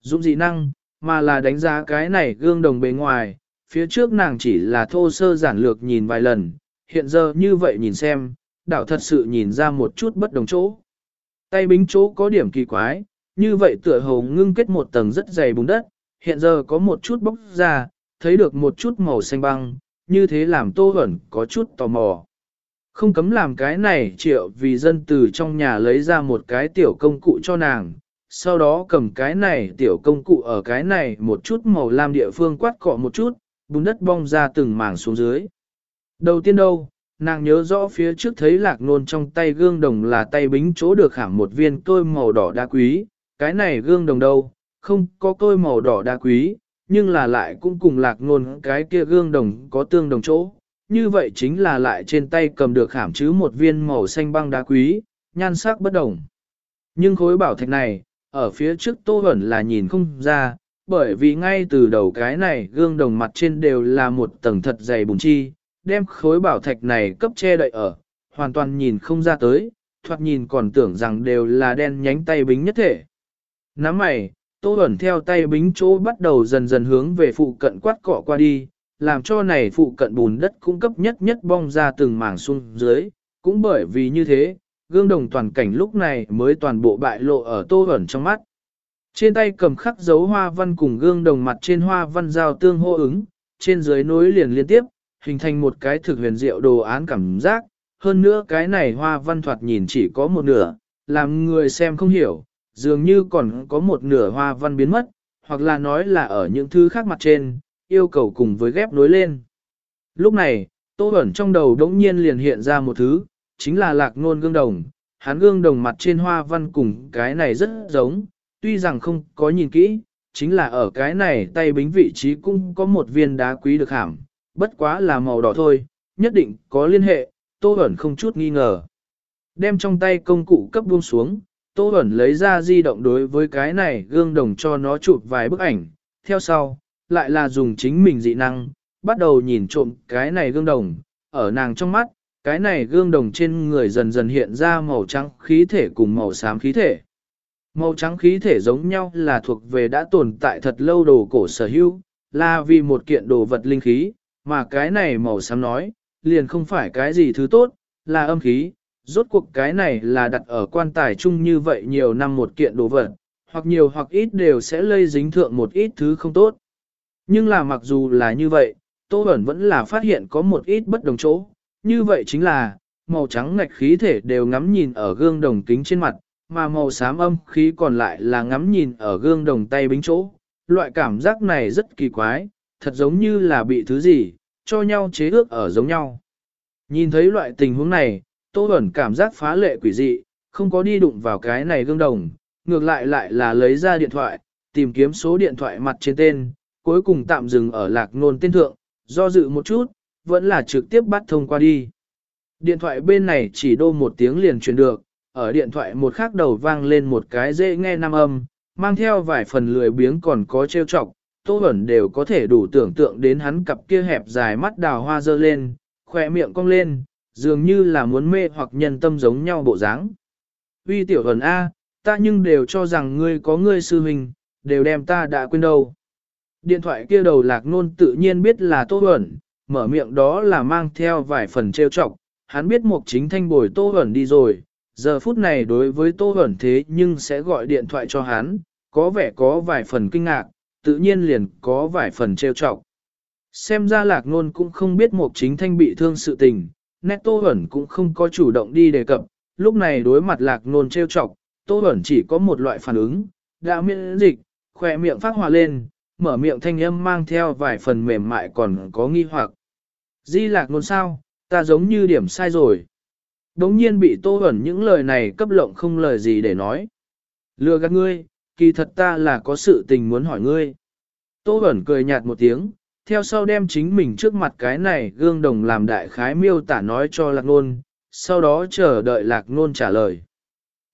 dụng dị năng, mà là đánh giá cái này gương đồng bề ngoài, phía trước nàng chỉ là thô sơ giản lược nhìn vài lần, hiện giờ như vậy nhìn xem, đảo thật sự nhìn ra một chút bất đồng chỗ. Tay bính chỗ có điểm kỳ quái, như vậy tựa hồ ngưng kết một tầng rất dày bùn đất, hiện giờ có một chút bốc ra, thấy được một chút màu xanh băng, như thế làm tô ẩn có chút tò mò. Không cấm làm cái này triệu vì dân từ trong nhà lấy ra một cái tiểu công cụ cho nàng, sau đó cầm cái này tiểu công cụ ở cái này một chút màu lam địa phương quát cọ một chút, bùn đất bong ra từng mảng xuống dưới. Đầu tiên đâu, nàng nhớ rõ phía trước thấy lạc nôn trong tay gương đồng là tay bính chỗ được khảm một viên tôi màu đỏ đá quý, cái này gương đồng đâu, không có tôi màu đỏ đá quý, nhưng là lại cũng cùng lạc nôn cái kia gương đồng có tương đồng chỗ. Như vậy chính là lại trên tay cầm được khảm chứ một viên màu xanh băng đá quý, nhan sắc bất đồng. Nhưng khối bảo thạch này, ở phía trước tô Huẩn là nhìn không ra, bởi vì ngay từ đầu cái này gương đồng mặt trên đều là một tầng thật dày bùn chi, đem khối bảo thạch này cấp che đậy ở, hoàn toàn nhìn không ra tới, thoạt nhìn còn tưởng rằng đều là đen nhánh tay bính nhất thể. Nắm mày, tô Huẩn theo tay bính chỗ bắt đầu dần dần hướng về phụ cận quát cọ qua đi, làm cho này phụ cận bùn đất cung cấp nhất nhất bong ra từng mảng xuống dưới, cũng bởi vì như thế, gương đồng toàn cảnh lúc này mới toàn bộ bại lộ ở tô ẩn trong mắt. Trên tay cầm khắc dấu hoa văn cùng gương đồng mặt trên hoa văn giao tương hô ứng, trên dưới nối liền liên tiếp, hình thành một cái thực huyền diệu đồ án cảm giác. Hơn nữa cái này hoa văn thoạt nhìn chỉ có một nửa, làm người xem không hiểu, dường như còn có một nửa hoa văn biến mất, hoặc là nói là ở những thứ khác mặt trên, yêu cầu cùng với ghép nối lên. Lúc này, Tô Bẩn trong đầu đống nhiên liền hiện ra một thứ, chính là lạc ngôn gương đồng. Hắn gương đồng mặt trên hoa văn cùng cái này rất giống, tuy rằng không có nhìn kỹ, chính là ở cái này tay bính vị trí cũng có một viên đá quý được hàm, bất quá là màu đỏ thôi, nhất định có liên hệ, Tô Bẩn không chút nghi ngờ. Đem trong tay công cụ cấp buông xuống, Tô Bẩn lấy ra di động đối với cái này gương đồng cho nó chụp vài bức ảnh, theo sau, lại là dùng chính mình dị năng, bắt đầu nhìn trộm cái này gương đồng, ở nàng trong mắt, cái này gương đồng trên người dần dần hiện ra màu trắng khí thể cùng màu xám khí thể. Màu trắng khí thể giống nhau là thuộc về đã tồn tại thật lâu đồ cổ sở hữu, là vì một kiện đồ vật linh khí, mà cái này màu xám nói, liền không phải cái gì thứ tốt, là âm khí. Rốt cuộc cái này là đặt ở quan tài chung như vậy nhiều năm một kiện đồ vật, hoặc nhiều hoặc ít đều sẽ lây dính thượng một ít thứ không tốt. Nhưng là mặc dù là như vậy, Tô Bẩn vẫn là phát hiện có một ít bất đồng chỗ, như vậy chính là, màu trắng ngạch khí thể đều ngắm nhìn ở gương đồng kính trên mặt, mà màu xám âm khí còn lại là ngắm nhìn ở gương đồng tay bính chỗ. Loại cảm giác này rất kỳ quái, thật giống như là bị thứ gì, cho nhau chế ước ở giống nhau. Nhìn thấy loại tình huống này, Tô Bẩn cảm giác phá lệ quỷ dị, không có đi đụng vào cái này gương đồng, ngược lại lại là lấy ra điện thoại, tìm kiếm số điện thoại mặt trên tên, cuối cùng tạm dừng ở lạc nôn tên thượng, do dự một chút, vẫn là trực tiếp bắt thông qua đi. Điện thoại bên này chỉ đô một tiếng liền truyền được, ở điện thoại một khắc đầu vang lên một cái dễ nghe nam âm, mang theo vài phần lười biếng còn có trêu chọc, Tô Bẩn đều có thể đủ tưởng tượng đến hắn cặp kia hẹp dài mắt đào hoa dơ lên, khỏe miệng cong lên, dường như là muốn mê hoặc nhân tâm giống nhau bộ dáng. Uy tiểu Bẩn A, ta nhưng đều cho rằng ngươi có ngươi sư hình, đều đem ta đã quên đâu. Điện thoại kia đầu lạc nôn tự nhiên biết là Tô Bẩn, mở miệng đó là mang theo vài phần trêu chọc, hắn biết Mục Chính Thanh bồi Tô Bẩn đi rồi, giờ phút này đối với Tô Bẩn thế nhưng sẽ gọi điện thoại cho hắn, có vẻ có vài phần kinh ngạc, tự nhiên liền có vài phần trêu chọc. Xem ra lạc nôn cũng không biết Mục Chính Thanh bị thương sự tình, nét Tô Bẩn cũng không có chủ động đi đề cập, lúc này đối mặt lạc nôn trêu chọc, Tô Bẩn chỉ có một loại phản ứng, đã miễn dịch, khỏe miệng phát hòa lên, mở miệng thanh âm mang theo vài phần mềm mại còn có nghi hoặc. Di lạc ngôn sao, ta giống như điểm sai rồi. Đống nhiên bị tô ẩn những lời này cấp lộng không lời gì để nói. Lừa gạt ngươi, kỳ thật ta là có sự tình muốn hỏi ngươi. Tô ẩn cười nhạt một tiếng, theo sau đem chính mình trước mặt cái này gương đồng làm đại khái miêu tả nói cho lạc nôn, sau đó chờ đợi lạc nôn trả lời.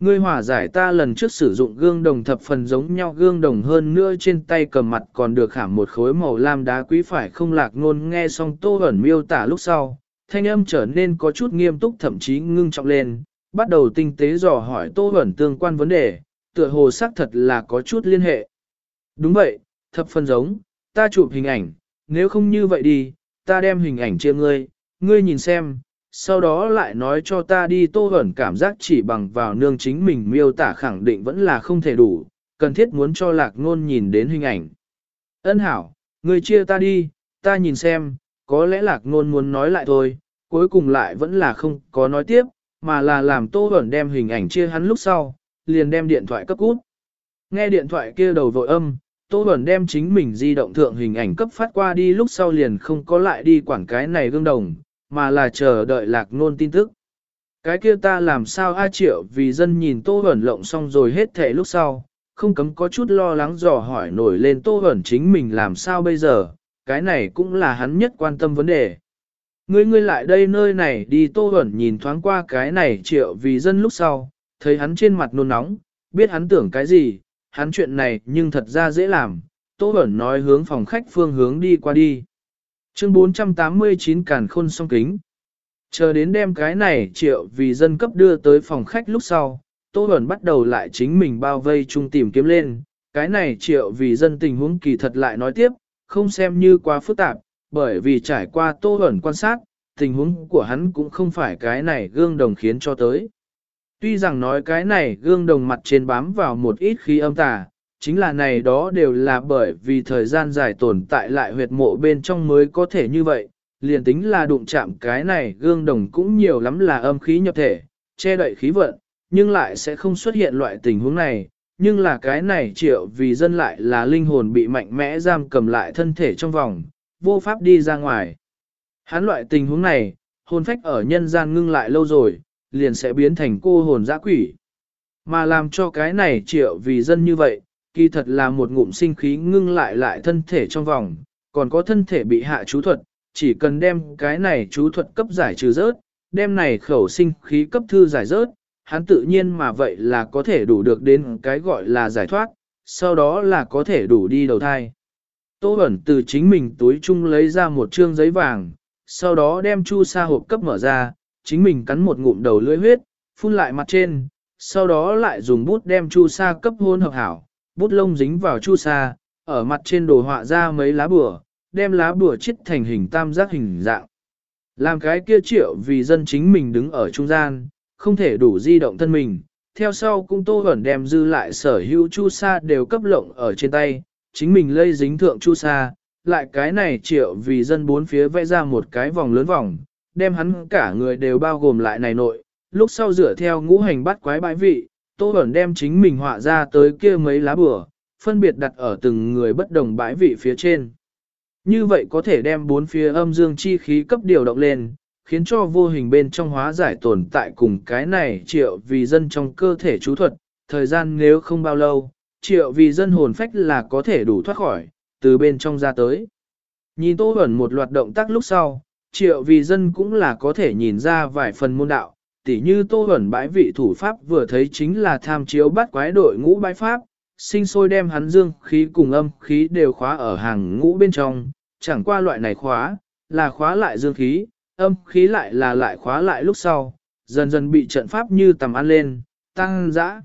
Ngươi hòa giải ta lần trước sử dụng gương đồng thập phần giống nhau gương đồng hơn nữa trên tay cầm mặt còn được khảm một khối màu lam đá quý phải không lạc ngôn nghe xong tô ẩn miêu tả lúc sau, thanh âm trở nên có chút nghiêm túc thậm chí ngưng trọng lên, bắt đầu tinh tế dò hỏi tô ẩn tương quan vấn đề, tựa hồ xác thật là có chút liên hệ. Đúng vậy, thập phần giống, ta chụp hình ảnh, nếu không như vậy đi, ta đem hình ảnh chia ngươi, ngươi nhìn xem, sau đó lại nói cho ta đi tô ẩn cảm giác chỉ bằng vào nương chính mình miêu tả khẳng định vẫn là không thể đủ, cần thiết muốn cho lạc ngôn nhìn đến hình ảnh. Ân hảo, người chia ta đi, ta nhìn xem, có lẽ lạc ngôn muốn nói lại thôi, cuối cùng lại vẫn là không có nói tiếp, mà là làm tô ẩn đem hình ảnh chia hắn lúc sau, liền đem điện thoại cấp cút. Nghe điện thoại kia đầu vội âm, Tô Bẩn đem chính mình di động thượng hình ảnh cấp phát qua đi lúc sau liền không có lại đi quản cái này gương đồng, mà là chờ đợi lạc nôn tin tức. Cái kia ta làm sao A Triệu vì dân nhìn Tô hẩn lộng xong rồi hết thẻ lúc sau, không cấm có chút lo lắng dò hỏi nổi lên Tô hẩn chính mình làm sao bây giờ, cái này cũng là hắn nhất quan tâm vấn đề. Ngươi ngươi lại đây nơi này đi Tô hẩn nhìn thoáng qua cái này Triệu vì dân lúc sau, thấy hắn trên mặt nôn nóng, biết hắn tưởng cái gì, hắn chuyện này nhưng thật ra dễ làm, Tô hẩn nói hướng phòng khách phương hướng đi qua đi. Chương 489 càn khôn song kính. Chờ đến đem cái này triệu vì dân cấp đưa tới phòng khách lúc sau, Tô Huẩn bắt đầu lại chính mình bao vây chung tìm kiếm lên. Cái này triệu vì dân tình huống kỳ thật lại nói tiếp, không xem như quá phức tạp, bởi vì trải qua Tô Huẩn quan sát, tình huống của hắn cũng không phải cái này gương đồng khiến cho tới. Tuy rằng nói cái này gương đồng mặt trên bám vào một ít khí âm tà, chính là này đó đều là bởi vì thời gian dài tồn tại lại huyệt mộ bên trong mới có thể như vậy, liền tính là đụng chạm cái này gương đồng cũng nhiều lắm là âm khí nhập thể, che đậy khí vận, nhưng lại sẽ không xuất hiện loại tình huống này, nhưng là cái này triệu vì dân lại là linh hồn bị mạnh mẽ giam cầm lại thân thể trong vòng, vô pháp đi ra ngoài. Hắn loại tình huống này, hồn phách ở nhân gian ngưng lại lâu rồi, liền sẽ biến thành cô hồn dã quỷ. Mà làm cho cái này triệu vì dân như vậy, kỳ thật là một ngụm sinh khí ngưng lại lại thân thể trong vòng, còn có thân thể bị hạ chú thuật, chỉ cần đem cái này chú thuật cấp giải trừ rớt, đem này khẩu sinh khí cấp thư giải rớt, hắn tự nhiên mà vậy là có thể đủ được đến cái gọi là giải thoát, sau đó là có thể đủ đi đầu thai. Tô Bẩn từ chính mình túi chung lấy ra một trương giấy vàng, sau đó đem chu sa hộp cấp mở ra, chính mình cắn một ngụm đầu lưỡi huyết, phun lại mặt trên, sau đó lại dùng bút đem chu sa cấp hôn hợp hảo, bút lông dính vào chu sa, ở mặt trên đồ họa ra mấy lá bùa, đem lá bùa chít thành hình tam giác hình dạng. Làm cái kia triệu vì dân chính mình đứng ở trung gian, không thể đủ di động thân mình, theo sau cũng tô ẩn đem dư lại sở hữu chu sa đều cấp lộng ở trên tay, chính mình lây dính thượng chu sa, lại cái này triệu vì dân bốn phía vẽ ra một cái vòng lớn vòng, đem hắn cả người đều bao gồm lại này nội, lúc sau dựa theo ngũ hành bắt quái bãi vị, Tô Bẩn đem chính mình họa ra tới kia mấy lá bửa, phân biệt đặt ở từng người bất đồng bãi vị phía trên. Như vậy có thể đem bốn phía âm dương chi khí cấp điều động lên, khiến cho vô hình bên trong hóa giải tồn tại cùng cái này triệu vì dân trong cơ thể chú thuật, thời gian nếu không bao lâu, triệu vì dân hồn phách là có thể đủ thoát khỏi, từ bên trong ra tới. Nhìn Tô Bẩn một loạt động tác lúc sau, triệu vì dân cũng là có thể nhìn ra vài phần môn đạo, tỉ như tô ẩn bãi vị thủ pháp vừa thấy chính là tham chiếu bắt quái đội ngũ bãi pháp, sinh sôi đem hắn dương khí cùng âm khí đều khóa ở hàng ngũ bên trong, chẳng qua loại này khóa, là khóa lại dương khí, âm khí lại là lại khóa lại lúc sau, dần dần bị trận pháp như tầm ăn lên, tăng dã.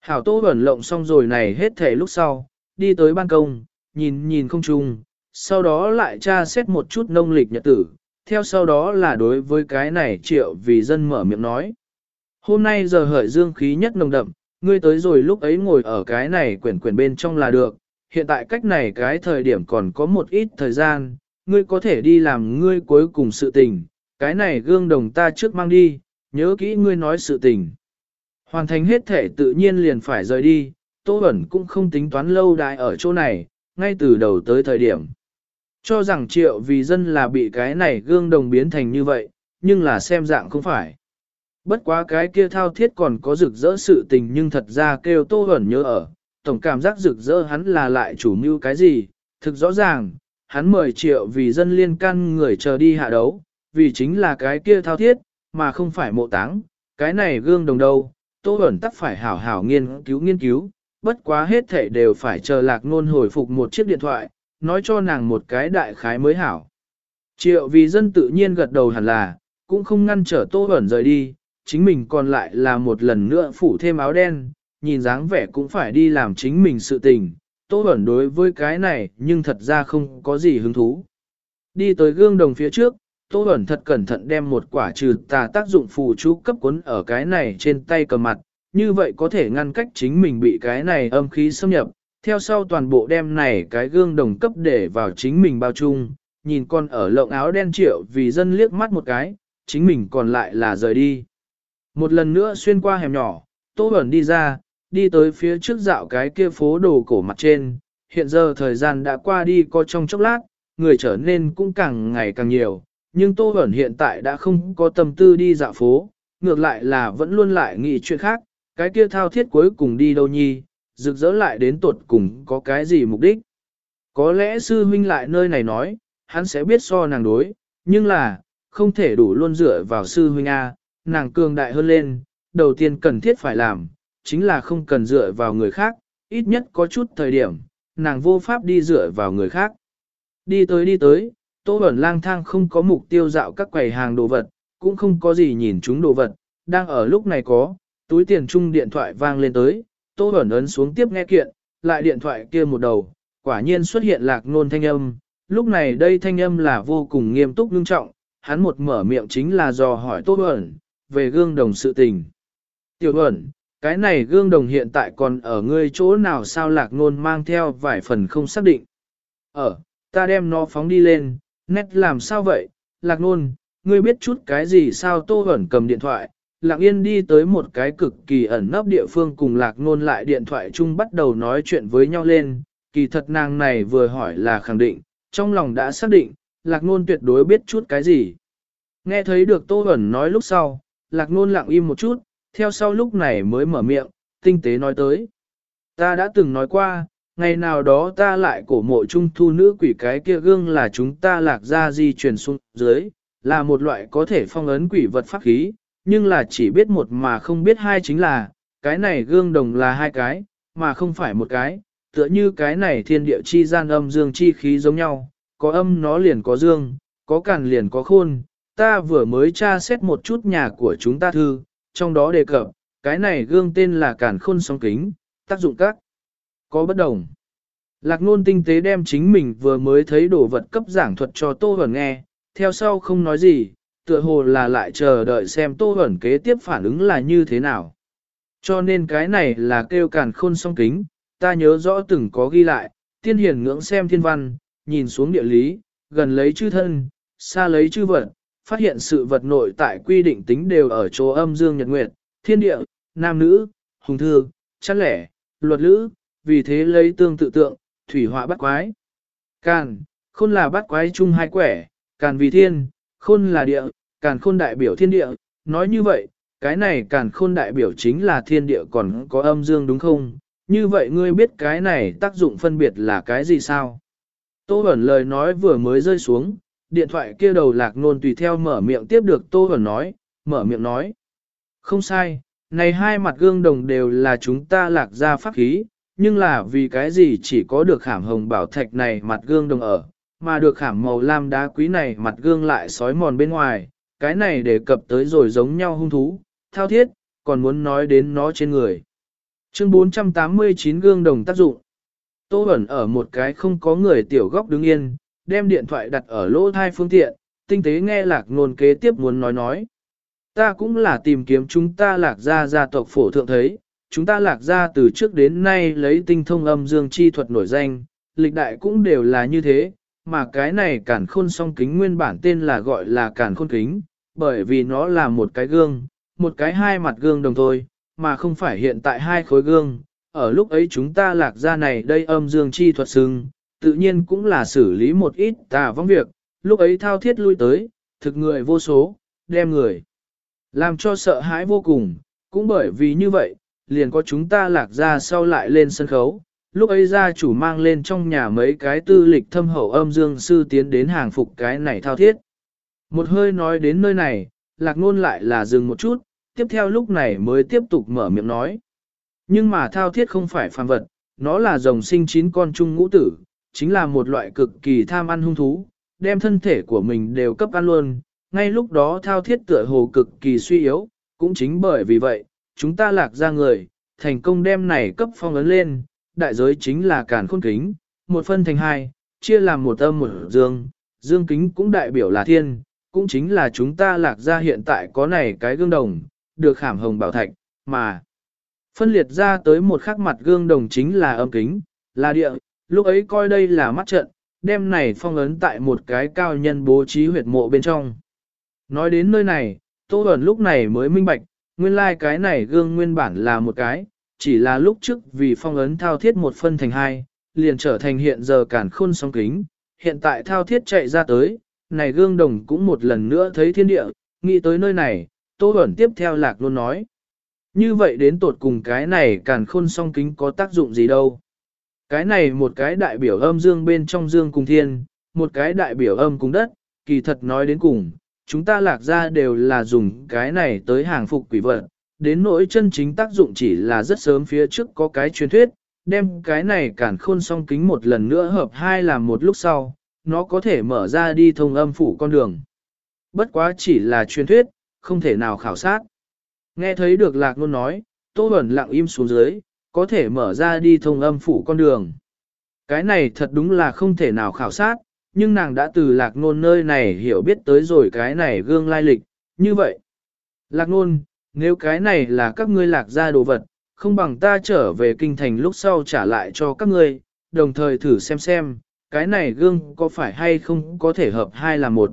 Hảo tô ẩn lộng xong rồi này hết thể lúc sau, đi tới ban công, nhìn nhìn không trùng, sau đó lại tra xét một chút nông lịch nhật tử, theo sau đó là đối với cái này triệu vì dân mở miệng nói. Hôm nay giờ hợi dương khí nhất nồng đậm, ngươi tới rồi lúc ấy ngồi ở cái này quyển quyển bên trong là được, hiện tại cách này cái thời điểm còn có một ít thời gian, ngươi có thể đi làm ngươi cuối cùng sự tình, cái này gương đồng ta trước mang đi, nhớ kỹ ngươi nói sự tình. Hoàn thành hết thể tự nhiên liền phải rời đi, Tô Bẩn cũng không tính toán lâu đại ở chỗ này, ngay từ đầu tới thời điểm. Cho rằng triệu vì dân là bị cái này gương đồng biến thành như vậy, nhưng là xem dạng không phải. Bất quá cái kia thao thiết còn có rực rỡ sự tình nhưng thật ra kêu tô ẩn nhớ ở, tổng cảm giác rực rỡ hắn là lại chủ mưu cái gì, thực rõ ràng, hắn mời triệu vì dân liên căn người chờ đi hạ đấu, vì chính là cái kia thao thiết, mà không phải mộ táng, cái này gương đồng đâu, tô ẩn tắc phải hảo hảo nghiên cứu nghiên cứu, bất quá hết thể đều phải chờ lạc nôn hồi phục một chiếc điện thoại, nói cho nàng một cái đại khái mới hảo. Triệu vì dân tự nhiên gật đầu hẳn là, cũng không ngăn trở tô ẩn rời đi, chính mình còn lại là một lần nữa phủ thêm áo đen, nhìn dáng vẻ cũng phải đi làm chính mình sự tình, Tô Bẩn đối với cái này nhưng thật ra không có gì hứng thú. Đi tới gương đồng phía trước, Tô Bẩn thật cẩn thận đem một quả trừ tà tác dụng phù chú cấp cuốn ở cái này trên tay cầm mặt, như vậy có thể ngăn cách chính mình bị cái này âm khí xâm nhập, theo sau toàn bộ đem này cái gương đồng cấp để vào chính mình bao chung, nhìn con ở lộng áo đen triệu vì dân liếc mắt một cái, chính mình còn lại là rời đi. Một lần nữa xuyên qua hẻm nhỏ, Tô Bẩn đi ra, đi tới phía trước dạo cái kia phố đồ cổ mặt trên, hiện giờ thời gian đã qua đi có trong chốc lát, người trở nên cũng càng ngày càng nhiều, nhưng Tô Bẩn hiện tại đã không có tâm tư đi dạo phố, ngược lại là vẫn luôn lại nghĩ chuyện khác, cái kia thao thiết cuối cùng đi đâu nhi, rực rỡ lại đến tuột cùng có cái gì mục đích. Có lẽ sư huynh lại nơi này nói, hắn sẽ biết so nàng đối, nhưng là, không thể đủ luôn dựa vào sư huynh A, nàng cường đại hơn lên, đầu tiên cần thiết phải làm, chính là không cần dựa vào người khác, ít nhất có chút thời điểm, nàng vô pháp đi dựa vào người khác. Đi tới đi tới, Tô Bẩn lang thang không có mục tiêu dạo các quầy hàng đồ vật, cũng không có gì nhìn chúng đồ vật, đang ở lúc này có, túi tiền chung điện thoại vang lên tới, Tô Bẩn ấn xuống tiếp nghe kiện, lại điện thoại kia một đầu, quả nhiên xuất hiện lạc nôn thanh âm, lúc này đây thanh âm là vô cùng nghiêm túc nghiêm trọng, hắn một mở miệng chính là dò hỏi Tô Bẩn, về gương đồng sự tình. Tiểu Bẩn, cái này gương đồng hiện tại còn ở ngươi chỗ nào sao lạc nôn mang theo vài phần không xác định. Ở, ta đem nó phóng đi lên, nét làm sao vậy, lạc nôn, ngươi biết chút cái gì sao Tô Bẩn cầm điện thoại, Lạc Yên đi tới một cái cực kỳ ẩn nấp địa phương cùng Lạc Nôn lại điện thoại chung bắt đầu nói chuyện với nhau lên, kỳ thật nàng này vừa hỏi là khẳng định, trong lòng đã xác định, Lạc Nôn tuyệt đối biết chút cái gì. Nghe thấy được Tô Bẩn nói lúc sau, Lạc Nôn lặng im một chút, theo sau lúc này mới mở miệng, tinh tế nói tới. Ta đã từng nói qua, ngày nào đó ta lại cổ mộ trung thu nữ quỷ cái kia gương là chúng ta lạc ra di chuyển xuống dưới, là một loại có thể phong ấn quỷ vật pháp khí, nhưng là chỉ biết một mà không biết hai chính là, cái này gương đồng là hai cái, mà không phải một cái, tựa như cái này thiên địa chi gian âm dương chi khí giống nhau, có âm nó liền có dương, có càn liền có khôn, ta vừa mới tra xét một chút nhà của chúng ta thư, trong đó đề cập, cái này gương tên là càn khôn song kính, tác dụng các, có bất đồng. Lạc nôn tinh tế đem chính mình vừa mới thấy đồ vật cấp giảng thuật cho Tô Huẩn nghe, theo sau không nói gì, tựa hồ là lại chờ đợi xem Tô Huẩn kế tiếp phản ứng là như thế nào. Cho nên cái này là kêu càn khôn song kính, ta nhớ rõ từng có ghi lại, tiên hiển ngưỡng xem thiên văn, nhìn xuống địa lý, gần lấy chư thân, xa lấy chư vật, phát hiện sự vật nội tại quy định tính đều ở chỗ âm dương nhật nguyệt, thiên địa, nam nữ, hùng thư, chắt lẻ, luật lữ, vì thế lấy tương tự tượng, thủy họa bắt quái. Càn, khôn là bắt quái chung hai quẻ, càn vì thiên, khôn là địa, càn khôn đại biểu thiên địa, nói như vậy, cái này càn khôn đại biểu chính là thiên địa còn có âm dương đúng không? Như vậy ngươi biết cái này tác dụng phân biệt là cái gì sao? Tô Bẩn lời nói vừa mới rơi xuống, điện thoại kia đầu lạc nôn tùy theo mở miệng tiếp được Tô Bẩn nói, mở miệng nói. Không sai, này hai mặt gương đồng đều là chúng ta lạc ra pháp khí, nhưng là vì cái gì chỉ có được khảm hồng bảo thạch này mặt gương đồng ở, mà được khảm màu lam đá quý này mặt gương lại sói mòn bên ngoài, cái này đề cập tới rồi giống nhau hung thú, thao thiết, còn muốn nói đến nó trên người. Chương 489 gương đồng tác dụng. Tô Bẩn ở một cái không có người tiểu góc đứng yên, đem điện thoại đặt ở lỗ thai phương tiện, tinh tế nghe lạc nôn kế tiếp muốn nói nói. Ta cũng là tìm kiếm chúng ta lạc ra gia tộc phổ thượng thấy, chúng ta lạc ra từ trước đến nay lấy tinh thông âm dương chi thuật nổi danh, lịch đại cũng đều là như thế, mà cái này cản khôn song kính nguyên bản tên là gọi là cản khôn kính, bởi vì nó là một cái gương, một cái hai mặt gương đồng thôi, mà không phải hiện tại hai khối gương. Ở lúc ấy chúng ta lạc ra này đây âm dương chi thuật xưng, tự nhiên cũng là xử lý một ít tà vong việc, lúc ấy thao thiết lui tới, thực người vô số, đem người. Làm cho sợ hãi vô cùng, cũng bởi vì như vậy, liền có chúng ta lạc ra sau lại lên sân khấu. Lúc ấy gia chủ mang lên trong nhà mấy cái tư lịch thâm hậu âm dương sư tiến đến hàng phục cái này thao thiết. Một hơi nói đến nơi này, lạc ngôn lại là dừng một chút, tiếp theo lúc này mới tiếp tục mở miệng nói. Nhưng mà thao thiết không phải phàm vật, nó là rồng sinh chín con chung ngũ tử, chính là một loại cực kỳ tham ăn hung thú, đem thân thể của mình đều cấp ăn luôn. Ngay lúc đó thao thiết tựa hồ cực kỳ suy yếu, cũng chính bởi vì vậy, chúng ta lạc ra người, thành công đem này cấp phong ấn lên, đại giới chính là càn khôn kính, một phân thành hai, chia làm một âm một dương, dương kính cũng đại biểu là thiên, cũng chính là chúng ta lạc ra hiện tại có này cái gương đồng, được khảm hồng bảo thạch, mà phân liệt ra tới một khắc mặt gương đồng chính là âm kính, là địa, lúc ấy coi đây là mắt trận, đem này phong ấn tại một cái cao nhân bố trí huyệt mộ bên trong. Nói đến nơi này, Tô Bẩn lúc này mới minh bạch, nguyên lai like cái này gương nguyên bản là một cái, chỉ là lúc trước vì phong ấn thao thiết một phân thành hai, liền trở thành hiện giờ cản khôn song kính, hiện tại thao thiết chạy ra tới, này gương đồng cũng một lần nữa thấy thiên địa, nghĩ tới nơi này, Tô Bẩn tiếp theo lạc luôn nói. Như vậy đến tột cùng cái này càn khôn song kính có tác dụng gì đâu. Cái này một cái đại biểu âm dương bên trong dương cùng thiên, một cái đại biểu âm cùng đất, kỳ thật nói đến cùng, chúng ta lạc ra đều là dùng cái này tới hàng phục quỷ vật, đến nỗi chân chính tác dụng chỉ là rất sớm phía trước có cái truyền thuyết, đem cái này cản khôn song kính một lần nữa hợp hai làm một lúc sau, nó có thể mở ra đi thông âm phủ con đường. Bất quá chỉ là truyền thuyết, không thể nào khảo sát. Nghe thấy được lạc ngôn nói, Tô Bẩn lặng im xuống dưới, có thể mở ra đi thông âm phủ con đường. Cái này thật đúng là không thể nào khảo sát, nhưng nàng đã từ lạc ngôn nơi này hiểu biết tới rồi cái này gương lai lịch, như vậy. Lạc ngôn, nếu cái này là các ngươi lạc ra đồ vật, không bằng ta trở về kinh thành lúc sau trả lại cho các ngươi, đồng thời thử xem xem, cái này gương có phải hay không có thể hợp hai là một.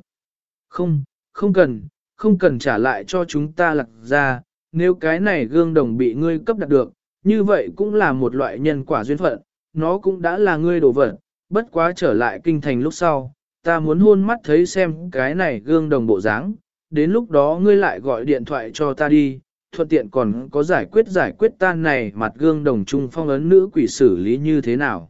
Không, không cần, không cần trả lại cho chúng ta lạc ra, nếu cái này gương đồng bị ngươi cấp đặt được, như vậy cũng là một loại nhân quả duyên phận, nó cũng đã là ngươi đồ vật, bất quá trở lại kinh thành lúc sau, ta muốn hôn mắt thấy xem cái này gương đồng bộ dáng, đến lúc đó ngươi lại gọi điện thoại cho ta đi, thuận tiện còn có giải quyết giải quyết tan này mặt gương đồng trung phong ấn nữ quỷ xử lý như thế nào.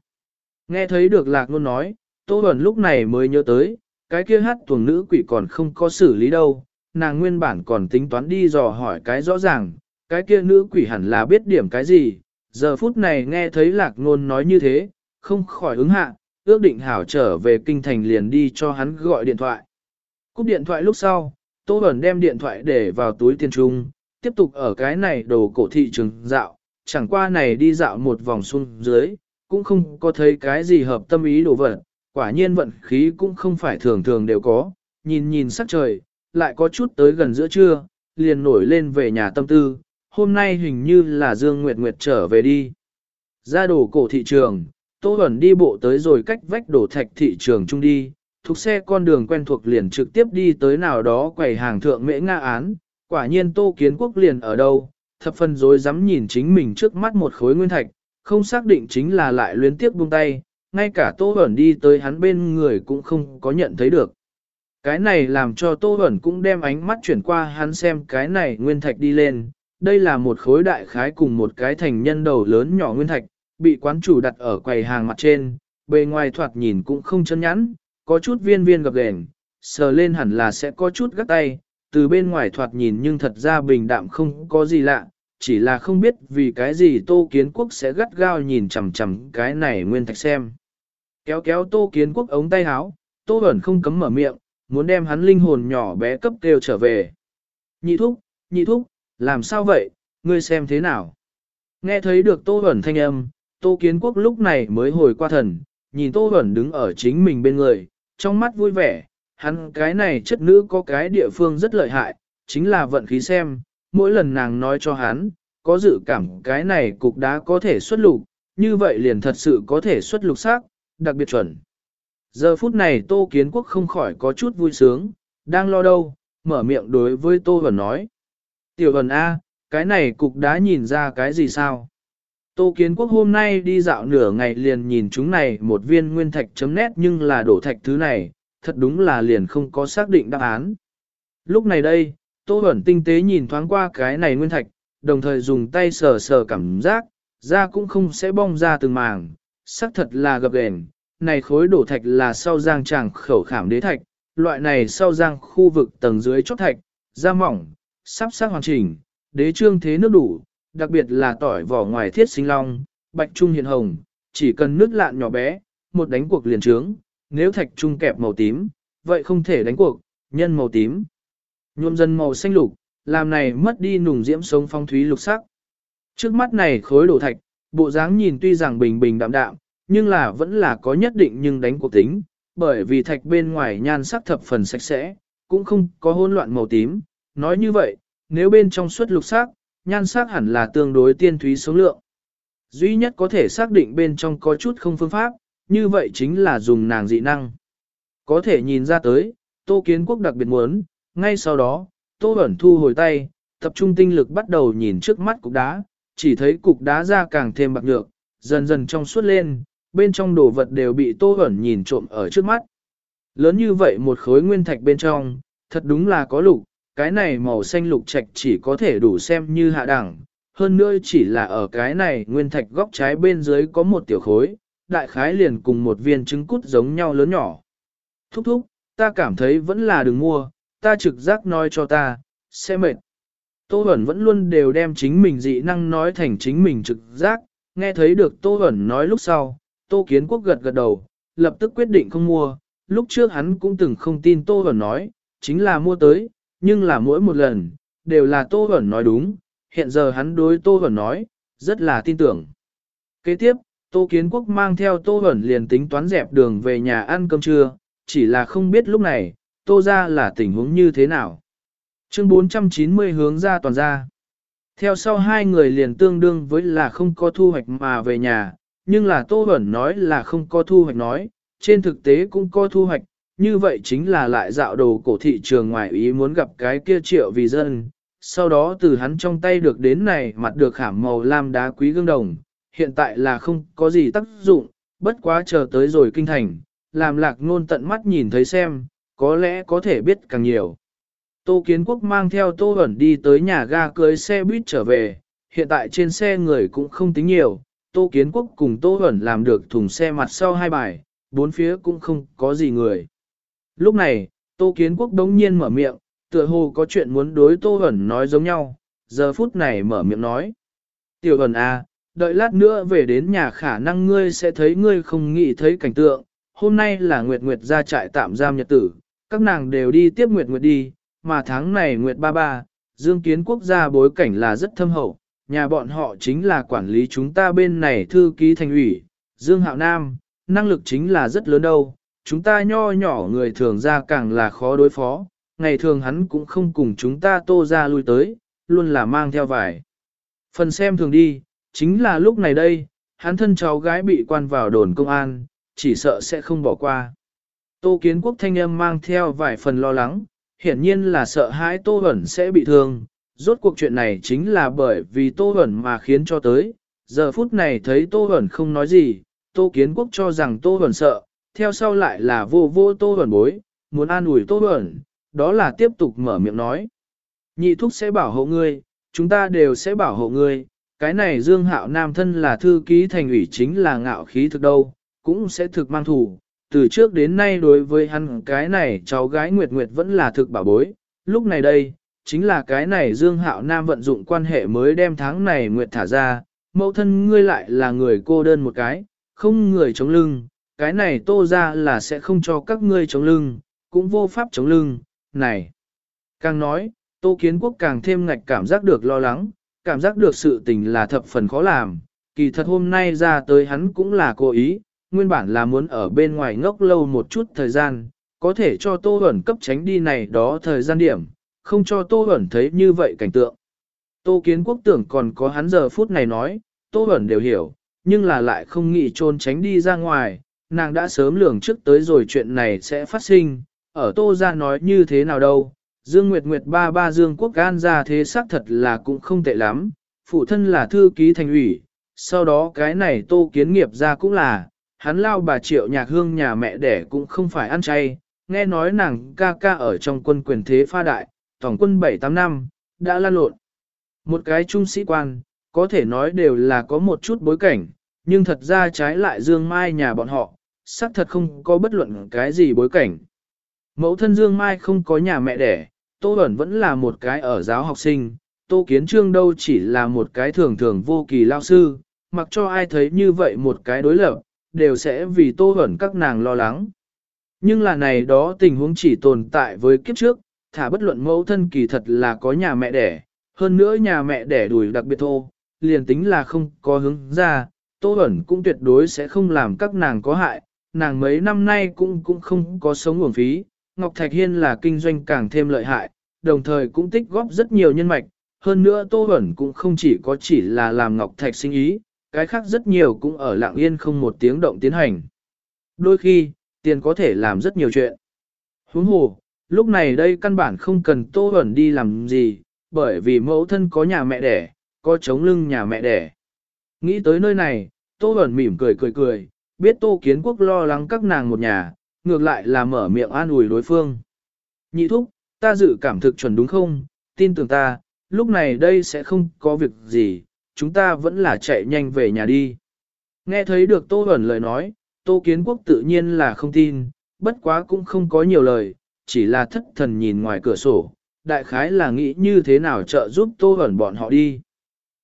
Nghe thấy được lạc ngôn nói, Tô Bẩn lúc này mới nhớ tới, cái kia hát tuồng nữ quỷ còn không có xử lý đâu, nàng nguyên bản còn tính toán đi dò hỏi cái rõ ràng, cái kia nữ quỷ hẳn là biết điểm cái gì, giờ phút này nghe thấy lạc ngôn nói như thế, không khỏi ứng hạ, ước định hảo trở về kinh thành liền đi cho hắn gọi điện thoại. Cúp điện thoại lúc sau, Tô Bẩn đem điện thoại để vào túi tiền trung, tiếp tục ở cái này đồ cổ thị trường dạo, chẳng qua này đi dạo một vòng xuống dưới, cũng không có thấy cái gì hợp tâm ý đồ vật, quả nhiên vận khí cũng không phải thường thường đều có, nhìn nhìn sắc trời, lại có chút tới gần giữa trưa, liền nổi lên về nhà tâm tư, hôm nay hình như là Dương Nguyệt Nguyệt trở về đi. Ra đồ cổ thị trường, Tô Huẩn đi bộ tới rồi cách vách đổ thạch thị trường chung đi, thuộc xe con đường quen thuộc liền trực tiếp đi tới nào đó quầy hàng thượng mễ Nga án, quả nhiên Tô Kiến Quốc liền ở đâu, thập phân dối dám nhìn chính mình trước mắt một khối nguyên thạch, không xác định chính là lại luyến tiếp buông tay, ngay cả Tô Bẩn đi tới hắn bên người cũng không có nhận thấy được. Cái này làm cho Tô Bẩn cũng đem ánh mắt chuyển qua hắn xem cái này nguyên thạch đi lên, đây là một khối đại khái cùng một cái thành nhân đầu lớn nhỏ nguyên thạch, bị quán chủ đặt ở quầy hàng mặt trên, bề ngoài thoạt nhìn cũng không chân nhắn, có chút viên viên gập ghềnh, sờ lên hẳn là sẽ có chút gắt tay, từ bên ngoài thoạt nhìn nhưng thật ra bình đạm không có gì lạ, chỉ là không biết vì cái gì Tô Kiến Quốc sẽ gắt gao nhìn chằm chằm cái này nguyên thạch xem. Kéo kéo Tô Kiến Quốc ống tay áo, Tô Bẩn không cấm mở miệng, muốn đem hắn linh hồn nhỏ bé cấp kêu trở về. Nhị thúc, nhị thúc, làm sao vậy, ngươi xem thế nào? Nghe thấy được Tô Bẩn thanh âm, Tô Kiến Quốc lúc này mới hồi qua thần, nhìn Tô Bẩn đứng ở chính mình bên người, trong mắt vui vẻ, hắn cái này chất nữ có cái địa phương rất lợi hại, chính là vận khí xem, mỗi lần nàng nói cho hắn, có dự cảm cái này cục đá có thể xuất lục, như vậy liền thật sự có thể xuất lục xác, đặc biệt chuẩn. Giờ phút này Tô Kiến Quốc không khỏi có chút vui sướng, đang lo đâu, mở miệng đối với Tô Vẩn nói. Tiểu Vẩn A, cái này cục đá nhìn ra cái gì sao? Tô Kiến Quốc hôm nay đi dạo nửa ngày liền nhìn chúng này một viên nguyên thạch chấm nét nhưng là đổ thạch thứ này, thật đúng là liền không có xác định đáp án. Lúc này đây, Tô Bẩn tinh tế nhìn thoáng qua cái này nguyên thạch, đồng thời dùng tay sờ sờ cảm giác, da cũng không sẽ bong ra từng màng, xác thật là gập ghềnh. Này khối đổ thạch là sau giang tràng khẩu khảm đế thạch, loại này sau giang khu vực tầng dưới chót thạch, da mỏng, sắp sắc hoàn chỉnh, đế trương thế nước đủ, đặc biệt là tỏi vỏ ngoài thiết sinh long, bạch trung hiện hồng, chỉ cần nước lạn nhỏ bé, một đánh cuộc liền trướng, nếu thạch trung kẹp màu tím, vậy không thể đánh cuộc, nhân màu tím. Nhuộm dần màu xanh lục, làm này mất đi nùng diễm sống phong thúy lục sắc. Trước mắt này khối đổ thạch, bộ dáng nhìn tuy rằng bình bình đạm đạm, nhưng là vẫn là có nhất định nhưng đánh cuộc tính, bởi vì thạch bên ngoài nhan sắc thập phần sạch sẽ, cũng không có hỗn loạn màu tím. Nói như vậy, nếu bên trong suất lục sắc, nhan sắc hẳn là tương đối tiên thúy số lượng. Duy nhất có thể xác định bên trong có chút không phương pháp, như vậy chính là dùng nàng dị năng. Có thể nhìn ra tới, Tô Kiến Quốc đặc biệt muốn, ngay sau đó, Tô Bẩn thu hồi tay, tập trung tinh lực bắt đầu nhìn trước mắt cục đá, chỉ thấy cục đá ra càng thêm bạc nhược, dần dần trong suốt lên, bên trong đồ vật đều bị Tô Bẩn nhìn trộm ở trước mắt. Lớn như vậy một khối nguyên thạch bên trong, thật đúng là có lục, cái này màu xanh lục trạch chỉ có thể đủ xem như hạ đẳng, hơn nữa chỉ là ở cái này nguyên thạch góc trái bên dưới có một tiểu khối, đại khái liền cùng một viên trứng cút giống nhau lớn nhỏ. Thúc thúc, ta cảm thấy vẫn là đừng mua, ta trực giác nói cho ta, sẽ mệt. Tô Bẩn vẫn luôn đều đem chính mình dị năng nói thành chính mình trực giác, nghe thấy được Tô Bẩn nói lúc sau, Tô Kiến Quốc gật gật đầu, lập tức quyết định không mua, lúc trước hắn cũng từng không tin Tô Bẩn nói, chính là mua tới, nhưng là mỗi một lần, đều là Tô Bẩn nói đúng, hiện giờ hắn đối Tô Bẩn nói, rất là tin tưởng. Kế tiếp, Tô Kiến Quốc mang theo Tô Bẩn liền tính toán dẹp đường về nhà ăn cơm trưa, chỉ là không biết lúc này, Tô ra là tình huống như thế nào. Chương 490 hướng ra toàn ra. Theo sau hai người liền tương đương với là không có thu hoạch mà về nhà, nhưng là Tô Bẩn nói là không có thu hoạch nói, trên thực tế cũng có thu hoạch, như vậy chính là lại dạo đồ cổ thị trường ngoài ý muốn gặp cái kia triệu vì dân, sau đó từ hắn trong tay được đến này mặt được khảm màu lam đá quý gương đồng, hiện tại là không có gì tác dụng, bất quá chờ tới rồi kinh thành, làm lạc ngôn tận mắt nhìn thấy xem, có lẽ có thể biết càng nhiều. Tô Kiến Quốc mang theo Tô Bẩn đi tới nhà ga cưới xe buýt trở về, hiện tại trên xe người cũng không tính nhiều, Tô Kiến Quốc cùng Tô Bẩn làm được thùng xe mặt sau hai bài, bốn phía cũng không có gì người. Lúc này, Tô Kiến Quốc đống nhiên mở miệng, tựa hồ có chuyện muốn đối Tô Bẩn nói giống nhau, giờ phút này mở miệng nói. Tiểu Bẩn à, đợi lát nữa về đến nhà khả năng ngươi sẽ thấy ngươi không nghĩ thấy cảnh tượng, hôm nay là Nguyệt Nguyệt ra trại tạm giam nhật tử, các nàng đều đi tiếp Nguyệt Nguyệt đi, mà tháng này Nguyệt ba ba, Dương Kiến Quốc gia bối cảnh là rất thâm hậu, nhà bọn họ chính là quản lý chúng ta bên này thư ký thành ủy, Dương Hạo Nam, năng lực chính là rất lớn đâu, chúng ta nho nhỏ người thường ra càng là khó đối phó, ngày thường hắn cũng không cùng chúng ta tô ra lui tới, luôn là mang theo vải. Phần xem thường đi, chính là lúc này đây, hắn thân cháu gái bị quan vào đồn công an, chỉ sợ sẽ không bỏ qua. Tô kiến quốc thanh âm mang theo vài phần lo lắng, hiển nhiên là sợ hãi Tô Huẩn sẽ bị thương. Rốt cuộc chuyện này chính là bởi vì Tô Huẩn mà khiến cho tới. Giờ phút này thấy Tô Huẩn không nói gì, Tô Kiến Quốc cho rằng Tô Huẩn sợ, theo sau lại là vô vô Tô Huẩn bối, muốn an ủi Tô Huẩn, đó là tiếp tục mở miệng nói. Nhị thúc sẽ bảo hộ ngươi, chúng ta đều sẽ bảo hộ ngươi, cái này Dương Hạo Nam thân là thư ký thành ủy chính là ngạo khí thực đâu, cũng sẽ thực mang thủ. Từ trước đến nay đối với hắn cái này cháu gái Nguyệt Nguyệt vẫn là thực bảo bối, lúc này đây, chính là cái này Dương Hạo Nam vận dụng quan hệ mới đem tháng này Nguyệt thả ra, mẫu thân ngươi lại là người cô đơn một cái, không người chống lưng, cái này tô ra là sẽ không cho các ngươi chống lưng, cũng vô pháp chống lưng, này. Càng nói, tô kiến quốc càng thêm ngạch cảm giác được lo lắng, cảm giác được sự tình là thập phần khó làm, kỳ thật hôm nay ra tới hắn cũng là cố ý, nguyên bản là muốn ở bên ngoài ngốc lâu một chút thời gian, có thể cho Tô Huẩn cấp tránh đi này đó thời gian điểm, không cho Tô Huẩn thấy như vậy cảnh tượng. Tô Kiến Quốc tưởng còn có hắn giờ phút này nói, Tô Huẩn đều hiểu, nhưng là lại không nghĩ trôn tránh đi ra ngoài, nàng đã sớm lường trước tới rồi chuyện này sẽ phát sinh, ở Tô ra nói như thế nào đâu. Dương Nguyệt Nguyệt ba ba Dương Quốc gan ra thế xác thật là cũng không tệ lắm, phụ thân là thư ký thành ủy, sau đó cái này Tô Kiến Nghiệp ra cũng là, hắn lao bà triệu nhạc hương nhà mẹ đẻ cũng không phải ăn chay, nghe nói nàng ca ca ở trong quân quyền thế pha đại, tổng quân 7-8 năm, đã lan lộn. Một cái trung sĩ quan, có thể nói đều là có một chút bối cảnh, nhưng thật ra trái lại Dương Mai nhà bọn họ, xác thật không có bất luận cái gì bối cảnh. Mẫu thân Dương Mai không có nhà mẹ đẻ, Tô Bẩn vẫn là một cái ở giáo học sinh, Tô Kiến Trương đâu chỉ là một cái thường thường vô kỳ lao sư, mặc cho ai thấy như vậy một cái đối lập, đều sẽ vì tô ẩn các nàng lo lắng. Nhưng là này đó tình huống chỉ tồn tại với kiếp trước, thả bất luận mẫu thân kỳ thật là có nhà mẹ đẻ, hơn nữa nhà mẹ đẻ đùi đặc biệt thô, liền tính là không có hướng ra, Tô Bẩn cũng tuyệt đối sẽ không làm các nàng có hại, nàng mấy năm nay cũng cũng không có sống nguồn phí, Ngọc Thạch Hiên là kinh doanh càng thêm lợi hại, đồng thời cũng tích góp rất nhiều nhân mạch, hơn nữa Tô Bẩn cũng không chỉ có chỉ là làm Ngọc Thạch sinh ý, cái khác rất nhiều cũng ở lạng yên không một tiếng động tiến hành. Đôi khi, tiền có thể làm rất nhiều chuyện. Huống hồ, lúc này đây căn bản không cần Tô Bẩn đi làm gì, bởi vì mẫu thân có nhà mẹ đẻ, có chống lưng nhà mẹ đẻ. Nghĩ tới nơi này, Tô Bẩn mỉm cười cười cười, biết Tô Kiến Quốc lo lắng các nàng một nhà, ngược lại là mở miệng an ủi đối phương. Nhị thúc, ta dự cảm thực chuẩn đúng không, tin tưởng ta, lúc này đây sẽ không có việc gì, chúng ta vẫn là chạy nhanh về nhà đi. Nghe thấy được Tô Huẩn lời nói, Tô Kiến Quốc tự nhiên là không tin, bất quá cũng không có nhiều lời, chỉ là thất thần nhìn ngoài cửa sổ, đại khái là nghĩ như thế nào trợ giúp Tô Huẩn bọn họ đi.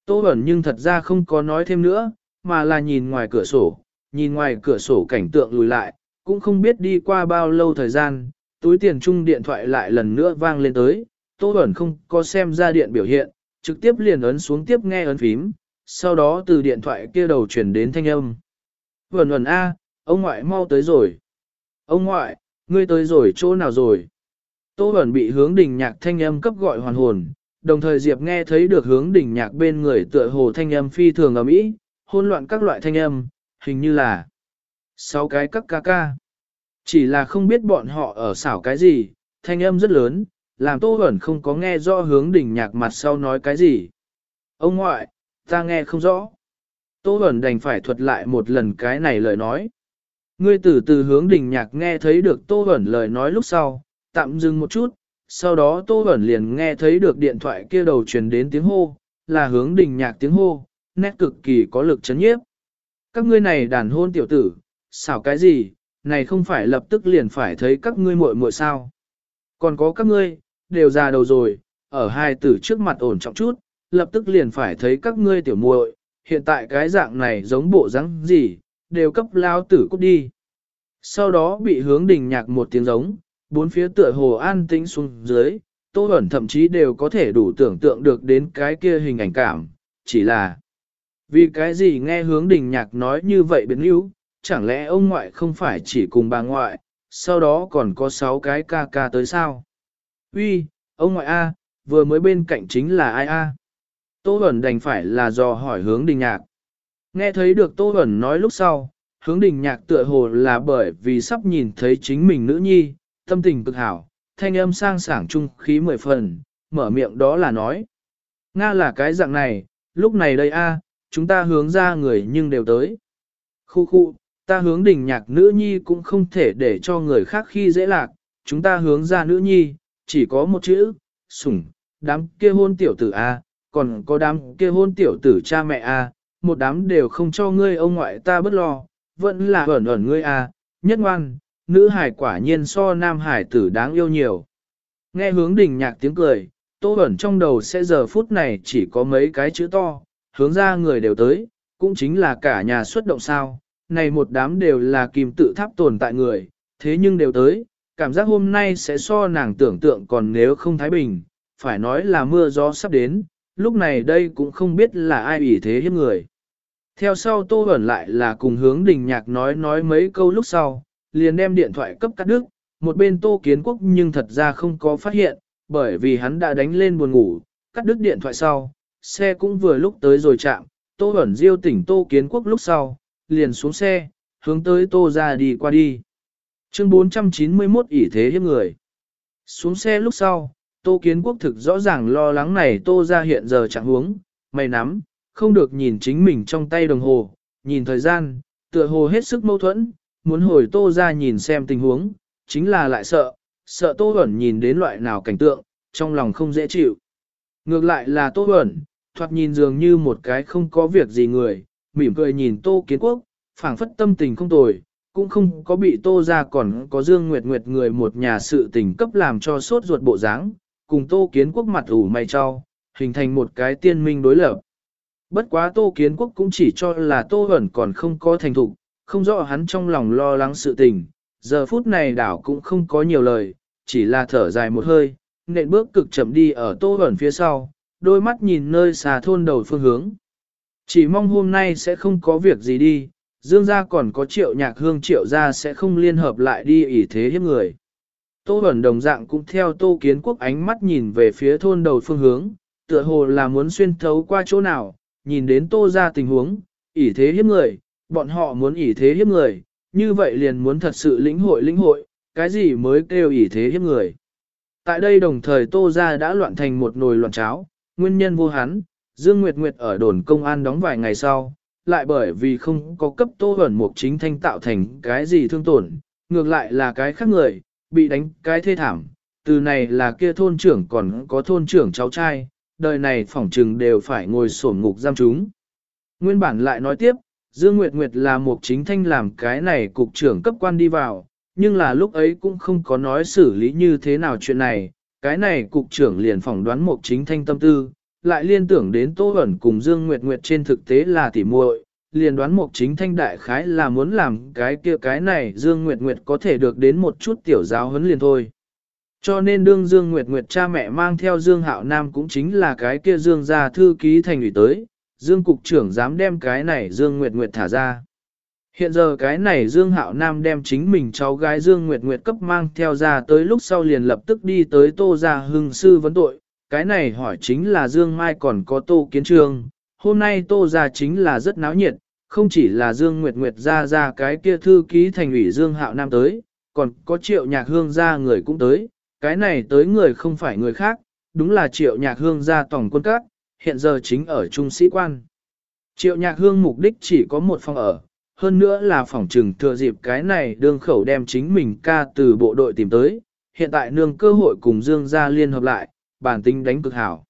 Tô Huẩn nhưng thật ra không có nói thêm nữa, mà là nhìn ngoài cửa sổ, nhìn ngoài cửa sổ cảnh tượng lùi lại, cũng không biết đi qua bao lâu thời gian, túi tiền chung điện thoại lại lần nữa vang lên tới, Tô Huẩn không có xem ra điện biểu hiện, trực tiếp liền ấn xuống tiếp nghe ấn phím, sau đó từ điện thoại kia đầu chuyển đến thanh âm. Bẩn Bẩn A, ông ngoại mau tới rồi. Ông ngoại, ngươi tới rồi chỗ nào rồi? Tô Bẩn bị hướng đỉnh nhạc thanh âm cấp gọi hoàn hồn, đồng thời Diệp nghe thấy được hướng đỉnh nhạc bên người tựa hồ thanh âm phi thường ở mỹ, hôn loạn các loại thanh âm, hình như là sáu cái các ca ca. Chỉ là không biết bọn họ ở xảo cái gì, thanh âm rất lớn, làm Tô Huẩn không có nghe rõ hướng đỉnh nhạc mặt sau nói cái gì. Ông ngoại, ta nghe không rõ. Tô Huẩn đành phải thuật lại một lần cái này lời nói. Ngươi từ từ hướng đỉnh nhạc nghe thấy được Tô Huẩn lời nói lúc sau, tạm dừng một chút, sau đó Tô Huẩn liền nghe thấy được điện thoại kia đầu truyền đến tiếng hô, là hướng đỉnh nhạc tiếng hô, nét cực kỳ có lực chấn nhiếp. Các ngươi này đàn hôn tiểu tử, xảo cái gì, này không phải lập tức liền phải thấy các ngươi muội muội sao. Còn có các ngươi, đều già đầu rồi, ở hai tử trước mặt ổn trọng chút, lập tức liền phải thấy các ngươi tiểu muội, hiện tại cái dạng này giống bộ dáng gì, đều cấp lao tử cút đi. Sau đó bị hướng đình nhạc một tiếng giống, bốn phía tựa hồ an tĩnh xuống dưới, Tô Bẩn thậm chí đều có thể đủ tưởng tượng được đến cái kia hình ảnh cảm, chỉ là vì cái gì nghe hướng đình nhạc nói như vậy biến yếu, chẳng lẽ ông ngoại không phải chỉ cùng bà ngoại, sau đó còn có sáu cái ca ca tới sao? Uy, ông ngoại A, vừa mới bên cạnh chính là ai A? Tô Bẩn đành phải là dò hỏi hướng đình nhạc. Nghe thấy được Tô Bẩn nói lúc sau, hướng đình nhạc tựa hồ là bởi vì sắp nhìn thấy chính mình nữ nhi, tâm tình cực hảo, thanh âm sang sảng trung khí mười phần, mở miệng đó là nói. Nga là cái dạng này, lúc này đây a, chúng ta hướng ra người nhưng đều tới. Khu khu, ta hướng đình nhạc nữ nhi cũng không thể để cho người khác khi dễ lạc, chúng ta hướng ra nữ nhi, chỉ có một chữ, sủng, đám kia hôn tiểu tử A, còn có đám kia hôn tiểu tử cha mẹ A, một đám đều không cho ngươi ông ngoại ta bất lo, vẫn là ẩn ẩn ngươi A, nhất ngoan, nữ hải quả nhiên so nam hải tử đáng yêu nhiều. Nghe hướng đình nhạc tiếng cười, tô ẩn trong đầu sẽ giờ phút này chỉ có mấy cái chữ to, hướng ra người đều tới, cũng chính là cả nhà xuất động sao, này một đám đều là kim tự tháp tồn tại người, thế nhưng đều tới, cảm giác hôm nay sẽ so nàng tưởng tượng còn nếu không thái bình, phải nói là mưa gió sắp đến, lúc này đây cũng không biết là ai ủy thế hiếp người. Theo sau Tô Bẩn lại là cùng hướng đình nhạc nói nói mấy câu lúc sau, liền đem điện thoại cấp cắt đứt, một bên Tô Kiến Quốc nhưng thật ra không có phát hiện, bởi vì hắn đã đánh lên buồn ngủ, cắt đứt điện thoại sau, xe cũng vừa lúc tới rồi chạm, Tô Bẩn diêu tỉnh Tô Kiến Quốc lúc sau, liền xuống xe, hướng tới Tô ra đi qua đi. Chương 491 ỷ thế hiếp người. Xuống xe lúc sau, Tô Kiến Quốc thực rõ ràng lo lắng này Tô ra hiện giờ chẳng huống, mày nắm, không được nhìn chính mình trong tay đồng hồ, nhìn thời gian, tựa hồ hết sức mâu thuẫn, muốn hồi Tô ra nhìn xem tình huống, chính là lại sợ, sợ Tô Huẩn nhìn đến loại nào cảnh tượng, trong lòng không dễ chịu. Ngược lại là Tô Huẩn, thoạt nhìn dường như một cái không có việc gì người, mỉm cười nhìn Tô Kiến Quốc, phảng phất tâm tình không tồi, cũng không có bị Tô ra còn có Dương Nguyệt Nguyệt người một nhà sự tình cấp làm cho sốt ruột bộ dáng, cùng Tô Kiến Quốc mặt ủ mày cho, hình thành một cái tiên minh đối lập. Bất quá Tô Kiến Quốc cũng chỉ cho là Tô Hẩn còn không có thành thục, không rõ hắn trong lòng lo lắng sự tình, giờ phút này đảo cũng không có nhiều lời, chỉ là thở dài một hơi, nện bước cực chậm đi ở Tô Hẩn phía sau, đôi mắt nhìn nơi xà thôn đầu phương hướng. Chỉ mong hôm nay sẽ không có việc gì đi, dương gia còn có triệu nhạc hương triệu gia sẽ không liên hợp lại đi ỷ thế hiếp người. Tô Bẩn đồng dạng cũng theo Tô Kiến Quốc ánh mắt nhìn về phía thôn đầu phương hướng, tựa hồ là muốn xuyên thấu qua chỗ nào, nhìn đến Tô ra tình huống, ỷ thế hiếp người, bọn họ muốn ỷ thế hiếp người, như vậy liền muốn thật sự lĩnh hội lĩnh hội, cái gì mới kêu ỷ thế hiếp người. Tại đây đồng thời Tô ra đã loạn thành một nồi loạn cháo, nguyên nhân vô hắn, Dương Nguyệt Nguyệt ở đồn công an đóng vài ngày sau, lại bởi vì không có cấp Tô Bẩn Mục chính thanh tạo thành cái gì thương tổn, ngược lại là cái khác người, bị đánh cái thê thảm, từ này là kia thôn trưởng còn có thôn trưởng cháu trai, đời này phỏng trừng đều phải ngồi sổm ngục giam chúng. Nguyên bản lại nói tiếp, Dương Nguyệt Nguyệt là một chính thanh làm cái này cục trưởng cấp quan đi vào, nhưng là lúc ấy cũng không có nói xử lý như thế nào chuyện này, cái này cục trưởng liền phỏng đoán một chính thanh tâm tư, lại liên tưởng đến Tô Hẩn cùng Dương Nguyệt Nguyệt trên thực tế là tỉ muội, liền đoán một chính thanh đại khái là muốn làm cái kia cái này Dương Nguyệt Nguyệt có thể được đến một chút tiểu giáo huấn liền thôi. Cho nên đương Dương Nguyệt Nguyệt cha mẹ mang theo Dương Hạo Nam cũng chính là cái kia Dương gia thư ký thành ủy tới, Dương cục trưởng dám đem cái này Dương Nguyệt Nguyệt thả ra. Hiện giờ cái này Dương Hạo Nam đem chính mình cháu gái Dương Nguyệt Nguyệt cấp mang theo ra tới lúc sau liền lập tức đi tới Tô Gia Hưng Sư vấn tội, cái này hỏi chính là Dương Mai còn có Tô Kiến Trương, hôm nay Tô ra chính là rất náo nhiệt, không chỉ là Dương Nguyệt Nguyệt ra ra cái kia thư ký thành ủy Dương Hạo Nam tới, còn có triệu nhạc hương ra người cũng tới, cái này tới người không phải người khác, đúng là triệu nhạc hương ra tổng quân các, hiện giờ chính ở trung sĩ quan. Triệu nhạc hương mục đích chỉ có một phòng ở, hơn nữa là phòng trừng thừa dịp cái này đương khẩu đem chính mình ca từ bộ đội tìm tới, hiện tại nương cơ hội cùng Dương gia liên hợp lại, bản tính đánh cực hảo.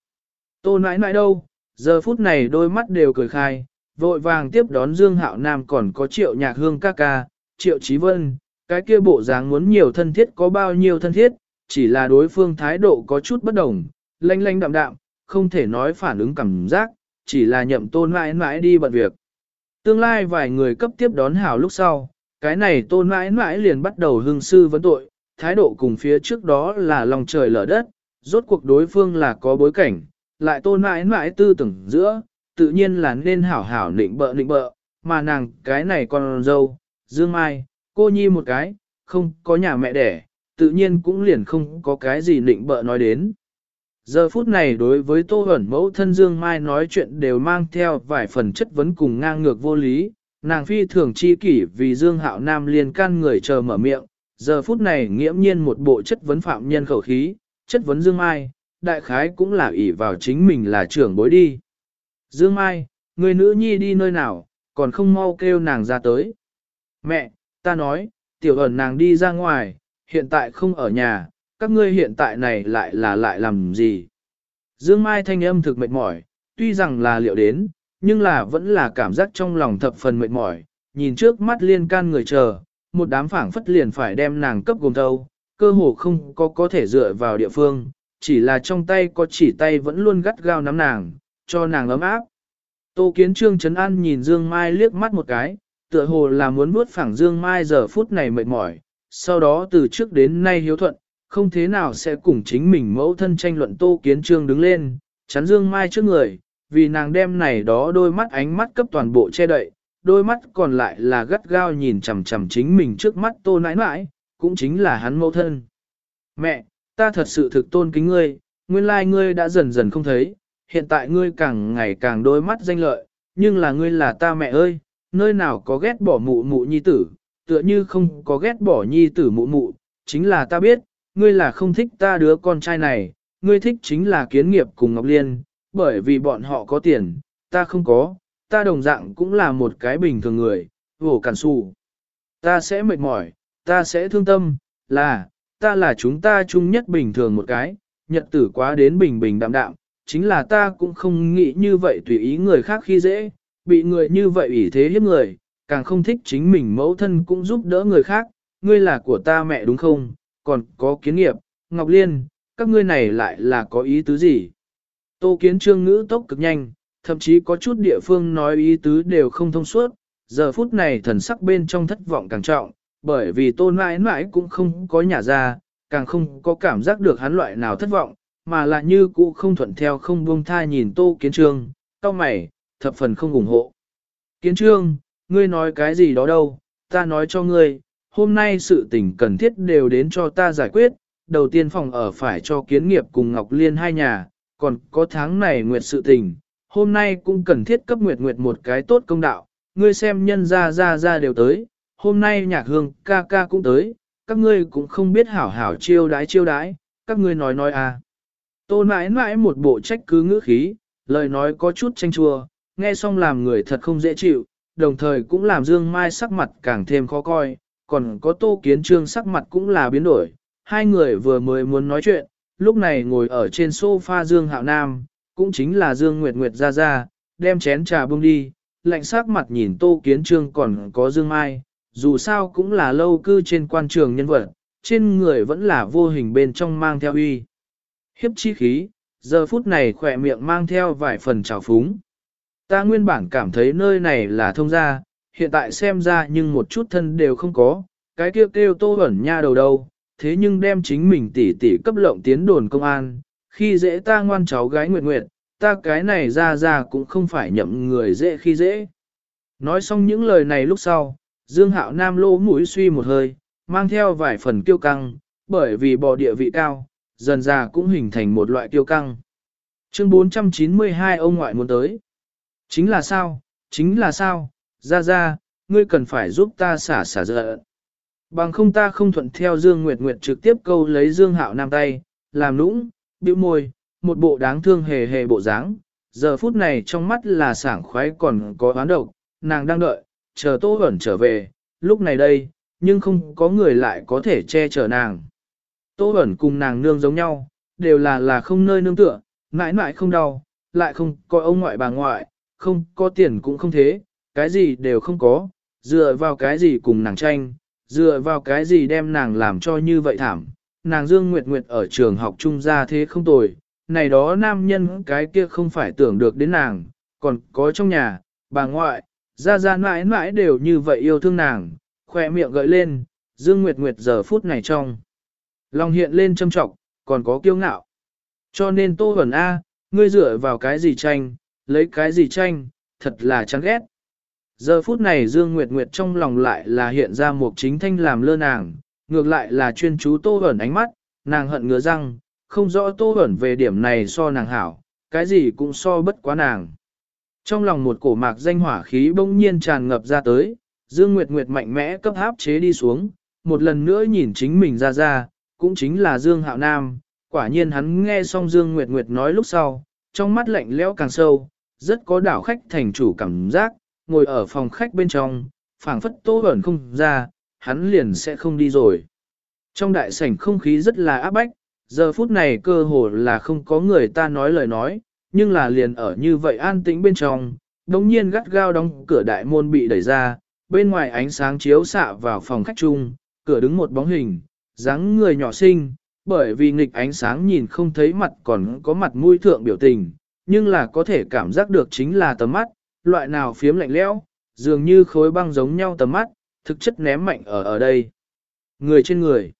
Tô nãi nãi đâu, giờ phút này đôi mắt đều cười khai, vội vàng tiếp đón Dương Hạo Nam còn có triệu nhạc hương ca ca, triệu trí vân, cái kia bộ dáng muốn nhiều thân thiết có bao nhiêu thân thiết, chỉ là đối phương thái độ có chút bất đồng, lanh lanh đạm đạm, không thể nói phản ứng cảm giác, chỉ là nhậm tôn mãi mãi đi bận việc. Tương lai vài người cấp tiếp đón hảo lúc sau, cái này tôn mãi mãi liền bắt đầu hương sư vấn tội, thái độ cùng phía trước đó là lòng trời lở đất, rốt cuộc đối phương là có bối cảnh, lại tôn mãi mãi tư tưởng giữa, tự nhiên là nên hảo hảo nịnh bợ nịnh bợ, mà nàng cái này còn dâu, Dương Mai, cô nhi một cái, không có nhà mẹ đẻ, tự nhiên cũng liền không có cái gì nịnh bợ nói đến. Giờ phút này đối với Tô Hẩn mẫu thân Dương Mai nói chuyện đều mang theo vài phần chất vấn cùng ngang ngược vô lý, nàng phi thường chi kỷ vì Dương Hạo Nam liền can người chờ mở miệng, giờ phút này nghiễm nhiên một bộ chất vấn phạm nhân khẩu khí, chất vấn Dương Mai, đại khái cũng là ỷ vào chính mình là trưởng bối đi. Dương Mai, người nữ nhi đi nơi nào, còn không mau kêu nàng ra tới. Mẹ, ta nói, tiểu ẩn nàng đi ra ngoài, hiện tại không ở nhà, các ngươi hiện tại này lại là lại làm gì? Dương Mai thanh âm thực mệt mỏi, tuy rằng là liệu đến, nhưng là vẫn là cảm giác trong lòng thập phần mệt mỏi, nhìn trước mắt liên can người chờ, một đám phảng phất liền phải đem nàng cấp gồm thâu, cơ hồ không có có thể dựa vào địa phương, chỉ là trong tay có chỉ tay vẫn luôn gắt gao nắm nàng, cho nàng ấm áp. Tô Kiến Trương Trấn An nhìn Dương Mai liếc mắt một cái, tựa hồ là muốn nuốt phẳng Dương Mai giờ phút này mệt mỏi, sau đó từ trước đến nay hiếu thuận, không thế nào sẽ cùng chính mình mẫu thân tranh luận Tô Kiến Trương đứng lên, chắn Dương Mai trước người, vì nàng đem này đó đôi mắt ánh mắt cấp toàn bộ che đậy, đôi mắt còn lại là gắt gao nhìn chằm chằm chính mình trước mắt Tô nãi nãi, cũng chính là hắn mẫu thân. Mẹ, ta thật sự thực tôn kính ngươi, nguyên lai ngươi đã dần dần không thấy, hiện tại ngươi càng ngày càng đôi mắt danh lợi, nhưng là ngươi là ta mẹ ơi, nơi nào có ghét bỏ mụ mụ nhi tử, tựa như không có ghét bỏ nhi tử mụ mụ, chính là ta biết, ngươi là không thích ta đứa con trai này, ngươi thích chính là kiến nghiệp cùng Ngọc Liên, bởi vì bọn họ có tiền, ta không có, ta đồng dạng cũng là một cái bình thường người, vổ cản xù. Ta sẽ mệt mỏi, ta sẽ thương tâm, là, ta là chúng ta chung nhất bình thường một cái, nhật tử quá đến bình bình đạm đạm, chính là ta cũng không nghĩ như vậy tùy ý người khác khi dễ, bị người như vậy ủy thế hiếp người, càng không thích chính mình mẫu thân cũng giúp đỡ người khác, ngươi là của ta mẹ đúng không, còn có kiến nghiệp, Ngọc Liên, các ngươi này lại là có ý tứ gì? Tô kiến trương ngữ tốc cực nhanh, thậm chí có chút địa phương nói ý tứ đều không thông suốt, giờ phút này thần sắc bên trong thất vọng càng trọng, bởi vì tôn mãi mãi cũng không có nhà ra, càng không có cảm giác được hắn loại nào thất vọng, mà là như cũ không thuận theo không buông tha nhìn tô kiến trương, cao mày, thập phần không ủng hộ. Kiến trương, ngươi nói cái gì đó đâu, ta nói cho ngươi, hôm nay sự tình cần thiết đều đến cho ta giải quyết, đầu tiên phòng ở phải cho kiến nghiệp cùng Ngọc Liên hai nhà, còn có tháng này nguyệt sự tình, hôm nay cũng cần thiết cấp nguyệt nguyệt một cái tốt công đạo, ngươi xem nhân ra ra ra đều tới, hôm nay nhạc hương ca ca cũng tới, các ngươi cũng không biết hảo hảo chiêu đái chiêu đái, các ngươi nói nói à. Tô mãi mãi một bộ trách cứ ngữ khí, lời nói có chút tranh chua, nghe xong làm người thật không dễ chịu, đồng thời cũng làm Dương Mai sắc mặt càng thêm khó coi, còn có Tô Kiến Trương sắc mặt cũng là biến đổi. Hai người vừa mới muốn nói chuyện, lúc này ngồi ở trên sofa Dương Hạo Nam, cũng chính là Dương Nguyệt Nguyệt ra ra, đem chén trà bông đi, lạnh sắc mặt nhìn Tô Kiến Trương còn có Dương Mai, dù sao cũng là lâu cư trên quan trường nhân vật, trên người vẫn là vô hình bên trong mang theo uy. Hiếp chi khí, giờ phút này khỏe miệng mang theo vài phần trào phúng. Ta nguyên bản cảm thấy nơi này là thông gia, hiện tại xem ra nhưng một chút thân đều không có, cái kêu kêu tô ẩn nha đầu đâu, thế nhưng đem chính mình tỉ tỉ cấp lộng tiến đồn công an, khi dễ ta ngoan cháu gái nguyệt nguyệt, ta cái này ra ra cũng không phải nhậm người dễ khi dễ. Nói xong những lời này lúc sau, Dương Hạo Nam lỗ mũi suy một hơi, mang theo vài phần kiêu căng, bởi vì bò địa vị cao, dần ra cũng hình thành một loại kiêu căng. Chương 492 ông ngoại muốn tới. Chính là sao, chính là sao, ra ra, ngươi cần phải giúp ta xả xả giận. Bằng không ta không thuận theo Dương Nguyệt Nguyệt trực tiếp câu lấy Dương Hạo Nam tay, làm nũng, bĩu môi, một bộ đáng thương hề hề bộ dáng. Giờ phút này trong mắt là sảng khoái còn có oán độc, nàng đang đợi, chờ Tô Huẩn trở về, lúc này đây, nhưng không có người lại có thể che chở nàng. Tô Huẩn cùng nàng nương giống nhau, đều là là không nơi nương tựa, mãi mãi không đau, lại không có ông ngoại bà ngoại, không có tiền cũng không thế, cái gì đều không có, dựa vào cái gì cùng nàng tranh, dựa vào cái gì đem nàng làm cho như vậy thảm. Nàng Dương Nguyệt Nguyệt ở trường học trung gia thế không tồi, này đó nam nhân cái kia không phải tưởng được đến nàng, còn có trong nhà, bà ngoại, ra ra mãi mãi đều như vậy yêu thương nàng, khỏe miệng gợi lên, Dương Nguyệt Nguyệt giờ phút này trong. Lòng hiện lên châm trọng, còn có kiêu ngạo. Cho nên Tô Huẩn A, ngươi dựa vào cái gì tranh, lấy cái gì tranh, thật là chán ghét. Giờ phút này Dương Nguyệt Nguyệt trong lòng lại là hiện ra một chính thanh làm lơ nàng, ngược lại là chuyên chú Tô Huẩn ánh mắt, nàng hận ngứa răng, không rõ Tô Huẩn về điểm này so nàng hảo, cái gì cũng so bất quá nàng. Trong lòng một cổ mạc danh hỏa khí bỗng nhiên tràn ngập ra tới, Dương Nguyệt Nguyệt mạnh mẽ cấp áp chế đi xuống, một lần nữa nhìn chính mình ra ra, cũng chính là Dương Hạo Nam, quả nhiên hắn nghe xong Dương Nguyệt Nguyệt nói lúc sau, trong mắt lạnh lẽo càng sâu, rất có đảo khách thành chủ cảm giác, ngồi ở phòng khách bên trong, phảng phất tô ẩn không ra, hắn liền sẽ không đi rồi. Trong đại sảnh không khí rất là áp bách, giờ phút này cơ hồ là không có người ta nói lời nói, nhưng là liền ở như vậy an tĩnh bên trong, đồng nhiên gắt gao đóng cửa đại môn bị đẩy ra, bên ngoài ánh sáng chiếu xạ vào phòng khách chung, cửa đứng một bóng hình, dáng người nhỏ xinh, bởi vì nghịch ánh sáng nhìn không thấy mặt còn có mặt mũi thượng biểu tình, nhưng là có thể cảm giác được chính là tầm mắt, loại nào phiếm lạnh lẽo, dường như khối băng giống nhau tầm mắt, thực chất ném mạnh ở ở đây. Người trên người.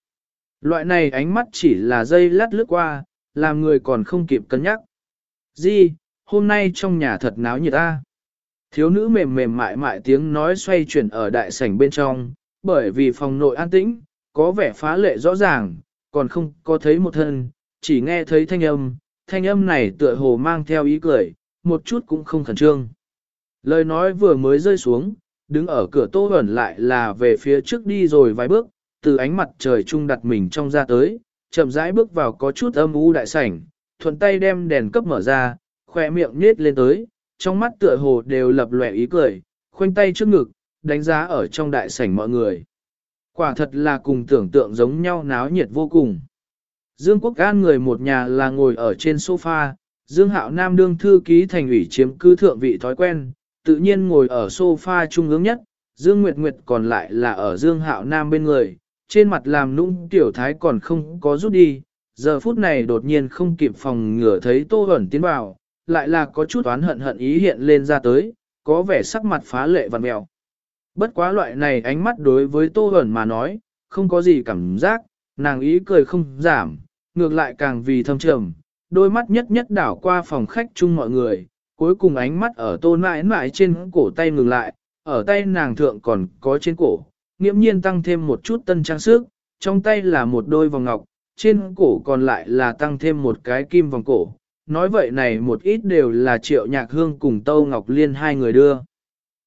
Loại này ánh mắt chỉ là dây lát lướt qua, làm người còn không kịp cân nhắc. Di, hôm nay trong nhà thật náo nhiệt ta. Thiếu nữ mềm mềm mại mại tiếng nói xoay chuyển ở đại sảnh bên trong, bởi vì phòng nội an tĩnh, có vẻ phá lệ rõ ràng, còn không có thấy một thân, chỉ nghe thấy thanh âm, thanh âm này tựa hồ mang theo ý cười, một chút cũng không khẩn trương. Lời nói vừa mới rơi xuống, đứng ở cửa tô ẩn lại là về phía trước đi rồi vài bước, từ ánh mặt trời trung đặt mình trong ra tới, chậm rãi bước vào có chút âm u đại sảnh, thuận tay đem đèn cấp mở ra, khỏe miệng nhết lên tới, trong mắt tựa hồ đều lập lòe ý cười, khoanh tay trước ngực, đánh giá ở trong đại sảnh mọi người. Quả thật là cùng tưởng tượng giống nhau náo nhiệt vô cùng. Dương Quốc An người một nhà là ngồi ở trên sofa, Dương Hạo Nam đương thư ký thành ủy chiếm cư thượng vị thói quen, tự nhiên ngồi ở sofa trung ương nhất, Dương Nguyệt Nguyệt còn lại là ở Dương Hạo Nam bên người, trên mặt làm nũng tiểu thái còn không có rút đi, giờ phút này đột nhiên không kịp phòng ngửa thấy Tô Hẩn tiến vào, lại là có chút oán hận hận ý hiện lên ra tới, có vẻ sắc mặt phá lệ vằn mèo. Bất quá loại này ánh mắt đối với Tô Hẩn mà nói, không có gì cảm giác, nàng ý cười không giảm, ngược lại càng vì thâm trầm, đôi mắt nhất nhất đảo qua phòng khách chung mọi người, cuối cùng ánh mắt ở tô nãi nãi trên cổ tay ngừng lại, ở tay nàng thượng còn có trên cổ, nghiễm nhiên tăng thêm một chút tân trang sức, trong tay là một đôi vòng ngọc, trên cổ còn lại là tăng thêm một cái kim vòng cổ. Nói vậy này một ít đều là triệu nhạc hương cùng Tâu Ngọc Liên hai người đưa.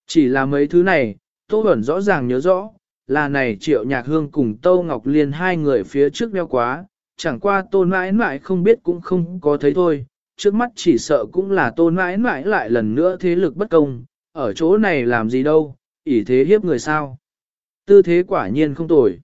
Chỉ là mấy thứ này, Tô Bẩn rõ ràng nhớ rõ, là này triệu nhạc hương cùng Tâu Ngọc Liên hai người phía trước đeo quá, chẳng qua tôn mãi mãi không biết cũng không có thấy thôi, trước mắt chỉ sợ cũng là tôn mãi mãi lại lần nữa thế lực bất công, ở chỗ này làm gì đâu, ỷ thế hiếp người sao. Tư thế quả nhiên không tồi.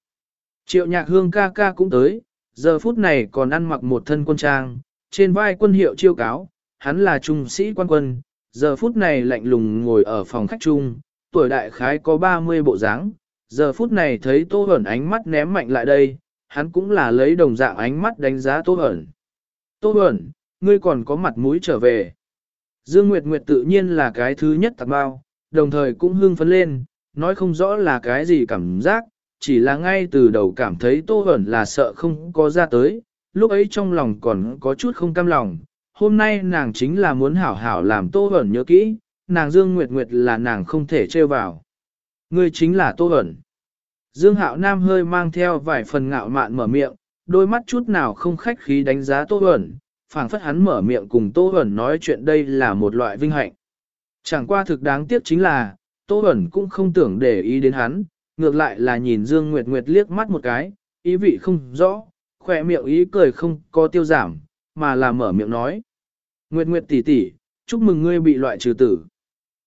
Triệu nhạc hương ca ca cũng tới, giờ phút này còn ăn mặc một thân quân trang, trên vai quân hiệu chiêu cáo, hắn là trung sĩ quan quân, giờ phút này lạnh lùng ngồi ở phòng khách chung, tuổi đại khái có 30 bộ dáng, giờ phút này thấy Tô Hẩn ánh mắt ném mạnh lại đây, hắn cũng là lấy đồng dạng ánh mắt đánh giá Tô Hẩn. Tô Hẩn, ngươi còn có mặt mũi trở về. Dương Nguyệt Nguyệt tự nhiên là cái thứ nhất tạc bao, đồng thời cũng hưng phấn lên, nói không rõ là cái gì cảm giác, chỉ là ngay từ đầu cảm thấy Tô Hẩn là sợ không có ra tới, lúc ấy trong lòng còn có chút không cam lòng. Hôm nay nàng chính là muốn hảo hảo làm Tô Hẩn nhớ kỹ, nàng Dương Nguyệt Nguyệt là nàng không thể trêu vào. Ngươi chính là Tô Hẩn. Dương Hạo Nam hơi mang theo vài phần ngạo mạn mở miệng, đôi mắt chút nào không khách khí đánh giá Tô Hẩn, phảng phất hắn mở miệng cùng Tô Hẩn nói chuyện đây là một loại vinh hạnh. Chẳng qua thực đáng tiếc chính là, Tô Hẩn cũng không tưởng để ý đến hắn, ngược lại là nhìn Dương Nguyệt Nguyệt liếc mắt một cái, ý vị không rõ, khỏe miệng ý cười không có tiêu giảm, mà là mở miệng nói. Nguyệt Nguyệt tỷ tỷ, chúc mừng ngươi bị loại trừ tử.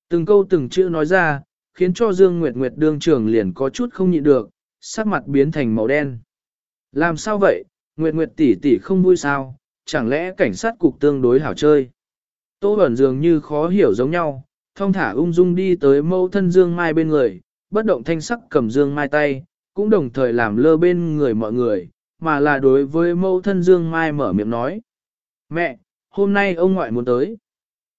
Từng câu từng chữ nói ra, khiến cho Dương Nguyệt Nguyệt đương trưởng liền có chút không nhịn được, sắc mặt biến thành màu đen. Làm sao vậy, Nguyệt Nguyệt tỷ tỷ không vui sao, chẳng lẽ cảnh sát cục tương đối hảo chơi. Tô Bẩn dường như khó hiểu giống nhau, thông thả ung dung đi tới mâu thân Dương Mai bên người, bất động thanh sắc cầm Dương Mai tay, cũng đồng thời làm lơ bên người mọi người, mà là đối với mẫu thân Dương Mai mở miệng nói. Mẹ, hôm nay ông ngoại muốn tới.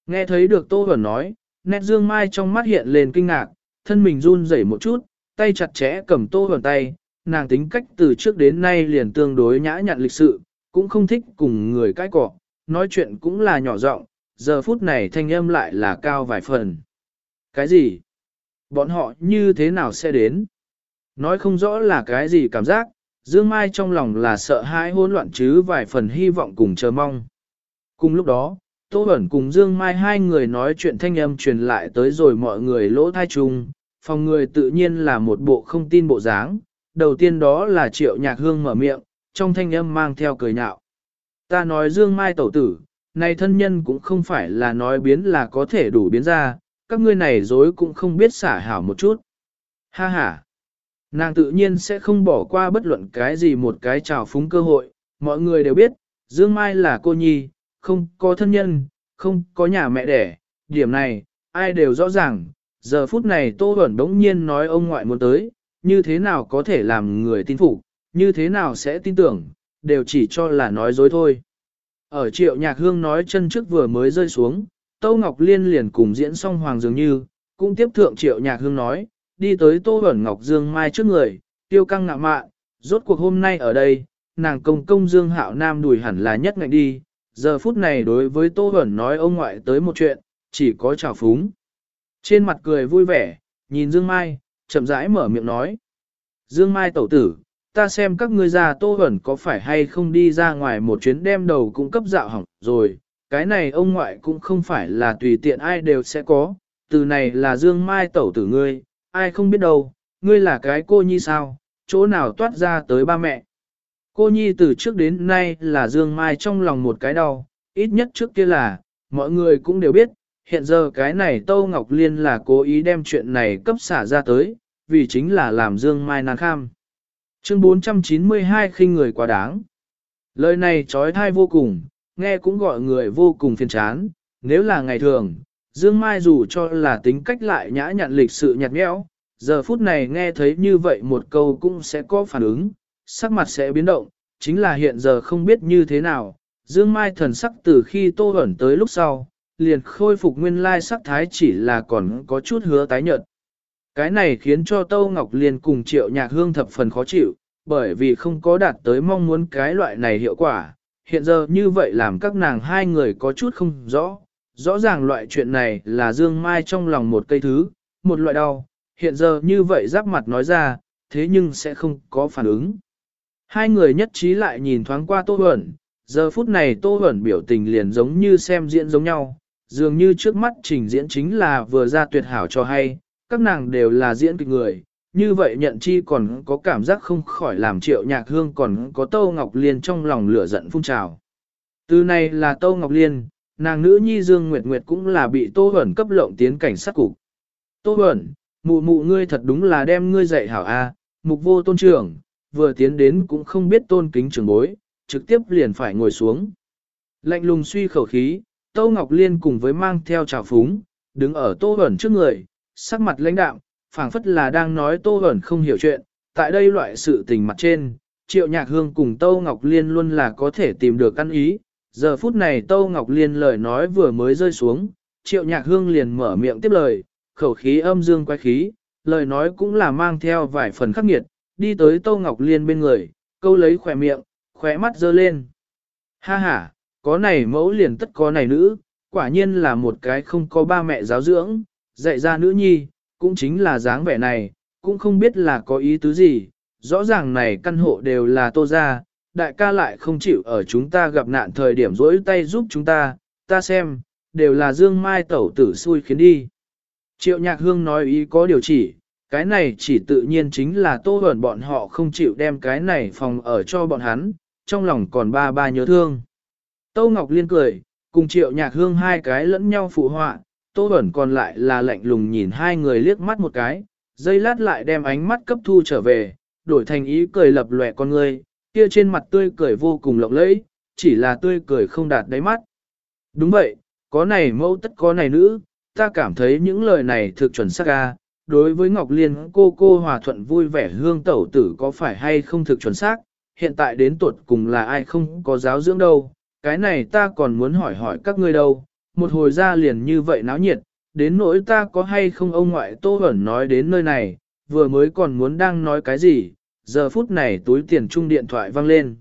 Nghe thấy được Tô Bẩn nói, nét Dương Mai trong mắt hiện lên kinh ngạc, thân mình run rẩy một chút, tay chặt chẽ cầm Tô Bẩn tay, nàng tính cách từ trước đến nay liền tương đối nhã nhặn lịch sự, cũng không thích cùng người cãi cọ, nói chuyện cũng là nhỏ giọng, giờ phút này thanh âm lại là cao vài phần. Cái gì? Bọn họ như thế nào sẽ đến? Nói không rõ là cái gì cảm giác, Dương Mai trong lòng là sợ hãi hỗn loạn chứ vài phần hy vọng cùng chờ mong. Cùng lúc đó, Tô Bẩn cùng Dương Mai hai người nói chuyện thanh âm truyền lại tới rồi mọi người lỗ thai chung, phòng người tự nhiên là một bộ không tin bộ dáng. Đầu tiên đó là triệu nhạc hương mở miệng, trong thanh âm mang theo cười nhạo. Ta nói Dương Mai tẩu tử, này thân nhân cũng không phải là nói biến là có thể đủ biến ra, các ngươi này dối cũng không biết xả hảo một chút. Ha ha! Nàng tự nhiên sẽ không bỏ qua bất luận cái gì một cái trào phúng cơ hội, mọi người đều biết, Dương Mai là cô nhi, không có thân nhân, không có nhà mẹ đẻ, điểm này, ai đều rõ ràng, giờ phút này Tô Bẩn đống nhiên nói ông ngoại muốn tới, như thế nào có thể làm người tin phục, như thế nào sẽ tin tưởng, đều chỉ cho là nói dối thôi. Ở triệu nhạc hương nói chân trước vừa mới rơi xuống, Tâu Ngọc Liên liền cùng diễn xong hoàng dường như, cũng tiếp thượng triệu nhạc hương nói, đi tới Tô Bẩn Ngọc Dương Mai trước người, tiêu căng ngạ mạn, rốt cuộc hôm nay ở đây, nàng công công Dương Hạo Nam đùi hẳn là nhất ngạnh đi, giờ phút này đối với Tô Bẩn nói ông ngoại tới một chuyện, chỉ có trào phúng. Trên mặt cười vui vẻ, nhìn Dương Mai, chậm rãi mở miệng nói. Dương Mai tẩu tử, ta xem các ngươi già Tô Bẩn có phải hay không đi ra ngoài một chuyến đem đầu cung cấp dạo hỏng rồi, cái này ông ngoại cũng không phải là tùy tiện ai đều sẽ có, từ này là Dương Mai tẩu tử ngươi, ai không biết đâu, ngươi là cái cô nhi sao, chỗ nào toát ra tới ba mẹ. Cô nhi từ trước đến nay là Dương Mai trong lòng một cái đau, ít nhất trước kia là, mọi người cũng đều biết, hiện giờ cái này Tâu Ngọc Liên là cố ý đem chuyện này cấp xả ra tới, vì chính là làm Dương Mai nan kham. Chương 492 khinh người quá đáng. Lời này trói thai vô cùng, nghe cũng gọi người vô cùng phiền chán, nếu là ngày thường, Dương Mai dù cho là tính cách lại nhã nhặn lịch sự nhạt nhẽo, giờ phút này nghe thấy như vậy một câu cũng sẽ có phản ứng, sắc mặt sẽ biến động, chính là hiện giờ không biết như thế nào, Dương Mai thần sắc từ khi tô ẩn tới lúc sau, liền khôi phục nguyên lai sắc thái chỉ là còn có chút hứa tái nhợt. Cái này khiến cho Tâu Ngọc Liên cùng triệu nhạc hương thập phần khó chịu, bởi vì không có đạt tới mong muốn cái loại này hiệu quả, hiện giờ như vậy làm các nàng hai người có chút không rõ, rõ ràng loại chuyện này là Dương Mai trong lòng một cây thứ, một loại đau, hiện giờ như vậy giáp mặt nói ra, thế nhưng sẽ không có phản ứng. Hai người nhất trí lại nhìn thoáng qua Tô Huẩn, giờ phút này Tô Huẩn biểu tình liền giống như xem diễn giống nhau, dường như trước mắt trình diễn chính là vừa ra tuyệt hảo cho hay, các nàng đều là diễn kịch người, như vậy nhận chi còn có cảm giác không khỏi làm triệu nhạc hương còn có Tô Ngọc Liên trong lòng lửa giận phun trào. Từ này là Tô Ngọc Liên, nàng nữ nhi Dương Nguyệt Nguyệt cũng là bị Tô Huẩn cấp lộng tiến cảnh sát cục. Tô Huẩn, mụ mụ ngươi thật đúng là đem ngươi dạy hảo a, mục vô tôn trưởng, vừa tiến đến cũng không biết tôn kính trưởng bối, trực tiếp liền phải ngồi xuống. Lạnh lùng suy khẩu khí, Tô Ngọc Liên cùng với mang theo trào phúng, đứng ở Tô Huẩn trước người, sắc mặt lãnh đạm, phảng phất là đang nói Tô Huẩn không hiểu chuyện, tại đây loại sự tình mặt trên, Triệu Nhạc Hương cùng Tô Ngọc Liên luôn là có thể tìm được ăn ý, giờ phút này Tô Ngọc Liên lời nói vừa mới rơi xuống, Triệu Nhạc Hương liền mở miệng tiếp lời, khẩu khí âm dương quay khí, lời nói cũng là mang theo vài phần khắc nghiệt, đi tới Tô Ngọc Liên bên người, câu lấy khỏe miệng, khỏe mắt dơ lên. Ha ha, có này mẫu liền tất có này nữ, quả nhiên là một cái không có ba mẹ giáo dưỡng, dạy ra nữ nhi, cũng chính là dáng vẻ này, cũng không biết là có ý tứ gì, rõ ràng này căn hộ đều là tô ra, đại ca lại không chịu ở chúng ta gặp nạn thời điểm rỗi tay giúp chúng ta, ta xem, đều là dương mai tẩu tử xui khiến đi. Triệu nhạc hương nói ý có điều chỉ, cái này chỉ tự nhiên chính là tô hởn bọn họ không chịu đem cái này phòng ở cho bọn hắn, trong lòng còn ba ba nhớ thương. Tô Ngọc Liên cười, cùng triệu nhạc hương hai cái lẫn nhau phụ họa, tô bẩn còn lại là lạnh lùng nhìn hai người liếc mắt một cái, dây lát lại đem ánh mắt cấp thu trở về, đổi thành ý cười lập lòe con người, kia trên mặt tươi cười vô cùng lộng lẫy, chỉ là tươi cười không đạt đáy mắt. Đúng vậy, có này mẫu tất có này nữ, ta cảm thấy những lời này thực chuẩn xác ca. Đối với Ngọc Liên cô cô hòa thuận vui vẻ hương tẩu tử có phải hay không thực chuẩn xác, hiện tại đến tuột cùng là ai không có giáo dưỡng đâu, cái này ta còn muốn hỏi hỏi các ngươi đâu, một hồi ra liền như vậy náo nhiệt, đến nỗi ta có hay không ông ngoại tô ẩn nói đến nơi này, vừa mới còn muốn đang nói cái gì, giờ phút này túi tiền trung điện thoại vang lên.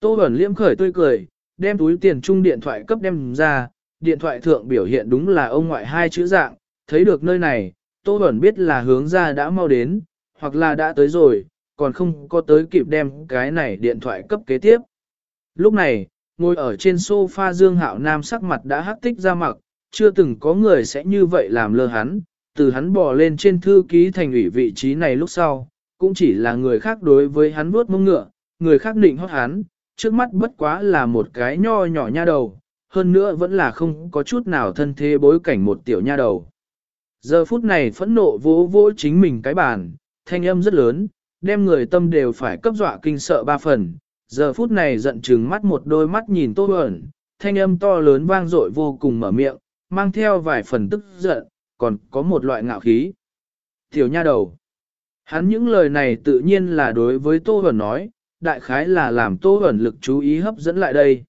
Tô ẩn liêm khởi tươi cười, đem túi tiền trung điện thoại cấp đem ra, điện thoại thượng biểu hiện đúng là ông ngoại hai chữ dạng, thấy được nơi này, Tô Bẩn biết là hướng ra đã mau đến, hoặc là đã tới rồi, còn không có tới kịp đem cái này điện thoại cấp kế tiếp. Lúc này, ngồi ở trên sofa Dương Hạo Nam sắc mặt đã hắc tích ra mặt, chưa từng có người sẽ như vậy làm lơ hắn, từ hắn bò lên trên thư ký thành ủy vị trí này lúc sau, cũng chỉ là người khác đối với hắn vuốt mông ngựa, người khác định hót hắn, trước mắt bất quá là một cái nho nhỏ nha đầu, hơn nữa vẫn là không có chút nào thân thế bối cảnh một tiểu nha đầu. Giờ phút này phẫn nộ vỗ vỗ chính mình cái bàn, thanh âm rất lớn, đem người tâm đều phải cấp dọa kinh sợ ba phần. Giờ phút này giận chừng mắt một đôi mắt nhìn tô Bẩn, thanh âm to lớn vang dội vô cùng mở miệng, mang theo vài phần tức giận, còn có một loại ngạo khí. Tiểu nha đầu. Hắn những lời này tự nhiên là đối với Tô Bẩn nói, đại khái là làm Tô Bẩn lực chú ý hấp dẫn lại đây.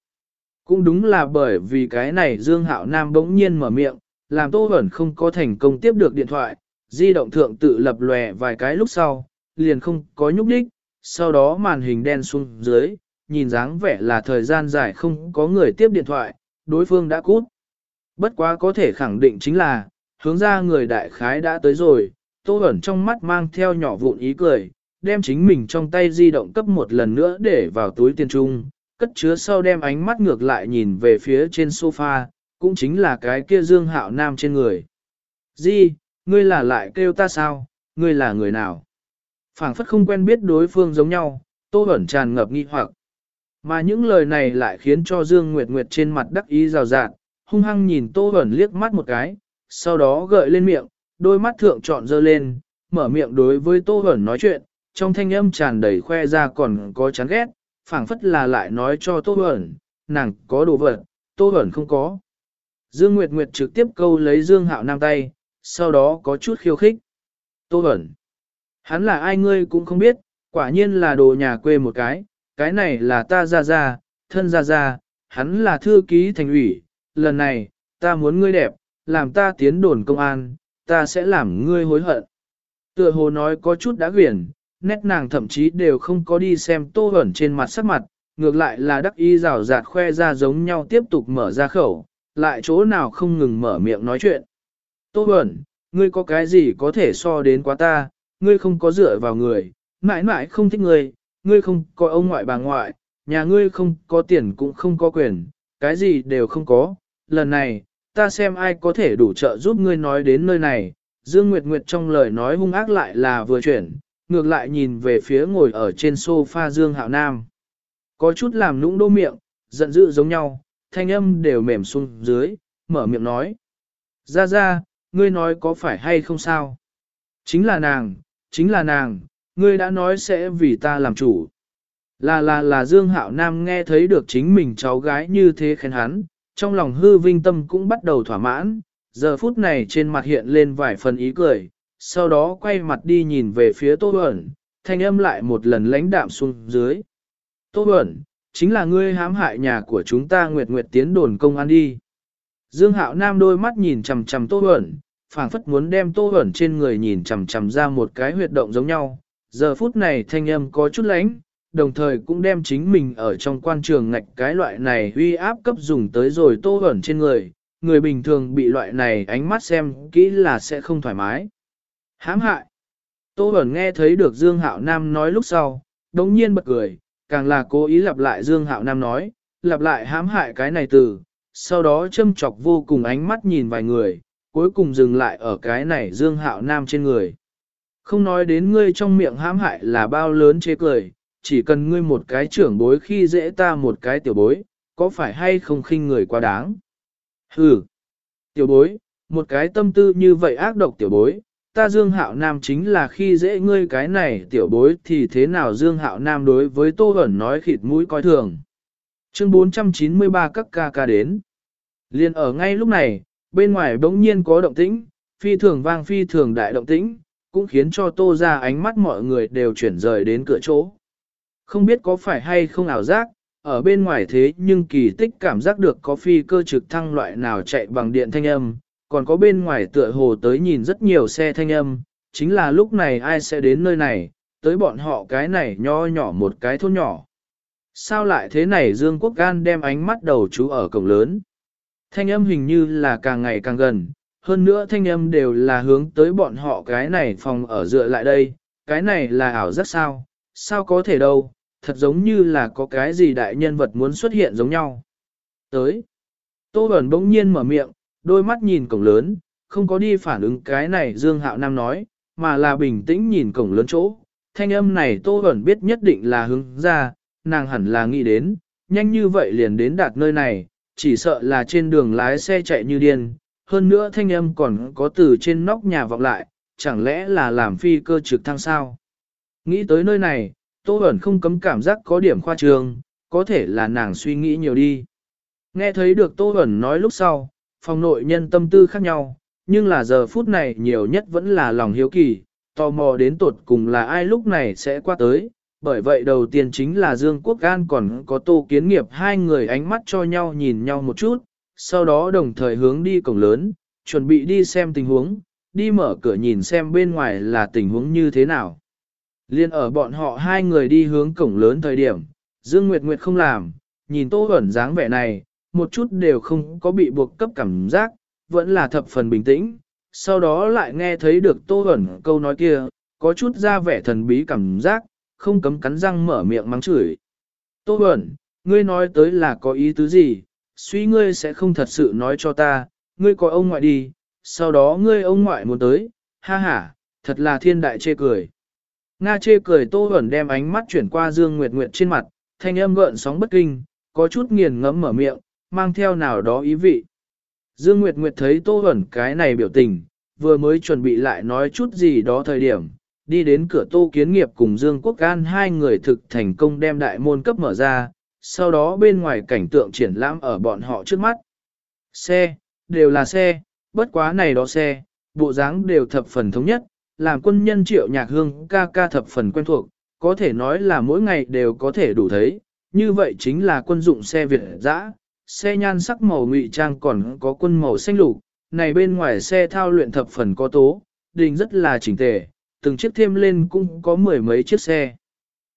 Cũng đúng là bởi vì cái này Dương Hạo Nam bỗng nhiên mở miệng, làm Tô Bẩn không có thành công tiếp được điện thoại, di động thượng tự lập lòe vài cái lúc sau, liền không có nhúc đích, sau đó màn hình đen xuống dưới, nhìn dáng vẻ là thời gian dài không có người tiếp điện thoại, đối phương đã cút. Bất quá có thể khẳng định chính là, hướng ra người đại khái đã tới rồi, Tô ẩn trong mắt mang theo nhỏ vụn ý cười, đem chính mình trong tay di động cấp một lần nữa để vào túi tiền trung, cất chứa sau đem ánh mắt ngược lại nhìn về phía trên sofa, cũng chính là cái kia Dương Hạo Nam trên người. Di, ngươi là lại kêu ta sao, ngươi là người nào? Phảng phất không quen biết đối phương giống nhau, Tô Bẩn tràn ngập nghi hoặc. Mà những lời này lại khiến cho Dương Nguyệt Nguyệt trên mặt đắc ý rào rạt, hung hăng nhìn Tô Bẩn liếc mắt một cái, sau đó gợi lên miệng, đôi mắt thượng trọn dơ lên, mở miệng đối với Tô Bẩn nói chuyện, trong thanh âm tràn đầy khoe ra còn có chán ghét, phảng phất là lại nói cho Tô Huẩn, nàng có đồ vật, Tô Huẩn không có. Dương Nguyệt Nguyệt trực tiếp câu lấy Dương Hạo Nam tay, sau đó có chút khiêu khích. Tô Huẩn, hắn là ai ngươi cũng không biết, quả nhiên là đồ nhà quê một cái, cái này là ta ra ra, thân ra ra, hắn là thư ký thành ủy, lần này, ta muốn ngươi đẹp, làm ta tiến đồn công an, ta sẽ làm ngươi hối hận. Tựa hồ nói có chút đã quyển, nét nàng thậm chí đều không có đi xem tô ẩn trên mặt sắc mặt, ngược lại là đắc y rào rạt khoe ra giống nhau tiếp tục mở ra khẩu, lại chỗ nào không ngừng mở miệng nói chuyện. Tô Bẩn, ngươi có cái gì có thể so đến quá ta, ngươi không có dựa vào người, mãi mãi không thích ngươi, ngươi không có ông ngoại bà ngoại, nhà ngươi không có tiền cũng không có quyền, cái gì đều không có. Lần này, ta xem ai có thể đủ trợ giúp ngươi nói đến nơi này. Dương Nguyệt Nguyệt trong lời nói hung ác lại là vừa chuyển, ngược lại nhìn về phía ngồi ở trên sofa Dương Hạo Nam. Có chút làm nũng đô miệng, giận dữ giống nhau, thanh âm đều mềm xuống dưới, mở miệng nói. Ra ra, ngươi nói có phải hay không sao? Chính là nàng, chính là nàng, ngươi đã nói sẽ vì ta làm chủ. Là là là Dương Hạo Nam nghe thấy được chính mình cháu gái như thế khen hắn, trong lòng hư vinh tâm cũng bắt đầu thỏa mãn, giờ phút này trên mặt hiện lên vài phần ý cười, sau đó quay mặt đi nhìn về phía Tô Bẩn, thanh âm lại một lần lãnh đạm xuống dưới. Tô Bẩn, chính là ngươi hãm hại nhà của chúng ta Nguyệt Nguyệt tiến đồn công an đi. Dương Hạo Nam đôi mắt nhìn chằm chằm Tô Bẩn, phảng phất muốn đem Tô hẩn trên người nhìn chằm chằm ra một cái huyệt động giống nhau. Giờ phút này thanh âm có chút lánh, đồng thời cũng đem chính mình ở trong quan trường ngạch cái loại này uy áp cấp dùng tới rồi Tô hẩn trên người. Người bình thường bị loại này ánh mắt xem kỹ là sẽ không thoải mái. Hãm hại. Tô Bẩn nghe thấy được Dương Hạo Nam nói lúc sau, đống nhiên bật cười, càng là cố ý lặp lại Dương Hạo Nam nói, lặp lại hãm hại cái này từ, sau đó châm chọc vô cùng ánh mắt nhìn vài người, cuối cùng dừng lại ở cái này Dương Hạo Nam trên người. Không nói đến ngươi trong miệng hãm hại là bao lớn chế cười, chỉ cần ngươi một cái trưởng bối khi dễ ta một cái tiểu bối, có phải hay không khinh người quá đáng? Hừ, tiểu bối, một cái tâm tư như vậy ác độc tiểu bối, ta Dương Hạo Nam chính là khi dễ ngươi cái này tiểu bối thì thế nào Dương Hạo Nam đối với Tô Hẩn nói khịt mũi coi thường. Chương 493 các ca ca đến. Liên ở ngay lúc này, bên ngoài bỗng nhiên có động tĩnh, phi thường vang phi thường đại động tĩnh, cũng khiến cho Tô ra ánh mắt mọi người đều chuyển rời đến cửa chỗ. Không biết có phải hay không ảo giác, ở bên ngoài thế nhưng kỳ tích cảm giác được có phi cơ trực thăng loại nào chạy bằng điện thanh âm, còn có bên ngoài tựa hồ tới nhìn rất nhiều xe thanh âm, chính là lúc này ai sẽ đến nơi này, tới bọn họ cái này nho nhỏ một cái thôn nhỏ. Sao lại thế này Dương Quốc Gan đem ánh mắt đầu chú ở cổng lớn. Thanh âm hình như là càng ngày càng gần, hơn nữa thanh âm đều là hướng tới bọn họ cái này phòng ở dựa lại đây, cái này là ảo rất sao, sao có thể đâu, thật giống như là có cái gì đại nhân vật muốn xuất hiện giống nhau. Tới, Tô Bẩn bỗng nhiên mở miệng, đôi mắt nhìn cổng lớn, không có đi phản ứng cái này Dương Hạo Nam nói, mà là bình tĩnh nhìn cổng lớn chỗ. Thanh âm này Tô Bẩn biết nhất định là hướng ra, nàng hẳn là nghĩ đến, nhanh như vậy liền đến đạt nơi này, chỉ sợ là trên đường lái xe chạy như điên, hơn nữa thanh âm còn có từ trên nóc nhà vọng lại, chẳng lẽ là làm phi cơ trực thăng sao? Nghĩ tới nơi này, Tô Bẩn không cấm cảm giác có điểm khoa trương, có thể là nàng suy nghĩ nhiều đi. Nghe thấy được Tô Bẩn nói lúc sau, phòng nội nhân tâm tư khác nhau, nhưng là giờ phút này nhiều nhất vẫn là lòng hiếu kỳ, tò mò đến tột cùng là ai lúc này sẽ qua tới. Bởi vậy đầu tiên chính là Dương Quốc An còn có Tô Kiến Nghiệp hai người ánh mắt cho nhau nhìn nhau một chút, sau đó đồng thời hướng đi cổng lớn, chuẩn bị đi xem tình huống, đi mở cửa nhìn xem bên ngoài là tình huống như thế nào. Liên ở bọn họ hai người đi hướng cổng lớn thời điểm, Dương Nguyệt Nguyệt không làm, nhìn Tô Huẩn dáng vẻ này, một chút đều không có bị buộc cấp cảm giác, vẫn là thập phần bình tĩnh. Sau đó lại nghe thấy được Tô Huẩn câu nói kia, có chút ra vẻ thần bí cảm giác, không cấm cắn răng mở miệng mắng chửi. Tô Bẩn, ngươi nói tới là có ý tứ gì, suy ngươi sẽ không thật sự nói cho ta, ngươi có ông ngoại đi, sau đó ngươi ông ngoại muốn tới, ha ha, thật là thiên đại chê cười. Nga chê cười Tô Bẩn đem ánh mắt chuyển qua Dương Nguyệt Nguyệt trên mặt, thanh âm gợn sóng bất kinh, có chút nghiền ngẫm mở miệng, mang theo nào đó ý vị. Dương Nguyệt Nguyệt thấy Tô Bẩn cái này biểu tình, vừa mới chuẩn bị lại nói chút gì đó thời điểm, đi đến cửa Tô Kiến Nghiệp cùng Dương Quốc An hai người thực thành công đem đại môn cấp mở ra, sau đó bên ngoài cảnh tượng triển lãm ở bọn họ trước mắt. Xe, đều là xe, bất quá này đó xe, bộ dáng đều thập phần thống nhất, làm quân nhân triệu nhạc hương ca ca thập phần quen thuộc, có thể nói là mỗi ngày đều có thể đủ thấy, như vậy chính là quân dụng xe Việt dã, xe nhan sắc màu ngụy trang còn có quân màu xanh lục, này bên ngoài xe thao luyện thập phần có tố, đình rất là chỉnh tề, từng chiếc thêm lên cũng có mười mấy chiếc xe.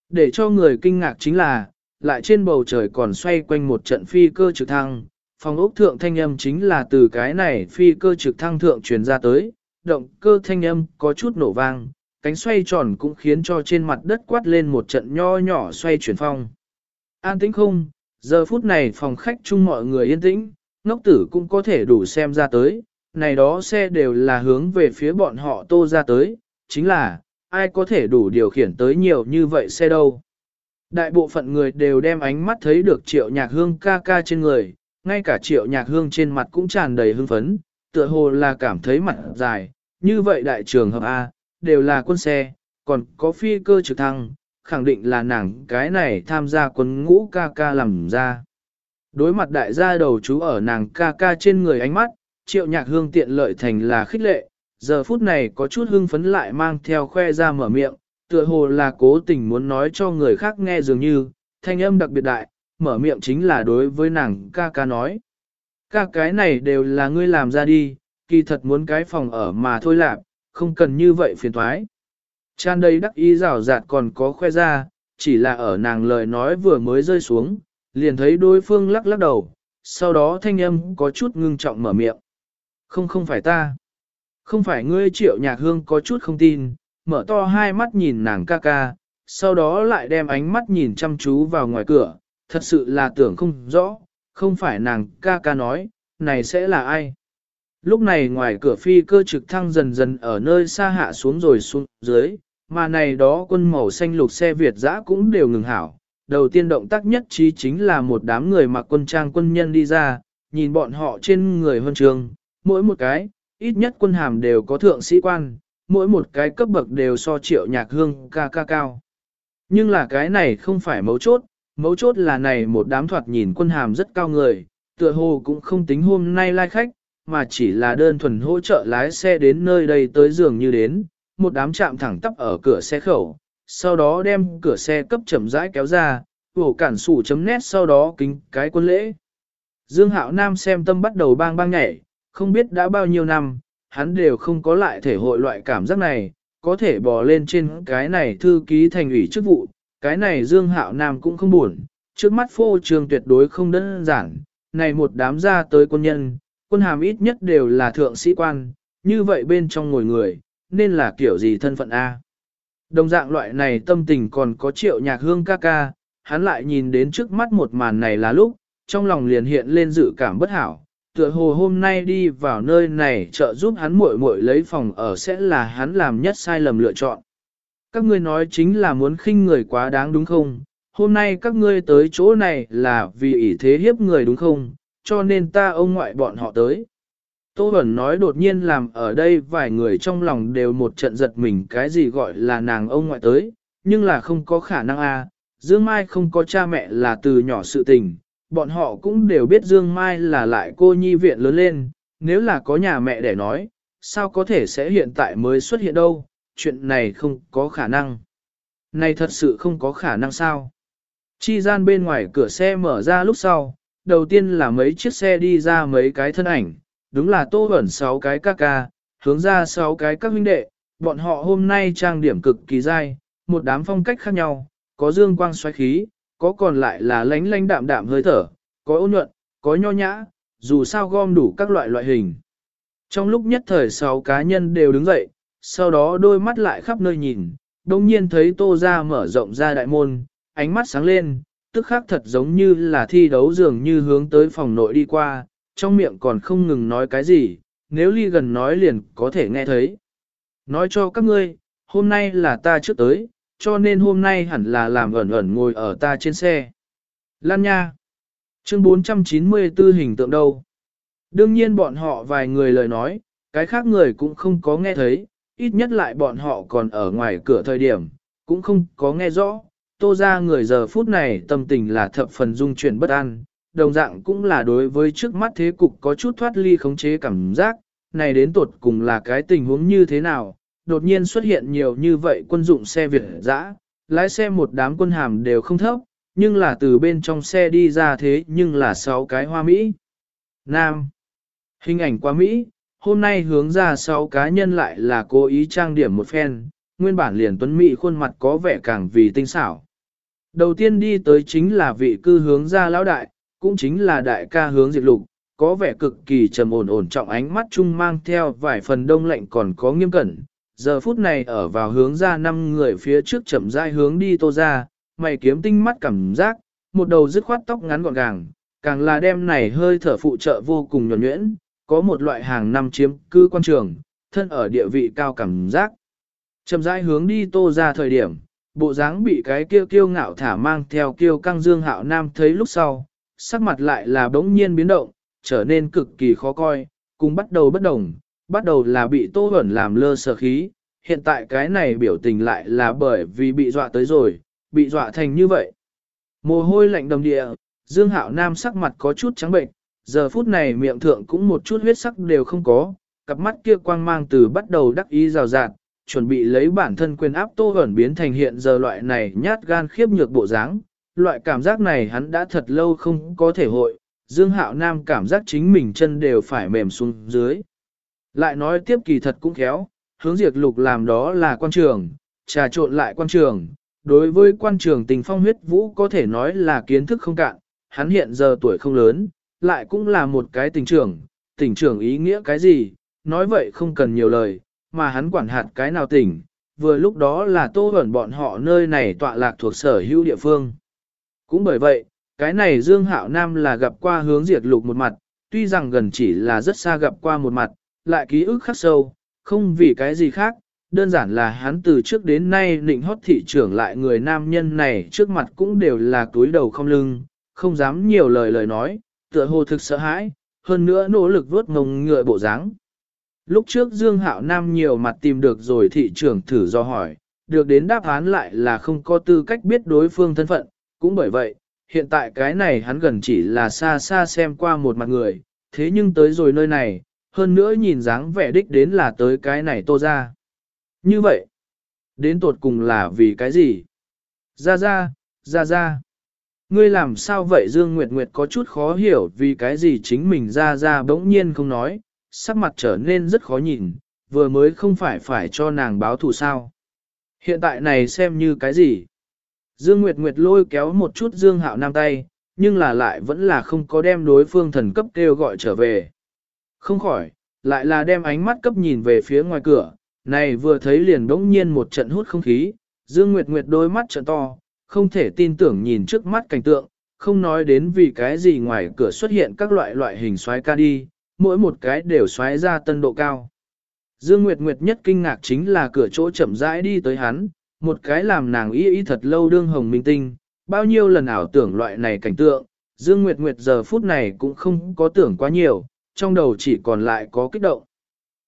Để cho người kinh ngạc chính là, lại trên bầu trời còn xoay quanh một trận phi cơ trực thăng, phòng ốc thượng thanh âm chính là từ cái này phi cơ trực thăng thượng truyền ra tới, động cơ thanh âm có chút nổ vang, cánh xoay tròn cũng khiến cho trên mặt đất quát lên một trận nho nhỏ xoay chuyển phong. An tĩnh không, giờ phút này phòng khách chung mọi người yên tĩnh, ngốc tử cũng có thể đủ xem ra tới, này đó xe đều là hướng về phía bọn họ tô ra tới, chính là, ai có thể đủ điều khiển tới nhiều như vậy xe đâu. Đại bộ phận người đều đem ánh mắt thấy được triệu nhạc hương ca ca trên người, ngay cả triệu nhạc hương trên mặt cũng tràn đầy hưng phấn, tựa hồ là cảm thấy mặt dài, như vậy đại trường hợp A, đều là quân xe, còn có phi cơ trực thăng, khẳng định là nàng cái này tham gia quân ngũ ca ca làm ra. Đối mặt đại gia đầu chú ở nàng ca ca trên người ánh mắt, triệu nhạc hương tiện lợi thành là khích lệ, giờ phút này có chút hưng phấn lại mang theo khoe ra mở miệng, tựa hồ là cố tình muốn nói cho người khác nghe dường như, thanh âm đặc biệt đại, mở miệng chính là đối với nàng ca ca nói. Ca cái này đều là ngươi làm ra đi, kỳ thật muốn cái phòng ở mà thôi lạp, không cần như vậy phiền thoái. Chan đây đắc ý rào rạt còn có khoe ra, chỉ là ở nàng lời nói vừa mới rơi xuống, liền thấy đối phương lắc lắc đầu, sau đó thanh âm có chút ngưng trọng mở miệng. Không không phải ta. Không phải ngươi triệu nhạc hương có chút không tin, mở to hai mắt nhìn nàng ca ca, sau đó lại đem ánh mắt nhìn chăm chú vào ngoài cửa, thật sự là tưởng không rõ, không phải nàng ca ca nói, này sẽ là ai. Lúc này ngoài cửa phi cơ trực thăng dần dần ở nơi xa hạ xuống rồi xuống dưới, mà này đó quân màu xanh lục xe Việt dã cũng đều ngừng hảo. Đầu tiên động tác nhất trí chính là một đám người mặc quân trang quân nhân đi ra, nhìn bọn họ trên người huân trường, mỗi một cái, ít nhất quân hàm đều có thượng sĩ quan, mỗi một cái cấp bậc đều so triệu nhạc hương ca ca cao. Nhưng là cái này không phải mấu chốt, mấu chốt là này một đám thoạt nhìn quân hàm rất cao người, tựa hồ cũng không tính hôm nay lai khách, mà chỉ là đơn thuần hỗ trợ lái xe đến nơi đây tới giường như đến, một đám chạm thẳng tắp ở cửa xe khẩu, sau đó đem cửa xe cấp chậm rãi kéo ra, vổ cản sủ chấm nét sau đó kính cái quân lễ. Dương Hạo Nam xem tâm bắt đầu bang bang nhảy, không biết đã bao nhiêu năm, hắn đều không có lại thể hội loại cảm giác này, có thể bò lên trên cái này thư ký thành ủy chức vụ, cái này Dương Hạo Nam cũng không buồn, trước mắt phô trường tuyệt đối không đơn giản, này một đám ra tới quân nhân, quân hàm ít nhất đều là thượng sĩ quan, như vậy bên trong ngồi người, nên là kiểu gì thân phận A. Đồng dạng loại này tâm tình còn có triệu nhạc hương ca ca, hắn lại nhìn đến trước mắt một màn này là lúc, trong lòng liền hiện lên dự cảm bất hảo, tựa hồ hôm nay đi vào nơi này trợ giúp hắn muội muội lấy phòng ở sẽ là hắn làm nhất sai lầm lựa chọn. Các ngươi nói chính là muốn khinh người quá đáng đúng không? Hôm nay các ngươi tới chỗ này là vì ỷ thế hiếp người đúng không? Cho nên ta ông ngoại bọn họ tới. Tô Bẩn nói đột nhiên làm ở đây vài người trong lòng đều một trận giật mình cái gì gọi là nàng ông ngoại tới, nhưng là không có khả năng a. Dương Mai không có cha mẹ là từ nhỏ sự tình, bọn họ cũng đều biết Dương Mai là lại cô nhi viện lớn lên, nếu là có nhà mẹ để nói, sao có thể sẽ hiện tại mới xuất hiện đâu, chuyện này không có khả năng. Này thật sự không có khả năng sao. Chi gian bên ngoài cửa xe mở ra lúc sau, đầu tiên là mấy chiếc xe đi ra mấy cái thân ảnh, đúng là tô ẩn sáu cái ca ca, hướng ra sáu cái các huynh đệ, bọn họ hôm nay trang điểm cực kỳ dai, một đám phong cách khác nhau, có dương quang xoáy khí, có còn lại là lánh lánh đạm đạm hơi thở, có ôn nhuận, có nho nhã, dù sao gom đủ các loại loại hình. Trong lúc nhất thời sáu cá nhân đều đứng dậy, sau đó đôi mắt lại khắp nơi nhìn, đồng nhiên thấy tô ra mở rộng ra đại môn, ánh mắt sáng lên, tức khắc thật giống như là thi đấu dường như hướng tới phòng nội đi qua, trong miệng còn không ngừng nói cái gì, nếu ly gần nói liền có thể nghe thấy. Nói cho các ngươi, hôm nay là ta trước tới, cho nên hôm nay hẳn là làm ẩn ẩn ngồi ở ta trên xe. Lan nha! Chương 494 hình tượng đâu? Đương nhiên bọn họ vài người lời nói, cái khác người cũng không có nghe thấy, ít nhất lại bọn họ còn ở ngoài cửa thời điểm, cũng không có nghe rõ. Tô ra người giờ phút này tâm tình là thập phần dung chuyển bất an, đồng dạng cũng là đối với trước mắt thế cục có chút thoát ly khống chế cảm giác, này đến tột cùng là cái tình huống như thế nào, đột nhiên xuất hiện nhiều như vậy quân dụng xe Việt dã, lái xe một đám quân hàm đều không thấp, nhưng là từ bên trong xe đi ra thế nhưng là sáu cái hoa Mỹ. Nam. Hình ảnh qua Mỹ, hôm nay hướng ra sáu cá nhân lại là cố ý trang điểm một phen, nguyên bản liền tuấn Mỹ khuôn mặt có vẻ càng vì tinh xảo. Đầu tiên đi tới chính là vị cư hướng ra lão đại, cũng chính là đại ca hướng diệt lục, có vẻ cực kỳ trầm ổn ổn trọng ánh mắt chung mang theo vài phần đông lạnh còn có nghiêm cẩn. Giờ phút này ở vào hướng ra năm người phía trước chậm rãi hướng đi tô ra, mày kiếm tinh mắt cảm giác, một đầu dứt khoát tóc ngắn gọn gàng, càng là đem này hơi thở phụ trợ vô cùng nhuẩn nhuyễn, có một loại hàng năm chiếm cư quan trường, thân ở địa vị cao cảm giác. Chậm rãi hướng đi tô ra thời điểm, bộ dáng bị cái kêu kiêu ngạo thả mang theo kiêu căng dương hạo nam thấy lúc sau, sắc mặt lại là bỗng nhiên biến động, trở nên cực kỳ khó coi, cùng bắt đầu bất đồng, bắt đầu là bị tô Huẩn làm lơ sở khí, hiện tại cái này biểu tình lại là bởi vì bị dọa tới rồi, bị dọa thành như vậy. Mồ hôi lạnh đầm địa, Dương Hạo Nam sắc mặt có chút trắng bệnh, giờ phút này miệng thượng cũng một chút huyết sắc đều không có, cặp mắt kia quang mang từ bắt đầu đắc ý rào rạt, chuẩn bị lấy bản thân quyền áp tô Huẩn biến thành hiện giờ loại này nhát gan khiếp nhược bộ dáng. Loại cảm giác này hắn đã thật lâu không có thể hội, Dương Hạo Nam cảm giác chính mình chân đều phải mềm xuống dưới. Lại nói tiếp kỳ thật cũng khéo, hướng diệt lục làm đó là quan trường, trà trộn lại quan trường. Đối với quan trường tình phong huyết vũ có thể nói là kiến thức không cạn, hắn hiện giờ tuổi không lớn, lại cũng là một cái tình trưởng, tình trưởng ý nghĩa cái gì, nói vậy không cần nhiều lời, mà hắn quản hạt cái nào tỉnh, vừa lúc đó là tô ẩn bọn họ nơi này tọa lạc thuộc sở hữu địa phương. Cũng bởi vậy, cái này Dương Hạo Nam là gặp qua hướng diệt lục một mặt, tuy rằng gần chỉ là rất xa gặp qua một mặt, lại ký ức khắc sâu, không vì cái gì khác, đơn giản là hắn từ trước đến nay định hót thị trưởng lại người nam nhân này trước mặt cũng đều là túi đầu không lưng, không dám nhiều lời lời nói, tựa hồ thực sợ hãi, hơn nữa nỗ lực vớt ngông ngựa bộ dáng. Lúc trước Dương Hạo Nam nhiều mặt tìm được rồi thị trưởng thử do hỏi, được đến đáp án lại là không có tư cách biết đối phương thân phận, cũng bởi vậy, hiện tại cái này hắn gần chỉ là xa xa xem qua một mặt người, thế nhưng tới rồi nơi này, hơn nữa nhìn dáng vẻ đích đến là tới cái này tô ra. Như vậy, đến tột cùng là vì cái gì? Ra ra, ra ra. Ngươi làm sao vậy Dương Nguyệt Nguyệt có chút khó hiểu vì cái gì chính mình ra ra bỗng nhiên không nói, sắc mặt trở nên rất khó nhìn, vừa mới không phải phải cho nàng báo thù sao. Hiện tại này xem như cái gì? Dương Nguyệt Nguyệt lôi kéo một chút Dương Hạo Nam tay, nhưng là lại vẫn là không có đem đối phương thần cấp kêu gọi trở về. Không khỏi, lại là đem ánh mắt cấp nhìn về phía ngoài cửa, này vừa thấy liền đống nhiên một trận hút không khí, Dương Nguyệt Nguyệt đôi mắt trận to, không thể tin tưởng nhìn trước mắt cảnh tượng, không nói đến vì cái gì ngoài cửa xuất hiện các loại loại hình xoáy ca đi, mỗi một cái đều xoáy ra tân độ cao. Dương Nguyệt Nguyệt nhất kinh ngạc chính là cửa chỗ chậm rãi đi tới hắn, một cái làm nàng ý ý thật lâu đương hồng minh tinh, bao nhiêu lần ảo tưởng loại này cảnh tượng, Dương Nguyệt Nguyệt giờ phút này cũng không có tưởng quá nhiều, trong đầu chỉ còn lại có kích động.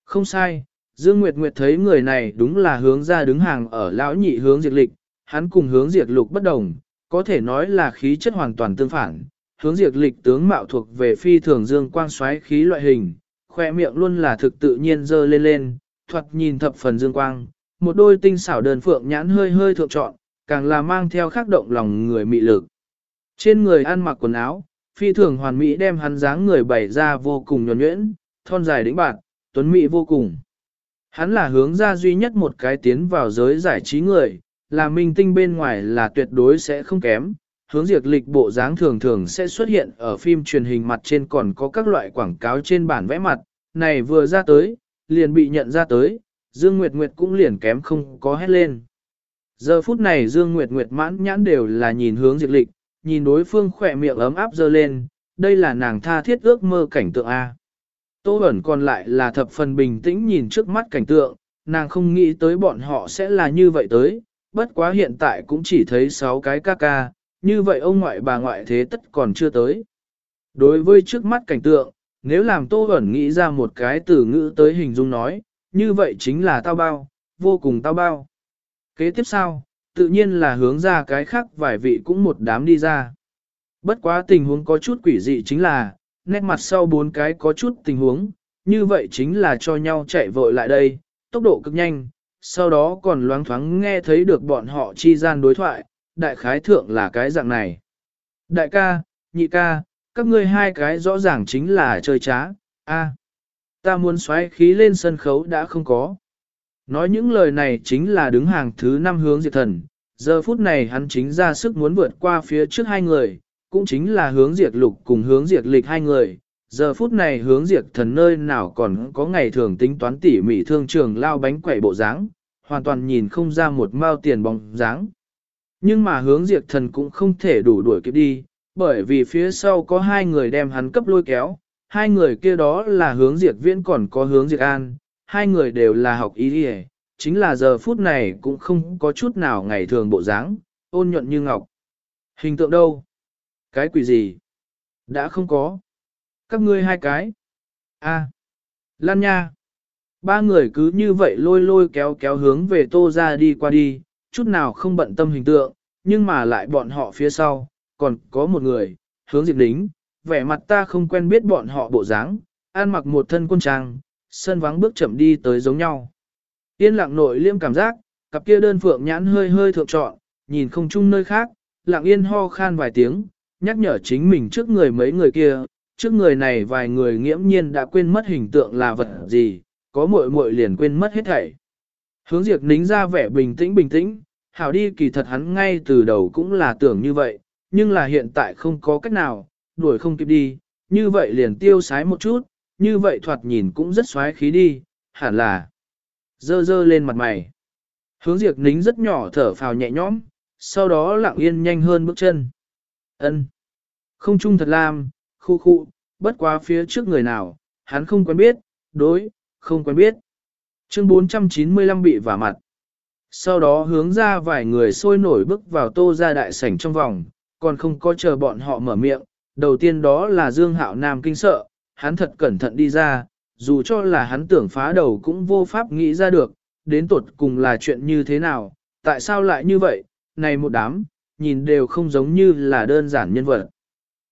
Không sai, Dương Nguyệt Nguyệt thấy người này đúng là hướng ra đứng hàng ở lão nhị hướng diệt lịch, hắn cùng hướng diệt lục bất đồng, có thể nói là khí chất hoàn toàn tương phản, hướng diệt lịch tướng mạo thuộc về phi thường dương quang xoáy khí loại hình, khoe miệng luôn là thực tự nhiên dơ lên lên, thoạt nhìn thập phần dương quang, một đôi tinh xảo đơn phượng nhãn hơi hơi thượng trọn, càng là mang theo khắc động lòng người mị lực. Trên người ăn mặc quần áo, phi thường hoàn mỹ đem hắn dáng người bày ra vô cùng nhuẩn nhuyễn, thon dài đĩnh bạn, tuấn mỹ vô cùng. Hắn là hướng ra duy nhất một cái tiến vào giới giải trí người, là minh tinh bên ngoài là tuyệt đối sẽ không kém, hướng diệt lịch bộ dáng thường thường sẽ xuất hiện ở phim truyền hình mặt trên còn có các loại quảng cáo trên bản vẽ mặt, này vừa ra tới, liền bị nhận ra tới, Dương Nguyệt Nguyệt cũng liền kém không có hét lên. Giờ phút này Dương Nguyệt Nguyệt mãn nhãn đều là nhìn hướng diệt lịch, nhìn đối phương khỏe miệng ấm áp dơ lên, đây là nàng tha thiết ước mơ cảnh tượng A. Tô ẩn còn lại là thập phần bình tĩnh nhìn trước mắt cảnh tượng, nàng không nghĩ tới bọn họ sẽ là như vậy tới, bất quá hiện tại cũng chỉ thấy 6 cái ca ca, như vậy ông ngoại bà ngoại thế tất còn chưa tới. Đối với trước mắt cảnh tượng, nếu làm Tô ẩn nghĩ ra một cái từ ngữ tới hình dung nói, như vậy chính là tao bao, vô cùng tao bao. Kế tiếp sau, tự nhiên là hướng ra cái khác vài vị cũng một đám đi ra. Bất quá tình huống có chút quỷ dị chính là, nét mặt sau bốn cái có chút tình huống, như vậy chính là cho nhau chạy vội lại đây, tốc độ cực nhanh, sau đó còn loáng thoáng nghe thấy được bọn họ chi gian đối thoại, đại khái thượng là cái dạng này. Đại ca, nhị ca, các ngươi hai cái rõ ràng chính là chơi trá, a, ta muốn xoáy khí lên sân khấu đã không có. Nói những lời này chính là đứng hàng thứ năm hướng diệt thần, giờ phút này hắn chính ra sức muốn vượt qua phía trước hai người, cũng chính là hướng diệt lục cùng hướng diệt lịch hai người. giờ phút này hướng diệt thần nơi nào còn có ngày thường tính toán tỉ mỉ thương trường lao bánh quẩy bộ dáng, hoàn toàn nhìn không ra một mao tiền bóng dáng. Nhưng mà hướng diệt thần cũng không thể đủ đuổi kịp đi, bởi vì phía sau có hai người đem hắn cấp lôi kéo, hai người kia đó là hướng diệt viễn còn có hướng diệt an, hai người đều là học ý đi chính là giờ phút này cũng không có chút nào ngày thường bộ dáng, ôn nhuận như ngọc. Hình tượng đâu? Cái quỷ gì? Đã không có. Các ngươi hai cái. a Lan nha. Ba người cứ như vậy lôi lôi kéo kéo hướng về tô ra đi qua đi, chút nào không bận tâm hình tượng, nhưng mà lại bọn họ phía sau, còn có một người, hướng diệt đính, vẻ mặt ta không quen biết bọn họ bộ dáng, ăn mặc một thân quân trang, sân vắng bước chậm đi tới giống nhau. Yên lặng nội liêm cảm giác, cặp kia đơn phượng nhãn hơi hơi thượng trọn, nhìn không chung nơi khác, lặng yên ho khan vài tiếng, nhắc nhở chính mình trước người mấy người kia, trước người này vài người nghiễm nhiên đã quên mất hình tượng là vật gì, có muội muội liền quên mất hết thảy. Hướng diệt nính ra vẻ bình tĩnh bình tĩnh, hảo đi kỳ thật hắn ngay từ đầu cũng là tưởng như vậy, nhưng là hiện tại không có cách nào, đuổi không kịp đi, như vậy liền tiêu sái một chút, như vậy thoạt nhìn cũng rất xoáy khí đi, hẳn là dơ dơ lên mặt mày. Hướng diệt nính rất nhỏ thở phào nhẹ nhõm, sau đó lặng yên nhanh hơn bước chân. ân Không chung thật lam, khu khu, bất quá phía trước người nào, hắn không quen biết, đối, không quen biết. Chương 495 bị vả mặt. Sau đó hướng ra vài người sôi nổi bước vào tô ra đại sảnh trong vòng, còn không có chờ bọn họ mở miệng. Đầu tiên đó là Dương Hạo Nam kinh sợ, hắn thật cẩn thận đi ra, dù cho là hắn tưởng phá đầu cũng vô pháp nghĩ ra được, đến tột cùng là chuyện như thế nào, tại sao lại như vậy, này một đám, nhìn đều không giống như là đơn giản nhân vật.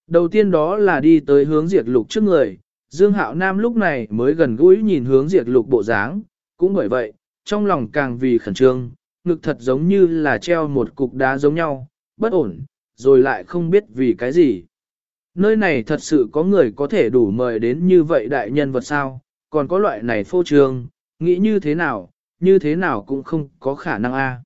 Đầu tiên đó là đi tới hướng diệt lục trước người, Dương Hạo Nam lúc này mới gần gũi nhìn hướng diệt lục bộ dáng, cũng bởi vậy, trong lòng càng vì khẩn trương, ngực thật giống như là treo một cục đá giống nhau, bất ổn, rồi lại không biết vì cái gì. Nơi này thật sự có người có thể đủ mời đến như vậy đại nhân vật sao, còn có loại này phô trương, nghĩ như thế nào, như thế nào cũng không có khả năng a.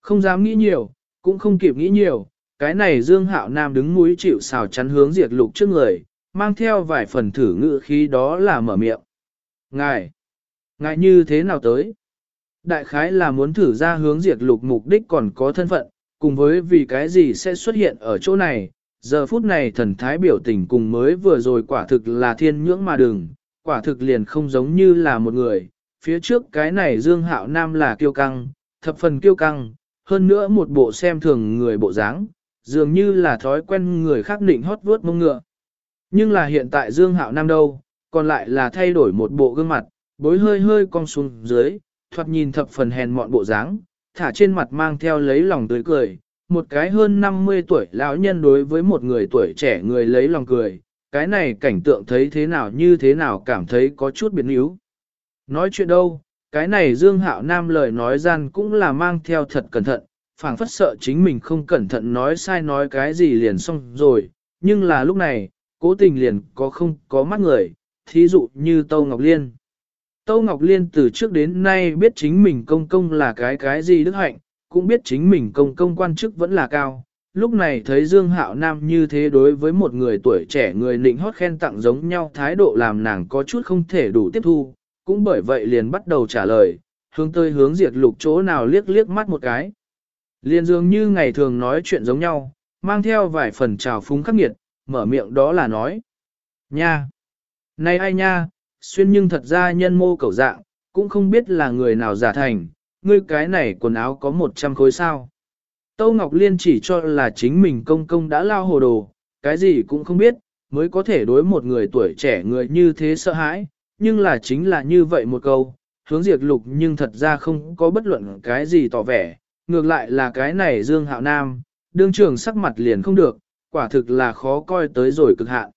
Không dám nghĩ nhiều, cũng không kịp nghĩ nhiều, cái này Dương Hạo Nam đứng mũi chịu xào chắn hướng diệt lục trước người, mang theo vài phần thử ngữ khí đó là mở miệng. Ngài, ngài như thế nào tới? Đại khái là muốn thử ra hướng diệt lục mục đích còn có thân phận, cùng với vì cái gì sẽ xuất hiện ở chỗ này, giờ phút này thần thái biểu tình cùng mới vừa rồi quả thực là thiên nhưỡng mà đừng, quả thực liền không giống như là một người, phía trước cái này Dương Hạo Nam là kiêu căng, thập phần kiêu căng, hơn nữa một bộ xem thường người bộ dáng, dường như là thói quen người khác định hót vuốt mông ngựa. Nhưng là hiện tại Dương Hạo Nam đâu, còn lại là thay đổi một bộ gương mặt, bối hơi hơi cong xuống dưới, thoạt nhìn thập phần hèn mọn bộ dáng, thả trên mặt mang theo lấy lòng tươi cười, một cái hơn 50 tuổi lão nhân đối với một người tuổi trẻ người lấy lòng cười, cái này cảnh tượng thấy thế nào như thế nào cảm thấy có chút biến yếu. Nói chuyện đâu, cái này Dương Hạo Nam lời nói gian cũng là mang theo thật cẩn thận, phảng phất sợ chính mình không cẩn thận nói sai nói cái gì liền xong rồi, nhưng là lúc này, cố tình liền có không có mắt người, thí dụ như Tâu Ngọc Liên. Tâu Ngọc Liên từ trước đến nay biết chính mình công công là cái cái gì đức hạnh, cũng biết chính mình công công quan chức vẫn là cao. Lúc này thấy Dương Hạo Nam như thế đối với một người tuổi trẻ người nịnh hót khen tặng giống nhau thái độ làm nàng có chút không thể đủ tiếp thu, cũng bởi vậy liền bắt đầu trả lời, hướng tới hướng diệt lục chỗ nào liếc liếc mắt một cái. Liền dường như ngày thường nói chuyện giống nhau, mang theo vài phần trào phúng khắc nghiệt, mở miệng đó là nói. Nha! Này ai nha, xuyên nhưng thật ra nhân mô cầu dạng, cũng không biết là người nào giả thành, ngươi cái này quần áo có 100 khối sao. Tâu Ngọc Liên chỉ cho là chính mình công công đã lao hồ đồ, cái gì cũng không biết, mới có thể đối một người tuổi trẻ người như thế sợ hãi, nhưng là chính là như vậy một câu, hướng diệt lục nhưng thật ra không có bất luận cái gì tỏ vẻ, ngược lại là cái này Dương Hạo Nam, đương trường sắc mặt liền không được, quả thực là khó coi tới rồi cực hạn.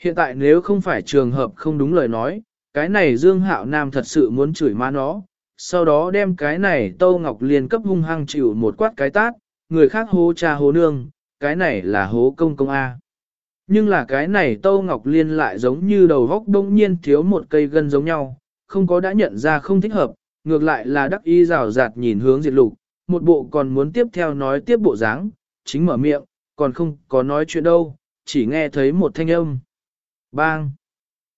Hiện tại nếu không phải trường hợp không đúng lời nói, cái này Dương Hạo Nam thật sự muốn chửi má nó, sau đó đem cái này Tâu Ngọc Liên cấp hung hăng chịu một quát cái tát, người khác hố cha hố nương, cái này là hố công công A. Nhưng là cái này Tâu Ngọc Liên lại giống như đầu góc đông nhiên thiếu một cây gân giống nhau, không có đã nhận ra không thích hợp, ngược lại là đắc y rào rạt nhìn hướng diệt lục, một bộ còn muốn tiếp theo nói tiếp bộ dáng, chính mở miệng, còn không có nói chuyện đâu, chỉ nghe thấy một thanh âm. Bang!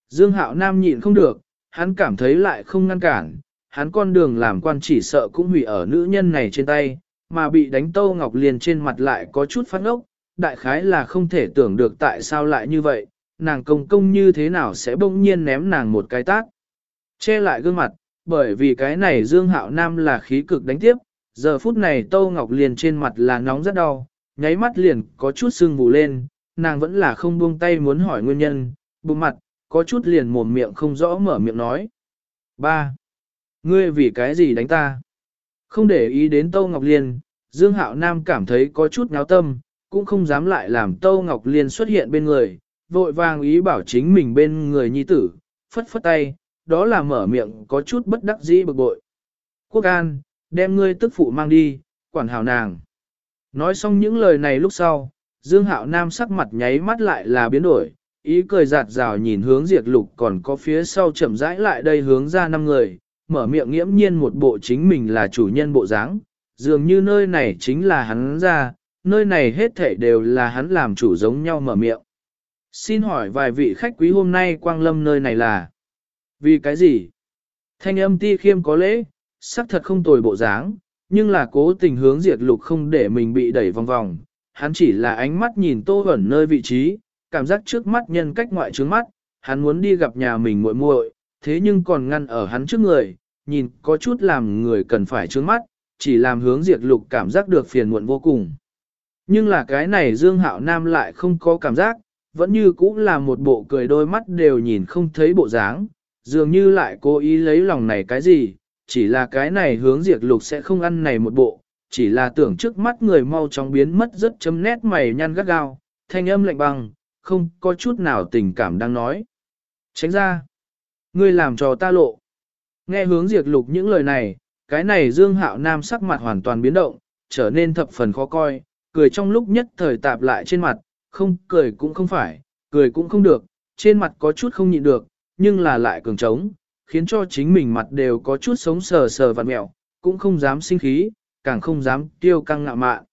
Dương Hạo Nam nhịn không được, hắn cảm thấy lại không ngăn cản, hắn con đường làm quan chỉ sợ cũng hủy ở nữ nhân này trên tay, mà bị đánh Tâu Ngọc Liên trên mặt lại có chút phát ngốc, đại khái là không thể tưởng được tại sao lại như vậy, nàng công công như thế nào sẽ bỗng nhiên ném nàng một cái tát. Che lại gương mặt, bởi vì cái này Dương Hạo Nam là khí cực đánh tiếp, giờ phút này Tâu Ngọc Liên trên mặt là nóng rất đau, nháy mắt liền có chút sưng vụ lên, nàng vẫn là không buông tay muốn hỏi nguyên nhân, bụng mặt, có chút liền mồm miệng không rõ mở miệng nói. Ba, Ngươi vì cái gì đánh ta? Không để ý đến Tâu Ngọc Liên, Dương Hạo Nam cảm thấy có chút náo tâm, cũng không dám lại làm Tâu Ngọc Liên xuất hiện bên người, vội vàng ý bảo chính mình bên người nhi tử, phất phất tay, đó là mở miệng có chút bất đắc dĩ bực bội. Quốc An, đem ngươi tức phụ mang đi, quản hảo nàng. Nói xong những lời này lúc sau, Dương Hạo Nam sắc mặt nháy mắt lại là biến đổi, ý cười giạt rào nhìn hướng diệt lục còn có phía sau chậm rãi lại đây hướng ra năm người, mở miệng nghiễm nhiên một bộ chính mình là chủ nhân bộ dáng, dường như nơi này chính là hắn ra, nơi này hết thảy đều là hắn làm chủ giống nhau mở miệng. Xin hỏi vài vị khách quý hôm nay quang lâm nơi này là vì cái gì? Thanh âm ti khiêm có lễ, sắc thật không tồi bộ dáng, nhưng là cố tình hướng diệt lục không để mình bị đẩy vòng vòng. Hắn chỉ là ánh mắt nhìn tô ẩn nơi vị trí, cảm giác trước mắt nhân cách ngoại trướng mắt, hắn muốn đi gặp nhà mình muội muội, thế nhưng còn ngăn ở hắn trước người, nhìn có chút làm người cần phải trướng mắt, chỉ làm hướng diệt lục cảm giác được phiền muộn vô cùng. Nhưng là cái này Dương Hạo Nam lại không có cảm giác, vẫn như cũng là một bộ cười đôi mắt đều nhìn không thấy bộ dáng, dường như lại cố ý lấy lòng này cái gì, chỉ là cái này hướng diệt lục sẽ không ăn này một bộ, chỉ là tưởng trước mắt người mau chóng biến mất rất chấm nét mày nhăn gắt gao, thanh âm lạnh băng, không có chút nào tình cảm đang nói. Tránh ra, ngươi làm cho ta lộ. Nghe hướng diệt lục những lời này, cái này Dương Hạo Nam sắc mặt hoàn toàn biến động, trở nên thập phần khó coi, cười trong lúc nhất thời tạp lại trên mặt, không cười cũng không phải, cười cũng không được, trên mặt có chút không nhịn được, nhưng là lại cường trống, khiến cho chính mình mặt đều có chút sống sờ sờ vặn mẹo, cũng không dám sinh khí, càng không dám tiêu căng ngạo mạn.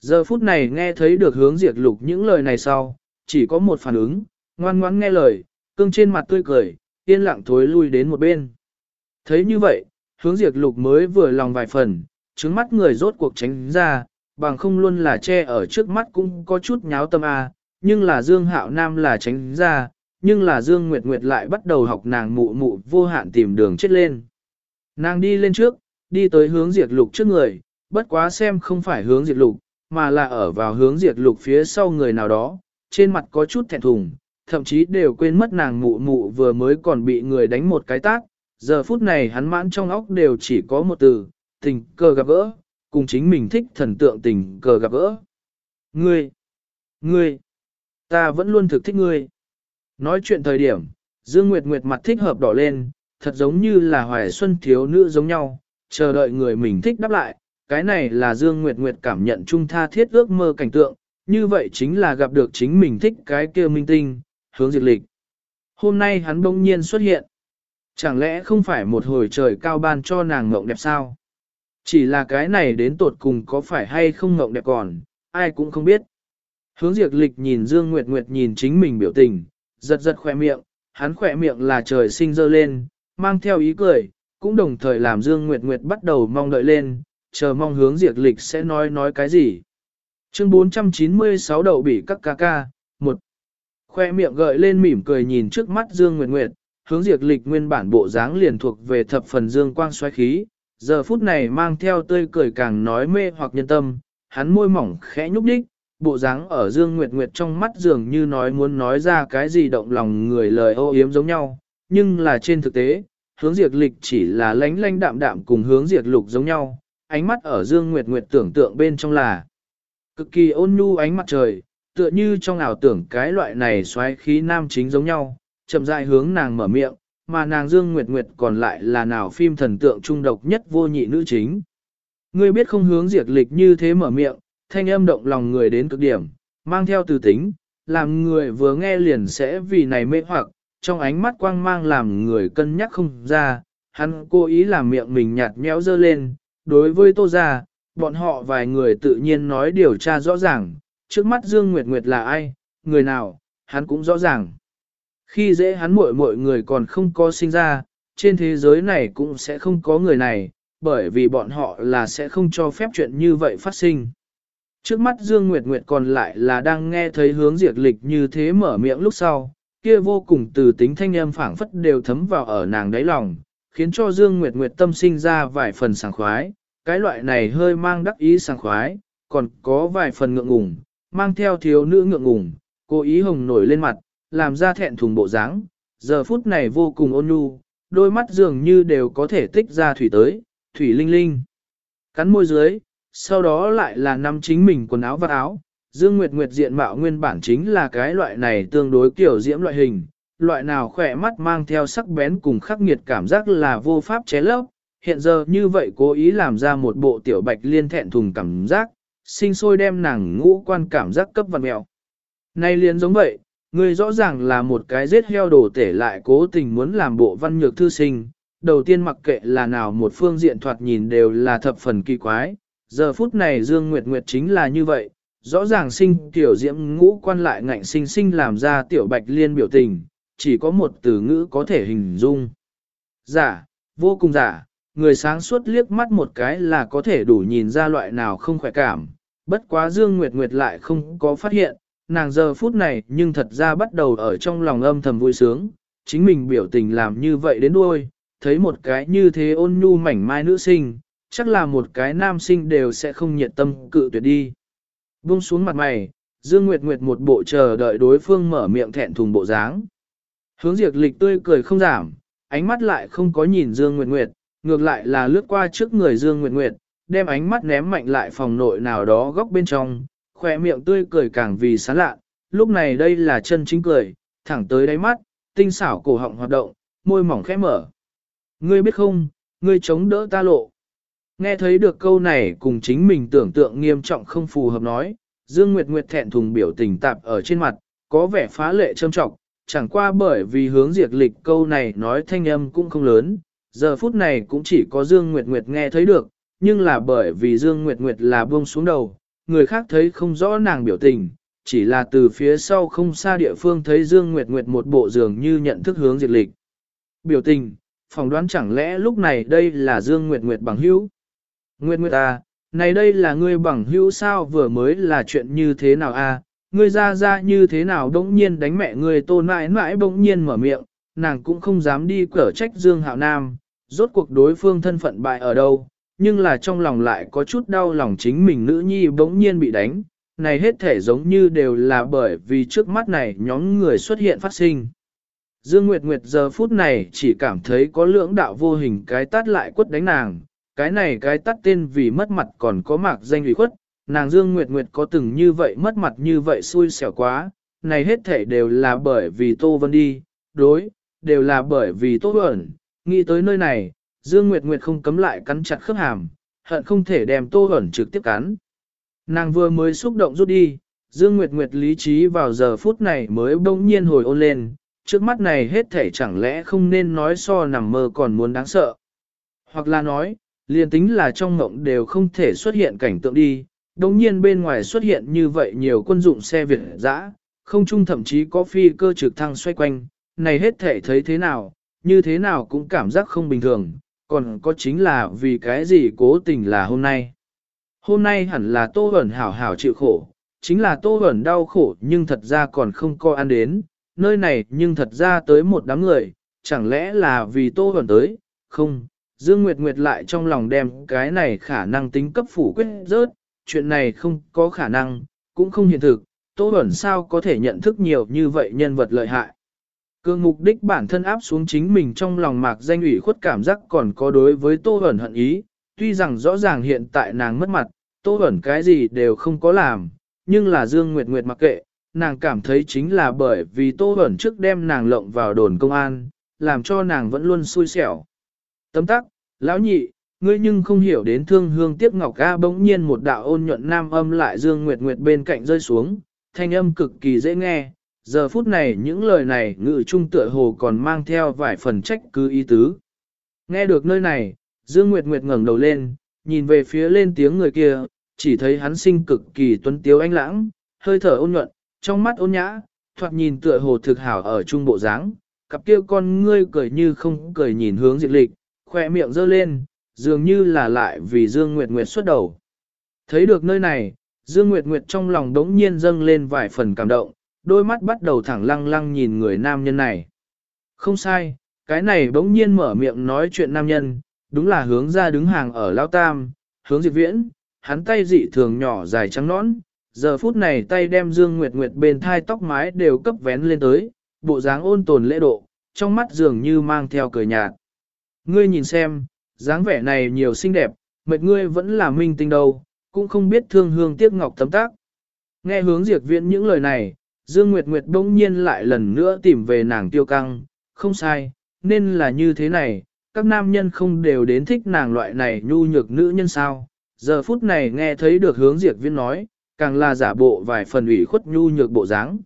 Giờ phút này nghe thấy được hướng diệt lục những lời này sau, chỉ có một phản ứng, ngoan ngoãn nghe lời, cương trên mặt tươi cười, yên lặng thối lui đến một bên. Thấy như vậy, hướng diệt lục mới vừa lòng vài phần, trứng mắt người rốt cuộc tránh ra, bằng không luôn là che ở trước mắt cũng có chút nháo tâm a, nhưng là Dương Hạo Nam là tránh ra, nhưng là Dương Nguyệt Nguyệt lại bắt đầu học nàng mụ mụ vô hạn tìm đường chết lên. Nàng đi lên trước, đi tới hướng diệt lục trước người, bất quá xem không phải hướng diệt lục, mà là ở vào hướng diệt lục phía sau người nào đó, trên mặt có chút thẹn thùng, thậm chí đều quên mất nàng mụ mụ vừa mới còn bị người đánh một cái tác, giờ phút này hắn mãn trong óc đều chỉ có một từ, tình cờ gặp gỡ, cùng chính mình thích thần tượng tình cờ gặp gỡ. Ngươi, ngươi, ta vẫn luôn thực thích ngươi. Nói chuyện thời điểm, Dương Nguyệt Nguyệt mặt thích hợp đỏ lên, thật giống như là hoài xuân thiếu nữ giống nhau, chờ đợi người mình thích đáp lại. Cái này là Dương Nguyệt Nguyệt cảm nhận trung tha thiết ước mơ cảnh tượng, như vậy chính là gặp được chính mình thích cái kia minh tinh, hướng diệt lịch. Hôm nay hắn bỗng nhiên xuất hiện. Chẳng lẽ không phải một hồi trời cao ban cho nàng ngộng đẹp sao? Chỉ là cái này đến tột cùng có phải hay không ngộng đẹp còn, ai cũng không biết. Hướng diệt lịch nhìn Dương Nguyệt Nguyệt nhìn chính mình biểu tình, giật giật khỏe miệng, hắn khỏe miệng là trời sinh dơ lên, mang theo ý cười, cũng đồng thời làm Dương Nguyệt Nguyệt bắt đầu mong đợi lên, chờ mong hướng diệt lịch sẽ nói nói cái gì. Chương 496 đậu bị các ca ca, một Khoe miệng gợi lên mỉm cười nhìn trước mắt Dương Nguyệt Nguyệt, hướng diệt lịch nguyên bản bộ dáng liền thuộc về thập phần dương quang xoáy khí, giờ phút này mang theo tươi cười càng nói mê hoặc nhân tâm, hắn môi mỏng khẽ nhúc đích, bộ dáng ở Dương Nguyệt Nguyệt trong mắt dường như nói muốn nói ra cái gì động lòng người lời ô yếm giống nhau, nhưng là trên thực tế, hướng diệt lịch chỉ là lánh lánh đạm đạm cùng hướng diệt lục giống nhau, ánh mắt ở Dương Nguyệt Nguyệt tưởng tượng bên trong là cực kỳ ôn nhu ánh mặt trời, tựa như trong ảo tưởng cái loại này xoáy khí nam chính giống nhau, chậm rãi hướng nàng mở miệng, mà nàng Dương Nguyệt Nguyệt còn lại là nào phim thần tượng trung độc nhất vô nhị nữ chính. Ngươi biết không hướng diệt lịch như thế mở miệng, thanh âm động lòng người đến cực điểm, mang theo từ tính, làm người vừa nghe liền sẽ vì này mê hoặc, trong ánh mắt quang mang làm người cân nhắc không ra, hắn cố ý làm miệng mình nhạt nhẽo dơ lên, đối với tô gia, bọn họ vài người tự nhiên nói điều tra rõ ràng, trước mắt Dương Nguyệt Nguyệt là ai, người nào, hắn cũng rõ ràng. Khi dễ hắn muội mọi người còn không có sinh ra, trên thế giới này cũng sẽ không có người này, bởi vì bọn họ là sẽ không cho phép chuyện như vậy phát sinh. Trước mắt Dương Nguyệt Nguyệt còn lại là đang nghe thấy hướng diệt lịch như thế mở miệng lúc sau, kia vô cùng từ tính thanh âm phảng phất đều thấm vào ở nàng đáy lòng, khiến cho Dương Nguyệt Nguyệt tâm sinh ra vài phần sảng khoái, cái loại này hơi mang đắc ý sảng khoái, còn có vài phần ngượng ngùng, mang theo thiếu nữ ngượng ngùng, cố ý hồng nổi lên mặt, làm ra thẹn thùng bộ dáng, giờ phút này vô cùng ôn nhu, đôi mắt dường như đều có thể tích ra thủy tới, thủy linh linh. Cắn môi dưới, sau đó lại là nắm chính mình quần áo và áo. Dương Nguyệt Nguyệt diện mạo nguyên bản chính là cái loại này tương đối kiểu diễm loại hình, loại nào khỏe mắt mang theo sắc bén cùng khắc nghiệt cảm giác là vô pháp ché lấp. Hiện giờ như vậy cố ý làm ra một bộ tiểu bạch liên thẹn thùng cảm giác, sinh sôi đem nàng ngũ quan cảm giác cấp văn mèo. Nay liền giống vậy, Ngươi rõ ràng là một cái giết heo đồ tể lại cố tình muốn làm bộ văn nhược thư sinh. Đầu tiên mặc kệ là nào một phương diện thoạt nhìn đều là thập phần kỳ quái, giờ phút này Dương Nguyệt Nguyệt chính là như vậy, rõ ràng sinh tiểu diễm ngũ quan lại ngạnh sinh sinh làm ra tiểu bạch liên biểu tình, chỉ có một từ ngữ có thể hình dung. Giả, vô cùng giả, người sáng suốt liếc mắt một cái là có thể đủ nhìn ra loại nào không khỏe cảm, bất quá Dương Nguyệt Nguyệt lại không có phát hiện, nàng giờ phút này nhưng thật ra bắt đầu ở trong lòng âm thầm vui sướng, chính mình biểu tình làm như vậy đến đuôi, thấy một cái như thế ôn nhu mảnh mai nữ sinh, chắc là một cái nam sinh đều sẽ không nhiệt tâm cự tuyệt đi. Buông xuống mặt mày, Dương Nguyệt Nguyệt một bộ chờ đợi đối phương mở miệng thẹn thùng bộ dáng. Hướng diệt lịch tươi cười không giảm, ánh mắt lại không có nhìn Dương Nguyệt Nguyệt, ngược lại là lướt qua trước người Dương Nguyệt Nguyệt, đem ánh mắt ném mạnh lại phòng nội nào đó góc bên trong, khỏe miệng tươi cười càng vì sán lạ, lúc này đây là chân chính cười, thẳng tới đáy mắt, tinh xảo cổ họng hoạt động, môi mỏng khẽ mở. Ngươi biết không, ngươi chống đỡ ta lộ. Nghe thấy được câu này cùng chính mình tưởng tượng nghiêm trọng không phù hợp nói, Dương Nguyệt Nguyệt thẹn thùng biểu tình tạp ở trên mặt, có vẻ phá lệ trâm trọng, chẳng qua bởi vì hướng diệt lịch câu này nói thanh âm cũng không lớn, giờ phút này cũng chỉ có Dương Nguyệt Nguyệt nghe thấy được, nhưng là bởi vì Dương Nguyệt Nguyệt là buông xuống đầu, người khác thấy không rõ nàng biểu tình, chỉ là từ phía sau không xa địa phương thấy Dương Nguyệt Nguyệt một bộ dường như nhận thức hướng diệt lịch. Biểu tình, phỏng đoán chẳng lẽ lúc này đây là Dương Nguyệt Nguyệt bằng hữu. Nguyệt Nguyệt à, này đây là ngươi bằng hữu sao vừa mới là chuyện như thế nào a? À? Ngươi ra ra như thế nào đống nhiên đánh mẹ ngươi tôn mãi mãi bỗng nhiên mở miệng, nàng cũng không dám đi cở trách Dương Hạo Nam, rốt cuộc đối phương thân phận bại ở đâu, nhưng là trong lòng lại có chút đau lòng chính mình nữ nhi bỗng nhiên bị đánh, này hết thể giống như đều là bởi vì trước mắt này nhóm người xuất hiện phát sinh. Dương Nguyệt Nguyệt giờ phút này chỉ cảm thấy có lưỡng đạo vô hình cái tát lại quất đánh nàng, cái này cái tát tên vì mất mặt còn có mạc danh ủy khuất, nàng Dương Nguyệt Nguyệt có từng như vậy mất mặt như vậy xui xẻo quá, này hết thể đều là bởi vì Tô Vân đi, đối, đều là bởi vì Tô Vân, nghĩ tới nơi này, Dương Nguyệt Nguyệt không cấm lại cắn chặt khớp hàm, hận không thể đem Tô Vân trực tiếp cắn. Nàng vừa mới xúc động rút đi, Dương Nguyệt Nguyệt lý trí vào giờ phút này mới bỗng nhiên hồi ôn lên, trước mắt này hết thể chẳng lẽ không nên nói so nằm mơ còn muốn đáng sợ. Hoặc là nói, liền tính là trong mộng đều không thể xuất hiện cảnh tượng đi, đồng nhiên bên ngoài xuất hiện như vậy nhiều quân dụng xe Việt dã, không chung thậm chí có phi cơ trực thăng xoay quanh, này hết thể thấy thế nào, như thế nào cũng cảm giác không bình thường, còn có chính là vì cái gì cố tình là hôm nay. Hôm nay hẳn là Tô Huẩn hảo hảo chịu khổ, chính là Tô Huẩn đau khổ nhưng thật ra còn không có ăn đến, nơi này nhưng thật ra tới một đám người, chẳng lẽ là vì Tô Huẩn tới, không, Dương Nguyệt Nguyệt lại trong lòng đem cái này khả năng tính cấp phủ quyết rớt, chuyện này không có khả năng, cũng không hiện thực, Tô Bẩn sao có thể nhận thức nhiều như vậy nhân vật lợi hại. Cương mục đích bản thân áp xuống chính mình trong lòng mạc danh ủy khuất cảm giác còn có đối với Tô hẩn hận ý, tuy rằng rõ ràng hiện tại nàng mất mặt, Tô hẩn cái gì đều không có làm, nhưng là Dương Nguyệt Nguyệt mặc kệ, nàng cảm thấy chính là bởi vì Tô hẩn trước đem nàng lộng vào đồn công an, làm cho nàng vẫn luôn xui xẻo. Tấm tắc, lão nhị, ngươi nhưng không hiểu đến thương hương tiếc ngọc ca bỗng nhiên một đạo ôn nhuận nam âm lại dương nguyệt nguyệt bên cạnh rơi xuống, thanh âm cực kỳ dễ nghe. Giờ phút này những lời này ngự trung tựa hồ còn mang theo vài phần trách cứ ý tứ. Nghe được nơi này, Dương Nguyệt Nguyệt ngẩng đầu lên, nhìn về phía lên tiếng người kia, chỉ thấy hắn sinh cực kỳ tuấn tiếu anh lãng, hơi thở ôn nhuận, trong mắt ôn nhã, thoạt nhìn tựa hồ thực hảo ở trung bộ dáng, cặp kia con ngươi cười như không cười nhìn hướng diệt lịch, khoe miệng giơ lên, dường như là lại vì Dương Nguyệt Nguyệt xuất đầu. Thấy được nơi này, Dương Nguyệt Nguyệt trong lòng đống nhiên dâng lên vài phần cảm động, đôi mắt bắt đầu thẳng lăng lăng nhìn người nam nhân này. Không sai, cái này bỗng nhiên mở miệng nói chuyện nam nhân, đúng là hướng ra đứng hàng ở Lao Tam, hướng diệt viễn, hắn tay dị thường nhỏ dài trắng nõn, giờ phút này tay đem Dương Nguyệt Nguyệt bên thai tóc mái đều cấp vén lên tới, bộ dáng ôn tồn lễ độ, trong mắt dường như mang theo cười nhạt. Ngươi nhìn xem, dáng vẻ này nhiều xinh đẹp, mệt ngươi vẫn là minh tinh đâu, cũng không biết thương hương tiếc ngọc tấm tác. Nghe hướng diệt viễn những lời này, Dương Nguyệt Nguyệt bỗng nhiên lại lần nữa tìm về nàng tiêu căng, không sai, nên là như thế này, các nam nhân không đều đến thích nàng loại này nhu nhược nữ nhân sao. Giờ phút này nghe thấy được hướng diệt viễn nói, càng là giả bộ vài phần ủy khuất nhu nhược bộ dáng.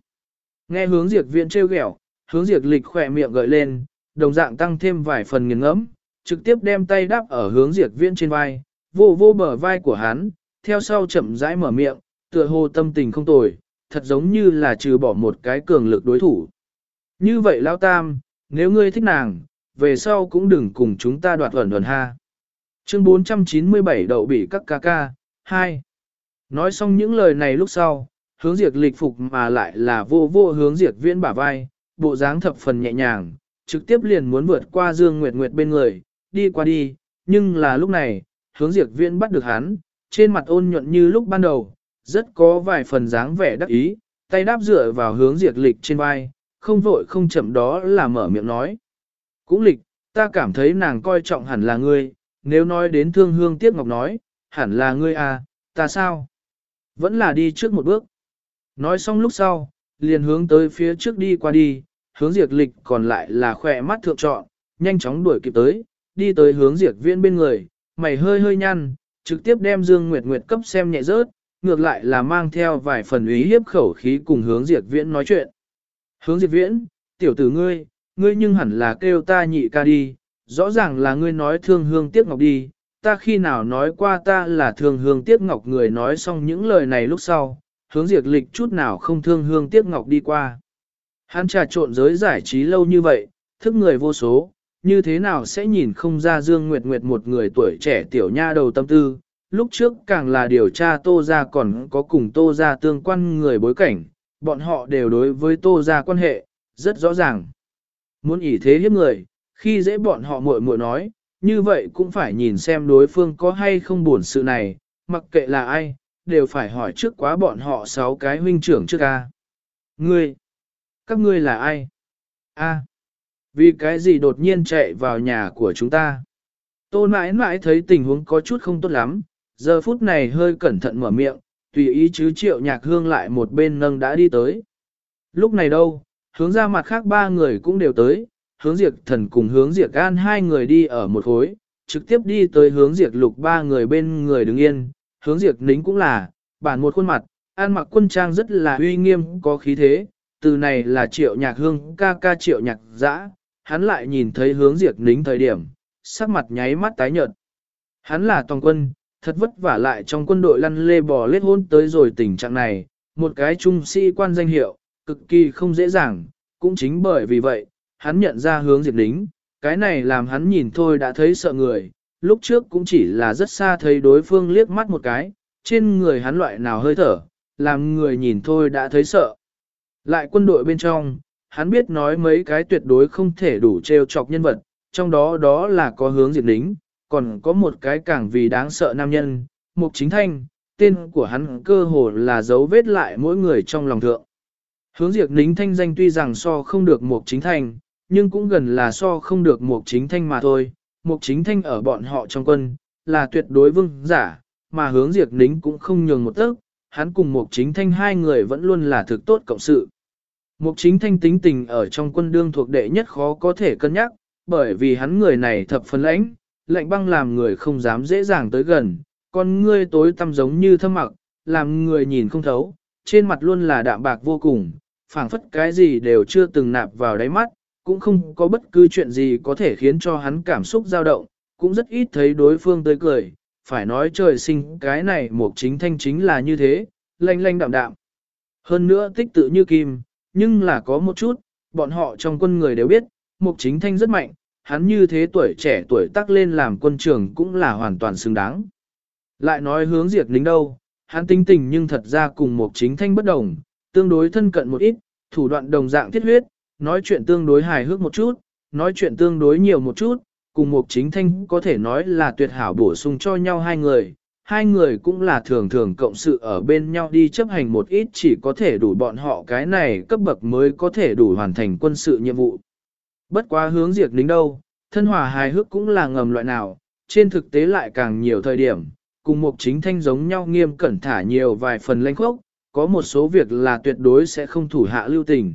Nghe hướng diệt viễn trêu ghẹo, hướng diệt lịch khỏe miệng gợi lên, đồng dạng tăng thêm vài phần nghiền ngẫm, trực tiếp đem tay đáp ở hướng diệt viễn trên vai, vô vô bờ vai của hắn, theo sau chậm rãi mở miệng, tựa hồ tâm tình không tồi, thật giống như là trừ bỏ một cái cường lực đối thủ. Như vậy Lão Tam, nếu ngươi thích nàng, về sau cũng đừng cùng chúng ta đoạt ẩn ẩn ha. Chương 497 đậu bị các ca ca, 2. Nói xong những lời này lúc sau, hướng diệt lịch phục mà lại là vô vô hướng diệt viễn bả vai, bộ dáng thập phần nhẹ nhàng, trực tiếp liền muốn vượt qua Dương Nguyệt Nguyệt bên người, đi qua đi, nhưng là lúc này, hướng diệt viễn bắt được hắn, trên mặt ôn nhuận như lúc ban đầu, rất có vài phần dáng vẻ đắc ý, tay đáp dựa vào hướng diệt lịch trên vai, không vội không chậm đó là mở miệng nói. Cũng lịch, ta cảm thấy nàng coi trọng hẳn là ngươi, nếu nói đến thương hương tiếc ngọc nói, hẳn là ngươi à, ta sao? Vẫn là đi trước một bước. Nói xong lúc sau, liền hướng tới phía trước đi qua đi, hướng diệt lịch còn lại là khỏe mắt thượng trọn, nhanh chóng đuổi kịp tới, đi tới hướng diệt viên bên người, mày hơi hơi nhăn, trực tiếp đem Dương Nguyệt Nguyệt cấp xem nhẹ rớt, ngược lại là mang theo vài phần ý hiếp khẩu khí cùng hướng diệt viễn nói chuyện. Hướng diệt viễn, tiểu tử ngươi, ngươi nhưng hẳn là kêu ta nhị ca đi, rõ ràng là ngươi nói thương hương tiếc ngọc đi, ta khi nào nói qua ta là thương hương tiếc ngọc người nói xong những lời này lúc sau, hướng diệt lịch chút nào không thương hương tiếc ngọc đi qua. Hắn trà trộn giới giải trí lâu như vậy, thức người vô số, như thế nào sẽ nhìn không ra Dương Nguyệt Nguyệt một người tuổi trẻ tiểu nha đầu tâm tư, lúc trước càng là điều tra Tô Gia còn có cùng Tô Gia tương quan người bối cảnh, bọn họ đều đối với Tô Gia quan hệ, rất rõ ràng. Muốn ỷ thế hiếp người, khi dễ bọn họ muội muội nói, như vậy cũng phải nhìn xem đối phương có hay không buồn sự này, mặc kệ là ai, đều phải hỏi trước quá bọn họ sáu cái huynh trưởng trước ca. Ngươi, các ngươi là ai? A, vì cái gì đột nhiên chạy vào nhà của chúng ta? Tô mãi mãi thấy tình huống có chút không tốt lắm, giờ phút này hơi cẩn thận mở miệng, tùy ý chứ triệu nhạc hương lại một bên nâng đã đi tới. Lúc này đâu, hướng ra mặt khác ba người cũng đều tới, hướng diệt thần cùng hướng diệt an hai người đi ở một khối, trực tiếp đi tới hướng diệt lục ba người bên người đứng yên, hướng diệt nính cũng là, bản một khuôn mặt, an mặc quân trang rất là uy nghiêm có khí thế, từ này là triệu nhạc hương ca ca triệu nhạc dã, hắn lại nhìn thấy hướng diệt nính thời điểm, sắc mặt nháy mắt tái nhợt. Hắn là toàn quân, thật vất vả lại trong quân đội lăn lê bò lết hôn tới rồi tình trạng này, một cái trung sĩ quan danh hiệu, cực kỳ không dễ dàng, cũng chính bởi vì vậy, hắn nhận ra hướng diệt đính cái này làm hắn nhìn thôi đã thấy sợ người, lúc trước cũng chỉ là rất xa thấy đối phương liếc mắt một cái, trên người hắn loại nào hơi thở, làm người nhìn thôi đã thấy sợ. Lại quân đội bên trong, hắn biết nói mấy cái tuyệt đối không thể đủ trêu chọc nhân vật, trong đó đó là có hướng diệt đính còn có một cái càng vì đáng sợ nam nhân, Mục Chính Thanh, tên của hắn cơ hồ là dấu vết lại mỗi người trong lòng thượng. Hướng diệt nính thanh danh tuy rằng so không được Mục Chính Thanh, nhưng cũng gần là so không được Mục Chính Thanh mà thôi. Mục Chính Thanh ở bọn họ trong quân, là tuyệt đối vương giả, mà hướng diệt nính cũng không nhường một tấc, hắn cùng Mục Chính Thanh hai người vẫn luôn là thực tốt cộng sự. Mục Chính Thanh tính tình ở trong quân đương thuộc đệ nhất khó có thể cân nhắc, bởi vì hắn người này thập phân lãnh, lạnh băng làm người không dám dễ dàng tới gần, con ngươi tối tăm giống như thâm mặc, làm người nhìn không thấu, trên mặt luôn là đạm bạc vô cùng, phảng phất cái gì đều chưa từng nạp vào đáy mắt, cũng không có bất cứ chuyện gì có thể khiến cho hắn cảm xúc dao động, cũng rất ít thấy đối phương tới cười, phải nói trời sinh cái này một chính thanh chính là như thế, lanh lanh đạm đạm. Hơn nữa tích tự như kim, nhưng là có một chút, bọn họ trong quân người đều biết, mục chính thanh rất mạnh, hắn như thế tuổi trẻ tuổi tác lên làm quân trưởng cũng là hoàn toàn xứng đáng. Lại nói hướng diệt lính đâu, hắn tinh tình nhưng thật ra cùng một chính thanh bất đồng, tương đối thân cận một ít, thủ đoạn đồng dạng thiết huyết, nói chuyện tương đối hài hước một chút, nói chuyện tương đối nhiều một chút, cùng một chính thanh có thể nói là tuyệt hảo bổ sung cho nhau hai người. Hai người cũng là thường thường cộng sự ở bên nhau đi chấp hành một ít chỉ có thể đủ bọn họ cái này cấp bậc mới có thể đủ hoàn thành quân sự nhiệm vụ. Bất quá hướng diệt lính đâu, thân hòa hài hước cũng là ngầm loại nào, trên thực tế lại càng nhiều thời điểm, cùng mục chính thanh giống nhau nghiêm cẩn thả nhiều vài phần lanh khốc, có một số việc là tuyệt đối sẽ không thủ hạ lưu tình.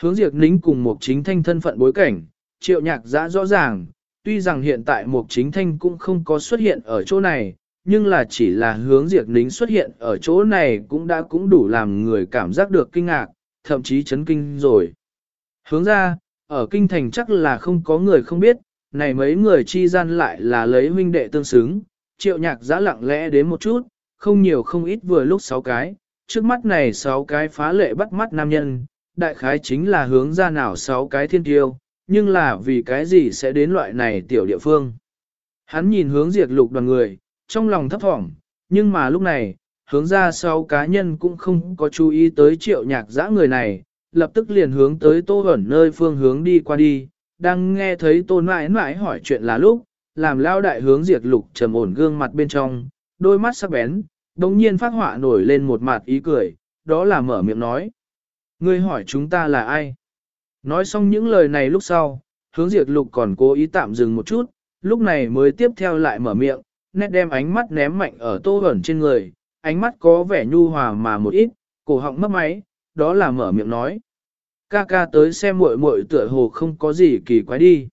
Hướng diệt nính cùng mục chính thanh thân phận bối cảnh, triệu nhạc giã rõ ràng, tuy rằng hiện tại mục chính thanh cũng không có xuất hiện ở chỗ này, nhưng là chỉ là hướng diệt nính xuất hiện ở chỗ này cũng đã cũng đủ làm người cảm giác được kinh ngạc, thậm chí chấn kinh rồi. Hướng ra, ở kinh thành chắc là không có người không biết, này mấy người chi gian lại là lấy huynh đệ tương xứng, triệu nhạc giã lặng lẽ đến một chút, không nhiều không ít vừa lúc sáu cái, trước mắt này sáu cái phá lệ bắt mắt nam nhân, đại khái chính là hướng ra nào sáu cái thiên tiêu, nhưng là vì cái gì sẽ đến loại này tiểu địa phương. Hắn nhìn hướng diệt lục đoàn người, trong lòng thấp thỏm, nhưng mà lúc này, hướng ra sáu cá nhân cũng không có chú ý tới triệu nhạc giã người này, lập tức liền hướng tới tô ẩn nơi phương hướng đi qua đi, đang nghe thấy tô mãi mãi hỏi chuyện là lúc, làm lao đại hướng diệt lục trầm ổn gương mặt bên trong, đôi mắt sắc bén, đồng nhiên phát họa nổi lên một mặt ý cười, đó là mở miệng nói. Ngươi hỏi chúng ta là ai? Nói xong những lời này lúc sau, hướng diệt lục còn cố ý tạm dừng một chút, lúc này mới tiếp theo lại mở miệng, nét đem ánh mắt ném mạnh ở tô ẩn trên người, ánh mắt có vẻ nhu hòa mà một ít, cổ họng mất máy, đó là mở miệng nói. Ca ca tới xem muội muội tựa hồ không có gì kỳ quái đi.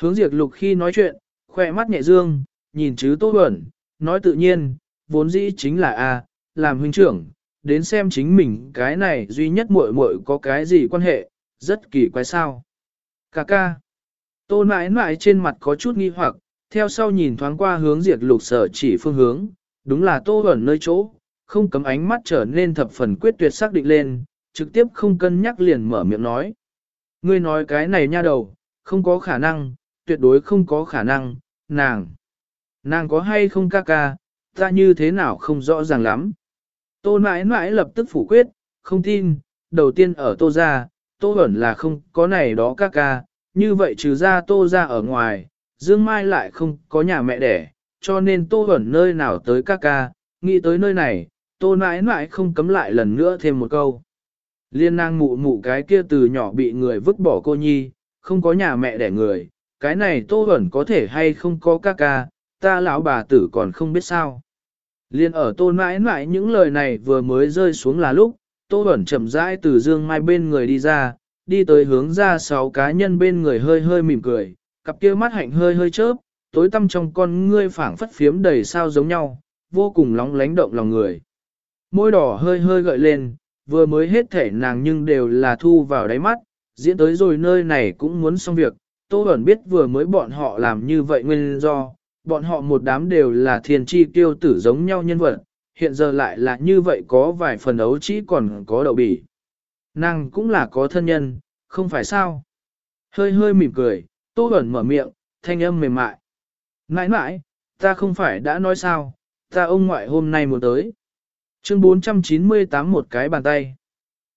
Hướng diệt lục khi nói chuyện, khoe mắt nhẹ dương, nhìn chứ tô ẩn, nói tự nhiên, vốn dĩ chính là A, làm huynh trưởng, đến xem chính mình cái này duy nhất muội muội có cái gì quan hệ, rất kỳ quái sao. Ca ca. Tô mãi mãi trên mặt có chút nghi hoặc, theo sau nhìn thoáng qua hướng diệt lục sở chỉ phương hướng, đúng là tô ẩn nơi chỗ, không cấm ánh mắt trở nên thập phần quyết tuyệt xác định lên, trực tiếp không cân nhắc liền mở miệng nói. Ngươi nói cái này nha đầu, không có khả năng, tuyệt đối không có khả năng, nàng. Nàng có hay không ca ca, ta như thế nào không rõ ràng lắm. Tô mãi mãi lập tức phủ quyết, không tin, đầu tiên ở tô ra, tô ẩn là không có này đó ca ca, như vậy trừ ra tô ra ở ngoài, Dương Mai lại không có nhà mẹ đẻ, cho nên tô ẩn nơi nào tới ca ca, nghĩ tới nơi này, tô mãi mãi không cấm lại lần nữa thêm một câu. Liên nàng mụ mụ cái kia từ nhỏ bị người vứt bỏ cô nhi, không có nhà mẹ đẻ người, cái này tô ẩn có thể hay không có ca ca, ta lão bà tử còn không biết sao. Liên ở tôn mãi mãi những lời này vừa mới rơi xuống là lúc, tô ẩn chậm rãi từ dương mai bên người đi ra, đi tới hướng ra sáu cá nhân bên người hơi hơi mỉm cười, cặp kia mắt hạnh hơi hơi chớp, tối tăm trong con ngươi phảng phất phiếm đầy sao giống nhau, vô cùng lóng lánh động lòng người. Môi đỏ hơi hơi gợi lên, vừa mới hết thể nàng nhưng đều là thu vào đáy mắt, diễn tới rồi nơi này cũng muốn xong việc, Tô Bẩn biết vừa mới bọn họ làm như vậy nguyên do, bọn họ một đám đều là thiên tri tiêu tử giống nhau nhân vật, hiện giờ lại là như vậy có vài phần ấu chỉ còn có đậu bỉ. Nàng cũng là có thân nhân, không phải sao? Hơi hơi mỉm cười, Tô Bẩn mở miệng, thanh âm mềm mại. Nãi nãi, ta không phải đã nói sao, ta ông ngoại hôm nay muốn tới. Chương 498 một cái bàn tay.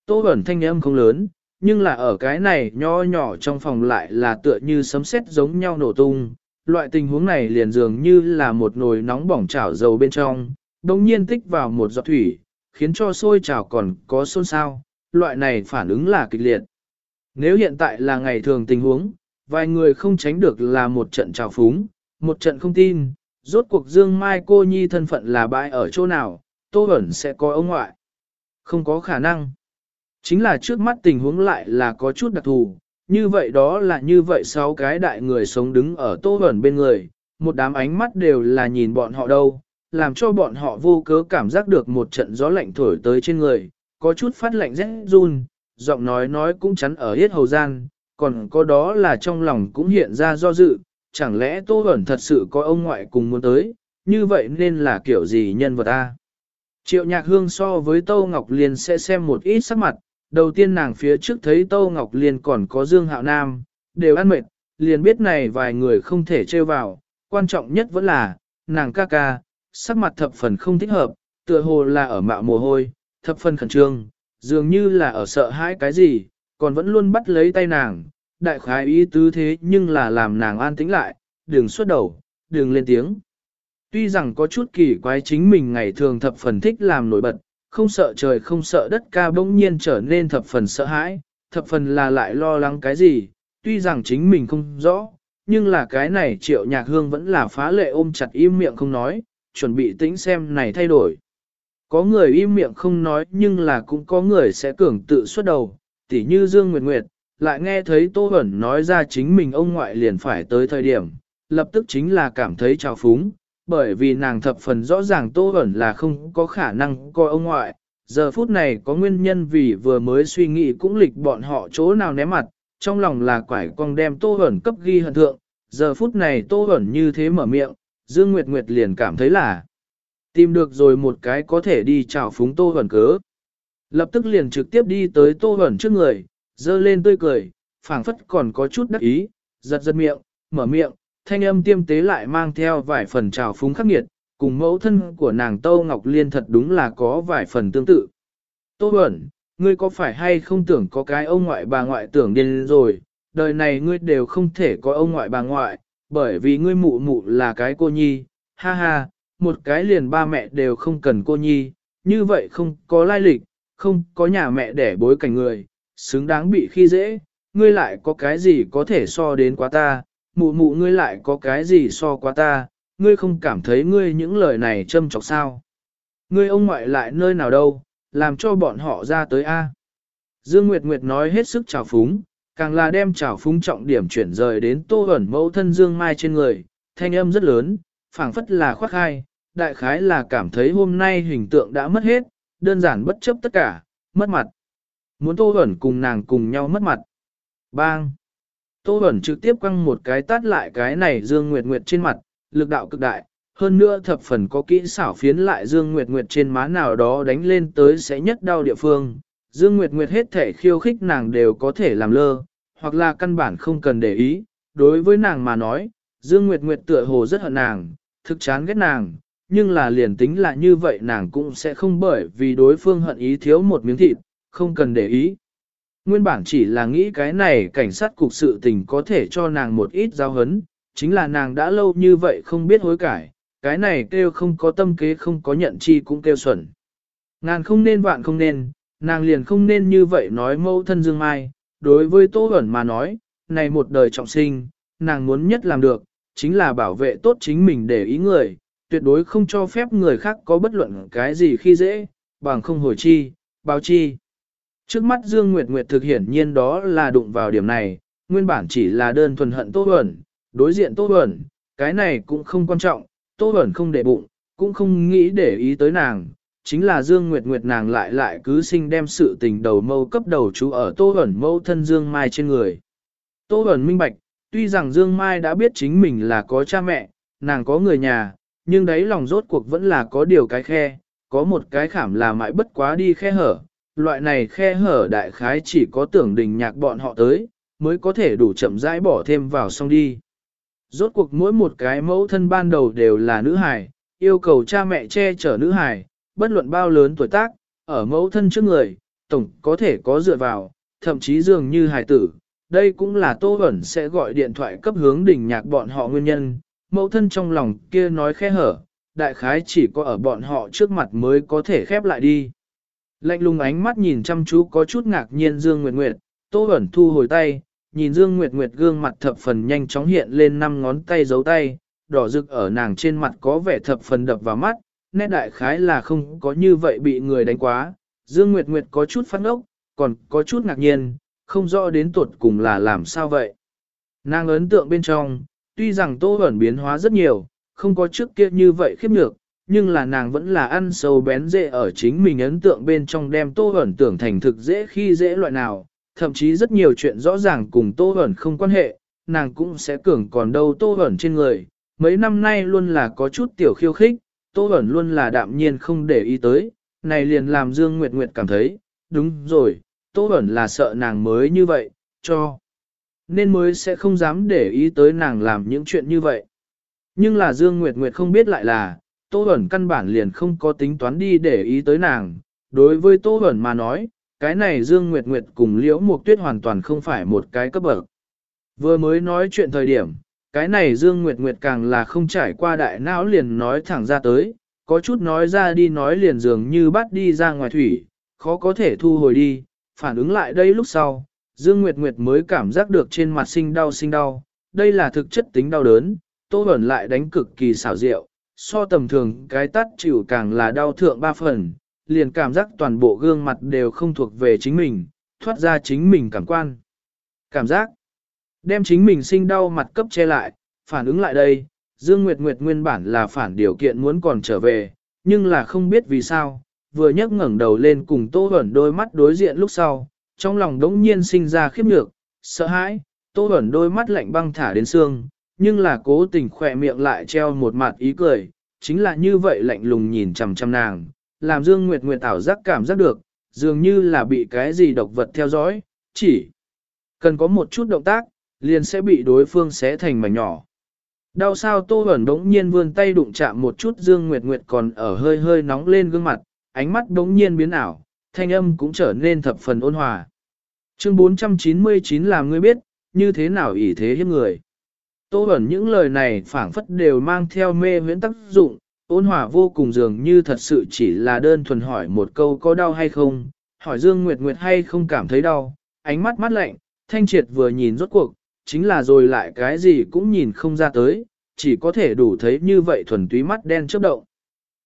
Tô ẩn thanh âm không lớn, nhưng là ở cái này nho nhỏ trong phòng lại là tựa như sấm sét giống nhau nổ tung. Loại tình huống này liền dường như là một nồi nóng bỏng chảo dầu bên trong, đồng nhiên tích vào một giọt thủy, khiến cho sôi chảo còn có xôn xao, loại này phản ứng là kịch liệt. Nếu hiện tại là ngày thường tình huống, vài người không tránh được là một trận trào phúng, một trận không tin, rốt cuộc Dương Mai cô nhi thân phận là bãi ở chỗ nào, Tô Bẩn sẽ có ông ngoại. Không có khả năng. Chính là trước mắt tình huống lại là có chút đặc thù, như vậy đó là như vậy sáu cái đại người sống đứng ở Tô Bẩn bên người, một đám ánh mắt đều là nhìn bọn họ đâu, làm cho bọn họ vô cớ cảm giác được một trận gió lạnh thổi tới trên người, có chút phát lạnh rét run, giọng nói nói cũng chắn ở hết hầu gian, còn có đó là trong lòng cũng hiện ra do dự, chẳng lẽ Tô Bẩn thật sự có ông ngoại cùng muốn tới, như vậy nên là kiểu gì nhân vật ta. Triệu nhạc hương so với Tô Ngọc Liên sẽ xem một ít sắc mặt, đầu tiên nàng phía trước thấy Tô Ngọc Liên còn có Dương Hạo Nam, đều ăn mệt, liền biết này vài người không thể trêu vào, quan trọng nhất vẫn là, nàng ca ca, sắc mặt thập phần không thích hợp, tựa hồ là ở mạo mồ hôi, thập phần khẩn trương, dường như là ở sợ hãi cái gì, còn vẫn luôn bắt lấy tay nàng, đại khái ý tứ thế nhưng là làm nàng an tĩnh lại, đừng xuất đầu, đừng lên tiếng. Tuy rằng có chút kỳ quái chính mình ngày thường thập phần thích làm nổi bật, không sợ trời không sợ đất ca bỗng nhiên trở nên thập phần sợ hãi, thập phần là lại lo lắng cái gì, tuy rằng chính mình không rõ, nhưng là cái này triệu nhạc hương vẫn là phá lệ ôm chặt im miệng không nói, chuẩn bị tĩnh xem này thay đổi. Có người im miệng không nói nhưng là cũng có người sẽ cường tự xuất đầu, tỉ như Dương Nguyệt Nguyệt, lại nghe thấy Tô Hẩn nói ra chính mình ông ngoại liền phải tới thời điểm, lập tức chính là cảm thấy trào phúng, bởi vì nàng thập phần rõ ràng Tô Hẩn là không có khả năng coi ông ngoại. Giờ phút này có nguyên nhân vì vừa mới suy nghĩ cũng lịch bọn họ chỗ nào né mặt, trong lòng là quải con đem Tô Hẩn cấp ghi hận thượng. Giờ phút này Tô Hẩn như thế mở miệng, Dương Nguyệt Nguyệt liền cảm thấy là tìm được rồi một cái có thể đi chào phúng Tô Hẩn cớ. Lập tức liền trực tiếp đi tới Tô Hẩn trước người, dơ lên tươi cười, phảng phất còn có chút đắc ý, giật giật miệng, mở miệng, thanh âm tiêm tế lại mang theo vài phần trào phúng khắc nghiệt, cùng mẫu thân của nàng Tô Ngọc Liên thật đúng là có vài phần tương tự. Tô Bẩn, ngươi có phải hay không tưởng có cái ông ngoại bà ngoại tưởng điên rồi, đời này ngươi đều không thể có ông ngoại bà ngoại, bởi vì ngươi mụ mụ là cái cô nhi, ha ha, một cái liền ba mẹ đều không cần cô nhi, như vậy không có lai lịch, không có nhà mẹ để bối cảnh người, xứng đáng bị khi dễ, ngươi lại có cái gì có thể so đến quá ta, mụ mụ ngươi lại có cái gì so quá ta, ngươi không cảm thấy ngươi những lời này châm chọc sao. Ngươi ông ngoại lại nơi nào đâu, làm cho bọn họ ra tới A. Dương Nguyệt Nguyệt nói hết sức trào phúng, càng là đem trào phúng trọng điểm chuyển rời đến tô ẩn mẫu thân Dương Mai trên người, thanh âm rất lớn, phảng phất là khoác hai, đại khái là cảm thấy hôm nay hình tượng đã mất hết, đơn giản bất chấp tất cả, mất mặt. Muốn tô ẩn cùng nàng cùng nhau mất mặt. Bang! Tô Bẩn trực tiếp quăng một cái tát lại cái này Dương Nguyệt Nguyệt trên mặt, lực đạo cực đại, hơn nữa thập phần có kỹ xảo phiến lại Dương Nguyệt Nguyệt trên má nào đó đánh lên tới sẽ nhất đau địa phương. Dương Nguyệt Nguyệt hết thể khiêu khích nàng đều có thể làm lơ, hoặc là căn bản không cần để ý. Đối với nàng mà nói, Dương Nguyệt Nguyệt tựa hồ rất hận nàng, thực chán ghét nàng, nhưng là liền tính là như vậy nàng cũng sẽ không bởi vì đối phương hận ý thiếu một miếng thịt, không cần để ý. Nguyên bản chỉ là nghĩ cái này cảnh sát cục sự tình có thể cho nàng một ít giao hấn, chính là nàng đã lâu như vậy không biết hối cải, cái này kêu không có tâm kế không có nhận chi cũng kêu xuẩn. Ngàn không nên vạn không nên, nàng liền không nên như vậy nói mâu thân Dương Mai, đối với Tô Bẩn mà nói, này một đời trọng sinh, nàng muốn nhất làm được, chính là bảo vệ tốt chính mình để ý người, tuyệt đối không cho phép người khác có bất luận cái gì khi dễ, bằng không hồi chi, báo chi. Trước mắt Dương Nguyệt Nguyệt thực hiện nhiên đó là đụng vào điểm này, nguyên bản chỉ là đơn thuần hận Tô Bẩn, đối diện Tô Bẩn, cái này cũng không quan trọng, Tô Bẩn không để bụng, cũng không nghĩ để ý tới nàng, chính là Dương Nguyệt Nguyệt nàng lại lại cứ sinh đem sự tình đầu mâu cấp đầu chú ở Tô Bẩn mâu thân Dương Mai trên người. Tô Bẩn minh bạch, tuy rằng Dương Mai đã biết chính mình là có cha mẹ, nàng có người nhà, nhưng đấy lòng rốt cuộc vẫn là có điều cái khe, có một cái khảm là mãi bất quá đi khe hở, loại này khe hở đại khái chỉ có tưởng đình nhạc bọn họ tới, mới có thể đủ chậm rãi bỏ thêm vào xong đi. Rốt cuộc mỗi một cái mẫu thân ban đầu đều là nữ hài, yêu cầu cha mẹ che chở nữ hài, bất luận bao lớn tuổi tác, ở mẫu thân trước người, tổng có thể có dựa vào, thậm chí dường như hài tử. Đây cũng là Tô vẩn sẽ gọi điện thoại cấp hướng đỉnh nhạc bọn họ nguyên nhân, mẫu thân trong lòng kia nói khe hở, đại khái chỉ có ở bọn họ trước mặt mới có thể khép lại đi. Lạnh lùng ánh mắt nhìn chăm chú có chút ngạc nhiên Dương Nguyệt Nguyệt, Tô Bẩn thu hồi tay, nhìn Dương Nguyệt Nguyệt gương mặt thập phần nhanh chóng hiện lên năm ngón tay giấu tay, đỏ rực ở nàng trên mặt có vẻ thập phần đập vào mắt, nét đại khái là không có như vậy bị người đánh quá. Dương Nguyệt Nguyệt có chút phát ốc, còn có chút ngạc nhiên, không rõ đến tuột cùng là làm sao vậy. Nàng ấn tượng bên trong, tuy rằng Tô Bẩn biến hóa rất nhiều, không có trước kia như vậy khiếp nhược, nhưng là nàng vẫn là ăn sâu bén dễ ở chính mình ấn tượng bên trong đem tô ẩn tưởng thành thực dễ khi dễ loại nào, thậm chí rất nhiều chuyện rõ ràng cùng tô ẩn không quan hệ, nàng cũng sẽ cường còn đâu tô ẩn trên người. Mấy năm nay luôn là có chút tiểu khiêu khích, tô ẩn luôn là đạm nhiên không để ý tới, này liền làm Dương Nguyệt Nguyệt cảm thấy, đúng rồi, Tô ẩn là sợ nàng mới như vậy, cho. Nên mới sẽ không dám để ý tới nàng làm những chuyện như vậy. Nhưng là Dương Nguyệt Nguyệt không biết lại là, Tô Bẩn căn bản liền không có tính toán đi để ý tới nàng. Đối với Tô Bẩn mà nói, cái này Dương Nguyệt Nguyệt cùng Liễu Mục Tuyết hoàn toàn không phải một cái cấp bậc. Vừa mới nói chuyện thời điểm, cái này Dương Nguyệt Nguyệt càng là không trải qua đại não liền nói thẳng ra tới, có chút nói ra đi nói liền dường như bắt đi ra ngoài thủy, khó có thể thu hồi đi, phản ứng lại đây lúc sau, Dương Nguyệt Nguyệt mới cảm giác được trên mặt sinh đau sinh đau, đây là thực chất tính đau đớn, Tô Bẩn lại đánh cực kỳ xảo diệu, so tầm thường cái tắt chịu càng là đau thượng ba phần, liền cảm giác toàn bộ gương mặt đều không thuộc về chính mình, thoát ra chính mình cảm quan. Cảm giác, đem chính mình sinh đau mặt cấp che lại, phản ứng lại đây, Dương Nguyệt Nguyệt nguyên bản là phản điều kiện muốn còn trở về, nhưng là không biết vì sao, vừa nhấc ngẩng đầu lên cùng Tô Bẩn đôi mắt đối diện lúc sau, trong lòng đống nhiên sinh ra khiếp nhược, sợ hãi, Tô Bẩn đôi mắt lạnh băng thả đến xương, nhưng là cố tình khỏe miệng lại treo một mặt ý cười, chính là như vậy lạnh lùng nhìn chằm chằm nàng, làm Dương Nguyệt Nguyệt ảo giác cảm giác được, dường như là bị cái gì độc vật theo dõi, chỉ cần có một chút động tác, liền sẽ bị đối phương xé thành mảnh nhỏ. Đau sao Tô Bẩn đống nhiên vươn tay đụng chạm một chút Dương Nguyệt Nguyệt còn ở hơi hơi nóng lên gương mặt, ánh mắt đống nhiên biến ảo, thanh âm cũng trở nên thập phần ôn hòa. Chương 499 làm ngươi biết, như thế nào ỷ thế hiếp người. Tô Bẩn những lời này phảng phất đều mang theo mê huyễn tác dụng, ôn hòa vô cùng dường như thật sự chỉ là đơn thuần hỏi một câu có đau hay không, hỏi Dương Nguyệt Nguyệt hay không cảm thấy đau, ánh mắt mắt lạnh, thanh triệt vừa nhìn rốt cuộc, chính là rồi lại cái gì cũng nhìn không ra tới, chỉ có thể đủ thấy như vậy thuần túy mắt đen chớp động.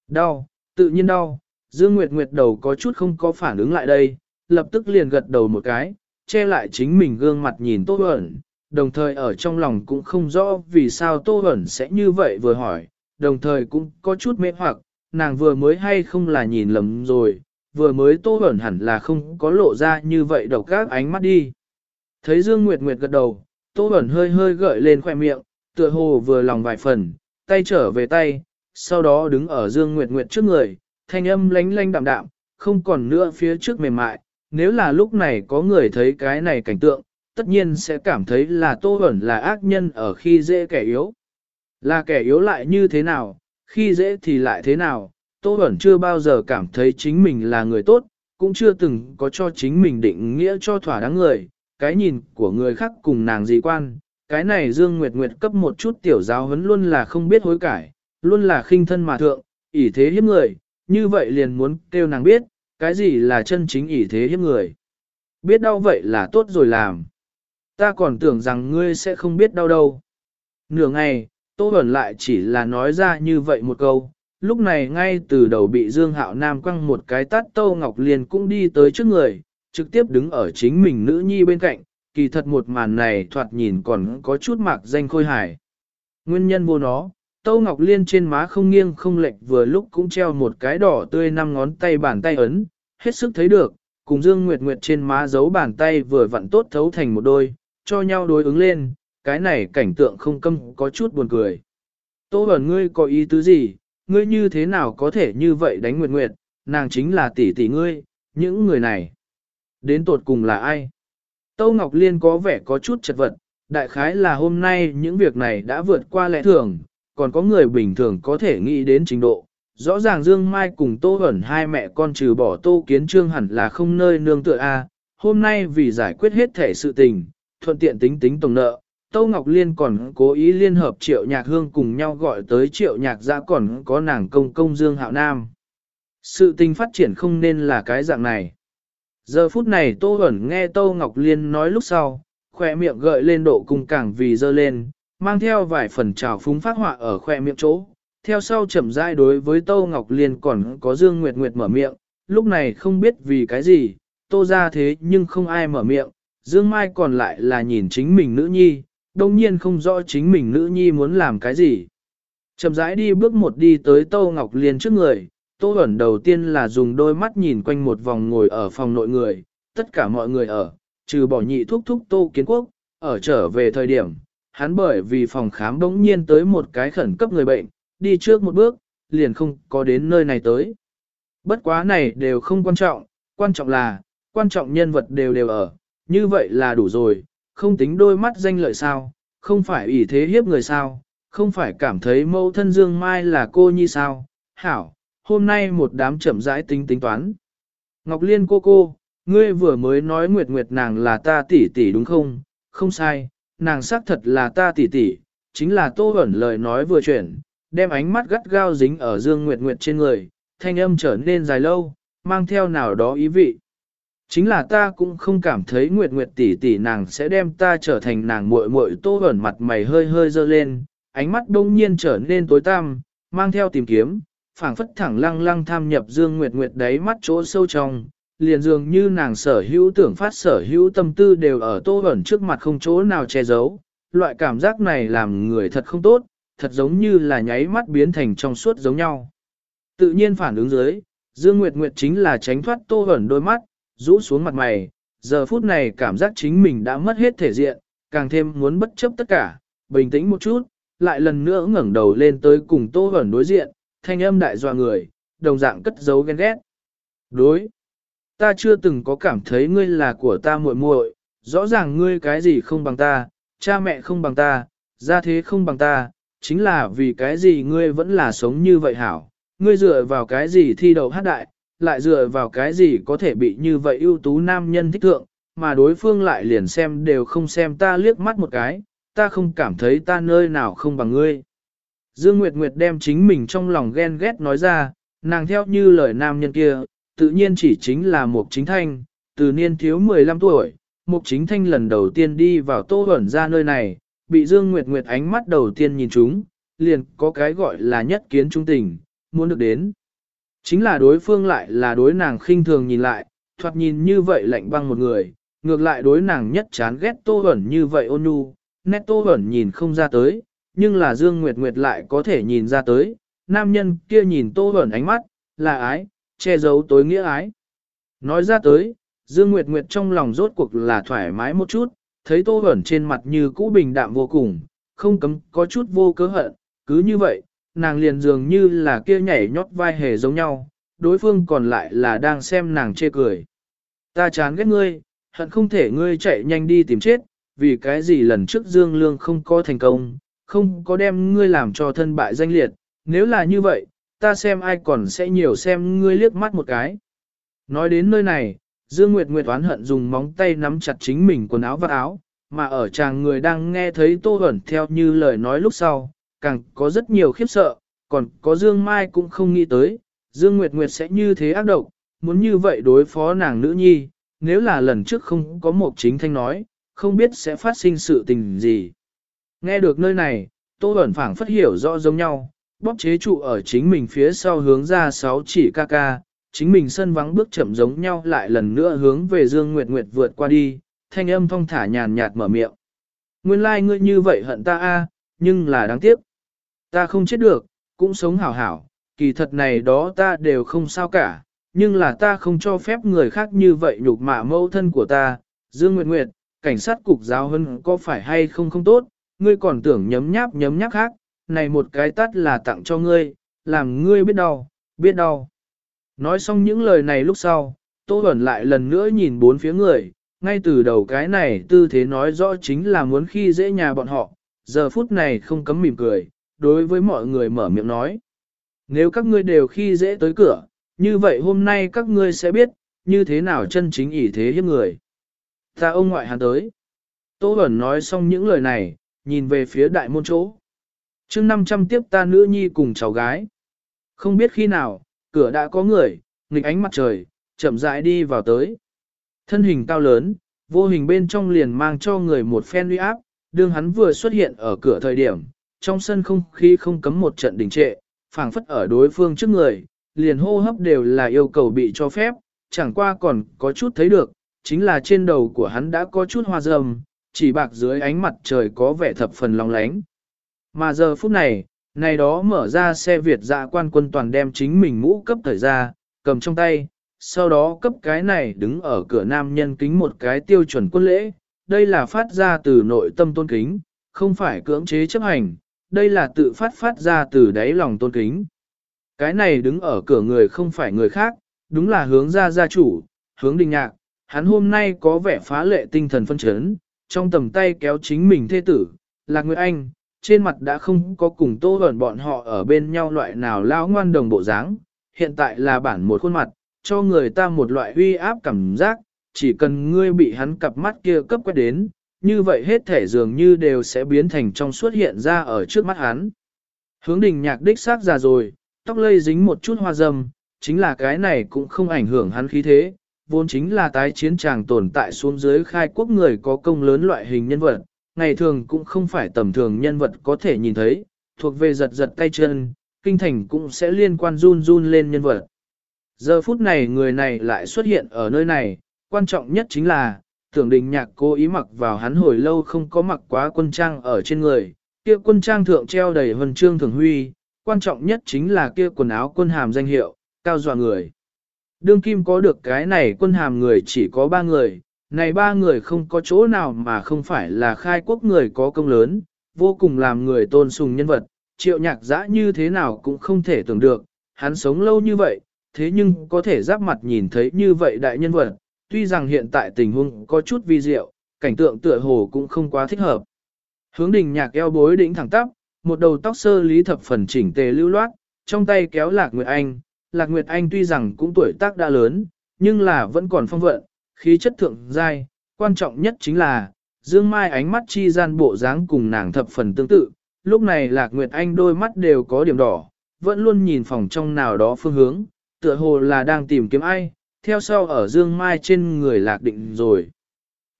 Đau, tự nhiên đau, Dương Nguyệt Nguyệt đầu có chút không có phản ứng lại đây, lập tức liền gật đầu một cái, che lại chính mình gương mặt nhìn Tô Bẩn, đồng thời ở trong lòng cũng không rõ vì sao Tô Bẩn sẽ như vậy vừa hỏi, đồng thời cũng có chút mê hoặc, nàng vừa mới hay không là nhìn lầm rồi, vừa mới Tô Bẩn hẳn là không có lộ ra như vậy độc các ánh mắt đi. Thấy Dương Nguyệt Nguyệt gật đầu, Tô Bẩn hơi hơi gợi lên khoẻ miệng, tựa hồ vừa lòng vài phần, tay trở về tay, sau đó đứng ở Dương Nguyệt Nguyệt trước người, thanh âm lánh lánh đạm đạm, không còn nữa phía trước mềm mại. Nếu là lúc này có người thấy cái này cảnh tượng, tất nhiên sẽ cảm thấy là Tô Bẩn là ác nhân ở khi dễ kẻ yếu. Là kẻ yếu lại như thế nào, khi dễ thì lại thế nào, Tô Bẩn chưa bao giờ cảm thấy chính mình là người tốt, cũng chưa từng có cho chính mình định nghĩa cho thỏa đáng người, cái nhìn của người khác cùng nàng dị quan, cái này Dương Nguyệt Nguyệt cấp một chút tiểu giáo huấn luôn là không biết hối cải, luôn là khinh thân mà thượng, ỷ thế hiếp người, như vậy liền muốn kêu nàng biết, cái gì là chân chính ỷ thế hiếp người. Biết đau vậy là tốt rồi làm. Ta còn tưởng rằng ngươi sẽ không biết đau đâu. Nửa ngày, Tô Bẩn lại chỉ là nói ra như vậy một câu, lúc này ngay từ đầu bị Dương Hạo Nam quăng một cái tát Tô Ngọc Liên cũng đi tới trước người, trực tiếp đứng ở chính mình nữ nhi bên cạnh, kỳ thật một màn này thoạt nhìn còn có chút mạc danh khôi hài. Nguyên nhân vô nó, Tô Ngọc Liên trên má không nghiêng không lệch vừa lúc cũng treo một cái đỏ tươi năm ngón tay bàn tay ấn, hết sức thấy được, cùng Dương Nguyệt Nguyệt trên má giấu bàn tay vừa vặn tốt thấu thành một đôi, cho nhau đối ứng lên, cái này cảnh tượng không câm có chút buồn cười. Tô Bẩn ngươi có ý tứ gì, ngươi như thế nào có thể như vậy đánh Nguyệt Nguyệt, nàng chính là tỷ tỷ ngươi, những người này. Đến tột cùng là ai? tô Ngọc Liên có vẻ có chút chật vật, đại khái là hôm nay những việc này đã vượt qua lẽ thường, còn có người bình thường có thể nghĩ đến trình độ. Rõ ràng Dương Mai cùng Tô Hẩn hai mẹ con trừ bỏ Tô Kiến Trương hẳn là không nơi nương tựa A, hôm nay vì giải quyết hết thể sự tình, thuận tiện tính tính tổng nợ, Tô Ngọc Liên còn cố ý liên hợp triệu nhạc hương cùng nhau gọi tới triệu nhạc ra còn có nàng công công Dương Hạo Nam. Sự tình phát triển không nên là cái dạng này. Giờ phút này Tô Huẩn nghe Tô Ngọc Liên nói lúc sau, khỏe miệng gợi lên độ cung càng vì dơ lên, mang theo vài phần trào phúng phát họa ở khoe miệng chỗ. Theo sau chậm rãi đối với Tô Ngọc Liên còn có Dương Nguyệt Nguyệt mở miệng, lúc này không biết vì cái gì, Tô ra thế nhưng không ai mở miệng, Dương Mai còn lại là nhìn chính mình nữ nhi, đồng nhiên không rõ chính mình nữ nhi muốn làm cái gì. Chậm rãi đi bước một đi tới Tô Ngọc Liên trước người, Tô ẩn đầu tiên là dùng đôi mắt nhìn quanh một vòng ngồi ở phòng nội người, tất cả mọi người ở, trừ bỏ nhị thúc thúc Tô Kiến Quốc, ở trở về thời điểm, hắn bởi vì phòng khám đống nhiên tới một cái khẩn cấp người bệnh, đi trước một bước, liền không có đến nơi này tới. Bất quá này đều không quan trọng, quan trọng là, quan trọng nhân vật đều đều ở, như vậy là đủ rồi, không tính đôi mắt danh lợi sao, không phải ủy thế hiếp người sao, không phải cảm thấy mẫu thân Dương Mai là cô nhi sao, hảo, hôm nay một đám chậm rãi tính tính toán. Ngọc Liên cô cô, ngươi vừa mới nói Nguyệt Nguyệt nàng là ta tỷ tỷ đúng không? Không sai, nàng xác thật là ta tỷ tỷ, chính là tô ẩn lời nói vừa chuyển, đem ánh mắt gắt gao dính ở Dương Nguyệt Nguyệt trên người, thanh âm trở nên dài lâu, mang theo nào đó ý vị. Chính là ta cũng không cảm thấy Nguyệt Nguyệt tỷ tỷ nàng sẽ đem ta trở thành nàng muội muội tô ẩn mặt mày hơi hơi dơ lên, ánh mắt đông nhiên trở nên tối tăm, mang theo tìm kiếm, phảng phất thẳng lăng lăng tham nhập Dương Nguyệt Nguyệt đáy mắt chỗ sâu trong, liền dường như nàng sở hữu tưởng phát sở hữu tâm tư đều ở tô ẩn trước mặt không chỗ nào che giấu. Loại cảm giác này làm người thật không tốt, thật giống như là nháy mắt biến thành trong suốt giống nhau. Tự nhiên phản ứng dưới, Dương Nguyệt Nguyệt chính là tránh thoát tô ẩn đôi mắt, rũ xuống mặt mày, giờ phút này cảm giác chính mình đã mất hết thể diện, càng thêm muốn bất chấp tất cả, bình tĩnh một chút, lại lần nữa ngẩng đầu lên tới cùng tô ẩn đối diện, thanh âm đại dọa người, đồng dạng cất giấu ghen ghét. Đối, ta chưa từng có cảm thấy ngươi là của ta muội muội, rõ ràng ngươi cái gì không bằng ta, cha mẹ không bằng ta, gia thế không bằng ta, chính là vì cái gì ngươi vẫn là sống như vậy hảo, ngươi dựa vào cái gì thi đầu hát đại, lại dựa vào cái gì có thể bị như vậy ưu tú nam nhân thích thượng, mà đối phương lại liền xem đều không xem ta liếc mắt một cái, ta không cảm thấy ta nơi nào không bằng ngươi. Dương Nguyệt Nguyệt đem chính mình trong lòng ghen ghét nói ra, nàng theo như lời nam nhân kia, tự nhiên chỉ chính là mục chính thanh, từ niên thiếu 15 tuổi, mục chính thanh lần đầu tiên đi vào tô ẩn ra nơi này, bị Dương Nguyệt Nguyệt ánh mắt đầu tiên nhìn chúng, liền có cái gọi là nhất kiến trung tình, muốn được đến. Chính là đối phương lại là đối nàng khinh thường nhìn lại, thoạt nhìn như vậy lạnh băng một người, ngược lại đối nàng nhất chán ghét tô ẩn như vậy ôn nhu, nét tô ẩn nhìn không ra tới, nhưng là Dương Nguyệt Nguyệt lại có thể nhìn ra tới, nam nhân kia nhìn tô ẩn ánh mắt, là ái, che giấu tối nghĩa ái. Nói ra tới, Dương Nguyệt Nguyệt trong lòng rốt cuộc là thoải mái một chút, thấy tô ẩn trên mặt như cũ bình đạm vô cùng, không cấm có chút vô cớ hận, cứ như vậy, nàng liền dường như là kia nhảy nhót vai hề giống nhau, đối phương còn lại là đang xem nàng chê cười. Ta chán ghét ngươi, hận không thể ngươi chạy nhanh đi tìm chết, vì cái gì lần trước Dương Lương không có thành công, không có đem ngươi làm cho thân bại danh liệt, nếu là như vậy, ta xem ai còn sẽ nhiều xem ngươi liếc mắt một cái. Nói đến nơi này, Dương Nguyệt Nguyệt oán hận dùng móng tay nắm chặt chính mình quần áo và áo, mà ở chàng người đang nghe thấy Tô Huẩn theo như lời nói lúc sau, càng có rất nhiều khiếp sợ, còn có Dương Mai cũng không nghĩ tới, Dương Nguyệt Nguyệt sẽ như thế ác độc, muốn như vậy đối phó nàng nữ nhi, nếu là lần trước không có một chính thanh nói, không biết sẽ phát sinh sự tình gì. Nghe được nơi này, Tô Bẩn phảng phất hiểu rõ giống nhau, bóp chế trụ ở chính mình phía sau hướng ra sáu chỉ ca ca, chính mình sân vắng bước chậm giống nhau lại lần nữa hướng về Dương Nguyệt Nguyệt vượt qua đi, thanh âm thong thả nhàn nhạt mở miệng. Nguyên lai like ngươi như vậy hận ta a, nhưng là đáng tiếc. Ta không chết được, cũng sống hảo hảo, kỳ thật này đó ta đều không sao cả, nhưng là ta không cho phép người khác như vậy nhục mạ mẫu thân của ta. Dương Nguyệt Nguyệt, cảnh sát cục giáo hơn có phải hay không không tốt, ngươi còn tưởng nhấm nháp nhấm nháp khác, này một cái tắt là tặng cho ngươi, làm ngươi biết đau, biết đau. Nói xong những lời này lúc sau, Tô Bẩn lại lần nữa nhìn bốn phía người, ngay từ đầu cái này tư thế nói rõ chính là muốn khi dễ nhà bọn họ, giờ phút này không cấm mỉm cười, đối với mọi người mở miệng nói. Nếu các ngươi đều khi dễ tới cửa, như vậy hôm nay các ngươi sẽ biết, như thế nào chân chính ỷ thế hiếp người. Ta ông ngoại hắn tới. Tô Bẩn nói xong những lời này, nhìn về phía đại môn chỗ. chương 500 tiếp ta nữ nhi cùng cháu gái. Không biết khi nào, cửa đã có người, nghịch ánh mặt trời, chậm rãi đi vào tới. Thân hình cao lớn, vô hình bên trong liền mang cho người một phen uy áp, đương hắn vừa xuất hiện ở cửa thời điểm, trong sân không khí không cấm một trận đình trệ, phảng phất ở đối phương trước người, liền hô hấp đều là yêu cầu bị cho phép, chẳng qua còn có chút thấy được, chính là trên đầu của hắn đã có chút hoa rầm, chỉ bạc dưới ánh mặt trời có vẻ thập phần long lánh. Mà giờ phút này, này đó mở ra xe Việt dạ quan quân toàn đem chính mình mũ cấp thời ra, cầm trong tay, sau đó cấp cái này đứng ở cửa nam nhân kính một cái tiêu chuẩn quân lễ, đây là phát ra từ nội tâm tôn kính, không phải cưỡng chế chấp hành, đây là tự phát phát ra từ đáy lòng tôn kính. Cái này đứng ở cửa người không phải người khác, đúng là hướng ra gia chủ, hướng đình nhạc, hắn hôm nay có vẻ phá lệ tinh thần phân chấn, trong tầm tay kéo chính mình thê tử, Lạc Nguyệt Anh, trên mặt đã không có cùng tô ẩn bọn họ ở bên nhau loại nào lao ngoan đồng bộ dáng, hiện tại là bản một khuôn mặt, cho người ta một loại uy áp cảm giác, chỉ cần ngươi bị hắn cặp mắt kia cấp quét đến, như vậy hết thể dường như đều sẽ biến thành trong suốt hiện ra ở trước mắt hắn. Hướng đình nhạc đích xác già rồi, tóc lây dính một chút hoa dâm, chính là cái này cũng không ảnh hưởng hắn khí thế, vốn chính là tái chiến tràng tồn tại xuống dưới khai quốc người có công lớn loại hình nhân vật, ngày thường cũng không phải tầm thường nhân vật có thể nhìn thấy, thuộc về giật giật tay chân, kinh thành cũng sẽ liên quan run run lên nhân vật. Giờ phút này người này lại xuất hiện ở nơi này, quan trọng nhất chính là, tưởng đình nhạc cố ý mặc vào hắn hồi lâu không có mặc quá quân trang ở trên người, kia quân trang thượng treo đầy huân chương thường huy, quan trọng nhất chính là kia quần áo quân hàm danh hiệu, cao dọa người. Đương kim có được cái này quân hàm người chỉ có ba người, này ba người không có chỗ nào mà không phải là khai quốc người có công lớn, vô cùng làm người tôn sùng nhân vật, triệu nhạc dã như thế nào cũng không thể tưởng được, hắn sống lâu như vậy, thế nhưng có thể giáp mặt nhìn thấy như vậy đại nhân vật, tuy rằng hiện tại tình huống có chút vi diệu, cảnh tượng tựa hồ cũng không quá thích hợp. Hướng đình nhạc eo bối đỉnh thẳng tắp, một đầu tóc sơ lý thập phần chỉnh tề lưu loát, trong tay kéo Lạc Nguyệt Anh. Lạc Nguyệt Anh tuy rằng cũng tuổi tác đã lớn, nhưng là vẫn còn phong vận, khí chất thượng giai, quan trọng nhất chính là, Dương Mai ánh mắt chi gian bộ dáng cùng nàng thập phần tương tự, lúc này Lạc Nguyệt Anh đôi mắt đều có điểm đỏ, vẫn luôn nhìn phòng trong nào đó phương hướng, tựa hồ là đang tìm kiếm ai, theo sau ở Dương Mai trên người Lạc định rồi.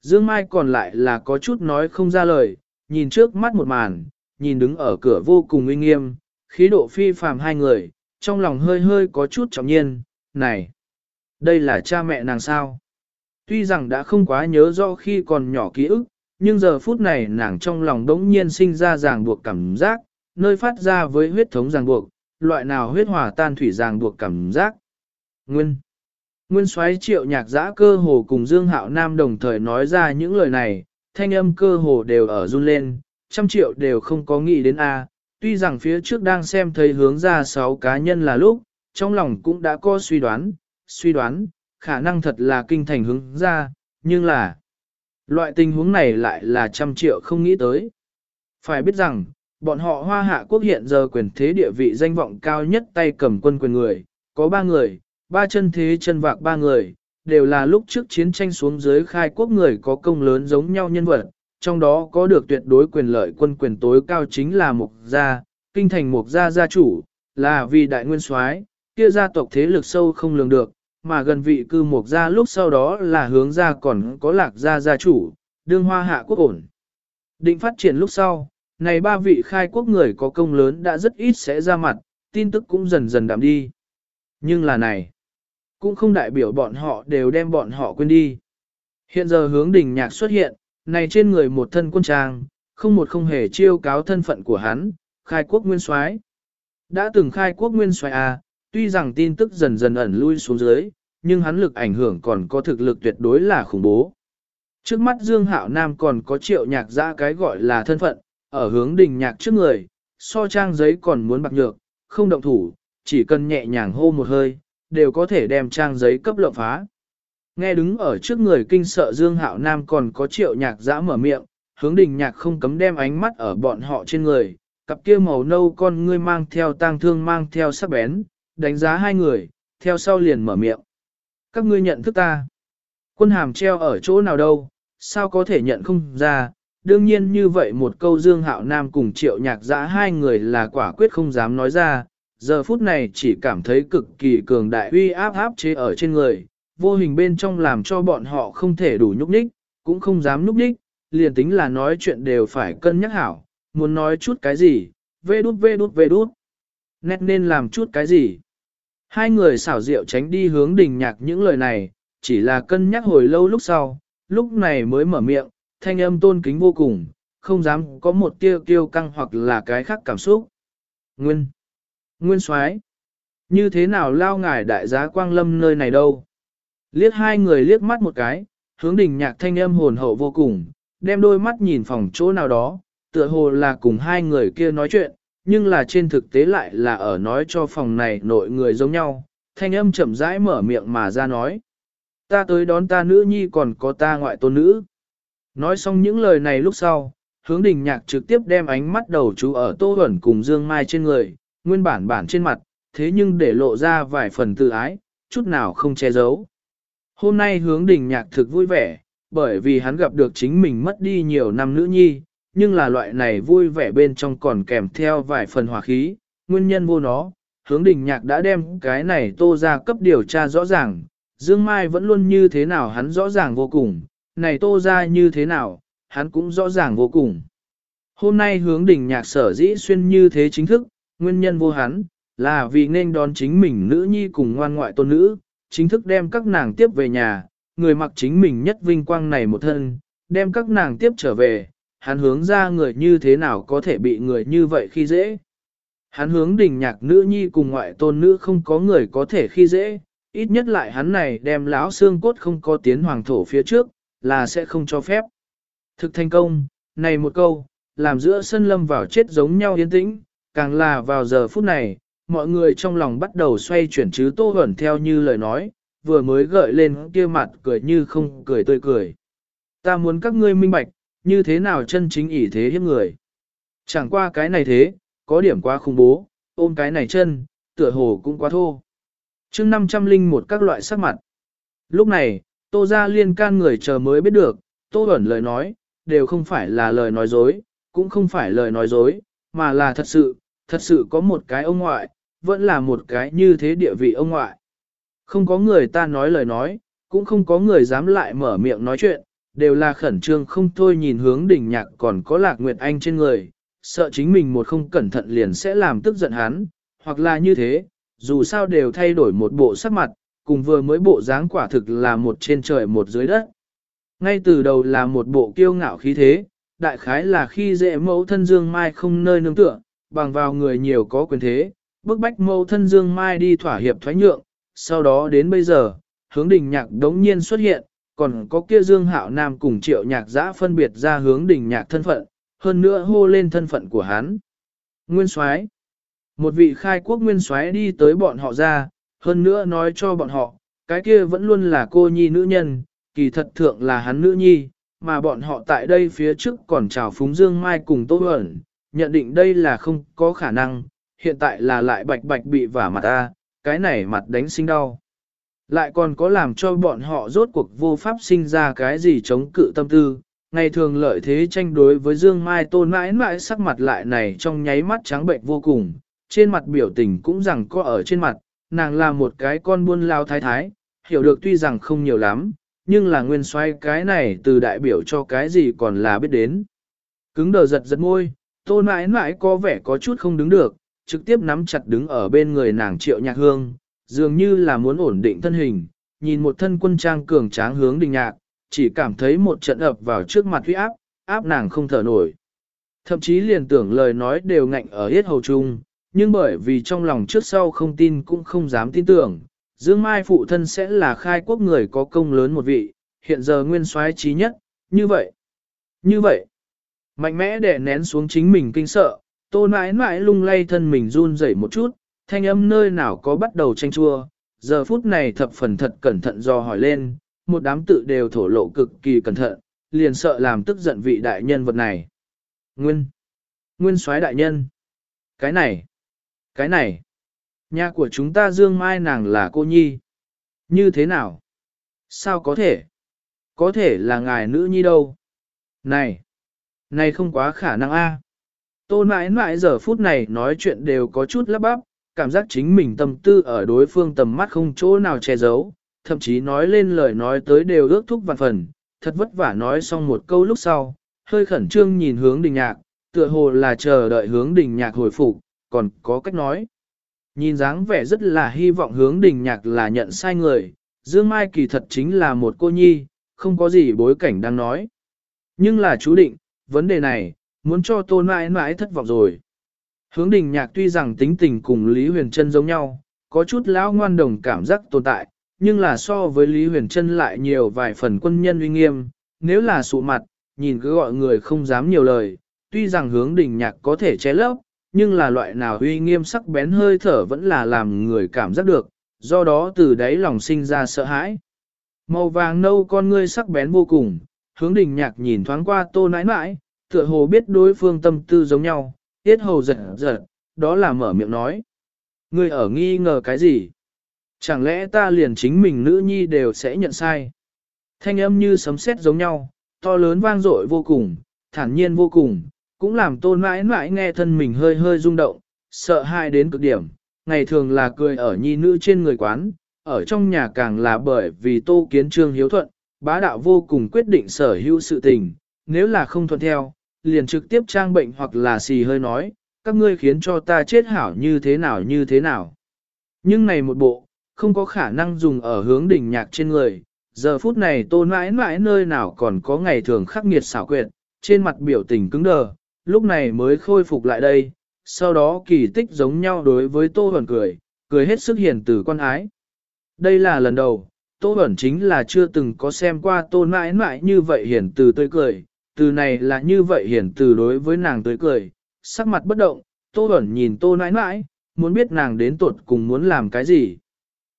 Dương Mai còn lại là có chút nói không ra lời, nhìn trước mắt một màn, nhìn đứng ở cửa vô cùng uy nghiêm, khí độ phi phàm hai người, trong lòng hơi hơi có chút trọng nhiên, này, đây là cha mẹ nàng sao? Tuy rằng đã không quá nhớ rõ khi còn nhỏ ký ức, nhưng giờ phút này nàng trong lòng đống nhiên sinh ra ràng buộc cảm giác, nơi phát ra với huyết thống ràng buộc, loại nào huyết hòa tan thủy ràng buộc cảm giác. Nguyên Nguyên soái triệu nhạc giã cơ hồ cùng Dương Hạo Nam đồng thời nói ra những lời này, thanh âm cơ hồ đều ở run lên, trăm triệu đều không có nghĩ đến A, tuy rằng phía trước đang xem thấy hướng ra sáu cá nhân là lúc, trong lòng cũng đã có suy đoán, suy đoán, khả năng thật là kinh thành hướng ra, nhưng là, loại tình huống này lại là trăm triệu không nghĩ tới. Phải biết rằng, bọn họ hoa hạ quốc hiện giờ quyền thế địa vị danh vọng cao nhất tay cầm quân quyền người, có ba người, ba chân thế chân vạc ba người, đều là lúc trước chiến tranh xuống dưới khai quốc người có công lớn giống nhau nhân vật, trong đó có được tuyệt đối quyền lợi quân quyền tối cao chính là Mục Gia, kinh thành Mục Gia gia chủ, là vì đại nguyên soái kia gia tộc thế lực sâu không lường được, mà gần vị cư Mục Gia lúc sau đó là hướng gia còn có lạc gia gia chủ, đương hoa hạ quốc ổn. Định phát triển lúc sau, này ba vị khai quốc người có công lớn đã rất ít sẽ ra mặt, tin tức cũng dần dần đạm đi. Nhưng là này, cũng không đại biểu bọn họ đều đem bọn họ quên đi. Hiện giờ hướng đỉnh nhạc xuất hiện, này trên người một thân quân trang, không một không hề chiêu cáo thân phận của hắn, khai quốc nguyên soái. Đã từng khai quốc nguyên soái à, tuy rằng tin tức dần dần ẩn lui xuống dưới, nhưng hắn lực ảnh hưởng còn có thực lực tuyệt đối là khủng bố. Trước mắt Dương Hạo Nam còn có triệu nhạc ra cái gọi là thân phận, ở hướng đình nhạc trước người, so trang giấy còn muốn bạc nhược, không động thủ, chỉ cần nhẹ nhàng hô một hơi, đều có thể đem trang giấy cấp lộng phá. Nghe đứng ở trước người kinh sợ Dương Hạo Nam còn có triệu nhạc dã mở miệng, hướng đình nhạc không cấm đem ánh mắt ở bọn họ trên người, cặp kia màu nâu con ngươi mang theo tang thương mang theo sắc bén, đánh giá hai người, theo sau liền mở miệng. Các ngươi nhận thức ta. Quân hàm treo ở chỗ nào đâu, sao có thể nhận không ra, đương nhiên như vậy một câu Dương Hạo Nam cùng triệu nhạc dã hai người là quả quyết không dám nói ra, giờ phút này chỉ cảm thấy cực kỳ cường đại uy áp áp chế ở trên người, vô hình bên trong làm cho bọn họ không thể đủ nhúc nhích, cũng không dám nhúc nhích, liền tính là nói chuyện đều phải cân nhắc hảo, muốn nói chút cái gì, vê đút vê đút vê đút, nét nên làm chút cái gì. Hai người xảo diệu tránh đi hướng đình nhạc những lời này, chỉ là cân nhắc hồi lâu lúc sau, lúc này mới mở miệng, thanh âm tôn kính vô cùng, không dám có một tia kiêu căng hoặc là cái khác cảm xúc. Nguyên Nguyên soái Như thế nào lao ngài đại giá quang lâm nơi này đâu? Liếc hai người liếc mắt một cái, hướng đình nhạc thanh âm hồn hậu vô cùng, đem đôi mắt nhìn phòng chỗ nào đó, tựa hồ là cùng hai người kia nói chuyện, nhưng là trên thực tế lại là ở nói cho phòng này nội người giống nhau, thanh âm chậm rãi mở miệng mà ra nói. ta tới đón ta nữ nhi còn có ta ngoại tôn nữ. Nói xong những lời này lúc sau, hướng đình nhạc trực tiếp đem ánh mắt đầu chú ở tô ẩn cùng Dương Mai trên người, nguyên bản bản trên mặt, thế nhưng để lộ ra vài phần tự ái, chút nào không che giấu. Hôm nay hướng đình nhạc thực vui vẻ, bởi vì hắn gặp được chính mình mất đi nhiều năm nữ nhi, nhưng là loại này vui vẻ bên trong còn kèm theo vài phần hòa khí, nguyên nhân vô nó, hướng đình nhạc đã đem cái này tô ra cấp điều tra rõ ràng, Dương Mai vẫn luôn như thế nào hắn rõ ràng vô cùng, này tô ra như thế nào, hắn cũng rõ ràng vô cùng. Hôm nay hướng đình nhạc sở dĩ xuyên như thế chính thức, nguyên nhân vô hắn, là vì nên đón chính mình nữ nhi cùng ngoan ngoại tôn nữ, chính thức đem các nàng tiếp về nhà, người mặc chính mình nhất vinh quang này một thân, đem các nàng tiếp trở về, hắn hướng ra người như thế nào có thể bị người như vậy khi dễ. Hắn hướng đình nhạc nữ nhi cùng ngoại tôn nữ không có người có thể khi dễ, ít nhất lại hắn này đem lão xương cốt không có tiến hoàng thổ phía trước, là sẽ không cho phép. Thực thành công, này một câu, làm giữa sân lâm vào chết giống nhau yên tĩnh, càng là vào giờ phút này, mọi người trong lòng bắt đầu xoay chuyển chứ tô hẩn theo như lời nói, vừa mới gợi lên kia mặt cười như không cười tươi cười. Ta muốn các ngươi minh bạch, như thế nào chân chính ỷ thế hiếp người. Chẳng qua cái này thế, có điểm quá khủng bố, ôm cái này chân, tựa hồ cũng quá thô. chương 500 linh một các loại sắc mặt. Lúc này, tô ra liên can người chờ mới biết được, tô ẩn lời nói, đều không phải là lời nói dối, cũng không phải lời nói dối, mà là thật sự, thật sự có một cái ông ngoại, vẫn là một cái như thế địa vị ông ngoại. Không có người ta nói lời nói, cũng không có người dám lại mở miệng nói chuyện, đều là khẩn trương không thôi nhìn hướng đỉnh nhạc còn có lạc nguyệt anh trên người, sợ chính mình một không cẩn thận liền sẽ làm tức giận hắn, hoặc là như thế, dù sao đều thay đổi một bộ sắc mặt, cùng vừa mới bộ dáng quả thực là một trên trời một dưới đất. Ngay từ đầu là một bộ kiêu ngạo khí thế, đại khái là khi dễ mẫu thân Dương Mai không nơi nương tựa, bằng vào người nhiều có quyền thế, bức bách mâu thân Dương Mai đi thỏa hiệp thoái nhượng, sau đó đến bây giờ, hướng đình nhạc đống nhiên xuất hiện, còn có kia Dương Hạo Nam cùng triệu nhạc giã phân biệt ra hướng đình nhạc thân phận, hơn nữa hô lên thân phận của hắn. Nguyên Soái Một vị khai quốc Nguyên Soái đi tới bọn họ ra, hơn nữa nói cho bọn họ, cái kia vẫn luôn là cô nhi nữ nhân, kỳ thật thượng là hắn nữ nhi, mà bọn họ tại đây phía trước còn chào phúng Dương Mai cùng Tô Huẩn, nhận định đây là không có khả năng, hiện tại là lại bạch bạch bị vả mặt ta, cái này mặt đánh sinh đau. Lại còn có làm cho bọn họ rốt cuộc vô pháp sinh ra cái gì chống cự tâm tư, ngày thường lợi thế tranh đối với Dương Mai tôn mãi mãi sắc mặt lại này trong nháy mắt trắng bệnh vô cùng, trên mặt biểu tình cũng rằng có ở trên mặt, nàng là một cái con buôn lao thái thái, hiểu được tuy rằng không nhiều lắm, nhưng là nguyên xoay cái này từ đại biểu cho cái gì còn là biết đến. Cứng đờ giật giật môi, tôn mãi mãi có vẻ có chút không đứng được, trực tiếp nắm chặt đứng ở bên người nàng triệu nhạc hương, dường như là muốn ổn định thân hình, nhìn một thân quân trang cường tráng hướng đình nhạc, chỉ cảm thấy một trận ập vào trước mặt huy áp, áp nàng không thở nổi. Thậm chí liền tưởng lời nói đều ngạnh ở hết hầu chung, nhưng bởi vì trong lòng trước sau không tin cũng không dám tin tưởng, Dương Mai phụ thân sẽ là khai quốc người có công lớn một vị, hiện giờ nguyên soái trí nhất, như vậy. Như vậy, mạnh mẽ để nén xuống chính mình kinh sợ, tô mãi mãi lung lay thân mình run rẩy một chút, thanh âm nơi nào có bắt đầu tranh chua, giờ phút này thập phần thật cẩn thận do hỏi lên, một đám tự đều thổ lộ cực kỳ cẩn thận, liền sợ làm tức giận vị đại nhân vật này. Nguyên, nguyên soái đại nhân, cái này, cái này, nhà của chúng ta Dương Mai nàng là cô nhi. Như thế nào? Sao có thể? Có thể là ngài nữ nhi đâu? Này! Này không quá khả năng a. Tô mãi mãi giờ phút này nói chuyện đều có chút lắp bắp, cảm giác chính mình tâm tư ở đối phương tầm mắt không chỗ nào che giấu, thậm chí nói lên lời nói tới đều ước thúc vạn phần, thật vất vả nói xong một câu lúc sau, hơi khẩn trương nhìn hướng đình nhạc, tựa hồ là chờ đợi hướng đình nhạc hồi phục, còn có cách nói. Nhìn dáng vẻ rất là hy vọng hướng đình nhạc là nhận sai người, Dương Mai kỳ thật chính là một cô nhi, không có gì bối cảnh đang nói. Nhưng là chú định, vấn đề này, muốn cho tôn mãi mãi thất vọng rồi. Hướng đình nhạc tuy rằng tính tình cùng Lý Huyền Trân giống nhau, có chút lão ngoan đồng cảm giác tồn tại, nhưng là so với Lý Huyền Trân lại nhiều vài phần quân nhân uy nghiêm, nếu là sụ mặt, nhìn cứ gọi người không dám nhiều lời, tuy rằng hướng đình nhạc có thể che lấp, nhưng là loại nào uy nghiêm sắc bén hơi thở vẫn là làm người cảm giác được, do đó từ đấy lòng sinh ra sợ hãi. Màu vàng nâu con ngươi sắc bén vô cùng, hướng đình nhạc nhìn thoáng qua tô nãi nãi, tựa hồ biết đối phương tâm tư giống nhau, tiết hầu giật giật, đó là mở miệng nói. Ngươi ở nghi ngờ cái gì? Chẳng lẽ ta liền chính mình nữ nhi đều sẽ nhận sai? Thanh âm như sấm sét giống nhau, to lớn vang dội vô cùng, thản nhiên vô cùng, cũng làm tôn mãi mãi nghe thân mình hơi hơi rung động, sợ hãi đến cực điểm. Ngày thường là cười ở nhi nữ trên người quán, ở trong nhà càng là bởi vì tô kiến trương hiếu thuận, bá đạo vô cùng quyết định sở hữu sự tình, nếu là không thuận theo, liền trực tiếp trang bệnh hoặc là xì hơi nói, các ngươi khiến cho ta chết hảo như thế nào như thế nào. Nhưng này một bộ, không có khả năng dùng ở hướng đỉnh nhạc trên người, giờ phút này tôn mãi mãi nơi nào còn có ngày thường khắc nghiệt xảo quyệt, trên mặt biểu tình cứng đờ, lúc này mới khôi phục lại đây, sau đó kỳ tích giống nhau đối với tô hoàn cười, cười hết sức hiền từ con ái. Đây là lần đầu, tô Bẩn chính là chưa từng có xem qua tô mãi mãi như vậy hiển từ tươi cười, từ này là như vậy hiển từ đối với nàng tươi cười, sắc mặt bất động, tô Bẩn nhìn tô nãi nãi, muốn biết nàng đến tuột cùng muốn làm cái gì.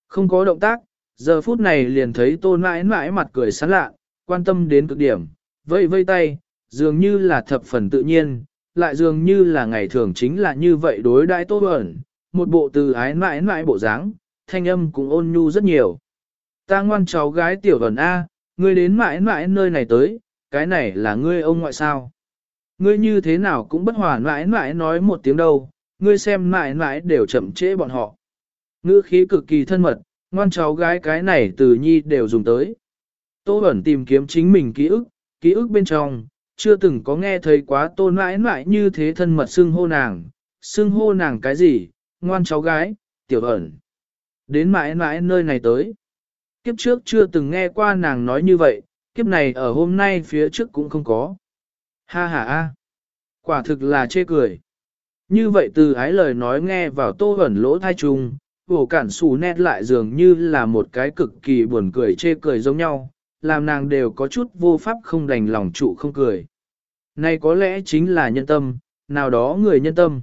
Không có động tác, giờ phút này liền thấy tô nãi nãi mặt cười sán lạ, quan tâm đến cực điểm, vây vây tay, dường như là thập phần tự nhiên, lại dường như là ngày thường chính là như vậy đối đãi tô Bẩn, một bộ từ ái nãi nãi bộ dáng, thanh âm cũng ôn nhu rất nhiều. Ta ngoan cháu gái tiểu ẩn A, ngươi đến mãi mãi nơi này tới, cái này là ngươi ông ngoại sao. Ngươi như thế nào cũng bất hòa mãi mãi nói một tiếng đâu, ngươi xem mãi mãi đều chậm trễ bọn họ. Ngữ khí cực kỳ thân mật, ngoan cháu gái cái này từ nhi đều dùng tới. Tô ẩn tìm kiếm chính mình ký ức, ký ức bên trong, chưa từng có nghe thấy quá tôn mãi mãi như thế thân mật xưng hô nàng, xưng hô nàng cái gì, ngoan cháu gái, tiểu ẩn. Đến mãi mãi nơi này tới. Kiếp trước chưa từng nghe qua nàng nói như vậy, kiếp này ở hôm nay phía trước cũng không có. Ha ha a, Quả thực là chê cười. Như vậy từ ái lời nói nghe vào tô ẩn lỗ thai trùng, vổ cản xù nét lại dường như là một cái cực kỳ buồn cười chê cười giống nhau, làm nàng đều có chút vô pháp không đành lòng trụ không cười. Này có lẽ chính là nhân tâm, nào đó người nhân tâm.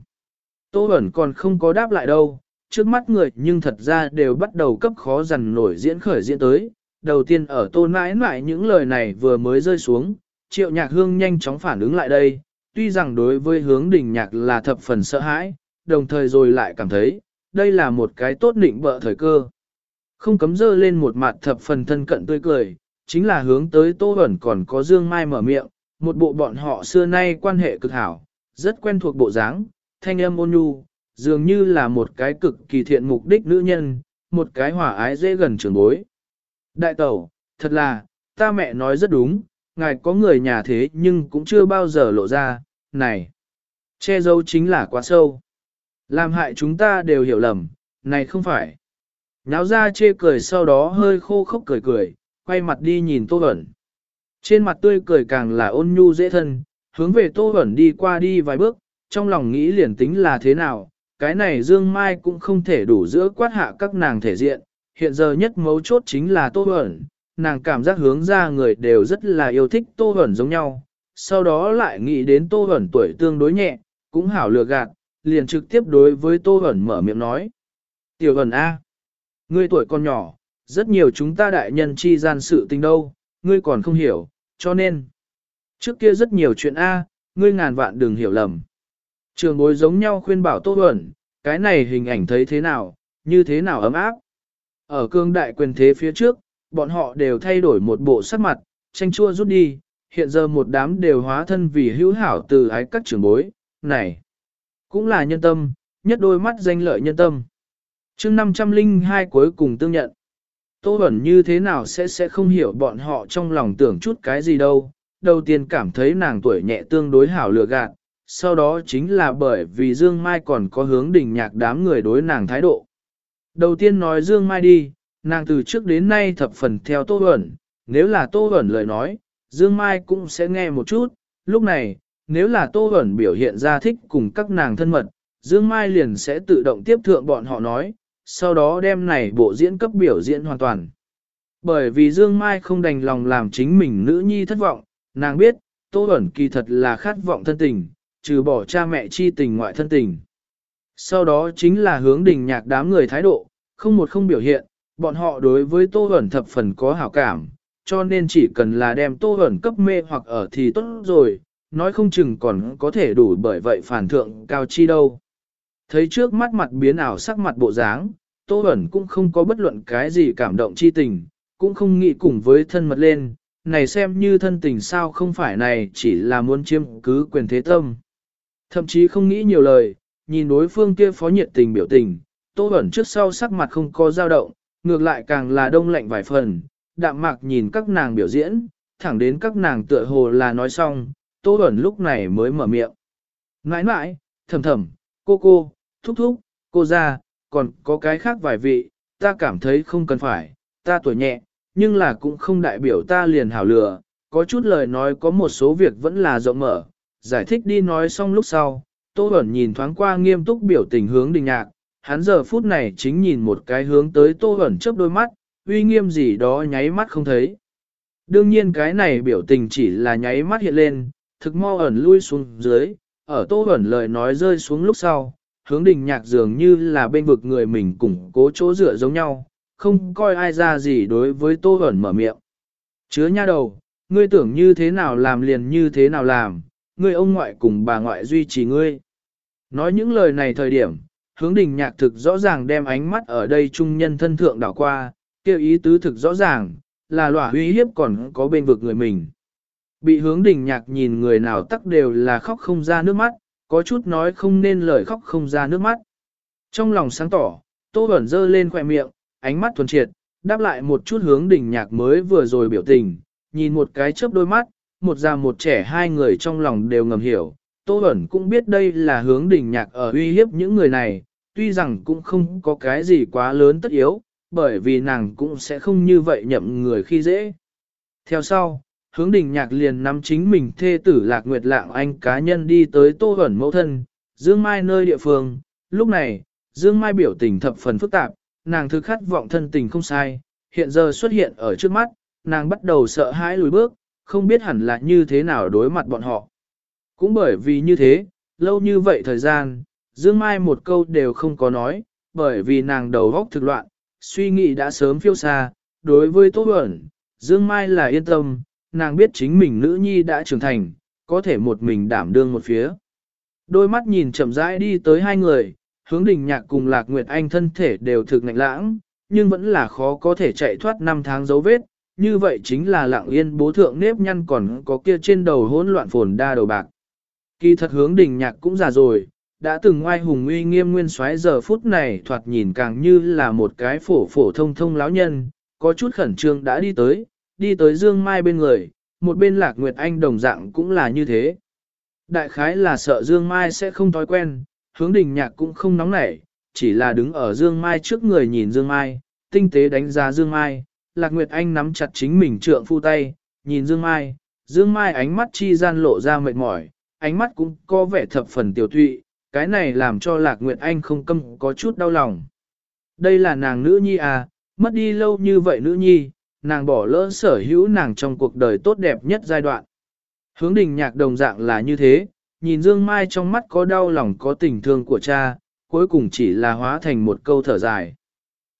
Tô ẩn còn không có đáp lại đâu, trước mắt người nhưng thật ra đều bắt đầu cấp khó dằn nổi diễn khởi diễn tới. Đầu tiên ở tô nãi nãi những lời này vừa mới rơi xuống, triệu nhạc hương nhanh chóng phản ứng lại đây, tuy rằng đối với hướng đình nhạc là thập phần sợ hãi, đồng thời rồi lại cảm thấy, đây là một cái tốt định bợ thời cơ. Không cấm dơ lên một mặt thập phần thân cận tươi cười, chính là hướng tới tô ẩn còn có dương mai mở miệng, một bộ bọn họ xưa nay quan hệ cực hảo, rất quen thuộc bộ dáng, thanh âm ôn nhu, dường như là một cái cực kỳ thiện mục đích nữ nhân, một cái hỏa ái dễ gần trường bối. Đại tẩu, thật là, ta mẹ nói rất đúng, ngài có người nhà thế nhưng cũng chưa bao giờ lộ ra, này. Che giấu chính là quá sâu. Làm hại chúng ta đều hiểu lầm, này không phải. Náo ra chê cười sau đó hơi khô khốc cười cười, quay mặt đi nhìn Tô Vẩn. Trên mặt tươi cười càng là ôn nhu dễ thân, hướng về Tô Vẩn đi qua đi vài bước, trong lòng nghĩ liền tính là thế nào, cái này Dương Mai cũng không thể đủ giữa quát hạ các nàng thể diện, hiện giờ nhất mấu chốt chính là Tô hẩn nàng cảm giác hướng ra người đều rất là yêu thích Tô hẩn giống nhau, sau đó lại nghĩ đến Tô hẩn tuổi tương đối nhẹ, cũng hảo lừa gạt, liền trực tiếp đối với Tô hẩn mở miệng nói. Tiểu hẩn A, ngươi tuổi còn nhỏ, rất nhiều chúng ta đại nhân chi gian sự tình đâu, ngươi còn không hiểu, cho nên, trước kia rất nhiều chuyện A, ngươi ngàn vạn đừng hiểu lầm. Trường bối giống nhau khuyên bảo Tô Huẩn, cái này hình ảnh thấy thế nào, như thế nào ấm áp. Ở cương đại quyền thế phía trước, bọn họ đều thay đổi một bộ sắc mặt, tranh chua rút đi, hiện giờ một đám đều hóa thân vì hữu hảo từ ái các trường bối, này, cũng là nhân tâm, nhất đôi mắt danh lợi nhân tâm. chương 502 cuối cùng tương nhận. Tô Bẩn như thế nào sẽ sẽ không hiểu bọn họ trong lòng tưởng chút cái gì đâu. Đầu tiên cảm thấy nàng tuổi nhẹ tương đối hảo lựa gạt, sau đó chính là bởi vì Dương Mai còn có hướng đỉnh nhạc đám người đối nàng thái độ. Đầu tiên nói Dương Mai đi, nàng từ trước đến nay thập phần theo Tô Huẩn, nếu là Tô Huẩn lời nói, Dương Mai cũng sẽ nghe một chút, lúc này, nếu là Tô Huẩn biểu hiện ra thích cùng các nàng thân mật, Dương Mai liền sẽ tự động tiếp thượng bọn họ nói, sau đó đem này bộ diễn cấp biểu diễn hoàn toàn. Bởi vì Dương Mai không đành lòng làm chính mình nữ nhi thất vọng, nàng biết, Tô Huẩn kỳ thật là khát vọng thân tình, trừ bỏ cha mẹ chi tình ngoại thân tình. Sau đó chính là hướng đình nhạc đám người thái độ, không một không biểu hiện, Bọn họ đối với Tô Huẩn thập phần có hảo cảm, cho nên chỉ cần là đem Tô Huẩn cấp mê hoặc ở thì tốt rồi, nói không chừng còn có thể đủ bởi vậy phản thượng cao chi đâu. Thấy trước mắt mặt biến ảo sắc mặt bộ dáng, Tô Huẩn cũng không có bất luận cái gì cảm động chi tình, cũng không nghĩ cùng với thân mật lên, này xem như thân tình sao không phải này chỉ là muốn chiếm cứ quyền thế tâm. Thậm chí không nghĩ nhiều lời, nhìn đối phương kia phó nhiệt tình biểu tình, Tô bẩn trước sau sắc mặt không có dao động, ngược lại càng là đông lạnh vài phần, đạm mạc nhìn các nàng biểu diễn, thẳng đến các nàng tựa hồ là nói xong, Tô bẩn lúc này mới mở miệng. Ngãi ngãi, thầm thầm, cô cô, thúc thúc, cô ra, còn có cái khác vài vị, ta cảm thấy không cần phải, ta tuổi nhẹ, nhưng là cũng không đại biểu ta liền hảo lừa, có chút lời nói có một số việc vẫn là rộng mở, giải thích đi nói xong lúc sau, Tô Bẩn nhìn thoáng qua nghiêm túc biểu tình hướng đình nhạc, hắn giờ phút này chính nhìn một cái hướng tới Tô Bẩn chớp đôi mắt, uy nghiêm gì đó nháy mắt không thấy. Đương nhiên cái này biểu tình chỉ là nháy mắt hiện lên, thực mau ẩn lui xuống dưới, ở Tô Bẩn lời nói rơi xuống lúc sau, hướng đình nhạc dường như là bên vực người mình củng cố chỗ dựa giống nhau, không coi ai ra gì đối với Tô Bẩn mở miệng. Chứa nha đầu, ngươi tưởng như thế nào làm liền như thế nào làm, ngươi ông ngoại cùng bà ngoại duy trì ngươi. Nói những lời này thời điểm, hướng đình nhạc thực rõ ràng đem ánh mắt ở đây trung nhân thân thượng đảo qua, kêu ý tứ thực rõ ràng, là lỏa uy hiếp còn có bên vực người mình. Bị hướng đình nhạc nhìn người nào tắc đều là khóc không ra nước mắt, có chút nói không nên lời khóc không ra nước mắt. Trong lòng sáng tỏ, Tô Bẩn dơ lên khỏe miệng, ánh mắt thuần triệt, đáp lại một chút hướng đình nhạc mới vừa rồi biểu tình, nhìn một cái chớp đôi mắt, một già một trẻ hai người trong lòng đều ngầm hiểu. Tô Bẩn cũng biết đây là hướng đình nhạc ở uy hiếp những người này, tuy rằng cũng không có cái gì quá lớn tất yếu, bởi vì nàng cũng sẽ không như vậy nhậm người khi dễ. Theo sau, hướng đình nhạc liền nắm chính mình thê tử lạc nguyệt lạng anh cá nhân đi tới Tô Bẩn mẫu thân, Dương Mai nơi địa phương. Lúc này, Dương Mai biểu tình thập phần phức tạp, nàng thực khát vọng thân tình không sai, hiện giờ xuất hiện ở trước mắt, nàng bắt đầu sợ hãi lùi bước, không biết hẳn là như thế nào đối mặt bọn họ. Cũng bởi vì như thế, lâu như vậy thời gian, Dương Mai một câu đều không có nói, bởi vì nàng đầu góc thực loạn, suy nghĩ đã sớm phiêu xa, đối với Tô Bẩn, Dương Mai là yên tâm, nàng biết chính mình nữ nhi đã trưởng thành, có thể một mình đảm đương một phía. Đôi mắt nhìn chậm rãi đi tới hai người, hướng đình nhạc cùng Lạc Nguyệt Anh thân thể đều thực ngạnh lãng, nhưng vẫn là khó có thể chạy thoát năm tháng dấu vết, như vậy chính là lặng yên bố thượng nếp nhăn còn có kia trên đầu hỗn loạn phồn đa đầu bạc. Kỳ thật hướng đình nhạc cũng già rồi, đã từng ngoai hùng uy nghiêm nguyên soái giờ phút này thoạt nhìn càng như là một cái phổ phổ thông thông láo nhân, có chút khẩn trương đã đi tới, đi tới Dương Mai bên người, một bên Lạc Nguyệt Anh đồng dạng cũng là như thế. Đại khái là sợ Dương Mai sẽ không thói quen, hướng đình nhạc cũng không nóng nảy, chỉ là đứng ở Dương Mai trước người nhìn Dương Mai, tinh tế đánh giá Dương Mai, Lạc Nguyệt Anh nắm chặt chính mình trượng phu tay, nhìn Dương Mai, Dương Mai ánh mắt chi gian lộ ra mệt mỏi, ánh mắt cũng có vẻ thập phần tiểu thụy, cái này làm cho Lạc Nguyệt Anh không câm có chút đau lòng. Đây là nàng nữ nhi à, mất đi lâu như vậy nữ nhi, nàng bỏ lỡ sở hữu nàng trong cuộc đời tốt đẹp nhất giai đoạn. Hướng đình nhạc đồng dạng là như thế, nhìn Dương Mai trong mắt có đau lòng có tình thương của cha, cuối cùng chỉ là hóa thành một câu thở dài.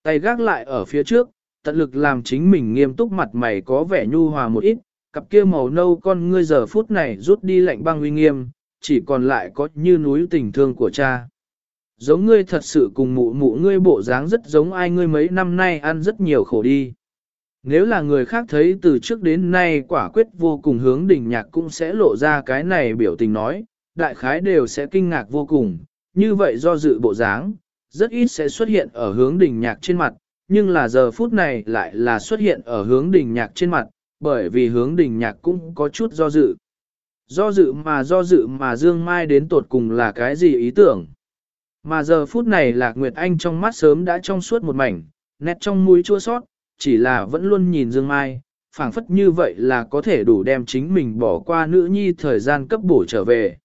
Tay gác lại ở phía trước, tận lực làm chính mình nghiêm túc mặt mày có vẻ nhu hòa một ít, cặp kia màu nâu con ngươi giờ phút này rút đi lạnh băng uy nghiêm, chỉ còn lại có như núi tình thương của cha. Giống ngươi thật sự cùng mụ mụ ngươi bộ dáng rất giống ai ngươi mấy năm nay ăn rất nhiều khổ đi. Nếu là người khác thấy từ trước đến nay quả quyết vô cùng hướng đỉnh nhạc cũng sẽ lộ ra cái này biểu tình nói, đại khái đều sẽ kinh ngạc vô cùng, như vậy do dự bộ dáng, rất ít sẽ xuất hiện ở hướng đỉnh nhạc trên mặt, nhưng là giờ phút này lại là xuất hiện ở hướng đỉnh nhạc trên mặt, bởi vì hướng đỉnh nhạc cũng có chút do dự. Do dự mà do dự mà Dương Mai đến tột cùng là cái gì ý tưởng. Mà giờ phút này Lạc Nguyệt Anh trong mắt sớm đã trong suốt một mảnh, nét trong mũi chua sót, chỉ là vẫn luôn nhìn Dương Mai, phảng phất như vậy là có thể đủ đem chính mình bỏ qua nữ nhi thời gian cấp bổ trở về.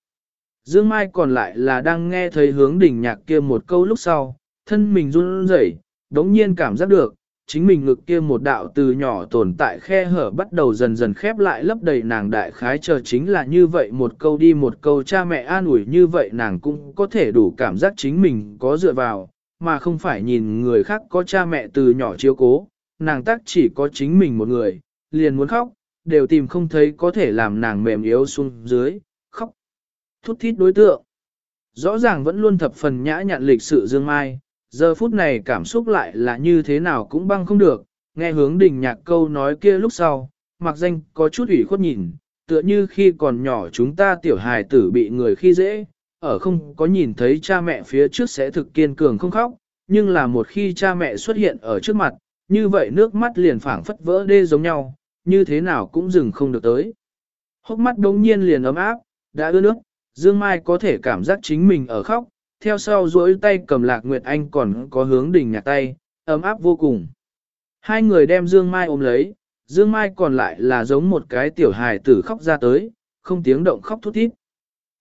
Dương Mai còn lại là đang nghe thấy hướng đỉnh nhạc kia một câu lúc sau, thân mình run rẩy, đống nhiên cảm giác được, chính mình ngực kia một đạo từ nhỏ tồn tại khe hở bắt đầu dần dần khép lại lấp đầy nàng đại khái chờ chính là như vậy một câu đi một câu cha mẹ an ủi như vậy nàng cũng có thể đủ cảm giác chính mình có dựa vào, mà không phải nhìn người khác có cha mẹ từ nhỏ chiếu cố, nàng tác chỉ có chính mình một người, liền muốn khóc, đều tìm không thấy có thể làm nàng mềm yếu xuống dưới, khóc. Thút thít đối tượng. Rõ ràng vẫn luôn thập phần nhã nhặn lịch sự dương mai, giờ phút này cảm xúc lại là như thế nào cũng băng không được, nghe hướng đình nhạc câu nói kia lúc sau, mặc danh có chút ủy khuất nhìn, tựa như khi còn nhỏ chúng ta tiểu hài tử bị người khi dễ, ở không có nhìn thấy cha mẹ phía trước sẽ thực kiên cường không khóc, nhưng là một khi cha mẹ xuất hiện ở trước mặt, như vậy nước mắt liền phảng phất vỡ đê giống nhau, như thế nào cũng dừng không được tới. Hốc mắt đống nhiên liền ấm áp, đã ưa nước, Dương Mai có thể cảm giác chính mình ở khóc, theo sau duỗi tay cầm lạc Nguyệt Anh còn có hướng đỉnh nhạc tay, ấm áp vô cùng. Hai người đem Dương Mai ôm lấy, Dương Mai còn lại là giống một cái tiểu hài tử khóc ra tới, không tiếng động khóc thút thít.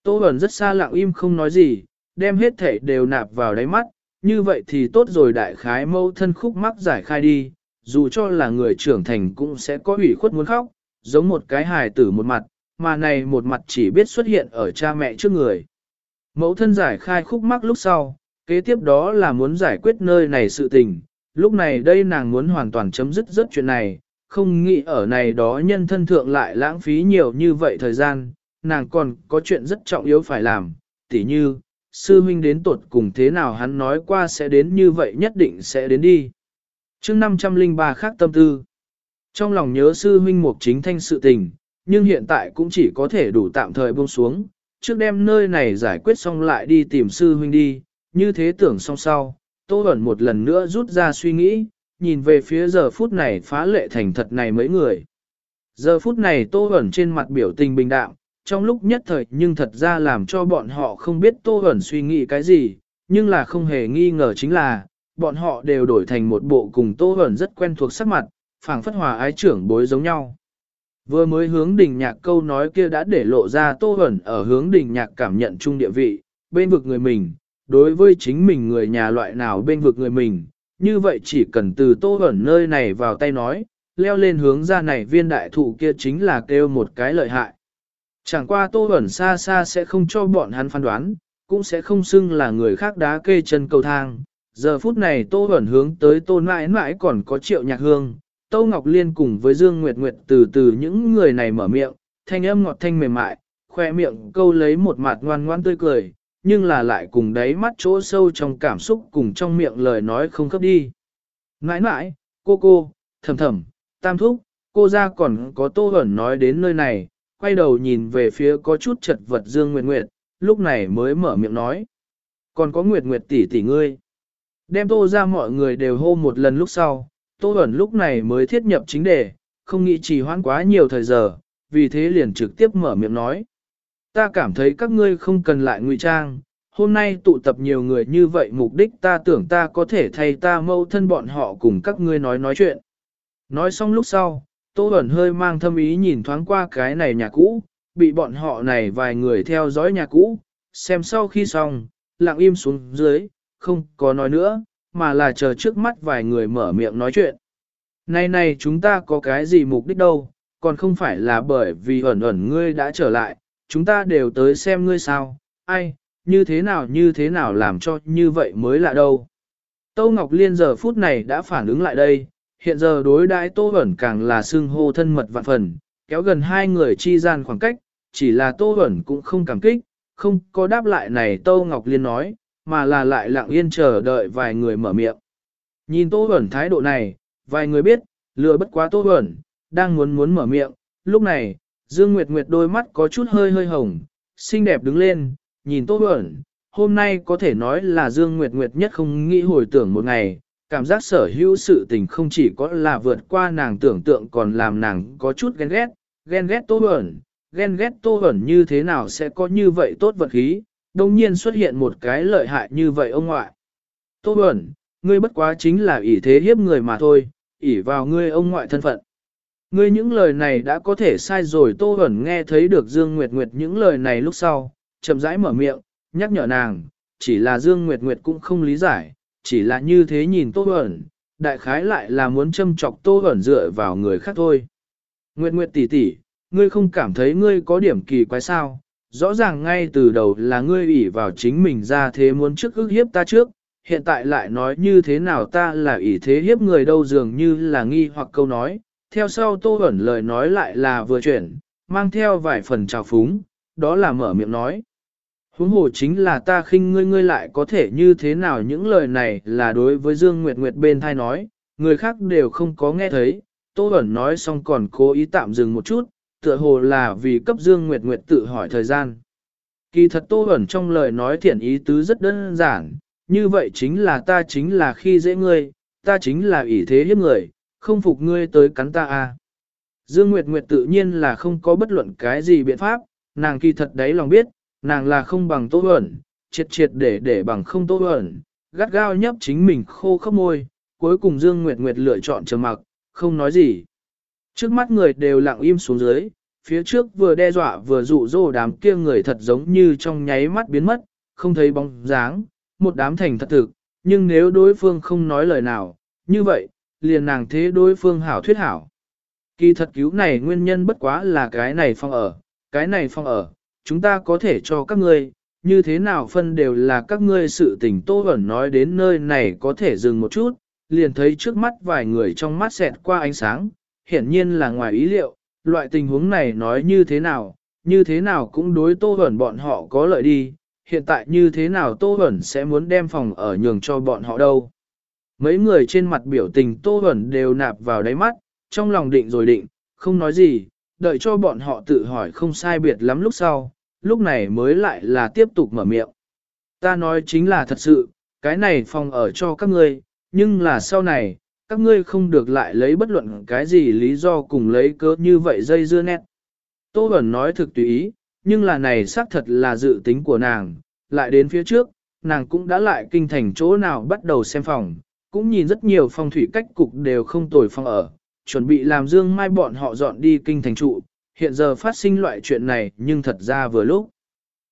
Tô Bẩn rất xa lặng im không nói gì, đem hết thể đều nạp vào đáy mắt, như vậy thì tốt rồi đại khái mâu thân khúc mắc giải khai đi, dù cho là người trưởng thành cũng sẽ có ủy khuất muốn khóc, giống một cái hài tử một mặt, mà này một mặt chỉ biết xuất hiện ở cha mẹ trước người. Mẫu thân giải khai khúc mắc lúc sau, kế tiếp đó là muốn giải quyết nơi này sự tình, lúc này đây nàng muốn hoàn toàn chấm dứt rất chuyện này, không nghĩ ở này đó nhân thân thượng lại lãng phí nhiều như vậy thời gian, nàng còn có chuyện rất trọng yếu phải làm, tỉ như, sư huynh đến tuột cùng thế nào hắn nói qua sẽ đến như vậy nhất định sẽ đến đi. chương 503 khác tâm tư. Trong lòng nhớ sư huynh mục chính thanh sự tình, nhưng hiện tại cũng chỉ có thể đủ tạm thời buông xuống, trước đem nơi này giải quyết xong lại đi tìm sư huynh đi, như thế tưởng xong sau, Tô Bẩn một lần nữa rút ra suy nghĩ, nhìn về phía giờ phút này phá lệ thành thật này mấy người. Giờ phút này Tô Bẩn trên mặt biểu tình bình đạm, trong lúc nhất thời nhưng thật ra làm cho bọn họ không biết Tô Bẩn suy nghĩ cái gì, nhưng là không hề nghi ngờ chính là, bọn họ đều đổi thành một bộ cùng Tô Bẩn rất quen thuộc sắc mặt, phảng phất hòa ái trưởng bối giống nhau. Vừa mới hướng đỉnh nhạc câu nói kia đã để lộ ra Tô hẩn ở hướng đỉnh nhạc cảm nhận chung địa vị, bên vực người mình, đối với chính mình người nhà loại nào bên vực người mình, như vậy chỉ cần từ Tô hẩn nơi này vào tay nói, leo lên hướng ra này viên đại thụ kia chính là kêu một cái lợi hại. Chẳng qua Tô hẩn xa xa sẽ không cho bọn hắn phán đoán, cũng sẽ không xưng là người khác đá kê chân cầu thang. Giờ phút này Tô hẩn hướng tới tôn mãi mãi còn có triệu nhạc hương, Tô Ngọc Liên cùng với Dương Nguyệt Nguyệt từ từ những người này mở miệng, thanh âm ngọt thanh mềm mại, khoe miệng câu lấy một mặt ngoan ngoan tươi cười, nhưng là lại cùng đáy mắt chỗ sâu trong cảm xúc cùng trong miệng lời nói không khớp đi. Nãi nãi, cô cô, thầm thầm, tam thúc, cô ra còn có Tô ẩn nói đến nơi này, quay đầu nhìn về phía có chút chật vật Dương Nguyệt Nguyệt, lúc này mới mở miệng nói. Còn có Nguyệt Nguyệt tỷ tỷ ngươi. Đem tô ra mọi người đều hô một lần lúc sau, tô Bẩn lúc này mới thiết nhập chính đề, không nghĩ trì hoãn quá nhiều thời giờ, vì thế liền trực tiếp mở miệng nói. Ta cảm thấy các ngươi không cần lại ngụy trang, hôm nay tụ tập nhiều người như vậy mục đích ta tưởng ta có thể thay ta mâu thân bọn họ cùng các ngươi nói nói chuyện. Nói xong lúc sau, Tô Bẩn hơi mang thâm ý nhìn thoáng qua cái này nhà cũ, bị bọn họ này vài người theo dõi nhà cũ, xem sau khi xong, lặng im xuống dưới, không có nói nữa, mà là chờ trước mắt vài người mở miệng nói chuyện. Này này chúng ta có cái gì mục đích đâu, còn không phải là bởi vì ẩn ẩn ngươi đã trở lại, chúng ta đều tới xem ngươi sao, ai, như thế nào như thế nào làm cho như vậy mới là đâu. Tâu Ngọc Liên giờ phút này đã phản ứng lại đây, hiện giờ đối đãi Tô Bẩn càng là xưng hô thân mật vạn phần, kéo gần hai người chi gian khoảng cách, chỉ là Tô Bẩn cũng không cảm kích, không có đáp lại này Tô Ngọc Liên nói, mà là lại lặng yên chờ đợi vài người mở miệng. Nhìn Tô Bẩn thái độ này, vài người biết, lừa bất quá Tô Bẩn, đang muốn muốn mở miệng, lúc này, Dương Nguyệt Nguyệt đôi mắt có chút hơi hơi hồng, xinh đẹp đứng lên, nhìn Tô Bẩn, hôm nay có thể nói là Dương Nguyệt Nguyệt nhất không nghĩ hồi tưởng một ngày, cảm giác sở hữu sự tình không chỉ có là vượt qua nàng tưởng tượng còn làm nàng có chút ghen ghét, ghen ghét tô Huẩn, ghen ghét tô Huẩn như thế nào sẽ có như vậy tốt vật khí, đồng nhiên xuất hiện một cái lợi hại như vậy ông ngoại. Tô Bẩn, ngươi bất quá chính là ỷ thế hiếp người mà thôi, ỷ vào ngươi ông ngoại thân phận. Ngươi những lời này đã có thể sai rồi Tô Bẩn nghe thấy được Dương Nguyệt Nguyệt những lời này lúc sau, chậm rãi mở miệng, nhắc nhở nàng, chỉ là Dương Nguyệt Nguyệt cũng không lý giải, chỉ là như thế nhìn Tô Bẩn, đại khái lại là muốn châm chọc Tô Bẩn dựa vào người khác thôi. Nguyệt Nguyệt tỷ tỷ, ngươi không cảm thấy ngươi có điểm kỳ quái sao? Rõ ràng ngay từ đầu là ngươi ủy vào chính mình ra thế muốn trước ức hiếp ta trước, hiện tại lại nói như thế nào ta là ủy thế hiếp người đâu dường như là nghi hoặc câu nói, theo sau tô ẩn lời nói lại là vừa chuyển, mang theo vài phần trào phúng, đó là mở miệng nói. Huống hồ chính là ta khinh ngươi ngươi lại có thể như thế nào? Những lời này là đối với Dương Nguyệt Nguyệt bên thai nói, người khác đều không có nghe thấy, Tô Bẩn nói xong còn cố ý tạm dừng một chút, tựa hồ là vì cấp Dương Nguyệt Nguyệt tự hỏi thời gian. Kỳ thật Tô Bẩn trong lời nói thiện ý tứ rất đơn giản, như vậy chính là ta chính là khi dễ ngươi, ta chính là ỷ thế hiếp người, không phục ngươi tới cắn ta à. Dương Nguyệt Nguyệt tự nhiên là không có bất luận cái gì biện pháp, nàng kỳ thật đấy lòng biết, nàng là không bằng Tô Bẩn, triệt triệt để để bằng không Tô Bẩn, gắt gao nhấp chính mình khô khốc môi, cuối cùng Dương Nguyệt Nguyệt lựa chọn trầm mặc, không nói gì. Trước mắt người đều lặng im xuống dưới, phía trước vừa đe dọa vừa dụ dỗ đám kia người thật giống như trong nháy mắt biến mất, không thấy bóng dáng, một đám thành thật thực, nhưng nếu đối phương không nói lời nào, như vậy, liền nàng thế đối phương hảo thuyết hảo. Kỳ thật cứu này nguyên nhân bất quá là cái này phong ở, cái này phong ở, chúng ta có thể cho các ngươi, như thế nào phân đều là các ngươi sự tình tô ẩn nói đến nơi này có thể dừng một chút, liền thấy trước mắt vài người trong mắt xẹt qua ánh sáng, hiển nhiên là ngoài ý liệu, loại tình huống này nói như thế nào, như thế nào cũng đối tô ẩn bọn họ có lợi đi, hiện tại như thế nào tô ẩn sẽ muốn đem phòng ở nhường cho bọn họ đâu. Mấy người trên mặt biểu tình tô ẩn đều nạp vào đáy mắt, trong lòng định rồi định, không nói gì, đợi cho bọn họ tự hỏi không sai biệt lắm lúc sau, lúc này mới lại là tiếp tục mở miệng. Ta nói chính là thật sự, cái này phòng ở cho các ngươi, nhưng là sau này, các ngươi không được lại lấy bất luận cái gì lý do cùng lấy cớ như vậy dây dưa nét. Tô Bẩn nói thực tùy ý, nhưng là này xác thật là dự tính của nàng, lại đến phía trước, nàng cũng đã lại kinh thành chỗ nào bắt đầu xem phòng, cũng nhìn rất nhiều phong thủy cách cục đều không tồi phong ở, chuẩn bị làm dương mai bọn họ dọn đi kinh thành trụ, hiện giờ phát sinh loại chuyện này nhưng thật ra vừa lúc.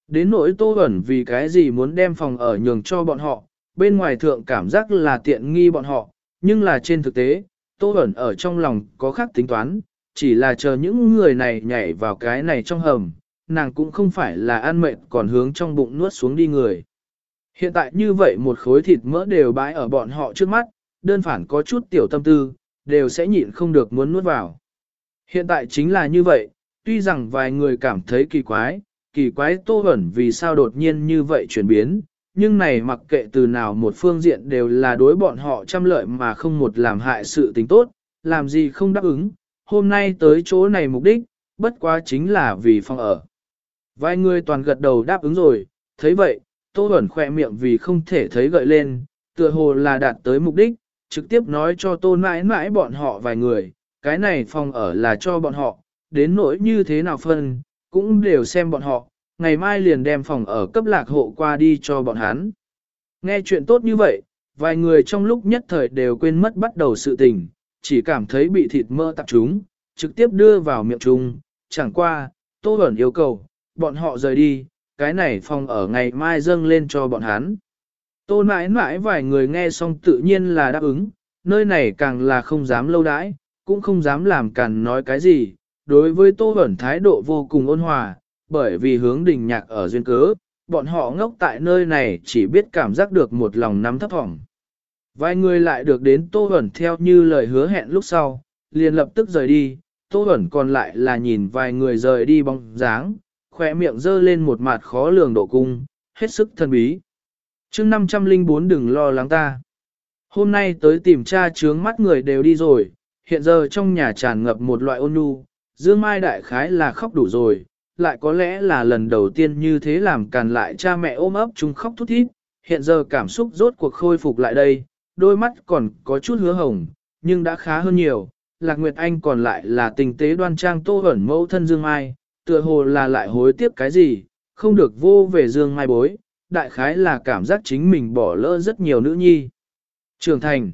Đến nỗi Tô Bẩn vì cái gì muốn đem phòng ở nhường cho bọn họ, bên ngoài thượng cảm giác là tiện nghi bọn họ, nhưng là trên thực tế, Tô Bẩn ở trong lòng có khác tính toán, chỉ là chờ những người này nhảy vào cái này trong hầm, nàng cũng không phải là ăn mệt còn hướng trong bụng nuốt xuống đi người. Hiện tại như vậy một khối thịt mỡ đều bãi ở bọn họ trước mắt, đơn phản có chút tiểu tâm tư, đều sẽ nhịn không được muốn nuốt vào. Hiện tại chính là như vậy, tuy rằng vài người cảm thấy kỳ quái, kỳ quái Tô Bẩn vì sao đột nhiên như vậy chuyển biến, nhưng này mặc kệ từ nào một phương diện đều là đối bọn họ trăm lợi mà không một làm hại sự tình tốt, làm gì không đáp ứng, hôm nay tới chỗ này mục đích, bất quá chính là vì phòng ở. Vài người toàn gật đầu đáp ứng rồi, thấy vậy, Tô Bẩn khỏe miệng vì không thể thấy gợi lên, tựa hồ là đạt tới mục đích, trực tiếp nói cho Tô mãi mãi bọn họ vài người, cái này phòng ở là cho bọn họ, đến nỗi như thế nào phân, cũng đều xem bọn họ, ngày mai liền đem phòng ở cấp lạc hộ qua đi cho bọn hắn. Nghe chuyện tốt như vậy, vài người trong lúc nhất thời đều quên mất bắt đầu sự tình, chỉ cảm thấy bị thịt mơ tập chúng, trực tiếp đưa vào miệng chung, chẳng qua, Tô Bẩn yêu cầu, bọn họ rời đi, cái này phòng ở ngày mai dâng lên cho bọn hắn. Tô mãi mãi vài người nghe xong tự nhiên là đáp ứng, nơi này càng là không dám lâu đãi, cũng không dám làm càn nói cái gì, đối với Tô Bẩn thái độ vô cùng ôn hòa, bởi vì hướng đình nhạc ở duyên cớ, bọn họ ngốc tại nơi này chỉ biết cảm giác được một lòng nắm thấp thỏm. Vài người lại được đến Tô Huẩn theo như lời hứa hẹn lúc sau, liền lập tức rời đi, Tô Huẩn còn lại là nhìn vài người rời đi bóng dáng, khỏe miệng dơ lên một mặt khó lường độ cung, hết sức thân bí. chương 504 đừng lo lắng ta. Hôm nay tới tìm cha trướng mắt người đều đi rồi, hiện giờ trong nhà tràn ngập một loại ôn nhu, Dương Mai đại khái là khóc đủ rồi, lại có lẽ là lần đầu tiên như thế làm càn lại cha mẹ ôm ấp chung khóc thút thít, hiện giờ cảm xúc rốt cuộc khôi phục lại đây, đôi mắt còn có chút hứa hồng, nhưng đã khá hơn nhiều. Lạc Nguyệt Anh còn lại là tình tế đoan trang tô ẩn mẫu thân Dương Mai, tựa hồ là lại hối tiếc cái gì, không được vô về Dương Mai bối, đại khái là cảm giác chính mình bỏ lỡ rất nhiều nữ nhi. Trưởng thành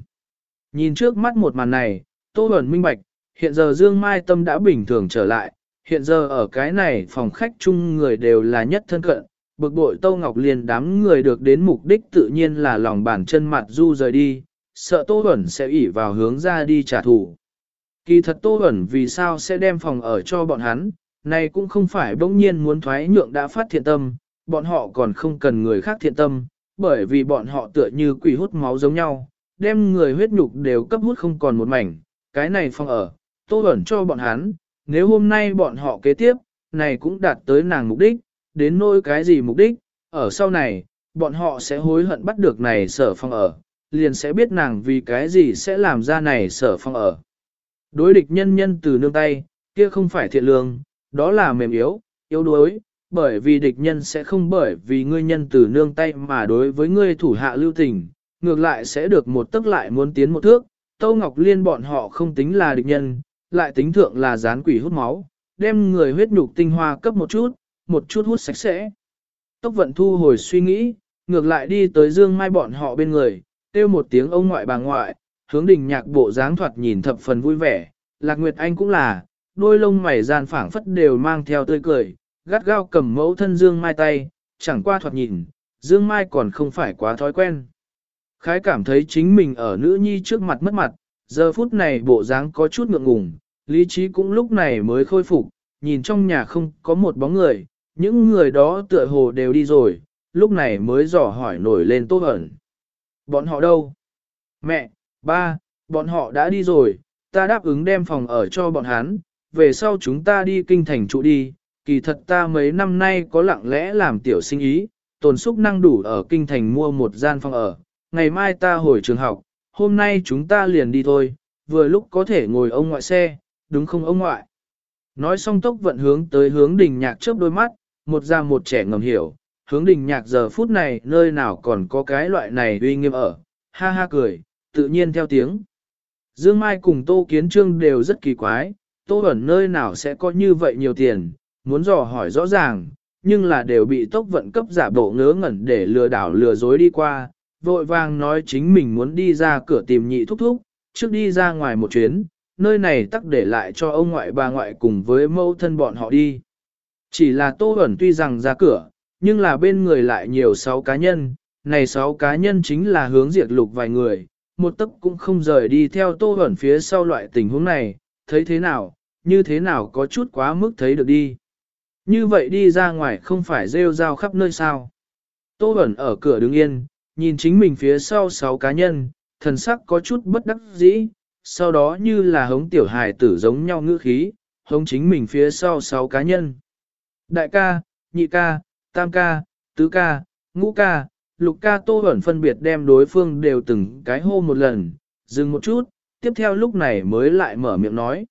Nhìn trước mắt một màn này, Tô ẩn minh bạch, hiện giờ Dương Mai tâm đã bình thường trở lại, hiện giờ ở cái này phòng khách chung người đều là nhất thân cận, bực bội Tô Ngọc Liên đám người được đến mục đích tự nhiên là lòng bàn chân mặt du rời đi, sợ Tô Huẩn sẽ ỉ vào hướng ra đi trả thù. Kỳ thật Tô Huẩn vì sao sẽ đem phòng ở cho bọn hắn, này cũng không phải bỗng nhiên muốn thoái nhượng đã phát thiện tâm, bọn họ còn không cần người khác thiện tâm, bởi vì bọn họ tựa như quỷ hút máu giống nhau, đem người huyết nhục đều cấp hút không còn một mảnh, cái này phòng ở, tô Huẩn cho bọn hắn, nếu hôm nay bọn họ kế tiếp, này cũng đạt tới nàng mục đích, đến nỗi cái gì mục đích, ở sau này, bọn họ sẽ hối hận bắt được này sở phong ở, liền sẽ biết nàng vì cái gì sẽ làm ra này sở phong ở. Đối địch nhân nhân từ nương tay, kia không phải thiện lương, đó là mềm yếu, yếu đuối, bởi vì địch nhân sẽ không bởi vì ngươi nhân từ nương tay mà đối với ngươi thủ hạ lưu tình, ngược lại sẽ được một tức lại muốn tiến một thước. Tâu Ngọc Liên bọn họ không tính là địch nhân, lại tính thượng là gián quỷ hút máu, đem người huyết nhục tinh hoa cấp một chút, một chút hút sạch sẽ. Tốc vận thu hồi suy nghĩ, ngược lại đi tới Dương Mai bọn họ bên người, kêu một tiếng ông ngoại bà ngoại, hướng đình nhạc bộ dáng thoạt nhìn thập phần vui vẻ, Lạc Nguyệt Anh cũng là, đôi lông mày gian phảng phất đều mang theo tươi cười, gắt gao cầm mẫu thân Dương Mai tay, chẳng qua thoạt nhìn, Dương Mai còn không phải quá thói quen. Khái cảm thấy chính mình ở nữ nhi trước mặt mất mặt, giờ phút này bộ dáng có chút ngượng ngùng, lý trí cũng lúc này mới khôi phục, nhìn trong nhà không có một bóng người, những người đó tựa hồ đều đi rồi, lúc này mới dò hỏi nổi lên tốt ẩn. Bọn họ đâu? Mẹ, ba, bọn họ đã đi rồi, ta đáp ứng đem phòng ở cho bọn hắn, về sau chúng ta đi kinh thành trụ đi, kỳ thật ta mấy năm nay có lặng lẽ làm tiểu sinh ý, tồn xúc năng đủ ở kinh thành mua một gian phòng ở, ngày mai ta hồi trường học, hôm nay chúng ta liền đi thôi, vừa lúc có thể ngồi ông ngoại xe, đúng không ông ngoại? Nói xong tốc vận hướng tới hướng đình nhạc chớp đôi mắt, một già một trẻ ngầm hiểu, hướng đình nhạc giờ phút này nơi nào còn có cái loại này uy nghiêm ở, ha ha cười, tự nhiên theo tiếng. Dương Mai cùng Tô Kiến Trương đều rất kỳ quái, Tô ẩn nơi nào sẽ có như vậy nhiều tiền, muốn dò hỏi rõ ràng, nhưng là đều bị tốc vận cấp giả bộ ngớ ngẩn để lừa đảo lừa dối đi qua, vội vàng nói chính mình muốn đi ra cửa tìm nhị thúc thúc, trước đi ra ngoài một chuyến, nơi này tắc để lại cho ông ngoại bà ngoại cùng với mẫu thân bọn họ đi. Chỉ là Tô Huẩn tuy rằng ra cửa, nhưng là bên người lại nhiều sáu cá nhân, này sáu cá nhân chính là hướng diệt lục vài người, một tấc cũng không rời đi theo Tô Huẩn phía sau loại tình huống này, thấy thế nào, như thế nào có chút quá mức thấy được đi. Như vậy đi ra ngoài không phải rêu rao khắp nơi sao. Tô Huẩn ở cửa đứng yên, nhìn chính mình phía sau sáu cá nhân, thần sắc có chút bất đắc dĩ, sau đó như là hống tiểu hài tử giống nhau ngữ khí, hống chính mình phía sau sáu cá nhân. Đại ca, nhị ca, tam ca, tứ ca, ngũ ca, lục ca tô ẩn phân biệt đem đối phương đều từng cái hô một lần, dừng một chút, tiếp theo lúc này mới lại mở miệng nói.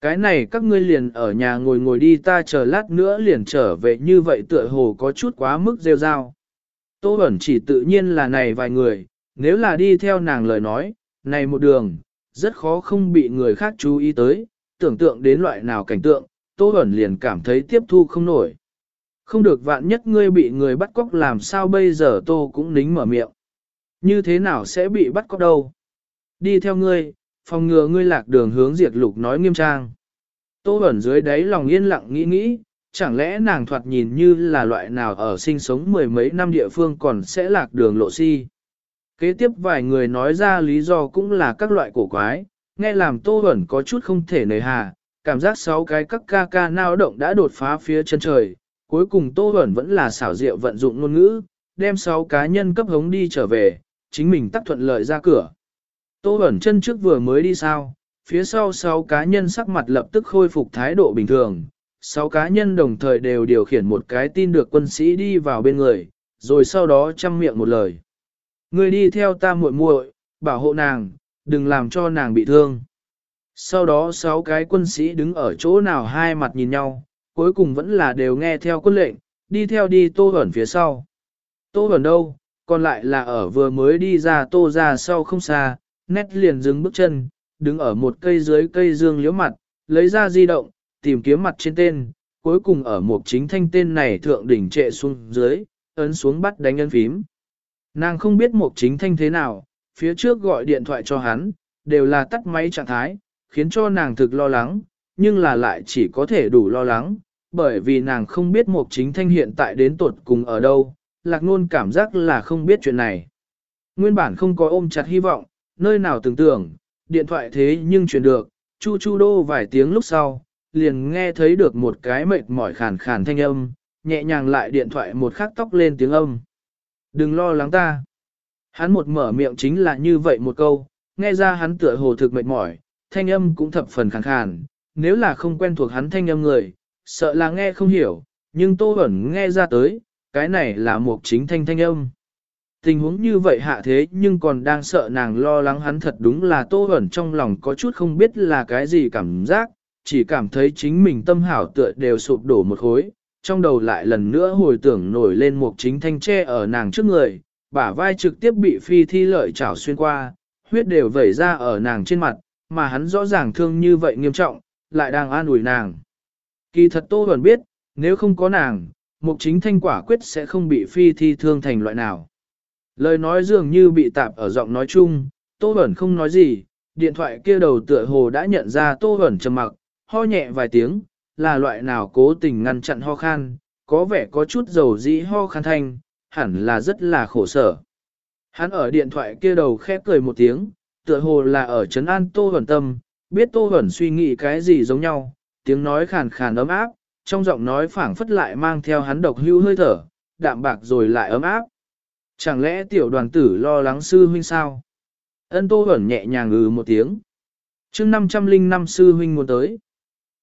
Cái này các ngươi liền ở nhà ngồi ngồi đi ta chờ lát nữa liền trở về như vậy tựa hồ có chút quá mức rêu rao. Tô Bẩn chỉ tự nhiên là này vài người, nếu là đi theo nàng lời nói, này một đường, rất khó không bị người khác chú ý tới, tưởng tượng đến loại nào cảnh tượng, Tô Bẩn liền cảm thấy tiếp thu không nổi. Không được vạn nhất ngươi bị người bắt cóc làm sao bây giờ Tô cũng nính mở miệng. Như thế nào sẽ bị bắt cóc đâu? Đi theo ngươi, phòng ngừa ngươi lạc đường hướng diệt lục nói nghiêm trang. Tô Bẩn dưới đáy lòng yên lặng nghĩ nghĩ, chẳng lẽ nàng thoạt nhìn như là loại nào ở sinh sống mười mấy năm địa phương còn sẽ lạc đường lộ si. Kế tiếp vài người nói ra lý do cũng là các loại cổ quái, nghe làm Tô ẩn có chút không thể nề hà, cảm giác sáu cái các ca ca nao động đã đột phá phía chân trời, cuối cùng Tô ẩn vẫn là xảo diệu vận dụng ngôn ngữ, đem sáu cá nhân cấp hống đi trở về, chính mình tắt thuận lợi ra cửa. Tô ẩn chân trước vừa mới đi sao, phía sau sáu cá nhân sắc mặt lập tức khôi phục thái độ bình thường. Sáu cá nhân đồng thời đều điều khiển một cái tin được quân sĩ đi vào bên người, rồi sau đó chăm miệng một lời. Người đi theo ta muội muội, bảo hộ nàng, đừng làm cho nàng bị thương. Sau đó sáu cái quân sĩ đứng ở chỗ nào hai mặt nhìn nhau, cuối cùng vẫn là đều nghe theo quân lệnh, đi theo đi tô ẩn phía sau. Tô ẩn đâu, còn lại là ở vừa mới đi ra tô ra sau không xa, nét liền dừng bước chân, đứng ở một cây dưới cây dương liễu mặt, lấy ra di động, tìm kiếm mặt trên tên, cuối cùng ở một chính thanh tên này thượng đỉnh trệ xuống dưới, ấn xuống bắt đánh ấn phím. Nàng không biết một chính thanh thế nào, phía trước gọi điện thoại cho hắn, đều là tắt máy trạng thái, khiến cho nàng thực lo lắng, nhưng là lại chỉ có thể đủ lo lắng, bởi vì nàng không biết một chính thanh hiện tại đến tuột cùng ở đâu, lạc nôn cảm giác là không biết chuyện này. Nguyên bản không có ôm chặt hy vọng, nơi nào tưởng tưởng, điện thoại thế nhưng truyền được, chu chu đô vài tiếng lúc sau, liền nghe thấy được một cái mệt mỏi khàn khàn thanh âm, nhẹ nhàng lại điện thoại một khắc tóc lên tiếng âm. Đừng lo lắng ta. Hắn một mở miệng chính là như vậy một câu, nghe ra hắn tựa hồ thực mệt mỏi, thanh âm cũng thập phần khàn khàn, nếu là không quen thuộc hắn thanh âm người, sợ là nghe không hiểu, nhưng Tô ẩn nghe ra tới, cái này là một chính thanh thanh âm. Tình huống như vậy hạ thế nhưng còn đang sợ nàng lo lắng hắn thật đúng là Tô ẩn trong lòng có chút không biết là cái gì cảm giác, chỉ cảm thấy chính mình tâm hảo tựa đều sụp đổ một khối, trong đầu lại lần nữa hồi tưởng nổi lên một chính thanh tre ở nàng trước người, bả vai trực tiếp bị phi thi lợi chảo xuyên qua, huyết đều vẩy ra ở nàng trên mặt, mà hắn rõ ràng thương như vậy nghiêm trọng, lại đang an ủi nàng. Kỳ thật Tô Bẩn biết, nếu không có nàng, mục chính thanh quả quyết sẽ không bị phi thi thương thành loại nào. Lời nói dường như bị tạp ở giọng nói chung, Tô vẩn không nói gì, điện thoại kia đầu tựa hồ đã nhận ra Tô vẩn trầm mặc, ho nhẹ vài tiếng, là loại nào cố tình ngăn chặn ho khan, có vẻ có chút dầu dĩ ho khan thanh, hẳn là rất là khổ sở. Hắn ở điện thoại kia đầu khép cười một tiếng, tựa hồ là ở trấn an Tô Huẩn tâm, biết Tô Huẩn suy nghĩ cái gì giống nhau, tiếng nói khàn khàn ấm áp, trong giọng nói phảng phất lại mang theo hắn độc hưu hơi thở, đạm bạc rồi lại ấm áp. Chẳng lẽ tiểu đoàn tử lo lắng sư huynh sao? Ân Tô Huẩn nhẹ nhàng ngừ một tiếng. chương 505 sư huynh muốn tới.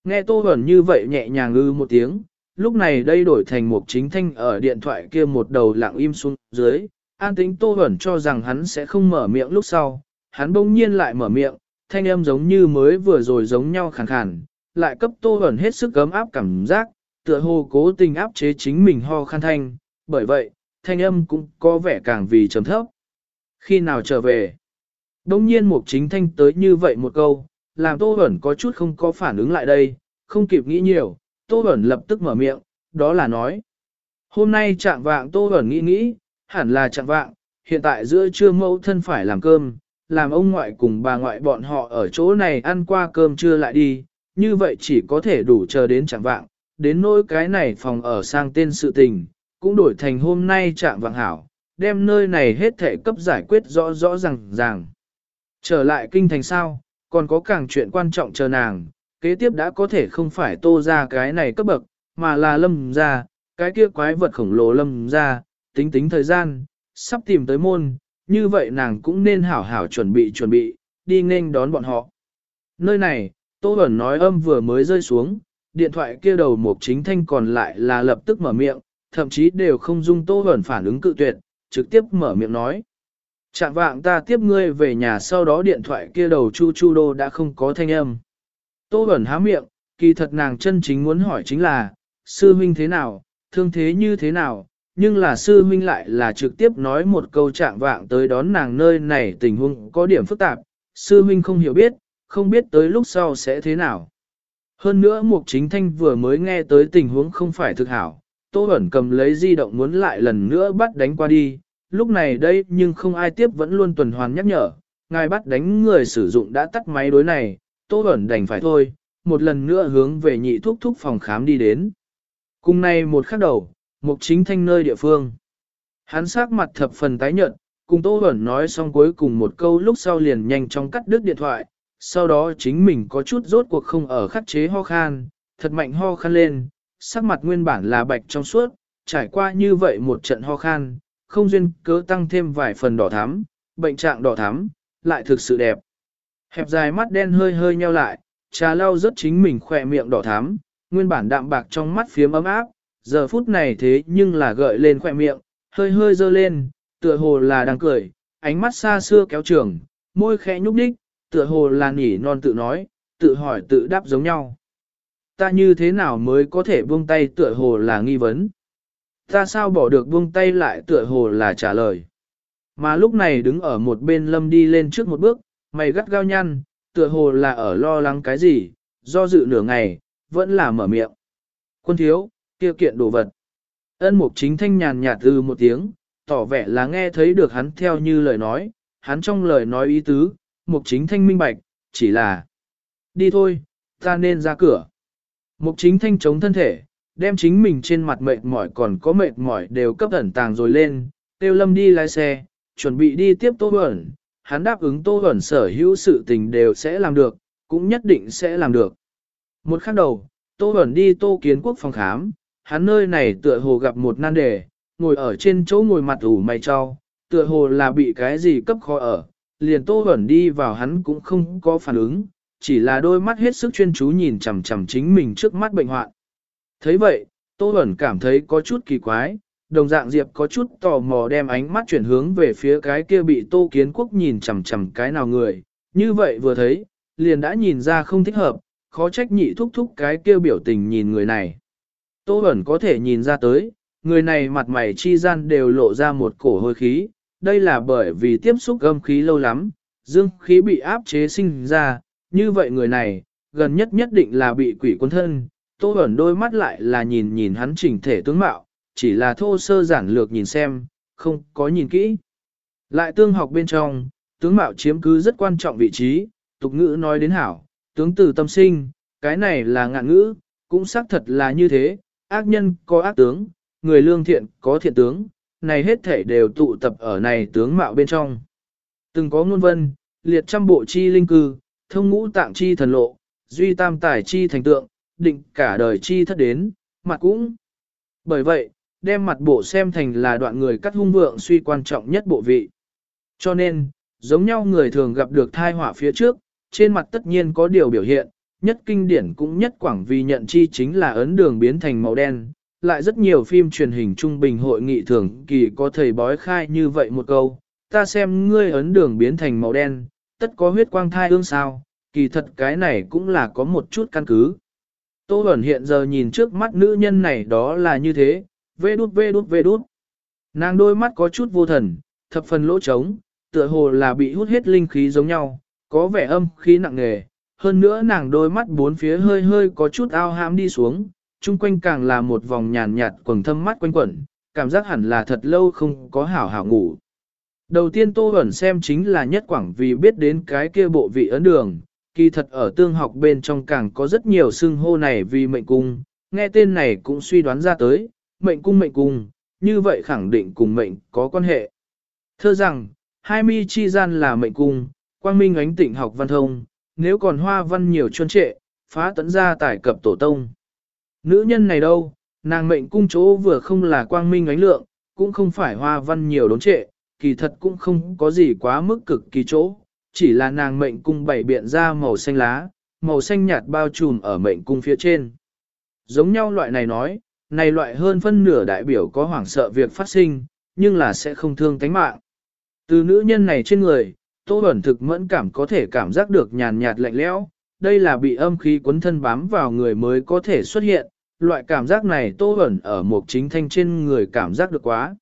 Nghe Tô Bẩn như vậy nhẹ nhàng ngừ một tiếng, lúc này đây đổi thành một chính thanh ở điện thoại kia một đầu lặng im xuống dưới. An tính Tô Bẩn cho rằng hắn sẽ không mở miệng lúc sau, hắn bỗng nhiên lại mở miệng, thanh âm giống như mới vừa rồi giống nhau khàn khàn, lại cấp Tô Bẩn hết sức gấm áp cảm giác, tựa hồ cố tình áp chế chính mình ho khan thanh, bởi vậy, thanh âm cũng có vẻ càng vì trầm thấp. Khi nào trở về? Đông nhiên một chính thanh tới như vậy một câu, làm Tô Bẩn có chút không có phản ứng lại đây, không kịp nghĩ nhiều, Tô Bẩn lập tức mở miệng, đó là nói. Hôm nay trạng vạng Tô Bẩn nghĩ nghĩ, hẳn là trạng vạng, hiện tại giữa trưa mẫu thân phải làm cơm, làm ông ngoại cùng bà ngoại bọn họ ở chỗ này ăn qua cơm trưa lại đi, như vậy chỉ có thể đủ chờ đến trạng vạng, đến nỗi cái này phòng ở sang tên sự tình, cũng đổi thành hôm nay trạng vạng hảo, đem nơi này hết thể cấp giải quyết rõ rõ ràng ràng. Trở lại kinh thành sao, còn có càng chuyện quan trọng chờ nàng, kế tiếp đã có thể không phải tô ra cái này cấp bậc, mà là lâm ra, cái kia quái vật khổng lồ lâm ra, tính tính thời gian, sắp tìm tới môn, như vậy nàng cũng nên hảo hảo chuẩn bị chuẩn bị, đi nên đón bọn họ. Nơi này, Tô Bẩn nói âm vừa mới rơi xuống, điện thoại kia đầu mục chính thanh còn lại là lập tức mở miệng, thậm chí đều không dung Tô Bẩn phản ứng cự tuyệt, trực tiếp mở miệng nói. Chạm vạng ta tiếp ngươi về nhà sau đó điện thoại kia đầu chu chu đô đã không có thanh âm. Tô Bẩn há miệng, kỳ thật nàng chân chính muốn hỏi chính là, sư huynh thế nào, thương thế như thế nào, nhưng là sư huynh lại là trực tiếp nói một câu trạng vạng tới đón nàng nơi này tình huống có điểm phức tạp, sư huynh không hiểu biết, không biết tới lúc sau sẽ thế nào. Hơn nữa Mục Chính Thanh vừa mới nghe tới tình huống không phải thực hảo, Tô Bẩn cầm lấy di động muốn lại lần nữa bắt đánh qua đi, lúc này đây nhưng không ai tiếp vẫn luôn tuần hoàn nhắc nhở, ngài bắt đánh người sử dụng đã tắt máy đối này, Tô Bẩn đành phải thôi, một lần nữa hướng về nhị thúc thúc phòng khám đi đến. Cùng này một khắc đầu, Mục Chính Thanh nơi địa phương. Hắn sắc mặt thập phần tái nhợt, cùng Tô Bẩn nói xong cuối cùng một câu lúc sau liền nhanh chóng cắt đứt điện thoại, sau đó chính mình có chút rốt cuộc không ở khắc chế ho khan, thật mạnh ho khan lên, sắc mặt nguyên bản là bạch trong suốt, trải qua như vậy một trận ho khan, không duyên cớ tăng thêm vài phần đỏ thắm, bệnh trạng đỏ thắm, lại thực sự đẹp. Hẹp dài mắt đen hơi hơi nheo lại, trà lau rất chính mình khỏe miệng đỏ thắm, nguyên bản đạm bạc trong mắt phiếm ấm áp, giờ phút này thế nhưng là gợi lên khỏe miệng, hơi hơi dơ lên, tựa hồ là đang cười, ánh mắt xa xưa kéo trường, môi khẽ nhúc đích, tựa hồ là nỉ non tự nói, tự hỏi tự đáp giống nhau. Ta như thế nào mới có thể buông tay tựa hồ là nghi vấn? Ta sao bỏ được buông tay lại tựa hồ là trả lời? Mà lúc này đứng ở một bên lâm đi lên trước một bước, mày gắt gao nhăn, tựa hồ là ở lo lắng cái gì, do dự nửa ngày, vẫn là mở miệng. Quân thiếu, kia kiện đồ vật. Ân mục chính thanh nhàn nhạt từ một tiếng, tỏ vẻ là nghe thấy được hắn theo như lời nói, hắn trong lời nói ý tứ, mục chính thanh minh bạch, chỉ là đi thôi, ta nên ra cửa. Mục chính thanh chống thân thể, đem chính mình trên mặt mệt mỏi còn có mệt mỏi đều cấp ẩn tàng rồi lên, tiêu lâm đi lái xe, chuẩn bị đi tiếp tô ẩn, hắn đáp ứng tô ẩn sở hữu sự tình đều sẽ làm được, cũng nhất định sẽ làm được. Một khắc đầu, tô ẩn đi tô kiến quốc phòng khám, hắn nơi này tựa hồ gặp một nan đề, ngồi ở trên chỗ ngồi mặt ủ mày cho, tựa hồ là bị cái gì cấp khó ở, liền Tô Bẩn đi vào hắn cũng không có phản ứng, chỉ là đôi mắt hết sức chuyên chú nhìn chằm chằm chính mình trước mắt bệnh hoạn thấy vậy, Tô Bẩn cảm thấy có chút kỳ quái, đồng dạng Diệp có chút tò mò đem ánh mắt chuyển hướng về phía cái kia bị Tô Kiến Quốc nhìn chằm chằm cái nào người, như vậy vừa thấy, liền đã nhìn ra không thích hợp, khó trách nhị thúc thúc cái kia biểu tình nhìn người này. Tô Bẩn có thể nhìn ra tới, người này mặt mày chi gian đều lộ ra một cổ hơi khí, đây là bởi vì tiếp xúc gâm khí lâu lắm, dương khí bị áp chế sinh ra, như vậy người này, gần nhất nhất định là bị quỷ quân thân, tô Bẩn đôi mắt lại là nhìn nhìn hắn chỉnh thể tướng mạo, chỉ là thô sơ giản lược nhìn xem, không có nhìn kỹ. Lại tương học bên trong, tướng mạo chiếm cứ rất quan trọng vị trí, tục ngữ nói đến hảo, tướng từ tâm sinh, cái này là ngạn ngữ, cũng xác thật là như thế, ác nhân có ác tướng, người lương thiện có thiện tướng, này hết thể đều tụ tập ở này tướng mạo bên trong. Từng có ngôn vân, liệt trăm bộ chi linh cư, thông ngũ tạng chi thần lộ, duy tam tài chi thành tượng, định cả đời chi thất đến, mặt cũng. Bởi vậy, đem mặt bộ xem thành là đoạn người cắt hung vượng suy quan trọng nhất bộ vị. Cho nên, giống nhau người thường gặp được thai họa phía trước, trên mặt tất nhiên có điều biểu hiện, nhất kinh điển cũng nhất quảng vì nhận chi chính là ấn đường biến thành màu đen, lại rất nhiều phim truyền hình trung bình hội nghị thường kỳ có thầy bói khai như vậy một câu, ta xem ngươi ấn đường biến thành màu đen, tất có huyết quang thai ương sao, kỳ thật cái này cũng là có một chút căn cứ. Tô Bẩn hiện giờ nhìn trước mắt nữ nhân này đó là như thế, vê đút vê đút vê đút. Nàng đôi mắt có chút vô thần, thập phần lỗ trống, tựa hồ là bị hút hết linh khí giống nhau, có vẻ âm khí nặng nề. Hơn nữa nàng đôi mắt bốn phía hơi hơi có chút ao hãm đi xuống, chung quanh càng là một vòng nhàn nhạt quầng thâm mắt quanh quẩn, cảm giác hẳn là thật lâu không có hảo hảo ngủ. Đầu tiên Tô Bẩn xem chính là nhất quảng vì biết đến cái kia bộ vị ấn đường, kỳ thật ở tương học bên trong càng có rất nhiều xưng hô này vì mệnh cung, nghe tên này cũng suy đoán ra tới, mệnh cung mệnh cung, như vậy khẳng định cùng mệnh có quan hệ. Thơ rằng, hai mi chi gian là mệnh cung, quang minh ánh tịnh học văn thông, nếu còn hoa văn nhiều chuyên trệ, phá tấn ra tải cập tổ tông. Nữ nhân này đâu, nàng mệnh cung chỗ vừa không là quang minh ánh lượng, cũng không phải hoa văn nhiều đốn trệ, kỳ thật cũng không có gì quá mức cực kỳ chỗ, chỉ là nàng mệnh cung bảy biện ra màu xanh lá, màu xanh nhạt bao trùm ở mệnh cung phía trên. Giống nhau loại này nói, này loại hơn phân nửa đại biểu có hoảng sợ việc phát sinh, nhưng là sẽ không thương tánh mạng. Từ nữ nhân này trên người, Tô Bẩn thực mẫn cảm có thể cảm giác được nhàn nhạt lạnh lẽo, đây là bị âm khí cuốn thân bám vào người mới có thể xuất hiện, loại cảm giác này Tô Bẩn ở một chính thanh trên người cảm giác được quá.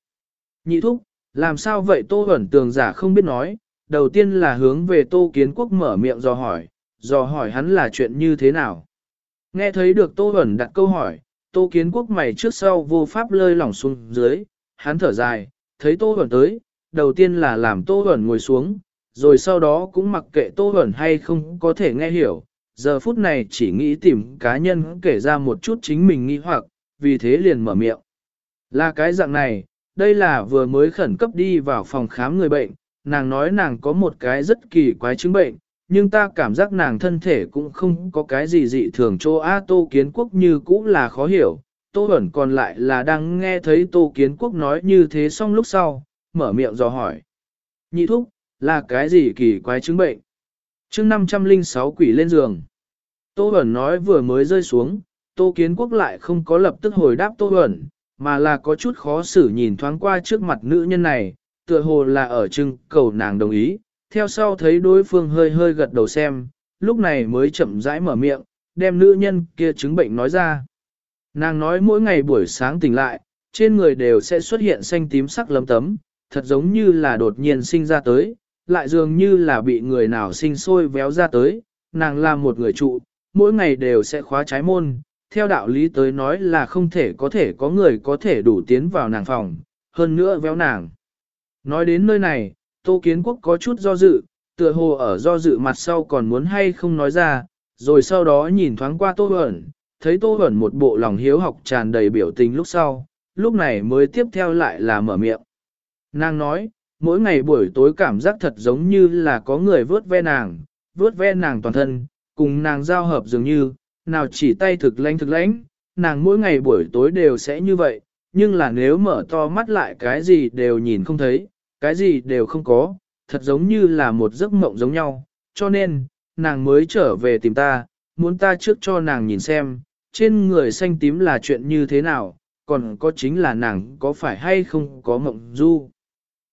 Nhị thúc, làm sao vậy Tô Bẩn tường giả không biết nói, đầu tiên là hướng về Tô Kiến Quốc mở miệng dò hỏi, dò hỏi hắn là chuyện như thế nào. Nghe thấy được Tô Bẩn đặt câu hỏi, Tô Kiến Quốc mày trước sau vô pháp lơi lỏng xuống dưới, hắn thở dài, thấy Tô Bẩn tới, đầu tiên là làm Tô Bẩn ngồi xuống, rồi sau đó cũng mặc kệ Tô Bẩn hay không có thể nghe hiểu, giờ phút này chỉ nghĩ tìm cá nhân kể ra một chút chính mình nghi hoặc, vì thế liền mở miệng. Là cái dạng này, đây là vừa mới khẩn cấp đi vào phòng khám người bệnh, nàng nói nàng có một cái rất kỳ quái chứng bệnh, nhưng ta cảm giác nàng thân thể cũng không có cái gì dị thường cho A Tô Kiến Quốc như cũ là khó hiểu. Tô Bẩn còn lại là đang nghe thấy Tô Kiến Quốc nói như thế xong lúc sau, mở miệng dò hỏi. Nhị thúc, là cái gì kỳ quái chứng bệnh? chương 506 quỷ lên giường. Tô Bẩn nói vừa mới rơi xuống, Tô Kiến Quốc lại không có lập tức hồi đáp Tô Bẩn, mà là có chút khó xử nhìn thoáng qua trước mặt nữ nhân này, tựa hồ là ở trưng cầu nàng đồng ý, theo sau thấy đối phương hơi hơi gật đầu xem, lúc này mới chậm rãi mở miệng, đem nữ nhân kia chứng bệnh nói ra. Nàng nói mỗi ngày buổi sáng tỉnh lại, trên người đều sẽ xuất hiện xanh tím sắc lấm tấm, thật giống như là đột nhiên sinh ra tới, lại dường như là bị người nào sinh sôi véo ra tới, nàng là một người trụ, mỗi ngày đều sẽ khóa trái môn, theo đạo lý tới nói là không thể có thể có người có thể đủ tiến vào nàng phòng, hơn nữa véo nàng. Nói đến nơi này, Tô Kiến Quốc có chút do dự, tựa hồ ở do dự mặt sau còn muốn hay không nói ra, rồi sau đó nhìn thoáng qua Tô Huẩn, thấy Tô Huẩn một bộ lòng hiếu học tràn đầy biểu tình lúc sau, lúc này mới tiếp theo lại là mở miệng. Nàng nói, mỗi ngày buổi tối cảm giác thật giống như là có người vớt ve nàng, vớt ve nàng toàn thân, cùng nàng giao hợp dường như, nào chỉ tay thực lãnh thực lãnh, nàng mỗi ngày buổi tối đều sẽ như vậy, nhưng là nếu mở to mắt lại cái gì đều nhìn không thấy, cái gì đều không có, thật giống như là một giấc mộng giống nhau, cho nên, nàng mới trở về tìm ta, muốn ta trước cho nàng nhìn xem, trên người xanh tím là chuyện như thế nào, còn có chính là nàng có phải hay không có mộng du.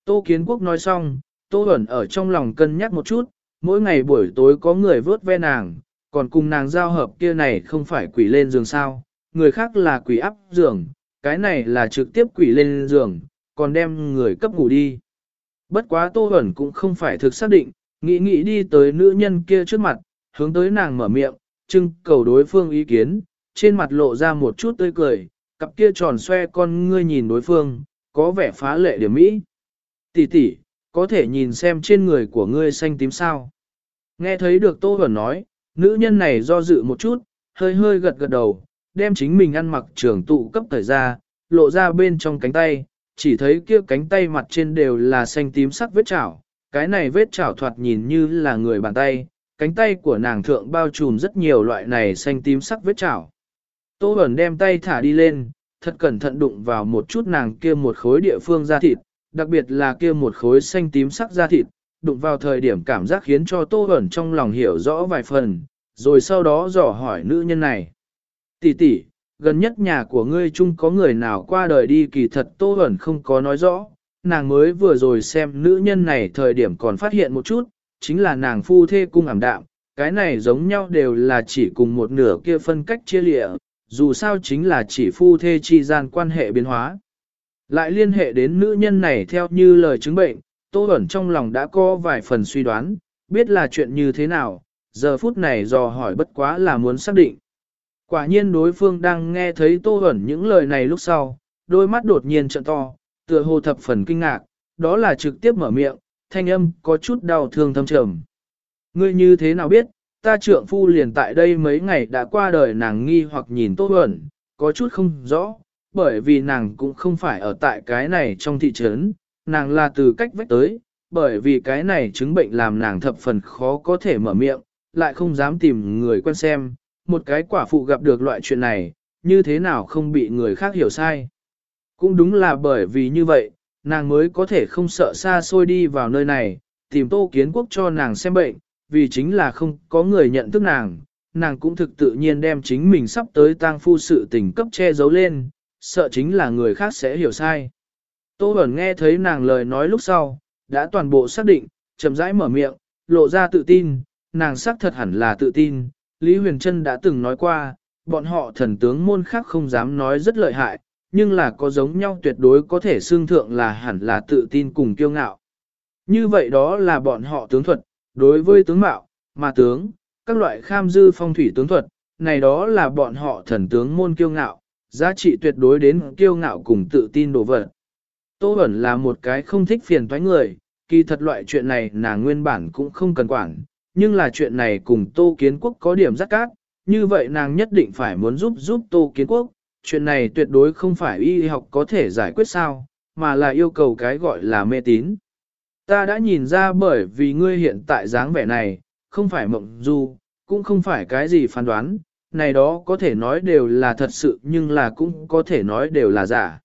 Tô Kiến Quốc nói xong, Tô Huẩn ở trong lòng cân nhắc một chút, mỗi ngày buổi tối có người vớt ve nàng, còn cùng nàng giao hợp kia này không phải quỷ lên giường sao, người khác là quỷ áp giường, cái này là trực tiếp quỷ lên giường, còn đem người cấp ngủ đi. Bất quá Tô Hẩn cũng không phải thực xác định, nghĩ nghĩ đi tới nữ nhân kia trước mặt, hướng tới nàng mở miệng, trưng cầu đối phương ý kiến, trên mặt lộ ra một chút tươi cười, cặp kia tròn xoe con ngươi nhìn đối phương, có vẻ phá lệ điểm mỹ. Tỷ tỷ, có thể nhìn xem trên người của ngươi xanh tím sao. Nghe thấy được Tô Hẩn nói, nữ nhân này do dự một chút, hơi hơi gật gật đầu, đem chính mình ăn mặc trường tụ cấp thời ra, lộ ra bên trong cánh tay, chỉ thấy kia cánh tay mặt trên đều là xanh tím sắc vết chảo, cái này vết chảo thoạt nhìn như là người bàn tay, cánh tay của nàng thượng bao trùm rất nhiều loại này xanh tím sắc vết chảo. Tô Bẩn đem tay thả đi lên, thật cẩn thận đụng vào một chút nàng kia một khối địa phương da thịt, đặc biệt là kia một khối xanh tím sắc da thịt, đụng vào thời điểm cảm giác khiến cho Tô Bẩn trong lòng hiểu rõ vài phần, rồi sau đó dò hỏi nữ nhân này. Tỷ tỷ, gần nhất nhà của ngươi chung có người nào qua đời đi kỳ thật Tô Bẩn không có nói rõ, nàng mới vừa rồi xem nữ nhân này thời điểm còn phát hiện một chút, chính là nàng phu thê cung ảm đạm, cái này giống nhau đều là chỉ cùng một nửa kia phân cách chia lịa, dù sao chính là chỉ phu thê chi gian quan hệ biến hóa. Lại liên hệ đến nữ nhân này theo như lời chứng bệnh, Tô Bẩn trong lòng đã có vài phần suy đoán, biết là chuyện như thế nào, giờ phút này dò hỏi bất quá là muốn xác định. Quả nhiên đối phương đang nghe thấy Tô Bẩn những lời này lúc sau, đôi mắt đột nhiên trợn to, tựa hồ thập phần kinh ngạc, đó là trực tiếp mở miệng, thanh âm có chút đau thương thâm trầm. Ngươi như thế nào biết, ta trượng phu liền tại đây mấy ngày đã qua đời nàng nghi hoặc nhìn Tô Bẩn, có chút không rõ, bởi vì nàng cũng không phải ở tại cái này trong thị trấn, nàng là từ cách vách tới, bởi vì cái này chứng bệnh làm nàng thập phần khó có thể mở miệng, lại không dám tìm người quen xem, một cái quả phụ gặp được loại chuyện này, như thế nào không bị người khác hiểu sai. Cũng đúng là bởi vì như vậy, nàng mới có thể không sợ xa xôi đi vào nơi này, tìm tô kiến quốc cho nàng xem bệnh, vì chính là không có người nhận thức nàng, nàng cũng thực tự nhiên đem chính mình sắp tới tang phu sự tình cấp che giấu lên, sợ chính là người khác sẽ hiểu sai. Tô Bẩn nghe thấy nàng lời nói lúc sau, đã toàn bộ xác định, chậm rãi mở miệng, lộ ra tự tin, nàng xác thật hẳn là tự tin. Lý Huyền Trân đã từng nói qua, bọn họ thần tướng môn khác không dám nói rất lợi hại, nhưng là có giống nhau tuyệt đối có thể xương thượng là hẳn là tự tin cùng kiêu ngạo. Như vậy đó là bọn họ tướng thuật, đối với tướng mạo, mà tướng, các loại kham dư phong thủy tướng thuật, này đó là bọn họ thần tướng môn kiêu ngạo, giá trị tuyệt đối đến kiêu ngạo cùng tự tin đồ vật. Tô Bẩn là một cái không thích phiền toái người, kỳ thật loại chuyện này nàng nguyên bản cũng không cần quản, nhưng là chuyện này cùng Tô Kiến Quốc có điểm rất cát, như vậy nàng nhất định phải muốn giúp giúp Tô Kiến Quốc, chuyện này tuyệt đối không phải y học có thể giải quyết sao, mà là yêu cầu cái gọi là mê tín. Ta đã nhìn ra bởi vì ngươi hiện tại dáng vẻ này, không phải mộng du, cũng không phải cái gì phán đoán, này đó có thể nói đều là thật sự nhưng là cũng có thể nói đều là giả.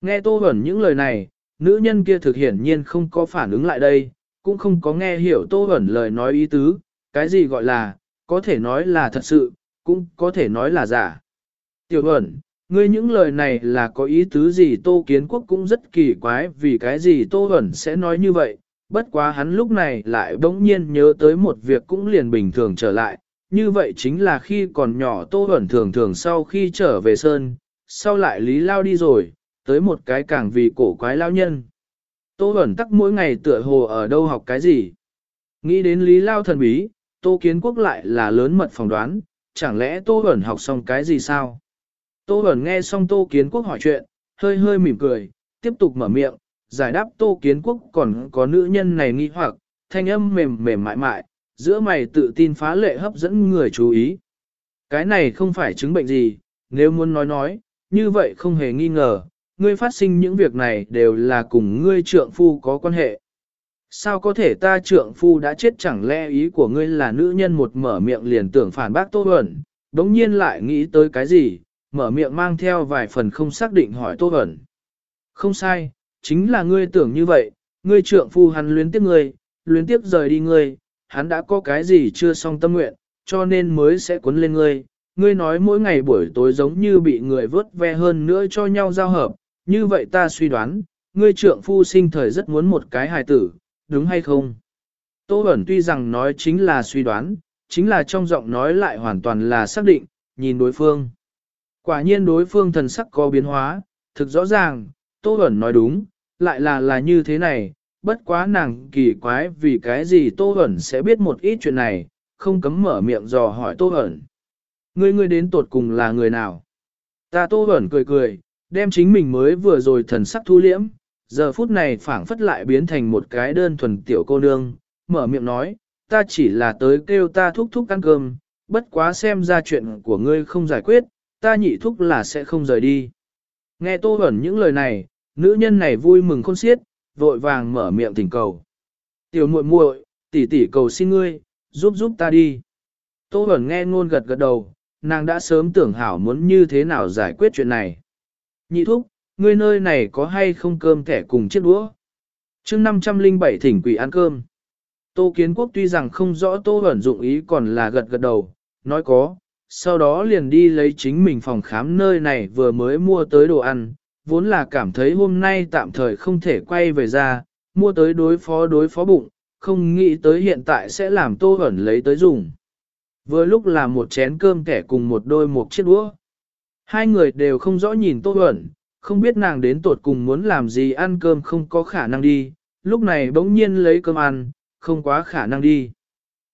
Nghe Tô Bẩn những lời này, nữ nhân kia thực hiển nhiên không có phản ứng lại đây, cũng không có nghe hiểu Tô Bẩn lời nói ý tứ, cái gì gọi là, có thể nói là thật sự, cũng có thể nói là giả. Tiểu Bẩn, ngươi những lời này là có ý tứ gì Tô Kiến Quốc cũng rất kỳ quái vì cái gì Tô Bẩn sẽ nói như vậy, bất quá hắn lúc này lại bỗng nhiên nhớ tới một việc cũng liền bình thường trở lại, như vậy chính là khi còn nhỏ Tô Bẩn thường thường sau khi trở về Sơn, sau lại Lý Lao đi rồi, tới một cái càng vì cổ quái lao nhân. Tô Bẩn tắc mỗi ngày tựa hồ ở đâu học cái gì. Nghĩ đến Lý Lao thần bí, Tô Kiến Quốc lại là lớn mật phỏng đoán, chẳng lẽ Tô Bẩn học xong cái gì sao? Tô Bẩn nghe xong Tô Kiến Quốc hỏi chuyện, hơi hơi mỉm cười, tiếp tục mở miệng, giải đáp Tô Kiến Quốc còn có nữ nhân này nghi hoặc, thanh âm mềm mềm mại mại, giữa mày tự tin phá lệ hấp dẫn người chú ý. Cái này không phải chứng bệnh gì, nếu muốn nói nói, như vậy không hề nghi ngờ, ngươi phát sinh những việc này đều là cùng ngươi trượng phu có quan hệ. Sao có thể ta trượng phu đã chết chẳng lẽ ý của ngươi là nữ nhân một mở miệng liền tưởng phản bác Tô Huẩn, đống nhiên lại nghĩ tới cái gì, mở miệng mang theo vài phần không xác định hỏi Tô Bẩn. Không sai, chính là ngươi tưởng như vậy, ngươi trượng phu hắn luyến tiếp ngươi, luyến tiếp rời đi ngươi, hắn đã có cái gì chưa xong tâm nguyện, cho nên mới sẽ cuốn lên ngươi. Ngươi nói mỗi ngày buổi tối giống như bị người vớt ve hơn nữa cho nhau giao hợp, như vậy ta suy đoán, ngươi trượng phu sinh thời rất muốn một cái hài tử, đúng hay không? Tô Bẩn tuy rằng nói chính là suy đoán, chính là trong giọng nói lại hoàn toàn là xác định, nhìn đối phương. Quả nhiên đối phương thần sắc có biến hóa, thực rõ ràng, Tô Bẩn nói đúng, lại là là như thế này, bất quá nàng kỳ quái vì cái gì Tô Bẩn sẽ biết một ít chuyện này, không cấm mở miệng dò hỏi Tô Bẩn. Ngươi ngươi đến tột cùng là người nào? Ta Tô Bẩn cười cười, đem chính mình mới vừa rồi thần sắc thu liễm, giờ phút này phảng phất lại biến thành một cái đơn thuần tiểu cô nương, mở miệng nói, ta chỉ là tới kêu ta thúc thúc ăn cơm, bất quá xem ra chuyện của ngươi không giải quyết, ta nhị thúc là sẽ không rời đi. Nghe Tô ẩn những lời này, nữ nhân này vui mừng khôn xiết, vội vàng mở miệng thỉnh cầu. Tiểu muội muội, tỷ tỷ cầu xin ngươi, giúp giúp ta đi. Tô ẩn nghe ngôn gật gật đầu, nàng đã sớm tưởng hảo muốn như thế nào giải quyết chuyện này. Nhị thúc, ngươi nơi này có hay không cơm kẻ cùng chiếc đũa? chương 507 thỉnh quỷ ăn cơm. Tô Kiến Quốc tuy rằng không rõ Tô Bẩn dụng ý còn là gật gật đầu, nói có, sau đó liền đi lấy chính mình phòng khám nơi này vừa mới mua tới đồ ăn, vốn là cảm thấy hôm nay tạm thời không thể quay về ra, mua tới đối phó đối phó bụng, không nghĩ tới hiện tại sẽ làm Tô Bẩn lấy tới dùng. Vừa lúc là một chén cơm kẻ cùng một đôi một chiếc đũa. Hai người đều không rõ nhìn Tô Huẩn, không biết nàng đến tột cùng muốn làm gì ăn cơm không có khả năng đi, lúc này bỗng nhiên lấy cơm ăn, không quá khả năng đi.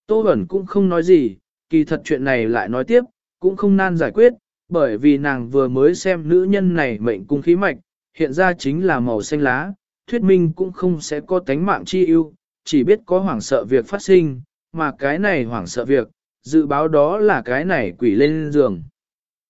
Tô Huẩn cũng không nói gì, kỳ thật chuyện này lại nói tiếp, cũng không nan giải quyết, bởi vì nàng vừa mới xem nữ nhân này mệnh cung khí mạch, hiện ra chính là màu xanh lá, thuyết minh cũng không sẽ có tánh mạng chi ưu, chỉ biết có hoảng sợ việc phát sinh, mà cái này hoảng sợ việc, dự báo đó là cái này quỷ lên giường.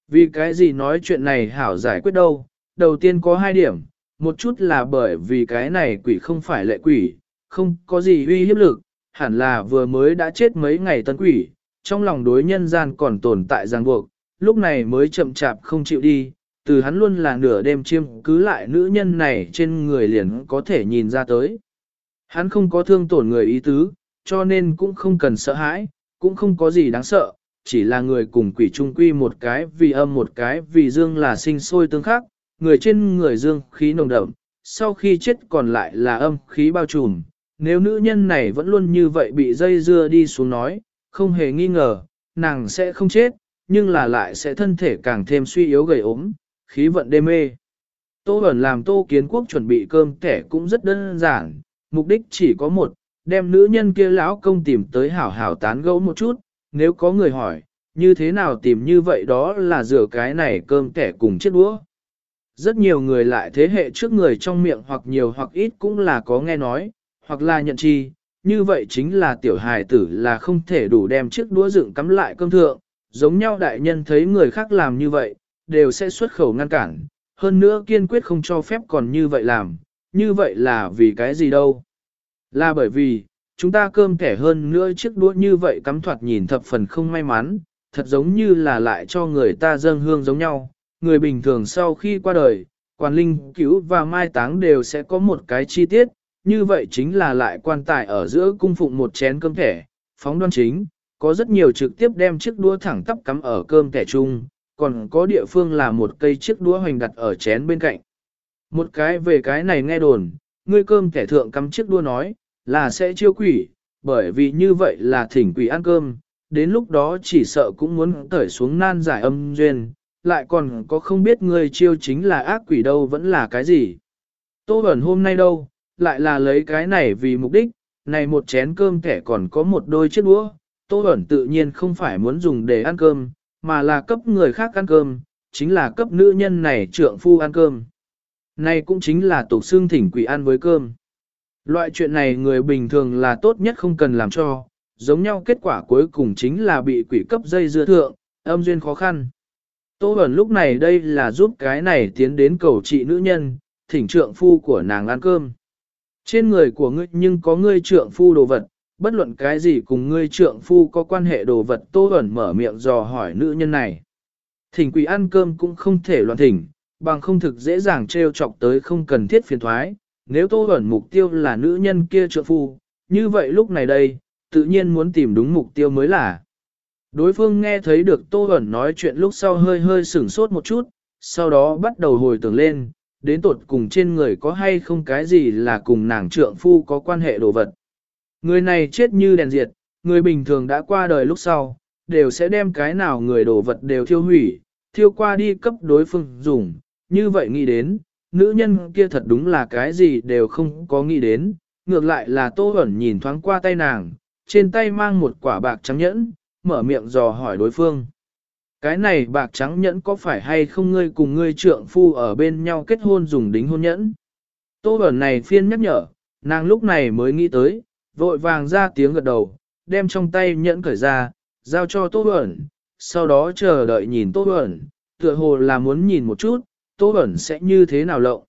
Vì cái gì nói chuyện này hảo giải quyết đâu, đầu tiên có hai điểm, một chút là bởi vì cái này quỷ không phải lệ quỷ, không có gì uy hiếp lực, hẳn là vừa mới đã chết mấy ngày tân quỷ, trong lòng đối nhân gian còn tồn tại ràng buộc, lúc này mới chậm chạp không chịu đi, từ hắn luôn là nửa đêm chiêm cứ lại nữ nhân này trên người liền có thể nhìn ra tới. Hắn không có thương tổn người ý tứ, cho nên cũng không cần sợ hãi, cũng không có gì đáng sợ, chỉ là người cùng quỷ trung quy một cái vì âm một cái vì dương là sinh sôi tương khắc, người trên người dương khí nồng đậm, sau khi chết còn lại là âm khí bao trùm. Nếu nữ nhân này vẫn luôn như vậy bị dây dưa đi xuống nói, không hề nghi ngờ, nàng sẽ không chết, nhưng là lại sẽ thân thể càng thêm suy yếu gầy ốm, khí vận đê mê. Tô ẩn làm Tô Kiến Quốc chuẩn bị cơm kẻ cũng rất đơn giản, mục đích chỉ có một, đem nữ nhân kia lão công tìm tới hảo hảo tán gẫu một chút, nếu có người hỏi, như thế nào tìm như vậy đó là rửa cái này cơm kẻ cùng chiếc đũa. Rất nhiều người lại thế hệ trước người trong miệng hoặc nhiều hoặc ít cũng là có nghe nói, hoặc là nhận chi, như vậy chính là tiểu hài tử là không thể đủ đem chiếc đũa dựng cắm lại cơm thượng, giống nhau đại nhân thấy người khác làm như vậy, đều sẽ xuất khẩu ngăn cản, hơn nữa kiên quyết không cho phép còn như vậy làm, như vậy là vì cái gì đâu. Là bởi vì, chúng ta cơm kẻ hơn nữa chiếc đũa như vậy cắm thoạt nhìn thập phần không may mắn, thật giống như là lại cho người ta dâng hương giống nhau, người bình thường sau khi qua đời, quan linh cứu và mai táng đều sẽ có một cái chi tiết, như vậy chính là lại quan tài ở giữa cung phụng một chén cơm thẻ, phóng đoan chính, có rất nhiều trực tiếp đem chiếc đũa thẳng tắp cắm ở cơm thẻ chung, còn có địa phương là một cây chiếc đũa hoành đặt ở chén bên cạnh. Một cái về cái này nghe đồn, người cơm thẻ thượng cắm chiếc đũa nói, là sẽ chiêu quỷ, bởi vì như vậy là thỉnh quỷ ăn cơm, đến lúc đó chỉ sợ cũng muốn tởi xuống nan giải âm duyên, lại còn có không biết người chiêu chính là ác quỷ đâu vẫn là cái gì. Tô ẩn hôm nay đâu, lại là lấy cái này vì mục đích, này một chén cơm kẻ còn có một đôi chiếc đũa, Tô ẩn tự nhiên không phải muốn dùng để ăn cơm, mà là cấp người khác ăn cơm, chính là cấp nữ nhân này trượng phu ăn cơm. Này cũng chính là tục xương thỉnh quỷ ăn với cơm. Loại chuyện này người bình thường là tốt nhất không cần làm cho, giống nhau kết quả cuối cùng chính là bị quỷ cấp dây dưa thượng, âm duyên khó khăn. Tô Bẩn lúc này đây là giúp cái này tiến đến cầu trị nữ nhân, thỉnh trượng phu của nàng ăn cơm. Trên người của ngươi nhưng có ngươi trượng phu đồ vật, bất luận cái gì cùng ngươi trượng phu có quan hệ đồ vật Tô Bẩn mở miệng dò hỏi nữ nhân này. thỉnh quỷ ăn cơm cũng không thể loạn thỉnh, bằng không thực dễ dàng trêu chọc tới không cần thiết phiền thoái. Nếu Tô Bẩn mục tiêu là nữ nhân kia trượng phu, như vậy lúc này đây, tự nhiên muốn tìm đúng mục tiêu mới là. Đối phương nghe thấy được Tô Bẩn nói chuyện lúc sau hơi hơi sửng sốt một chút, sau đó bắt đầu hồi tưởng lên, đến tột cùng trên người có hay không cái gì là cùng nàng trượng phu có quan hệ đồ vật. Người này chết như đèn diệt, người bình thường đã qua đời lúc sau, đều sẽ đem cái nào người đồ vật đều thiêu hủy, thiêu qua đi cấp đối phương dùng, như vậy nghĩ đến, nữ nhân kia thật đúng là cái gì đều không có nghĩ đến, ngược lại là Tô Bẩn nhìn thoáng qua tay nàng, trên tay mang một quả bạc trắng nhẫn, mở miệng dò hỏi đối phương. Cái này bạc trắng nhẫn có phải hay không ngươi cùng ngươi trượng phu ở bên nhau kết hôn dùng đính hôn nhẫn? Tô Bẩn này phiên nhắc nhở, nàng lúc này mới nghĩ tới, vội vàng ra tiếng gật đầu, đem trong tay nhẫn cởi ra, giao cho Tô Bẩn, sau đó chờ đợi nhìn Tô Bẩn, tựa hồ là muốn nhìn một chút, Tô Bẩn sẽ như thế nào lộng.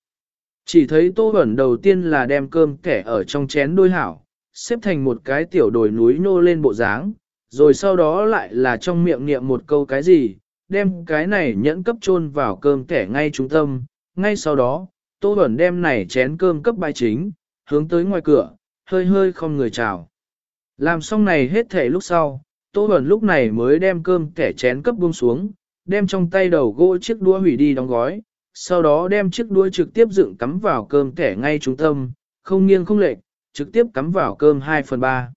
Chỉ thấy Tô Bẩn đầu tiên là đem cơm kẻ ở trong chén đôi hảo, xếp thành một cái tiểu đồi núi nô lên bộ dáng, rồi sau đó lại là trong miệng niệm một câu cái gì, đem cái này nhẫn cấp chôn vào cơm kẻ ngay trung tâm, ngay sau đó, Tô Bẩn đem này chén cơm cấp bài chính, hướng tới ngoài cửa, hơi hơi không người chào. Làm xong này hết thể lúc sau, Tô Bẩn lúc này mới đem cơm kẻ chén cấp buông xuống, đem trong tay đầu gỗ chiếc đũa hủy đi đóng gói, sau đó đem chiếc đuôi trực tiếp dựng cắm vào cơm kẻ ngay trung tâm, không nghiêng không lệch, trực tiếp cắm vào cơm 2 phần 3.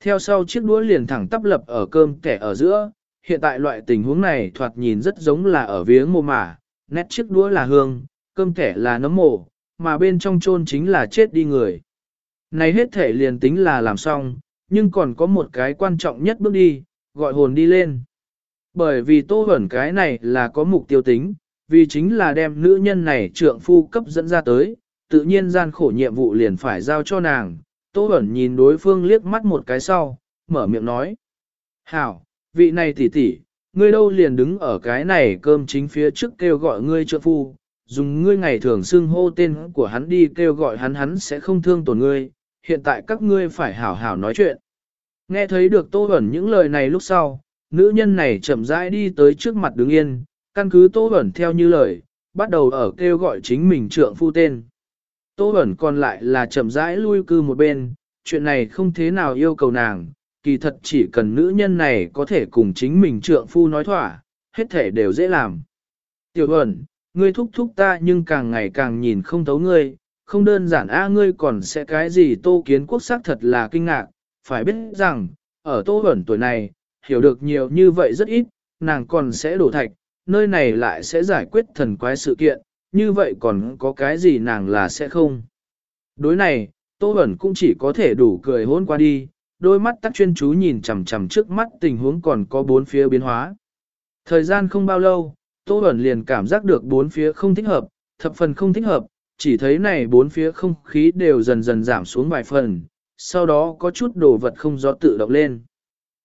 Theo sau chiếc đũa liền thẳng tắp lập ở cơm kẻ ở giữa, hiện tại loại tình huống này thoạt nhìn rất giống là ở viếng mồ mả, nét chiếc đũa là hương, cơm kẻ là nấm mồ, mà bên trong chôn chính là chết đi người. Này hết thể liền tính là làm xong, nhưng còn có một cái quan trọng nhất bước đi, gọi hồn đi lên. Bởi vì tô hẩn cái này là có mục tiêu tính, vì chính là đem nữ nhân này trượng phu cấp dẫn ra tới, tự nhiên gian khổ nhiệm vụ liền phải giao cho nàng. Tô hẩn nhìn đối phương liếc mắt một cái sau, mở miệng nói. Hảo, vị này tỷ tỷ, ngươi đâu liền đứng ở cái này cơm chính phía trước kêu gọi ngươi trượng phu, dùng ngươi ngày thường xưng hô tên của hắn đi kêu gọi hắn hắn sẽ không thương tổn ngươi, hiện tại các ngươi phải hảo hảo nói chuyện. Nghe thấy được Tô Bẩn những lời này lúc sau, nữ nhân này chậm rãi đi tới trước mặt đứng yên, căn cứ Tô Bẩn theo như lời, bắt đầu ở kêu gọi chính mình trượng phu tên. Tô Bẩn còn lại là chậm rãi lui cư một bên, chuyện này không thế nào yêu cầu nàng, kỳ thật chỉ cần nữ nhân này có thể cùng chính mình trượng phu nói thỏa, hết thể đều dễ làm. Tiểu Bẩn, ngươi thúc thúc ta nhưng càng ngày càng nhìn không thấu ngươi, không đơn giản a ngươi còn sẽ cái gì tô kiến quốc sắc thật là kinh ngạc, phải biết rằng, ở tô bẩn tuổi này, hiểu được nhiều như vậy rất ít, nàng còn sẽ đổ thạch, nơi này lại sẽ giải quyết thần quái sự kiện, như vậy còn có cái gì nàng là sẽ không. Đối này, tô Bẩn cũng chỉ có thể đủ cười hôn qua đi, đôi mắt tắc chuyên chú nhìn chằm chằm trước mắt tình huống còn có bốn phía biến hóa. Thời gian không bao lâu, Tô Bẩn liền cảm giác được bốn phía không thích hợp, thập phần không thích hợp, chỉ thấy này bốn phía không khí đều dần dần giảm xuống vài phần, sau đó có chút đồ vật không do tự động lên.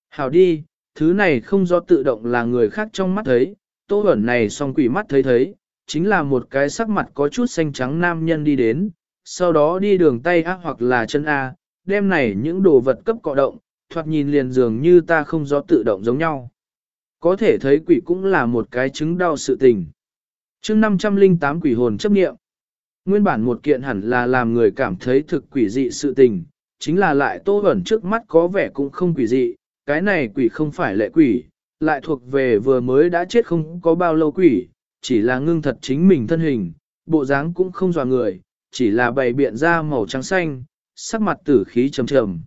Hảo đi, thứ này không do tự động là người khác trong mắt thấy, tô ẩn này song quỷ mắt thấy thấy, chính là một cái sắc mặt có chút xanh trắng nam nhân đi đến, sau đó đi đường tay A hoặc là chân A, đem này những đồ vật cấp cọ động, thoạt nhìn liền dường như ta không do tự động giống nhau. Có thể thấy quỷ cũng là một cái chứng đau sự tình. chương 508 quỷ hồn chấp nghiệm. Nguyên bản một kiện hẳn là làm người cảm thấy thực quỷ dị sự tình, chính là lại tô ẩn trước mắt có vẻ cũng không quỷ dị, cái này quỷ không phải lệ quỷ, lại thuộc về vừa mới đã chết không có bao lâu quỷ, chỉ là ngưng thật chính mình thân hình, bộ dáng cũng không dò người, chỉ là bày biện ra màu trắng xanh, sắc mặt tử khí trầm trầm.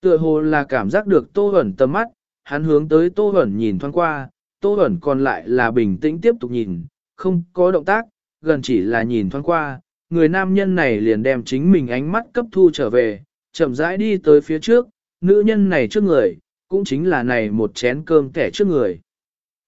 Tựa hồ là cảm giác được tô hẩn tầm mắt, hắn hướng tới tô hẩn nhìn thoáng qua, tô hẩn còn lại là bình tĩnh tiếp tục nhìn, không có động tác, gần chỉ là nhìn thoáng qua, người nam nhân này liền đem chính mình ánh mắt cấp thu trở về, chậm rãi đi tới phía trước, nữ nhân này trước người, cũng chính là này một chén cơm kẻ trước người.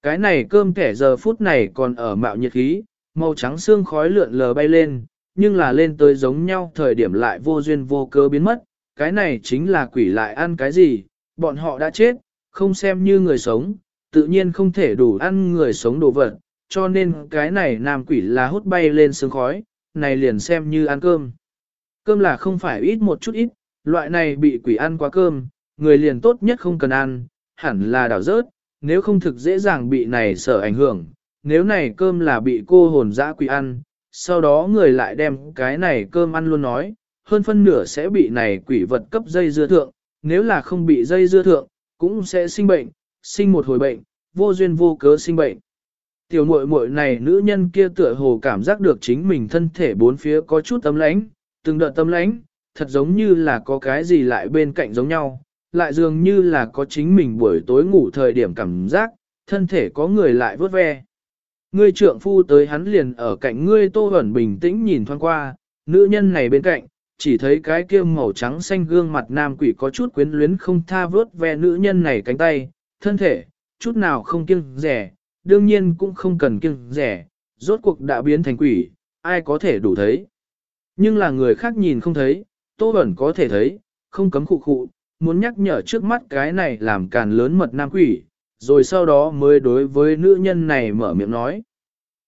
Cái này cơm kẻ giờ phút này còn ở mạo nhiệt khí, màu trắng xương khói lượn lờ bay lên, nhưng là lên tới giống nhau thời điểm lại vô duyên vô cơ biến mất, cái này chính là quỷ lại ăn cái gì, bọn họ đã chết, không xem như người sống, tự nhiên không thể đủ ăn người sống đồ vật, cho nên cái này nam quỷ là hút bay lên sương khói, này liền xem như ăn cơm. Cơm là không phải ít một chút ít, loại này bị quỷ ăn quá cơm, người liền tốt nhất không cần ăn, hẳn là đảo rớt, nếu không thực dễ dàng bị này sở ảnh hưởng, nếu này cơm là bị cô hồn dã quỷ ăn, sau đó người lại đem cái này cơm ăn luôn nói, hơn phân nửa sẽ bị này quỷ vật cấp dây dưa thượng, nếu là không bị dây dưa thượng, cũng sẽ sinh bệnh, sinh một hồi bệnh, vô duyên vô cớ sinh bệnh. Tiểu muội muội này nữ nhân kia tựa hồ cảm giác được chính mình thân thể bốn phía có chút tấm lánh, từng đợt tấm lánh, thật giống như là có cái gì lại bên cạnh giống nhau, lại dường như là có chính mình buổi tối ngủ thời điểm cảm giác, thân thể có người lại vớt ve. Ngươi trượng phu tới hắn liền ở cạnh ngươi tô ẩn bình tĩnh nhìn thoáng qua, nữ nhân này bên cạnh, chỉ thấy cái kia màu trắng xanh gương mặt nam quỷ có chút quyến luyến không tha vớt ve nữ nhân này cánh tay, thân thể, chút nào không kiêng rẻ, đương nhiên cũng không cần kiêng rẻ, rốt cuộc đã biến thành quỷ, ai có thể đủ thấy. Nhưng là người khác nhìn không thấy, Tô Bẩn có thể thấy, không cấm khụ khụ, muốn nhắc nhở trước mắt cái này làm càn lớn mật nam quỷ, rồi sau đó mới đối với nữ nhân này mở miệng nói.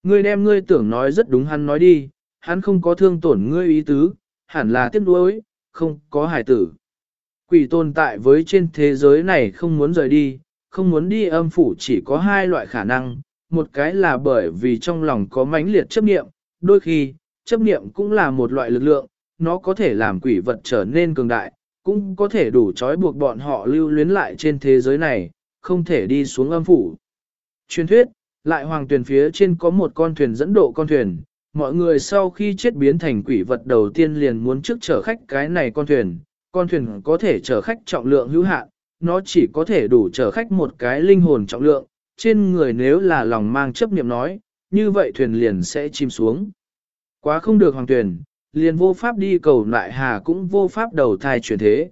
Ngươi đem ngươi tưởng nói rất đúng hắn nói đi, hắn không có thương tổn ngươi ý tứ, hẳn là tiếc nuối, không có hài tử. Quỷ tồn tại với trên thế giới này không muốn rời đi, không muốn đi âm phủ chỉ có hai loại khả năng, một cái là bởi vì trong lòng có mãnh liệt chấp niệm, đôi khi, chấp niệm cũng là một loại lực lượng, nó có thể làm quỷ vật trở nên cường đại, cũng có thể đủ trói buộc bọn họ lưu luyến lại trên thế giới này, không thể đi xuống âm phủ. Truyền thuyết, lại hoàng tuyển phía trên có một con thuyền dẫn độ con thuyền, mọi người sau khi chết biến thành quỷ vật đầu tiên liền muốn trước chở khách cái này con thuyền, con thuyền có thể chở khách trọng lượng hữu hạn, nó chỉ có thể đủ chở khách một cái linh hồn trọng lượng, trên người nếu là lòng mang chấp niệm nói, như vậy thuyền liền sẽ chìm xuống. Quá không được hoàng tuyển, liền vô pháp đi cầu lại hà cũng vô pháp đầu thai chuyển thế.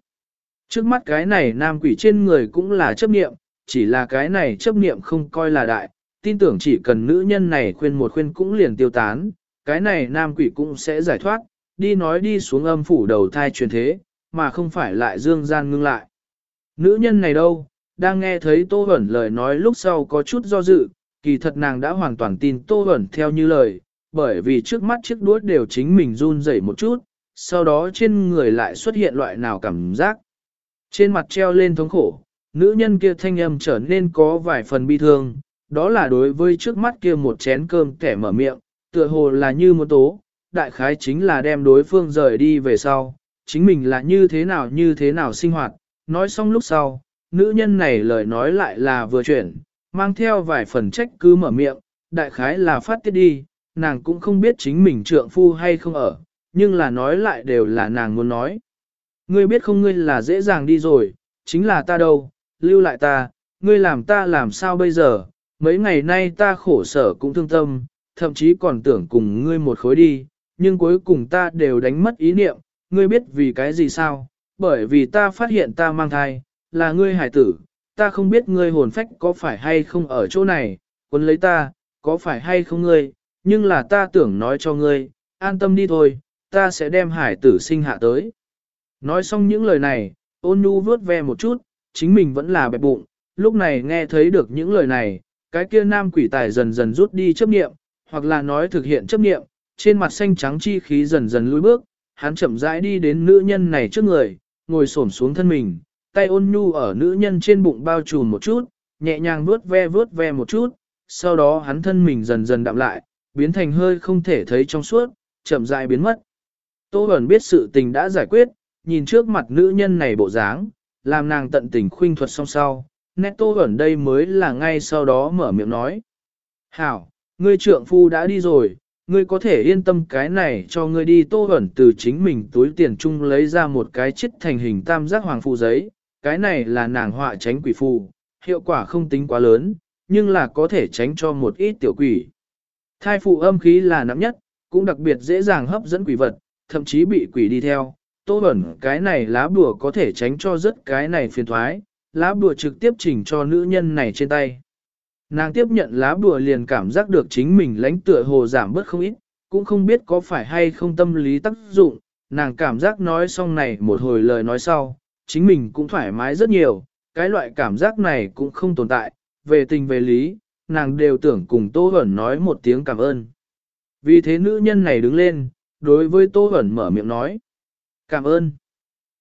Trước mắt cái này nam quỷ trên người cũng là chấp niệm, chỉ là cái này chấp niệm không coi là đại, tin tưởng chỉ cần nữ nhân này khuyên một khuyên cũng liền tiêu tán, cái này nam quỷ cũng sẽ giải thoát, đi nói đi xuống âm phủ đầu thai chuyển thế, mà không phải lại dương gian ngưng lại. Nữ nhân này đâu, đang nghe thấy Tô Huẩn lời nói lúc sau có chút do dự, kỳ thật nàng đã hoàn toàn tin Tô Huẩn theo như lời, bởi vì trước mắt chiếc đuốt đều chính mình run rẩy một chút, sau đó trên người lại xuất hiện loại nào cảm giác. Trên mặt treo lên thống khổ, nữ nhân kia thanh âm trở nên có vài phần bi thương, đó là đối với trước mắt kia một chén cơm kẻ mở miệng, tựa hồ là như một tố, đại khái chính là đem đối phương rời đi về sau, chính mình là như thế nào như thế nào sinh hoạt, nói xong lúc sau, nữ nhân này lời nói lại là vừa chuyển, mang theo vài phần trách cứ mở miệng, đại khái là phát tiết đi, nàng cũng không biết chính mình trượng phu hay không ở, nhưng là nói lại đều là nàng muốn nói. Ngươi biết không ngươi là dễ dàng đi rồi, chính là ta đâu, lưu lại ta, ngươi làm ta làm sao bây giờ, mấy ngày nay ta khổ sở cũng thương tâm, thậm chí còn tưởng cùng ngươi một khối đi, nhưng cuối cùng ta đều đánh mất ý niệm, ngươi biết vì cái gì sao, bởi vì ta phát hiện ta mang thai, là ngươi hải tử, ta không biết ngươi hồn phách có phải hay không ở chỗ này, quân lấy ta, có phải hay không ngươi, nhưng là ta tưởng nói cho ngươi, an tâm đi thôi, ta sẽ đem hải tử sinh hạ tới. Nói xong những lời này, ôn nhu vướt ve một chút, chính mình vẫn là bẹp bụng, lúc này nghe thấy được những lời này, cái kia nam quỷ tài dần dần rút đi chấp niệm, hoặc là nói thực hiện chấp niệm, trên mặt xanh trắng chi khí dần dần lùi bước, hắn chậm rãi đi đến nữ nhân này trước người, ngồi xổm xuống thân mình, tay ôn nhu ở nữ nhân trên bụng bao trùm một chút, nhẹ nhàng vuốt ve vuốt ve một chút, sau đó hắn thân mình dần dần đậm lại, biến thành hơi không thể thấy trong suốt, chậm rãi biến mất. Tô Bẩn biết sự tình đã giải quyết, nhìn trước mặt nữ nhân này bộ dáng, làm nàng tận tình khuynh thuật song sau, nét Tô Bẩn đây mới là ngay sau đó mở miệng nói. Hảo, ngươi trượng phu đã đi rồi, ngươi có thể yên tâm cái này cho ngươi đi Tô Bẩn từ chính mình túi tiền chung lấy ra một cái chích thành hình tam giác hoàng phù giấy, cái này là nàng họa tránh quỷ phù, hiệu quả không tính quá lớn, nhưng là có thể tránh cho một ít tiểu quỷ. Thai phụ âm khí là nặng nhất, cũng đặc biệt dễ dàng hấp dẫn quỷ vật, thậm chí bị quỷ đi theo. Tô bẩn cái này lá bùa có thể tránh cho rất cái này phiền thoái, lá bùa trực tiếp chỉnh cho nữ nhân này trên tay. Nàng tiếp nhận lá bùa liền cảm giác được chính mình lãnh tựa hồ giảm bớt không ít, cũng không biết có phải hay không tâm lý tác dụng, nàng cảm giác nói xong này một hồi lời nói sau, chính mình cũng thoải mái rất nhiều, cái loại cảm giác này cũng không tồn tại, về tình về lý, nàng đều tưởng cùng Tô Hẩn nói một tiếng cảm ơn. Vì thế nữ nhân này đứng lên, đối với Tô Hẩn mở miệng nói. Cảm ơn.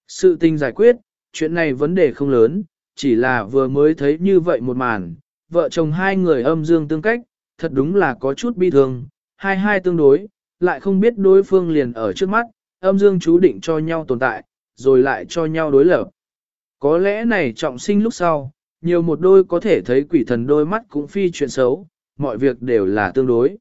Sự tình giải quyết, chuyện này vấn đề không lớn, chỉ là vừa mới thấy như vậy một màn, vợ chồng hai người âm dương tương cách, thật đúng là có chút bi thương, hai hai tương đối, lại không biết đối phương liền ở trước mắt, âm dương chú định cho nhau tồn tại, rồi lại cho nhau đối lập. Có lẽ này trọng sinh lúc sau, nhiều một đôi có thể thấy quỷ thần đôi mắt cũng phi chuyện xấu, mọi việc đều là tương đối.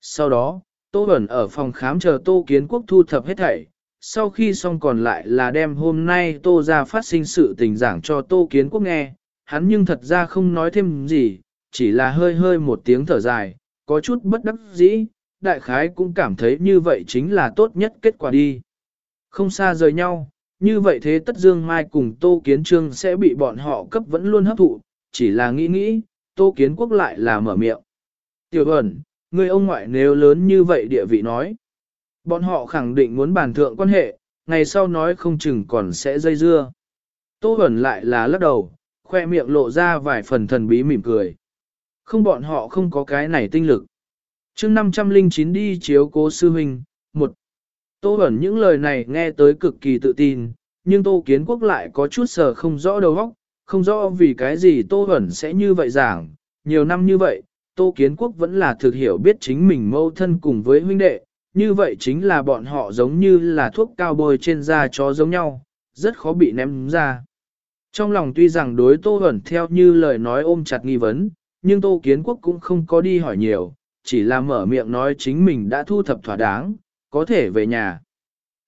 Sau đó, Tô Bẩn ở phòng khám chờ Tô Kiến Quốc thu thập hết thảy, sau khi xong còn lại là đem hôm nay Tô ra phát sinh sự tình giảng cho Tô Kiến Quốc nghe, hắn nhưng thật ra không nói thêm gì, chỉ là hơi hơi một tiếng thở dài, có chút bất đắc dĩ, đại khái cũng cảm thấy như vậy chính là tốt nhất kết quả đi. Không xa rời nhau, như vậy thế tất Dương Mai cùng Tô Kiến Trương sẽ bị bọn họ cấp vẫn luôn hấp thụ, chỉ là nghĩ nghĩ, Tô Kiến Quốc lại là mở miệng. Tiểu ẩn, người ông ngoại nếu lớn như vậy địa vị nói. Bọn họ khẳng định muốn bàn thượng quan hệ, ngày sau nói không chừng còn sẽ dây dưa. Tô ẩn lại là lắc đầu, khoe miệng lộ ra vài phần thần bí mỉm cười. Không bọn họ không có cái này tinh lực. chương 509 đi chiếu cố sư huynh, một. Tô Bẩn những lời này nghe tới cực kỳ tự tin, nhưng Tô Kiến Quốc lại có chút sờ không rõ đầu óc, không rõ vì cái gì Tô Bẩn sẽ như vậy giảng. Nhiều năm như vậy, Tô Kiến Quốc vẫn là thực hiểu biết chính mình mâu thân cùng với huynh đệ, như vậy chính là bọn họ giống như là thuốc cao bôi trên da chó giống nhau, rất khó bị ném ra. Trong lòng tuy rằng đối Tô Bẩn theo như lời nói ôm chặt nghi vấn, nhưng Tô Kiến Quốc cũng không có đi hỏi nhiều, chỉ là mở miệng nói chính mình đã thu thập thỏa đáng, có thể về nhà.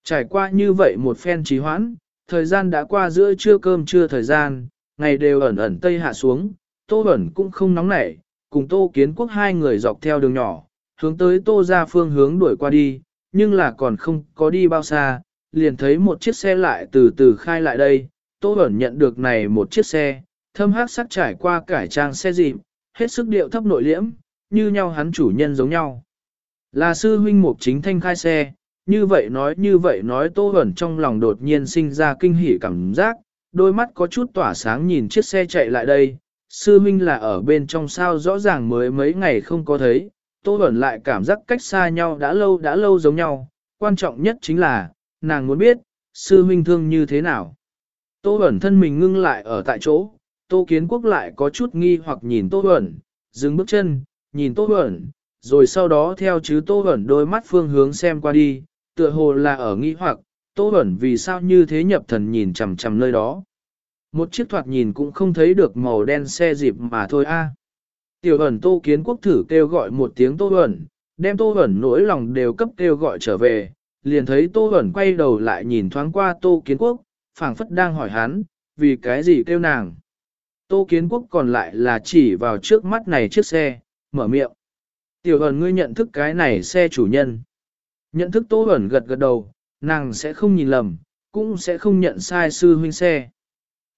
Trải qua như vậy một phen trì hoãn, thời gian đã qua giữa trưa cơm trưa thời gian, ngày đều ẩn ẩn tây hạ xuống, Tô ẩn cũng không nóng nảy, cùng Tô Kiến Quốc hai người dọc theo đường nhỏ, hướng tới Tô ra phương hướng đuổi qua đi, nhưng là còn không có đi bao xa, liền thấy một chiếc xe lại từ từ khai lại đây, Tô ẩn nhận được này một chiếc xe, thâm hắc sắc trải qua cải trang xe dịp, hết sức điệu thấp nội liễm, như nhau hắn chủ nhân giống nhau. Là sư huynh mục chính thanh khai xe, như vậy nói như vậy nói tô ẩn trong lòng đột nhiên sinh ra kinh hỉ cảm giác, đôi mắt có chút tỏa sáng nhìn chiếc xe chạy lại đây, sư huynh là ở bên trong sao rõ ràng mới mấy ngày không có thấy, tô ẩn lại cảm giác cách xa nhau đã lâu đã lâu giống nhau, quan trọng nhất chính là, nàng muốn biết, sư huynh thương như thế nào. Tô ẩn thân mình ngưng lại ở tại chỗ, Tô Kiến Quốc lại có chút nghi hoặc nhìn Tô ẩn, dừng bước chân, nhìn Tô ẩn, rồi sau đó theo chứ Tô Bẩn đôi mắt phương hướng xem qua đi, tựa hồ là ở nghi hoặc, Tô Bẩn vì sao như thế nhập thần nhìn chằm chằm nơi đó. Một chiếc thoạt nhìn cũng không thấy được màu đen xe dịp mà thôi a. Tiểu ẩn Tô Kiến Quốc thử kêu gọi một tiếng Tô Bẩn, đem Tô Bẩn nỗi lòng đều cấp kêu gọi trở về, liền thấy Tô Bẩn quay đầu lại nhìn thoáng qua Tô Kiến Quốc, phảng phất đang hỏi hắn, vì cái gì kêu nàng. Tô Kiến Quốc còn lại là chỉ vào trước mắt này chiếc xe, mở miệng. Tiểu ẩn ngươi nhận thức cái này xe chủ nhân. Nhận thức Tô ẩn gật gật đầu, nàng sẽ không nhìn lầm, cũng sẽ không nhận sai sư huynh xe.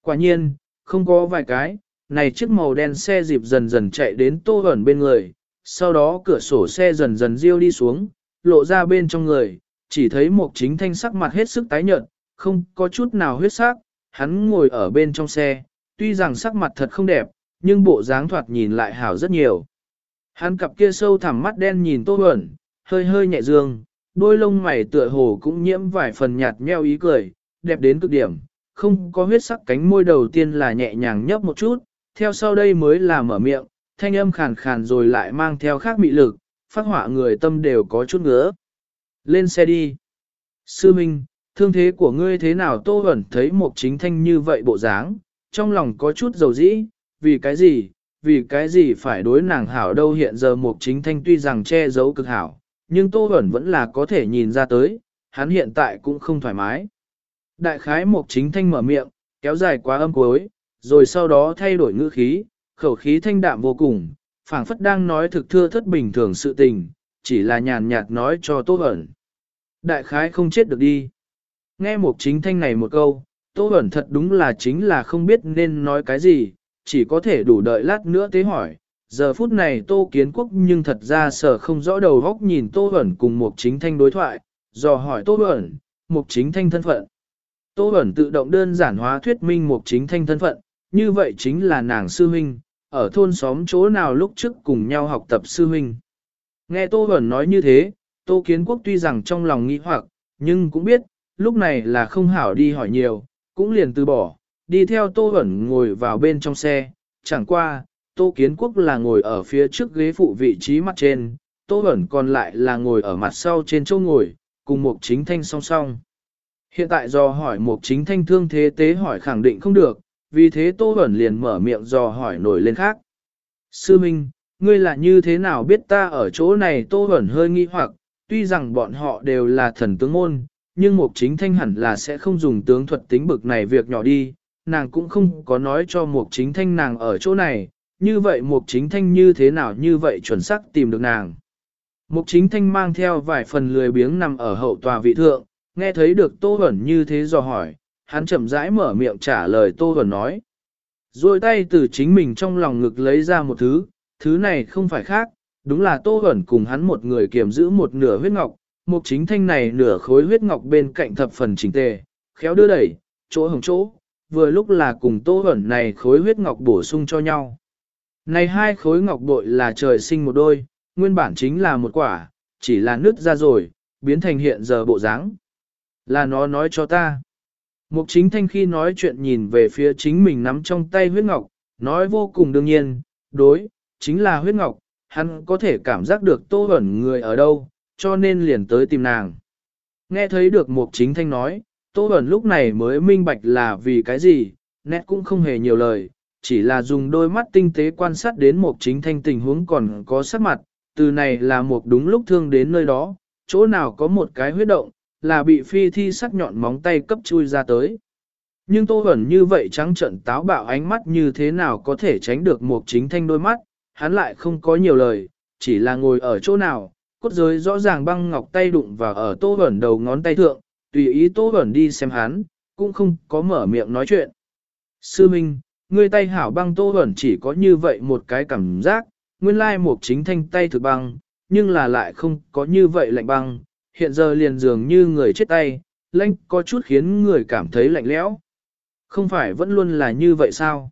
Quả nhiên, không có vài cái, này chiếc màu đen xe dịp dần dần chạy đến Tô ẩn bên người, sau đó cửa sổ xe dần dần riêu đi xuống, lộ ra bên trong người, chỉ thấy một chính thanh sắc mặt hết sức tái nhợt, không có chút nào huyết sắc, hắn ngồi ở bên trong xe, tuy rằng sắc mặt thật không đẹp, nhưng bộ dáng thoạt nhìn lại hảo rất nhiều. Hắn cặp kia sâu thẳm mắt đen nhìn Tô Huẩn, hơi hơi nhẹ dương, đôi lông mày tựa hồ cũng nhiễm vài phần nhạt nheo ý cười, đẹp đến cực điểm, không có huyết sắc cánh môi đầu tiên là nhẹ nhàng nhấp một chút, theo sau đây mới là mở miệng, thanh âm khàn khàn rồi lại mang theo khác mị lực, phát họa người tâm đều có chút ngứa. Lên xe đi. Sư Minh, thương thế của ngươi thế nào Tô Huẩn thấy một chính thanh như vậy bộ dáng, trong lòng có chút dầu dĩ, vì cái gì, vì cái gì phải đối nàng hảo đâu hiện giờ mục chính thanh tuy rằng che giấu cực hảo, nhưng Tô Bẩn vẫn là có thể nhìn ra tới, hắn hiện tại cũng không thoải mái. Đại khái mục chính thanh mở miệng, kéo dài quá âm cuối, rồi sau đó thay đổi ngữ khí, khẩu khí thanh đạm vô cùng, phảng phất đang nói thực thưa thất bình thường sự tình, chỉ là nhàn nhạt nói cho Tô Bẩn. Đại khái không chết được đi. Nghe mục chính thanh này một câu, Tô Bẩn thật đúng là chính là không biết nên nói cái gì, chỉ có thể đủ đợi lát nữa tế hỏi. Giờ phút này Tô Kiến Quốc nhưng thật ra sở không rõ đầu góc nhìn Tô Bẩn cùng mục chính thanh đối thoại, dò hỏi Tô Bẩn, mục chính thanh thân phận. Tô Bẩn tự động đơn giản hóa thuyết minh mục chính thanh thân phận, như vậy chính là nàng sư huynh, ở thôn xóm chỗ nào lúc trước cùng nhau học tập sư huynh. Nghe Tô Bẩn nói như thế, Tô Kiến Quốc tuy rằng trong lòng nghĩ hoặc, nhưng cũng biết, lúc này là không hảo đi hỏi nhiều, cũng liền từ bỏ, đi theo Tô hẩn ngồi vào bên trong xe, chẳng qua, Tô Kiến Quốc là ngồi ở phía trước ghế phụ vị trí mặt trên, Tô Bẩn còn lại là ngồi ở mặt sau trên chỗ ngồi, cùng Mục Chính Thanh song song. Hiện tại do hỏi Mục Chính Thanh thương thế tế hỏi khẳng định không được, vì thế Tô Bẩn liền mở miệng do hỏi nổi lên khác. Sư Minh, ngươi là như thế nào biết ta ở chỗ này Tô Bẩn hơi nghi hoặc, tuy rằng bọn họ đều là thần tướng môn, nhưng Mục Chính Thanh hẳn là sẽ không dùng tướng thuật tính bực này việc nhỏ đi, nàng cũng không có nói cho Mục Chính Thanh nàng ở chỗ này, như vậy Mục Chính Thanh như thế nào như vậy chuẩn xác tìm được nàng. Mục Chính Thanh mang theo vài phần lười biếng nằm ở hậu tòa vị thượng, nghe thấy được Tô Huẩn như thế dò hỏi, hắn chậm rãi mở miệng trả lời Tô Huẩn nói. Rồi tay từ chính mình trong lòng ngực lấy ra một thứ, thứ này không phải khác, đúng là Tô Huẩn cùng hắn một người kiểm giữ một nửa huyết ngọc, Mục Chính Thanh này nửa khối huyết ngọc bên cạnh thập phần chỉnh tề, khéo đưa đẩy, chỗ hồng chỗ, vừa lúc là cùng Tô hẩn này khối huyết ngọc bổ sung cho nhau. Này hai khối ngọc bội là trời sinh một đôi, nguyên bản chính là một quả, chỉ là nứt ra rồi, biến thành hiện giờ bộ dáng. Là nó nói cho ta. Mục chính thanh khi nói chuyện nhìn về phía chính mình nắm trong tay huyết ngọc, nói vô cùng đương nhiên, đối, chính là huyết ngọc, hắn có thể cảm giác được tô ẩn người ở đâu, cho nên liền tới tìm nàng. Nghe thấy được mục chính thanh nói, tô Bẩn lúc này mới minh bạch là vì cái gì, nét cũng không hề nhiều lời, chỉ là dùng đôi mắt tinh tế quan sát đến một chính thanh tình huống còn có sắc mặt, từ này là một đúng lúc thương đến nơi đó, chỗ nào có một cái huyết động, là bị phi thi sắc nhọn móng tay cấp chui ra tới. Nhưng Tô Bẩn như vậy trắng trận táo bạo ánh mắt như thế nào có thể tránh được một chính thanh đôi mắt, hắn lại không có nhiều lời, chỉ là ngồi ở chỗ nào, cốt giới rõ ràng băng ngọc tay đụng vào ở Tô Bẩn đầu ngón tay thượng, tùy ý Tô Bẩn đi xem hắn, cũng không có mở miệng nói chuyện. Sư Minh, người tay hảo băng Tô Bẩn chỉ có như vậy một cái cảm giác, nguyên lai một chính thanh tay thực băng, nhưng là lại không có như vậy lạnh băng, hiện giờ liền dường như người chết tay, lạnh có chút khiến người cảm thấy lạnh lẽo. Không phải vẫn luôn là như vậy sao?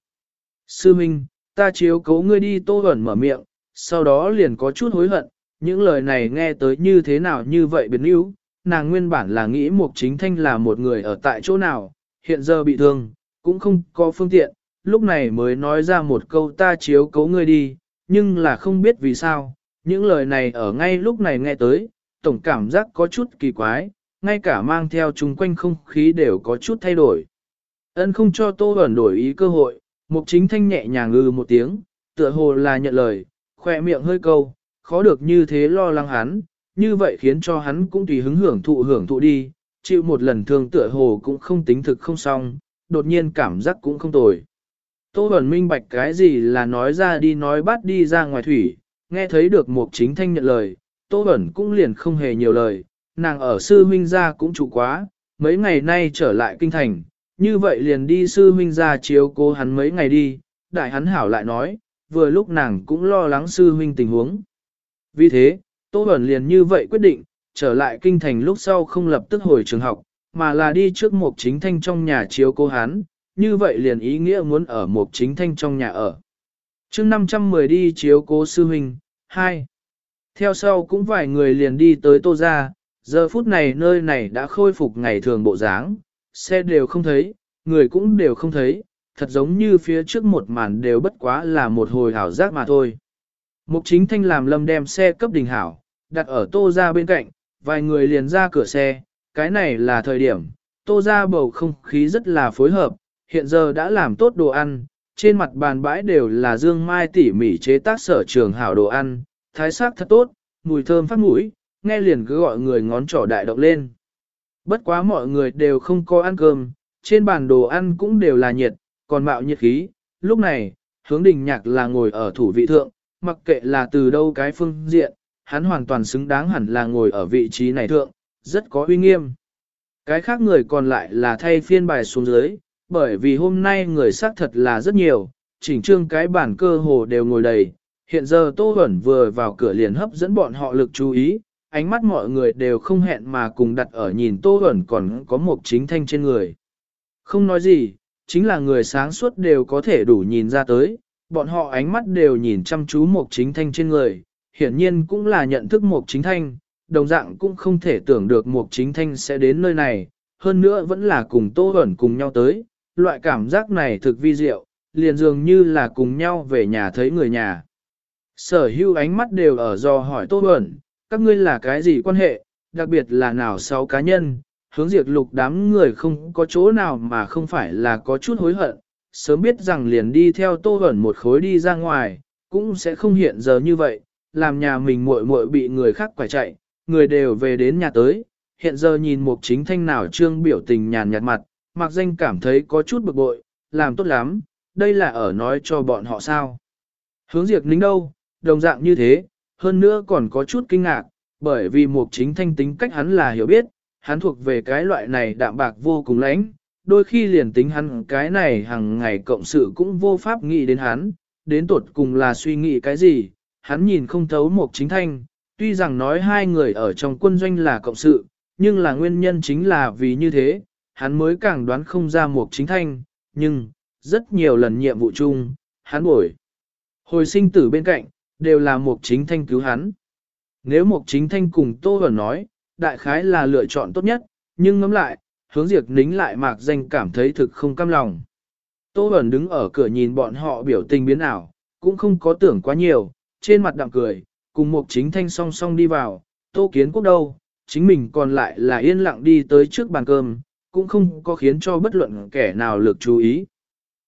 Sư Minh, ta chiếu cấu ngươi đi tô Bẩn mở miệng, sau đó liền có chút hối hận, những lời này nghe tới như thế nào như vậy biến yếu, nàng nguyên bản là nghĩ Mục Chính Thanh là một người ở tại chỗ nào, hiện giờ bị thương, cũng không có phương tiện, lúc này mới nói ra một câu ta chiếu cấu ngươi đi, nhưng là không biết vì sao, những lời này ở ngay lúc này nghe tới, tổng cảm giác có chút kỳ quái, ngay cả mang theo chung quanh không khí đều có chút thay đổi. Ân không cho Tô Bẩn đổi ý cơ hội, Mục Chính Thanh nhẹ nhàng ngư một tiếng, tựa hồ là nhận lời, khỏe miệng hơi câu, khó được như thế lo lắng hắn, như vậy khiến cho hắn cũng tùy hứng hưởng thụ hưởng thụ đi, chịu một lần thương tựa hồ cũng không tính thực không xong, đột nhiên cảm giác cũng không tồi. Tô Bẩn minh bạch cái gì là nói ra đi nói bắt đi ra ngoài thủy, nghe thấy được Mục Chính Thanh nhận lời, Tô Bẩn cũng liền không hề nhiều lời, nàng ở sư huynh gia cũng trụ quá, mấy ngày nay trở lại kinh thành, như vậy liền đi sư huynh gia chiếu cố hắn mấy ngày đi, đại hắn hảo lại nói, vừa lúc nàng cũng lo lắng sư huynh tình huống. Vì thế, Tô Bẩn liền như vậy quyết định, trở lại kinh thành lúc sau không lập tức hồi trường học, mà là đi trước một Chính Thanh trong nhà chiếu cố hán như vậy liền ý nghĩa muốn ở một chính thanh trong nhà ở. chương 510 đi chiếu cố sư huynh, 2. Theo sau cũng vài người liền đi tới tô ra, giờ phút này nơi này đã khôi phục ngày thường bộ dáng, xe đều không thấy, người cũng đều không thấy, thật giống như phía trước một màn đều bất quá là một hồi hảo giác mà thôi. Mục chính thanh làm lâm đem xe cấp đình hảo, đặt ở tô ra bên cạnh, vài người liền ra cửa xe, cái này là thời điểm, tô ra bầu không khí rất là phối hợp, hiện giờ đã làm tốt đồ ăn, trên mặt bàn bãi đều là dương mai tỉ mỉ chế tác sở trường hảo đồ ăn, thái sắc thật tốt, mùi thơm phát mũi, nghe liền cứ gọi người ngón trỏ đại động lên. Bất quá mọi người đều không có ăn cơm, trên bàn đồ ăn cũng đều là nhiệt, còn mạo nhiệt khí, lúc này, hướng đình nhạc là ngồi ở thủ vị thượng, mặc kệ là từ đâu cái phương diện, hắn hoàn toàn xứng đáng hẳn là ngồi ở vị trí này thượng, rất có uy nghiêm. Cái khác người còn lại là thay phiên bài xuống dưới, bởi vì hôm nay người xác thật là rất nhiều, chỉnh trương cái bản cơ hồ đều ngồi đầy. Hiện giờ Tô Huẩn vừa vào cửa liền hấp dẫn bọn họ lực chú ý, ánh mắt mọi người đều không hẹn mà cùng đặt ở nhìn Tô Huẩn còn có một chính thanh trên người. Không nói gì, chính là người sáng suốt đều có thể đủ nhìn ra tới, bọn họ ánh mắt đều nhìn chăm chú một chính thanh trên người, hiển nhiên cũng là nhận thức một chính thanh, đồng dạng cũng không thể tưởng được một chính thanh sẽ đến nơi này, hơn nữa vẫn là cùng Tô Huẩn cùng nhau tới, loại cảm giác này thực vi diệu, liền dường như là cùng nhau về nhà thấy người nhà. Sở Hưu ánh mắt đều ở do hỏi Tô Bẩn, các ngươi là cái gì quan hệ, đặc biệt là nào sáu cá nhân, hướng diệt lục đám người không có chỗ nào mà không phải là có chút hối hận, sớm biết rằng liền đi theo Tô Bẩn một khối đi ra ngoài, cũng sẽ không hiện giờ như vậy, làm nhà mình muội muội bị người khác quải chạy, người đều về đến nhà tới, hiện giờ nhìn mục chính thanh nào trương biểu tình nhàn nhạt mặt, mặc danh cảm thấy có chút bực bội, làm tốt lắm, đây là ở nói cho bọn họ sao. Hướng diệt nính đâu, đồng dạng như thế, hơn nữa còn có chút kinh ngạc, bởi vì mục chính thanh tính cách hắn là hiểu biết, hắn thuộc về cái loại này đạm bạc vô cùng lãnh, đôi khi liền tính hắn cái này hàng ngày cộng sự cũng vô pháp nghĩ đến hắn, đến tột cùng là suy nghĩ cái gì, hắn nhìn không thấu một chính thanh, tuy rằng nói hai người ở trong quân doanh là cộng sự, nhưng là nguyên nhân chính là vì như thế, hắn mới càng đoán không ra một chính thanh, nhưng, rất nhiều lần nhiệm vụ chung, hắn bổi. Hồi sinh tử bên cạnh, đều là một chính thanh cứu hắn. Nếu một chính thanh cùng Tô Hẩn nói, đại khái là lựa chọn tốt nhất, nhưng ngẫm lại, hướng diệt nính lại mạc danh cảm thấy thực không cam lòng. Tô Vẩn đứng ở cửa nhìn bọn họ biểu tình biến ảo, cũng không có tưởng quá nhiều, trên mặt đạm cười, cùng một chính thanh song song đi vào, Tô Kiến Quốc đâu, chính mình còn lại là yên lặng đi tới trước bàn cơm, cũng không có khiến cho bất luận kẻ nào lực chú ý.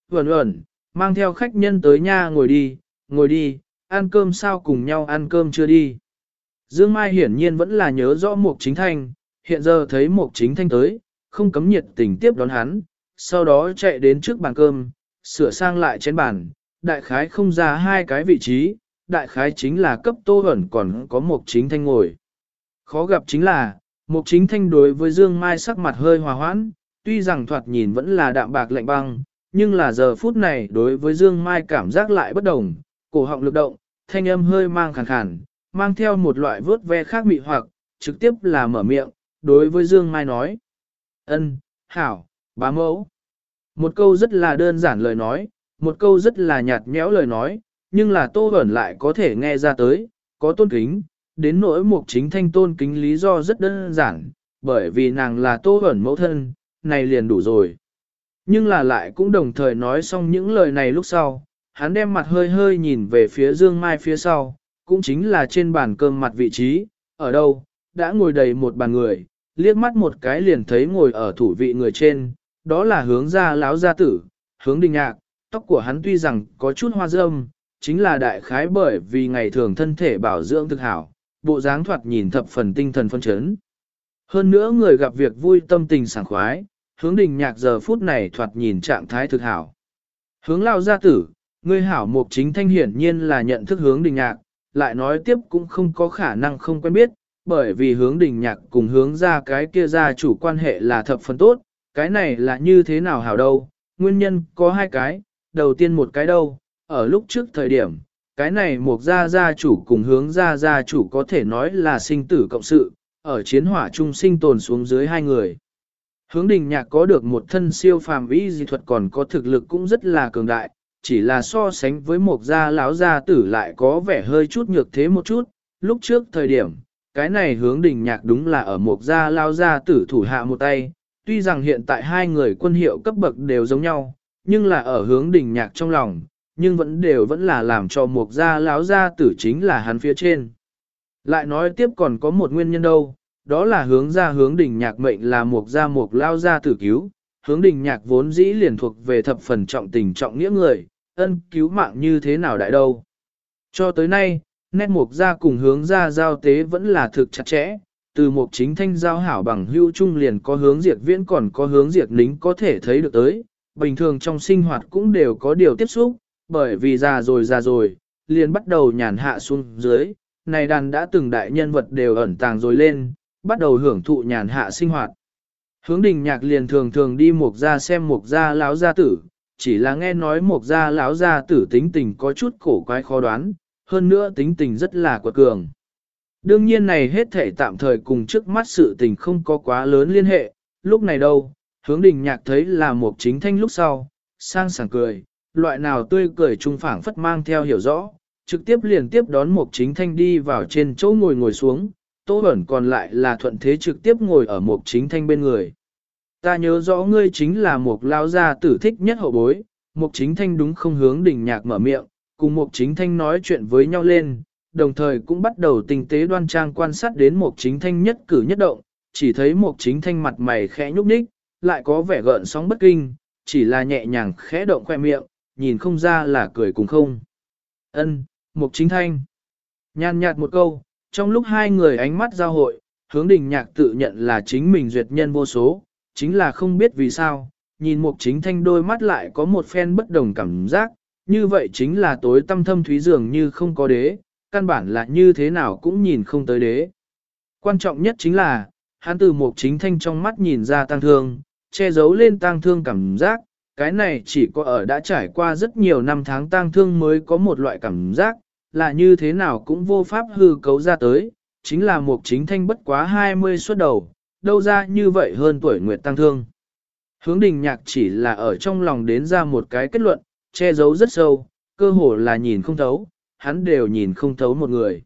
Vẩn vẩn, mang theo khách nhân tới nha ngồi đi, ngồi đi, ăn cơm sao cùng nhau ăn cơm chưa đi. Dương Mai hiển nhiên vẫn là nhớ rõ Mục Chính Thanh, hiện giờ thấy Mục Chính Thanh tới, không cấm nhiệt tình tiếp đón hắn, sau đó chạy đến trước bàn cơm, sửa sang lại chén bàn, đại khái không ra hai cái vị trí, đại khái chính là cấp tô ẩn còn có một Chính Thanh ngồi. Khó gặp chính là, một Chính Thanh đối với Dương Mai sắc mặt hơi hòa hoãn, tuy rằng thoạt nhìn vẫn là đạm bạc lạnh băng, nhưng là giờ phút này đối với Dương Mai cảm giác lại bất đồng, cổ họng lực động, thanh âm hơi mang khàn khàn, mang theo một loại vớt ve khác mị hoặc, trực tiếp là mở miệng, đối với Dương Mai nói. ân, hảo, bá mẫu. Một câu rất là đơn giản lời nói, một câu rất là nhạt nhẽo lời nói, nhưng là tô ẩn lại có thể nghe ra tới, có tôn kính, đến nỗi mục chính thanh tôn kính lý do rất đơn giản, bởi vì nàng là tô ẩn mẫu thân, này liền đủ rồi. Nhưng là lại cũng đồng thời nói xong những lời này lúc sau, hắn đem mặt hơi hơi nhìn về phía Dương Mai phía sau, cũng chính là trên bàn cơm mặt vị trí, ở đâu, đã ngồi đầy một bàn người, liếc mắt một cái liền thấy ngồi ở thủ vị người trên, đó là hướng ra láo gia tử, hướng đình nhạc, tóc của hắn tuy rằng có chút hoa râm, chính là đại khái bởi vì ngày thường thân thể bảo dưỡng thực hảo, bộ dáng thoạt nhìn thập phần tinh thần phân chấn. Hơn nữa người gặp việc vui tâm tình sảng khoái, hướng đình nhạc giờ phút này thoạt nhìn trạng thái thực hảo. Hướng lao gia tử, người hảo mục chính thanh hiển nhiên là nhận thức hướng đình nhạc, lại nói tiếp cũng không có khả năng không quen biết, bởi vì hướng đình nhạc cùng hướng ra cái kia ra chủ quan hệ là thập phần tốt, cái này là như thế nào hảo đâu, nguyên nhân có hai cái, đầu tiên một cái đâu, ở lúc trước thời điểm, cái này một gia gia chủ cùng hướng gia gia chủ có thể nói là sinh tử cộng sự, ở chiến hỏa chung sinh tồn xuống dưới hai người. Hướng đình nhạc có được một thân siêu phàm vĩ di thuật còn có thực lực cũng rất là cường đại, chỉ là so sánh với một gia lão gia tử lại có vẻ hơi chút nhược thế một chút, lúc trước thời điểm, cái này hướng đình nhạc đúng là ở một gia lão gia tử thủ hạ một tay, tuy rằng hiện tại hai người quân hiệu cấp bậc đều giống nhau, nhưng là ở hướng đình nhạc trong lòng, nhưng vẫn đều vẫn là làm cho mục gia lão gia tử chính là hắn phía trên. Lại nói tiếp còn có một nguyên nhân đâu, đó là hướng ra hướng đình nhạc mệnh là mục gia mục lao gia tử cứu, hướng đình nhạc vốn dĩ liền thuộc về thập phần trọng tình trọng nghĩa người, ân cứu mạng như thế nào đại đâu. Cho tới nay, nét mục gia cùng hướng gia giao tế vẫn là thực chặt chẽ, từ một chính thanh giao hảo bằng hưu trung liền có hướng diệt viễn còn có hướng diệt lính có thể thấy được tới, bình thường trong sinh hoạt cũng đều có điều tiếp xúc, bởi vì già rồi già rồi, liền bắt đầu nhàn hạ xuống dưới, này đàn đã từng đại nhân vật đều ẩn tàng rồi lên, bắt đầu hưởng thụ nhàn hạ sinh hoạt. Hướng đình nhạc liền thường thường đi mục gia xem mục gia lão gia tử, chỉ là nghe nói mục gia lão gia tử tính tình có chút cổ quái khó đoán, hơn nữa tính tình rất là quật cường. Đương nhiên này hết thể tạm thời cùng trước mắt sự tình không có quá lớn liên hệ, lúc này đâu, hướng đình nhạc thấy là mục chính thanh lúc sau, sang sảng cười, loại nào tươi cười trung phảng phất mang theo hiểu rõ, trực tiếp liền tiếp đón mục chính thanh đi vào trên chỗ ngồi ngồi xuống, Tô Bẩn còn lại là thuận thế trực tiếp ngồi ở mục chính thanh bên người. Ta nhớ rõ ngươi chính là mục lao gia tử thích nhất hậu bối, Mục chính thanh đúng không hướng đỉnh nhạc mở miệng, cùng mục chính thanh nói chuyện với nhau lên, đồng thời cũng bắt đầu tinh tế đoan trang quan sát đến mục chính thanh nhất cử nhất động, chỉ thấy mục chính thanh mặt mày khẽ nhúc nhích, lại có vẻ gợn sóng bất kinh, chỉ là nhẹ nhàng khẽ động khoe miệng, nhìn không ra là cười cùng không. Ân, mục chính thanh. Nhàn nhạt một câu, trong lúc hai người ánh mắt giao hội, hướng đình nhạc tự nhận là chính mình duyệt nhân vô số, chính là không biết vì sao, nhìn mục chính thanh đôi mắt lại có một phen bất đồng cảm giác, như vậy chính là tối tâm thâm thúy dường như không có đế, căn bản là như thế nào cũng nhìn không tới đế. Quan trọng nhất chính là, hắn từ mục chính thanh trong mắt nhìn ra tăng thương, che giấu lên tăng thương cảm giác, cái này chỉ có ở đã trải qua rất nhiều năm tháng tang thương mới có một loại cảm giác, là như thế nào cũng vô pháp hư cấu ra tới, chính là một chính thanh bất quá 20 xuất đầu, đâu ra như vậy hơn tuổi nguyệt tăng thương. Hướng đình nhạc chỉ là ở trong lòng đến ra một cái kết luận, che giấu rất sâu, cơ hồ là nhìn không thấu, hắn đều nhìn không thấu một người.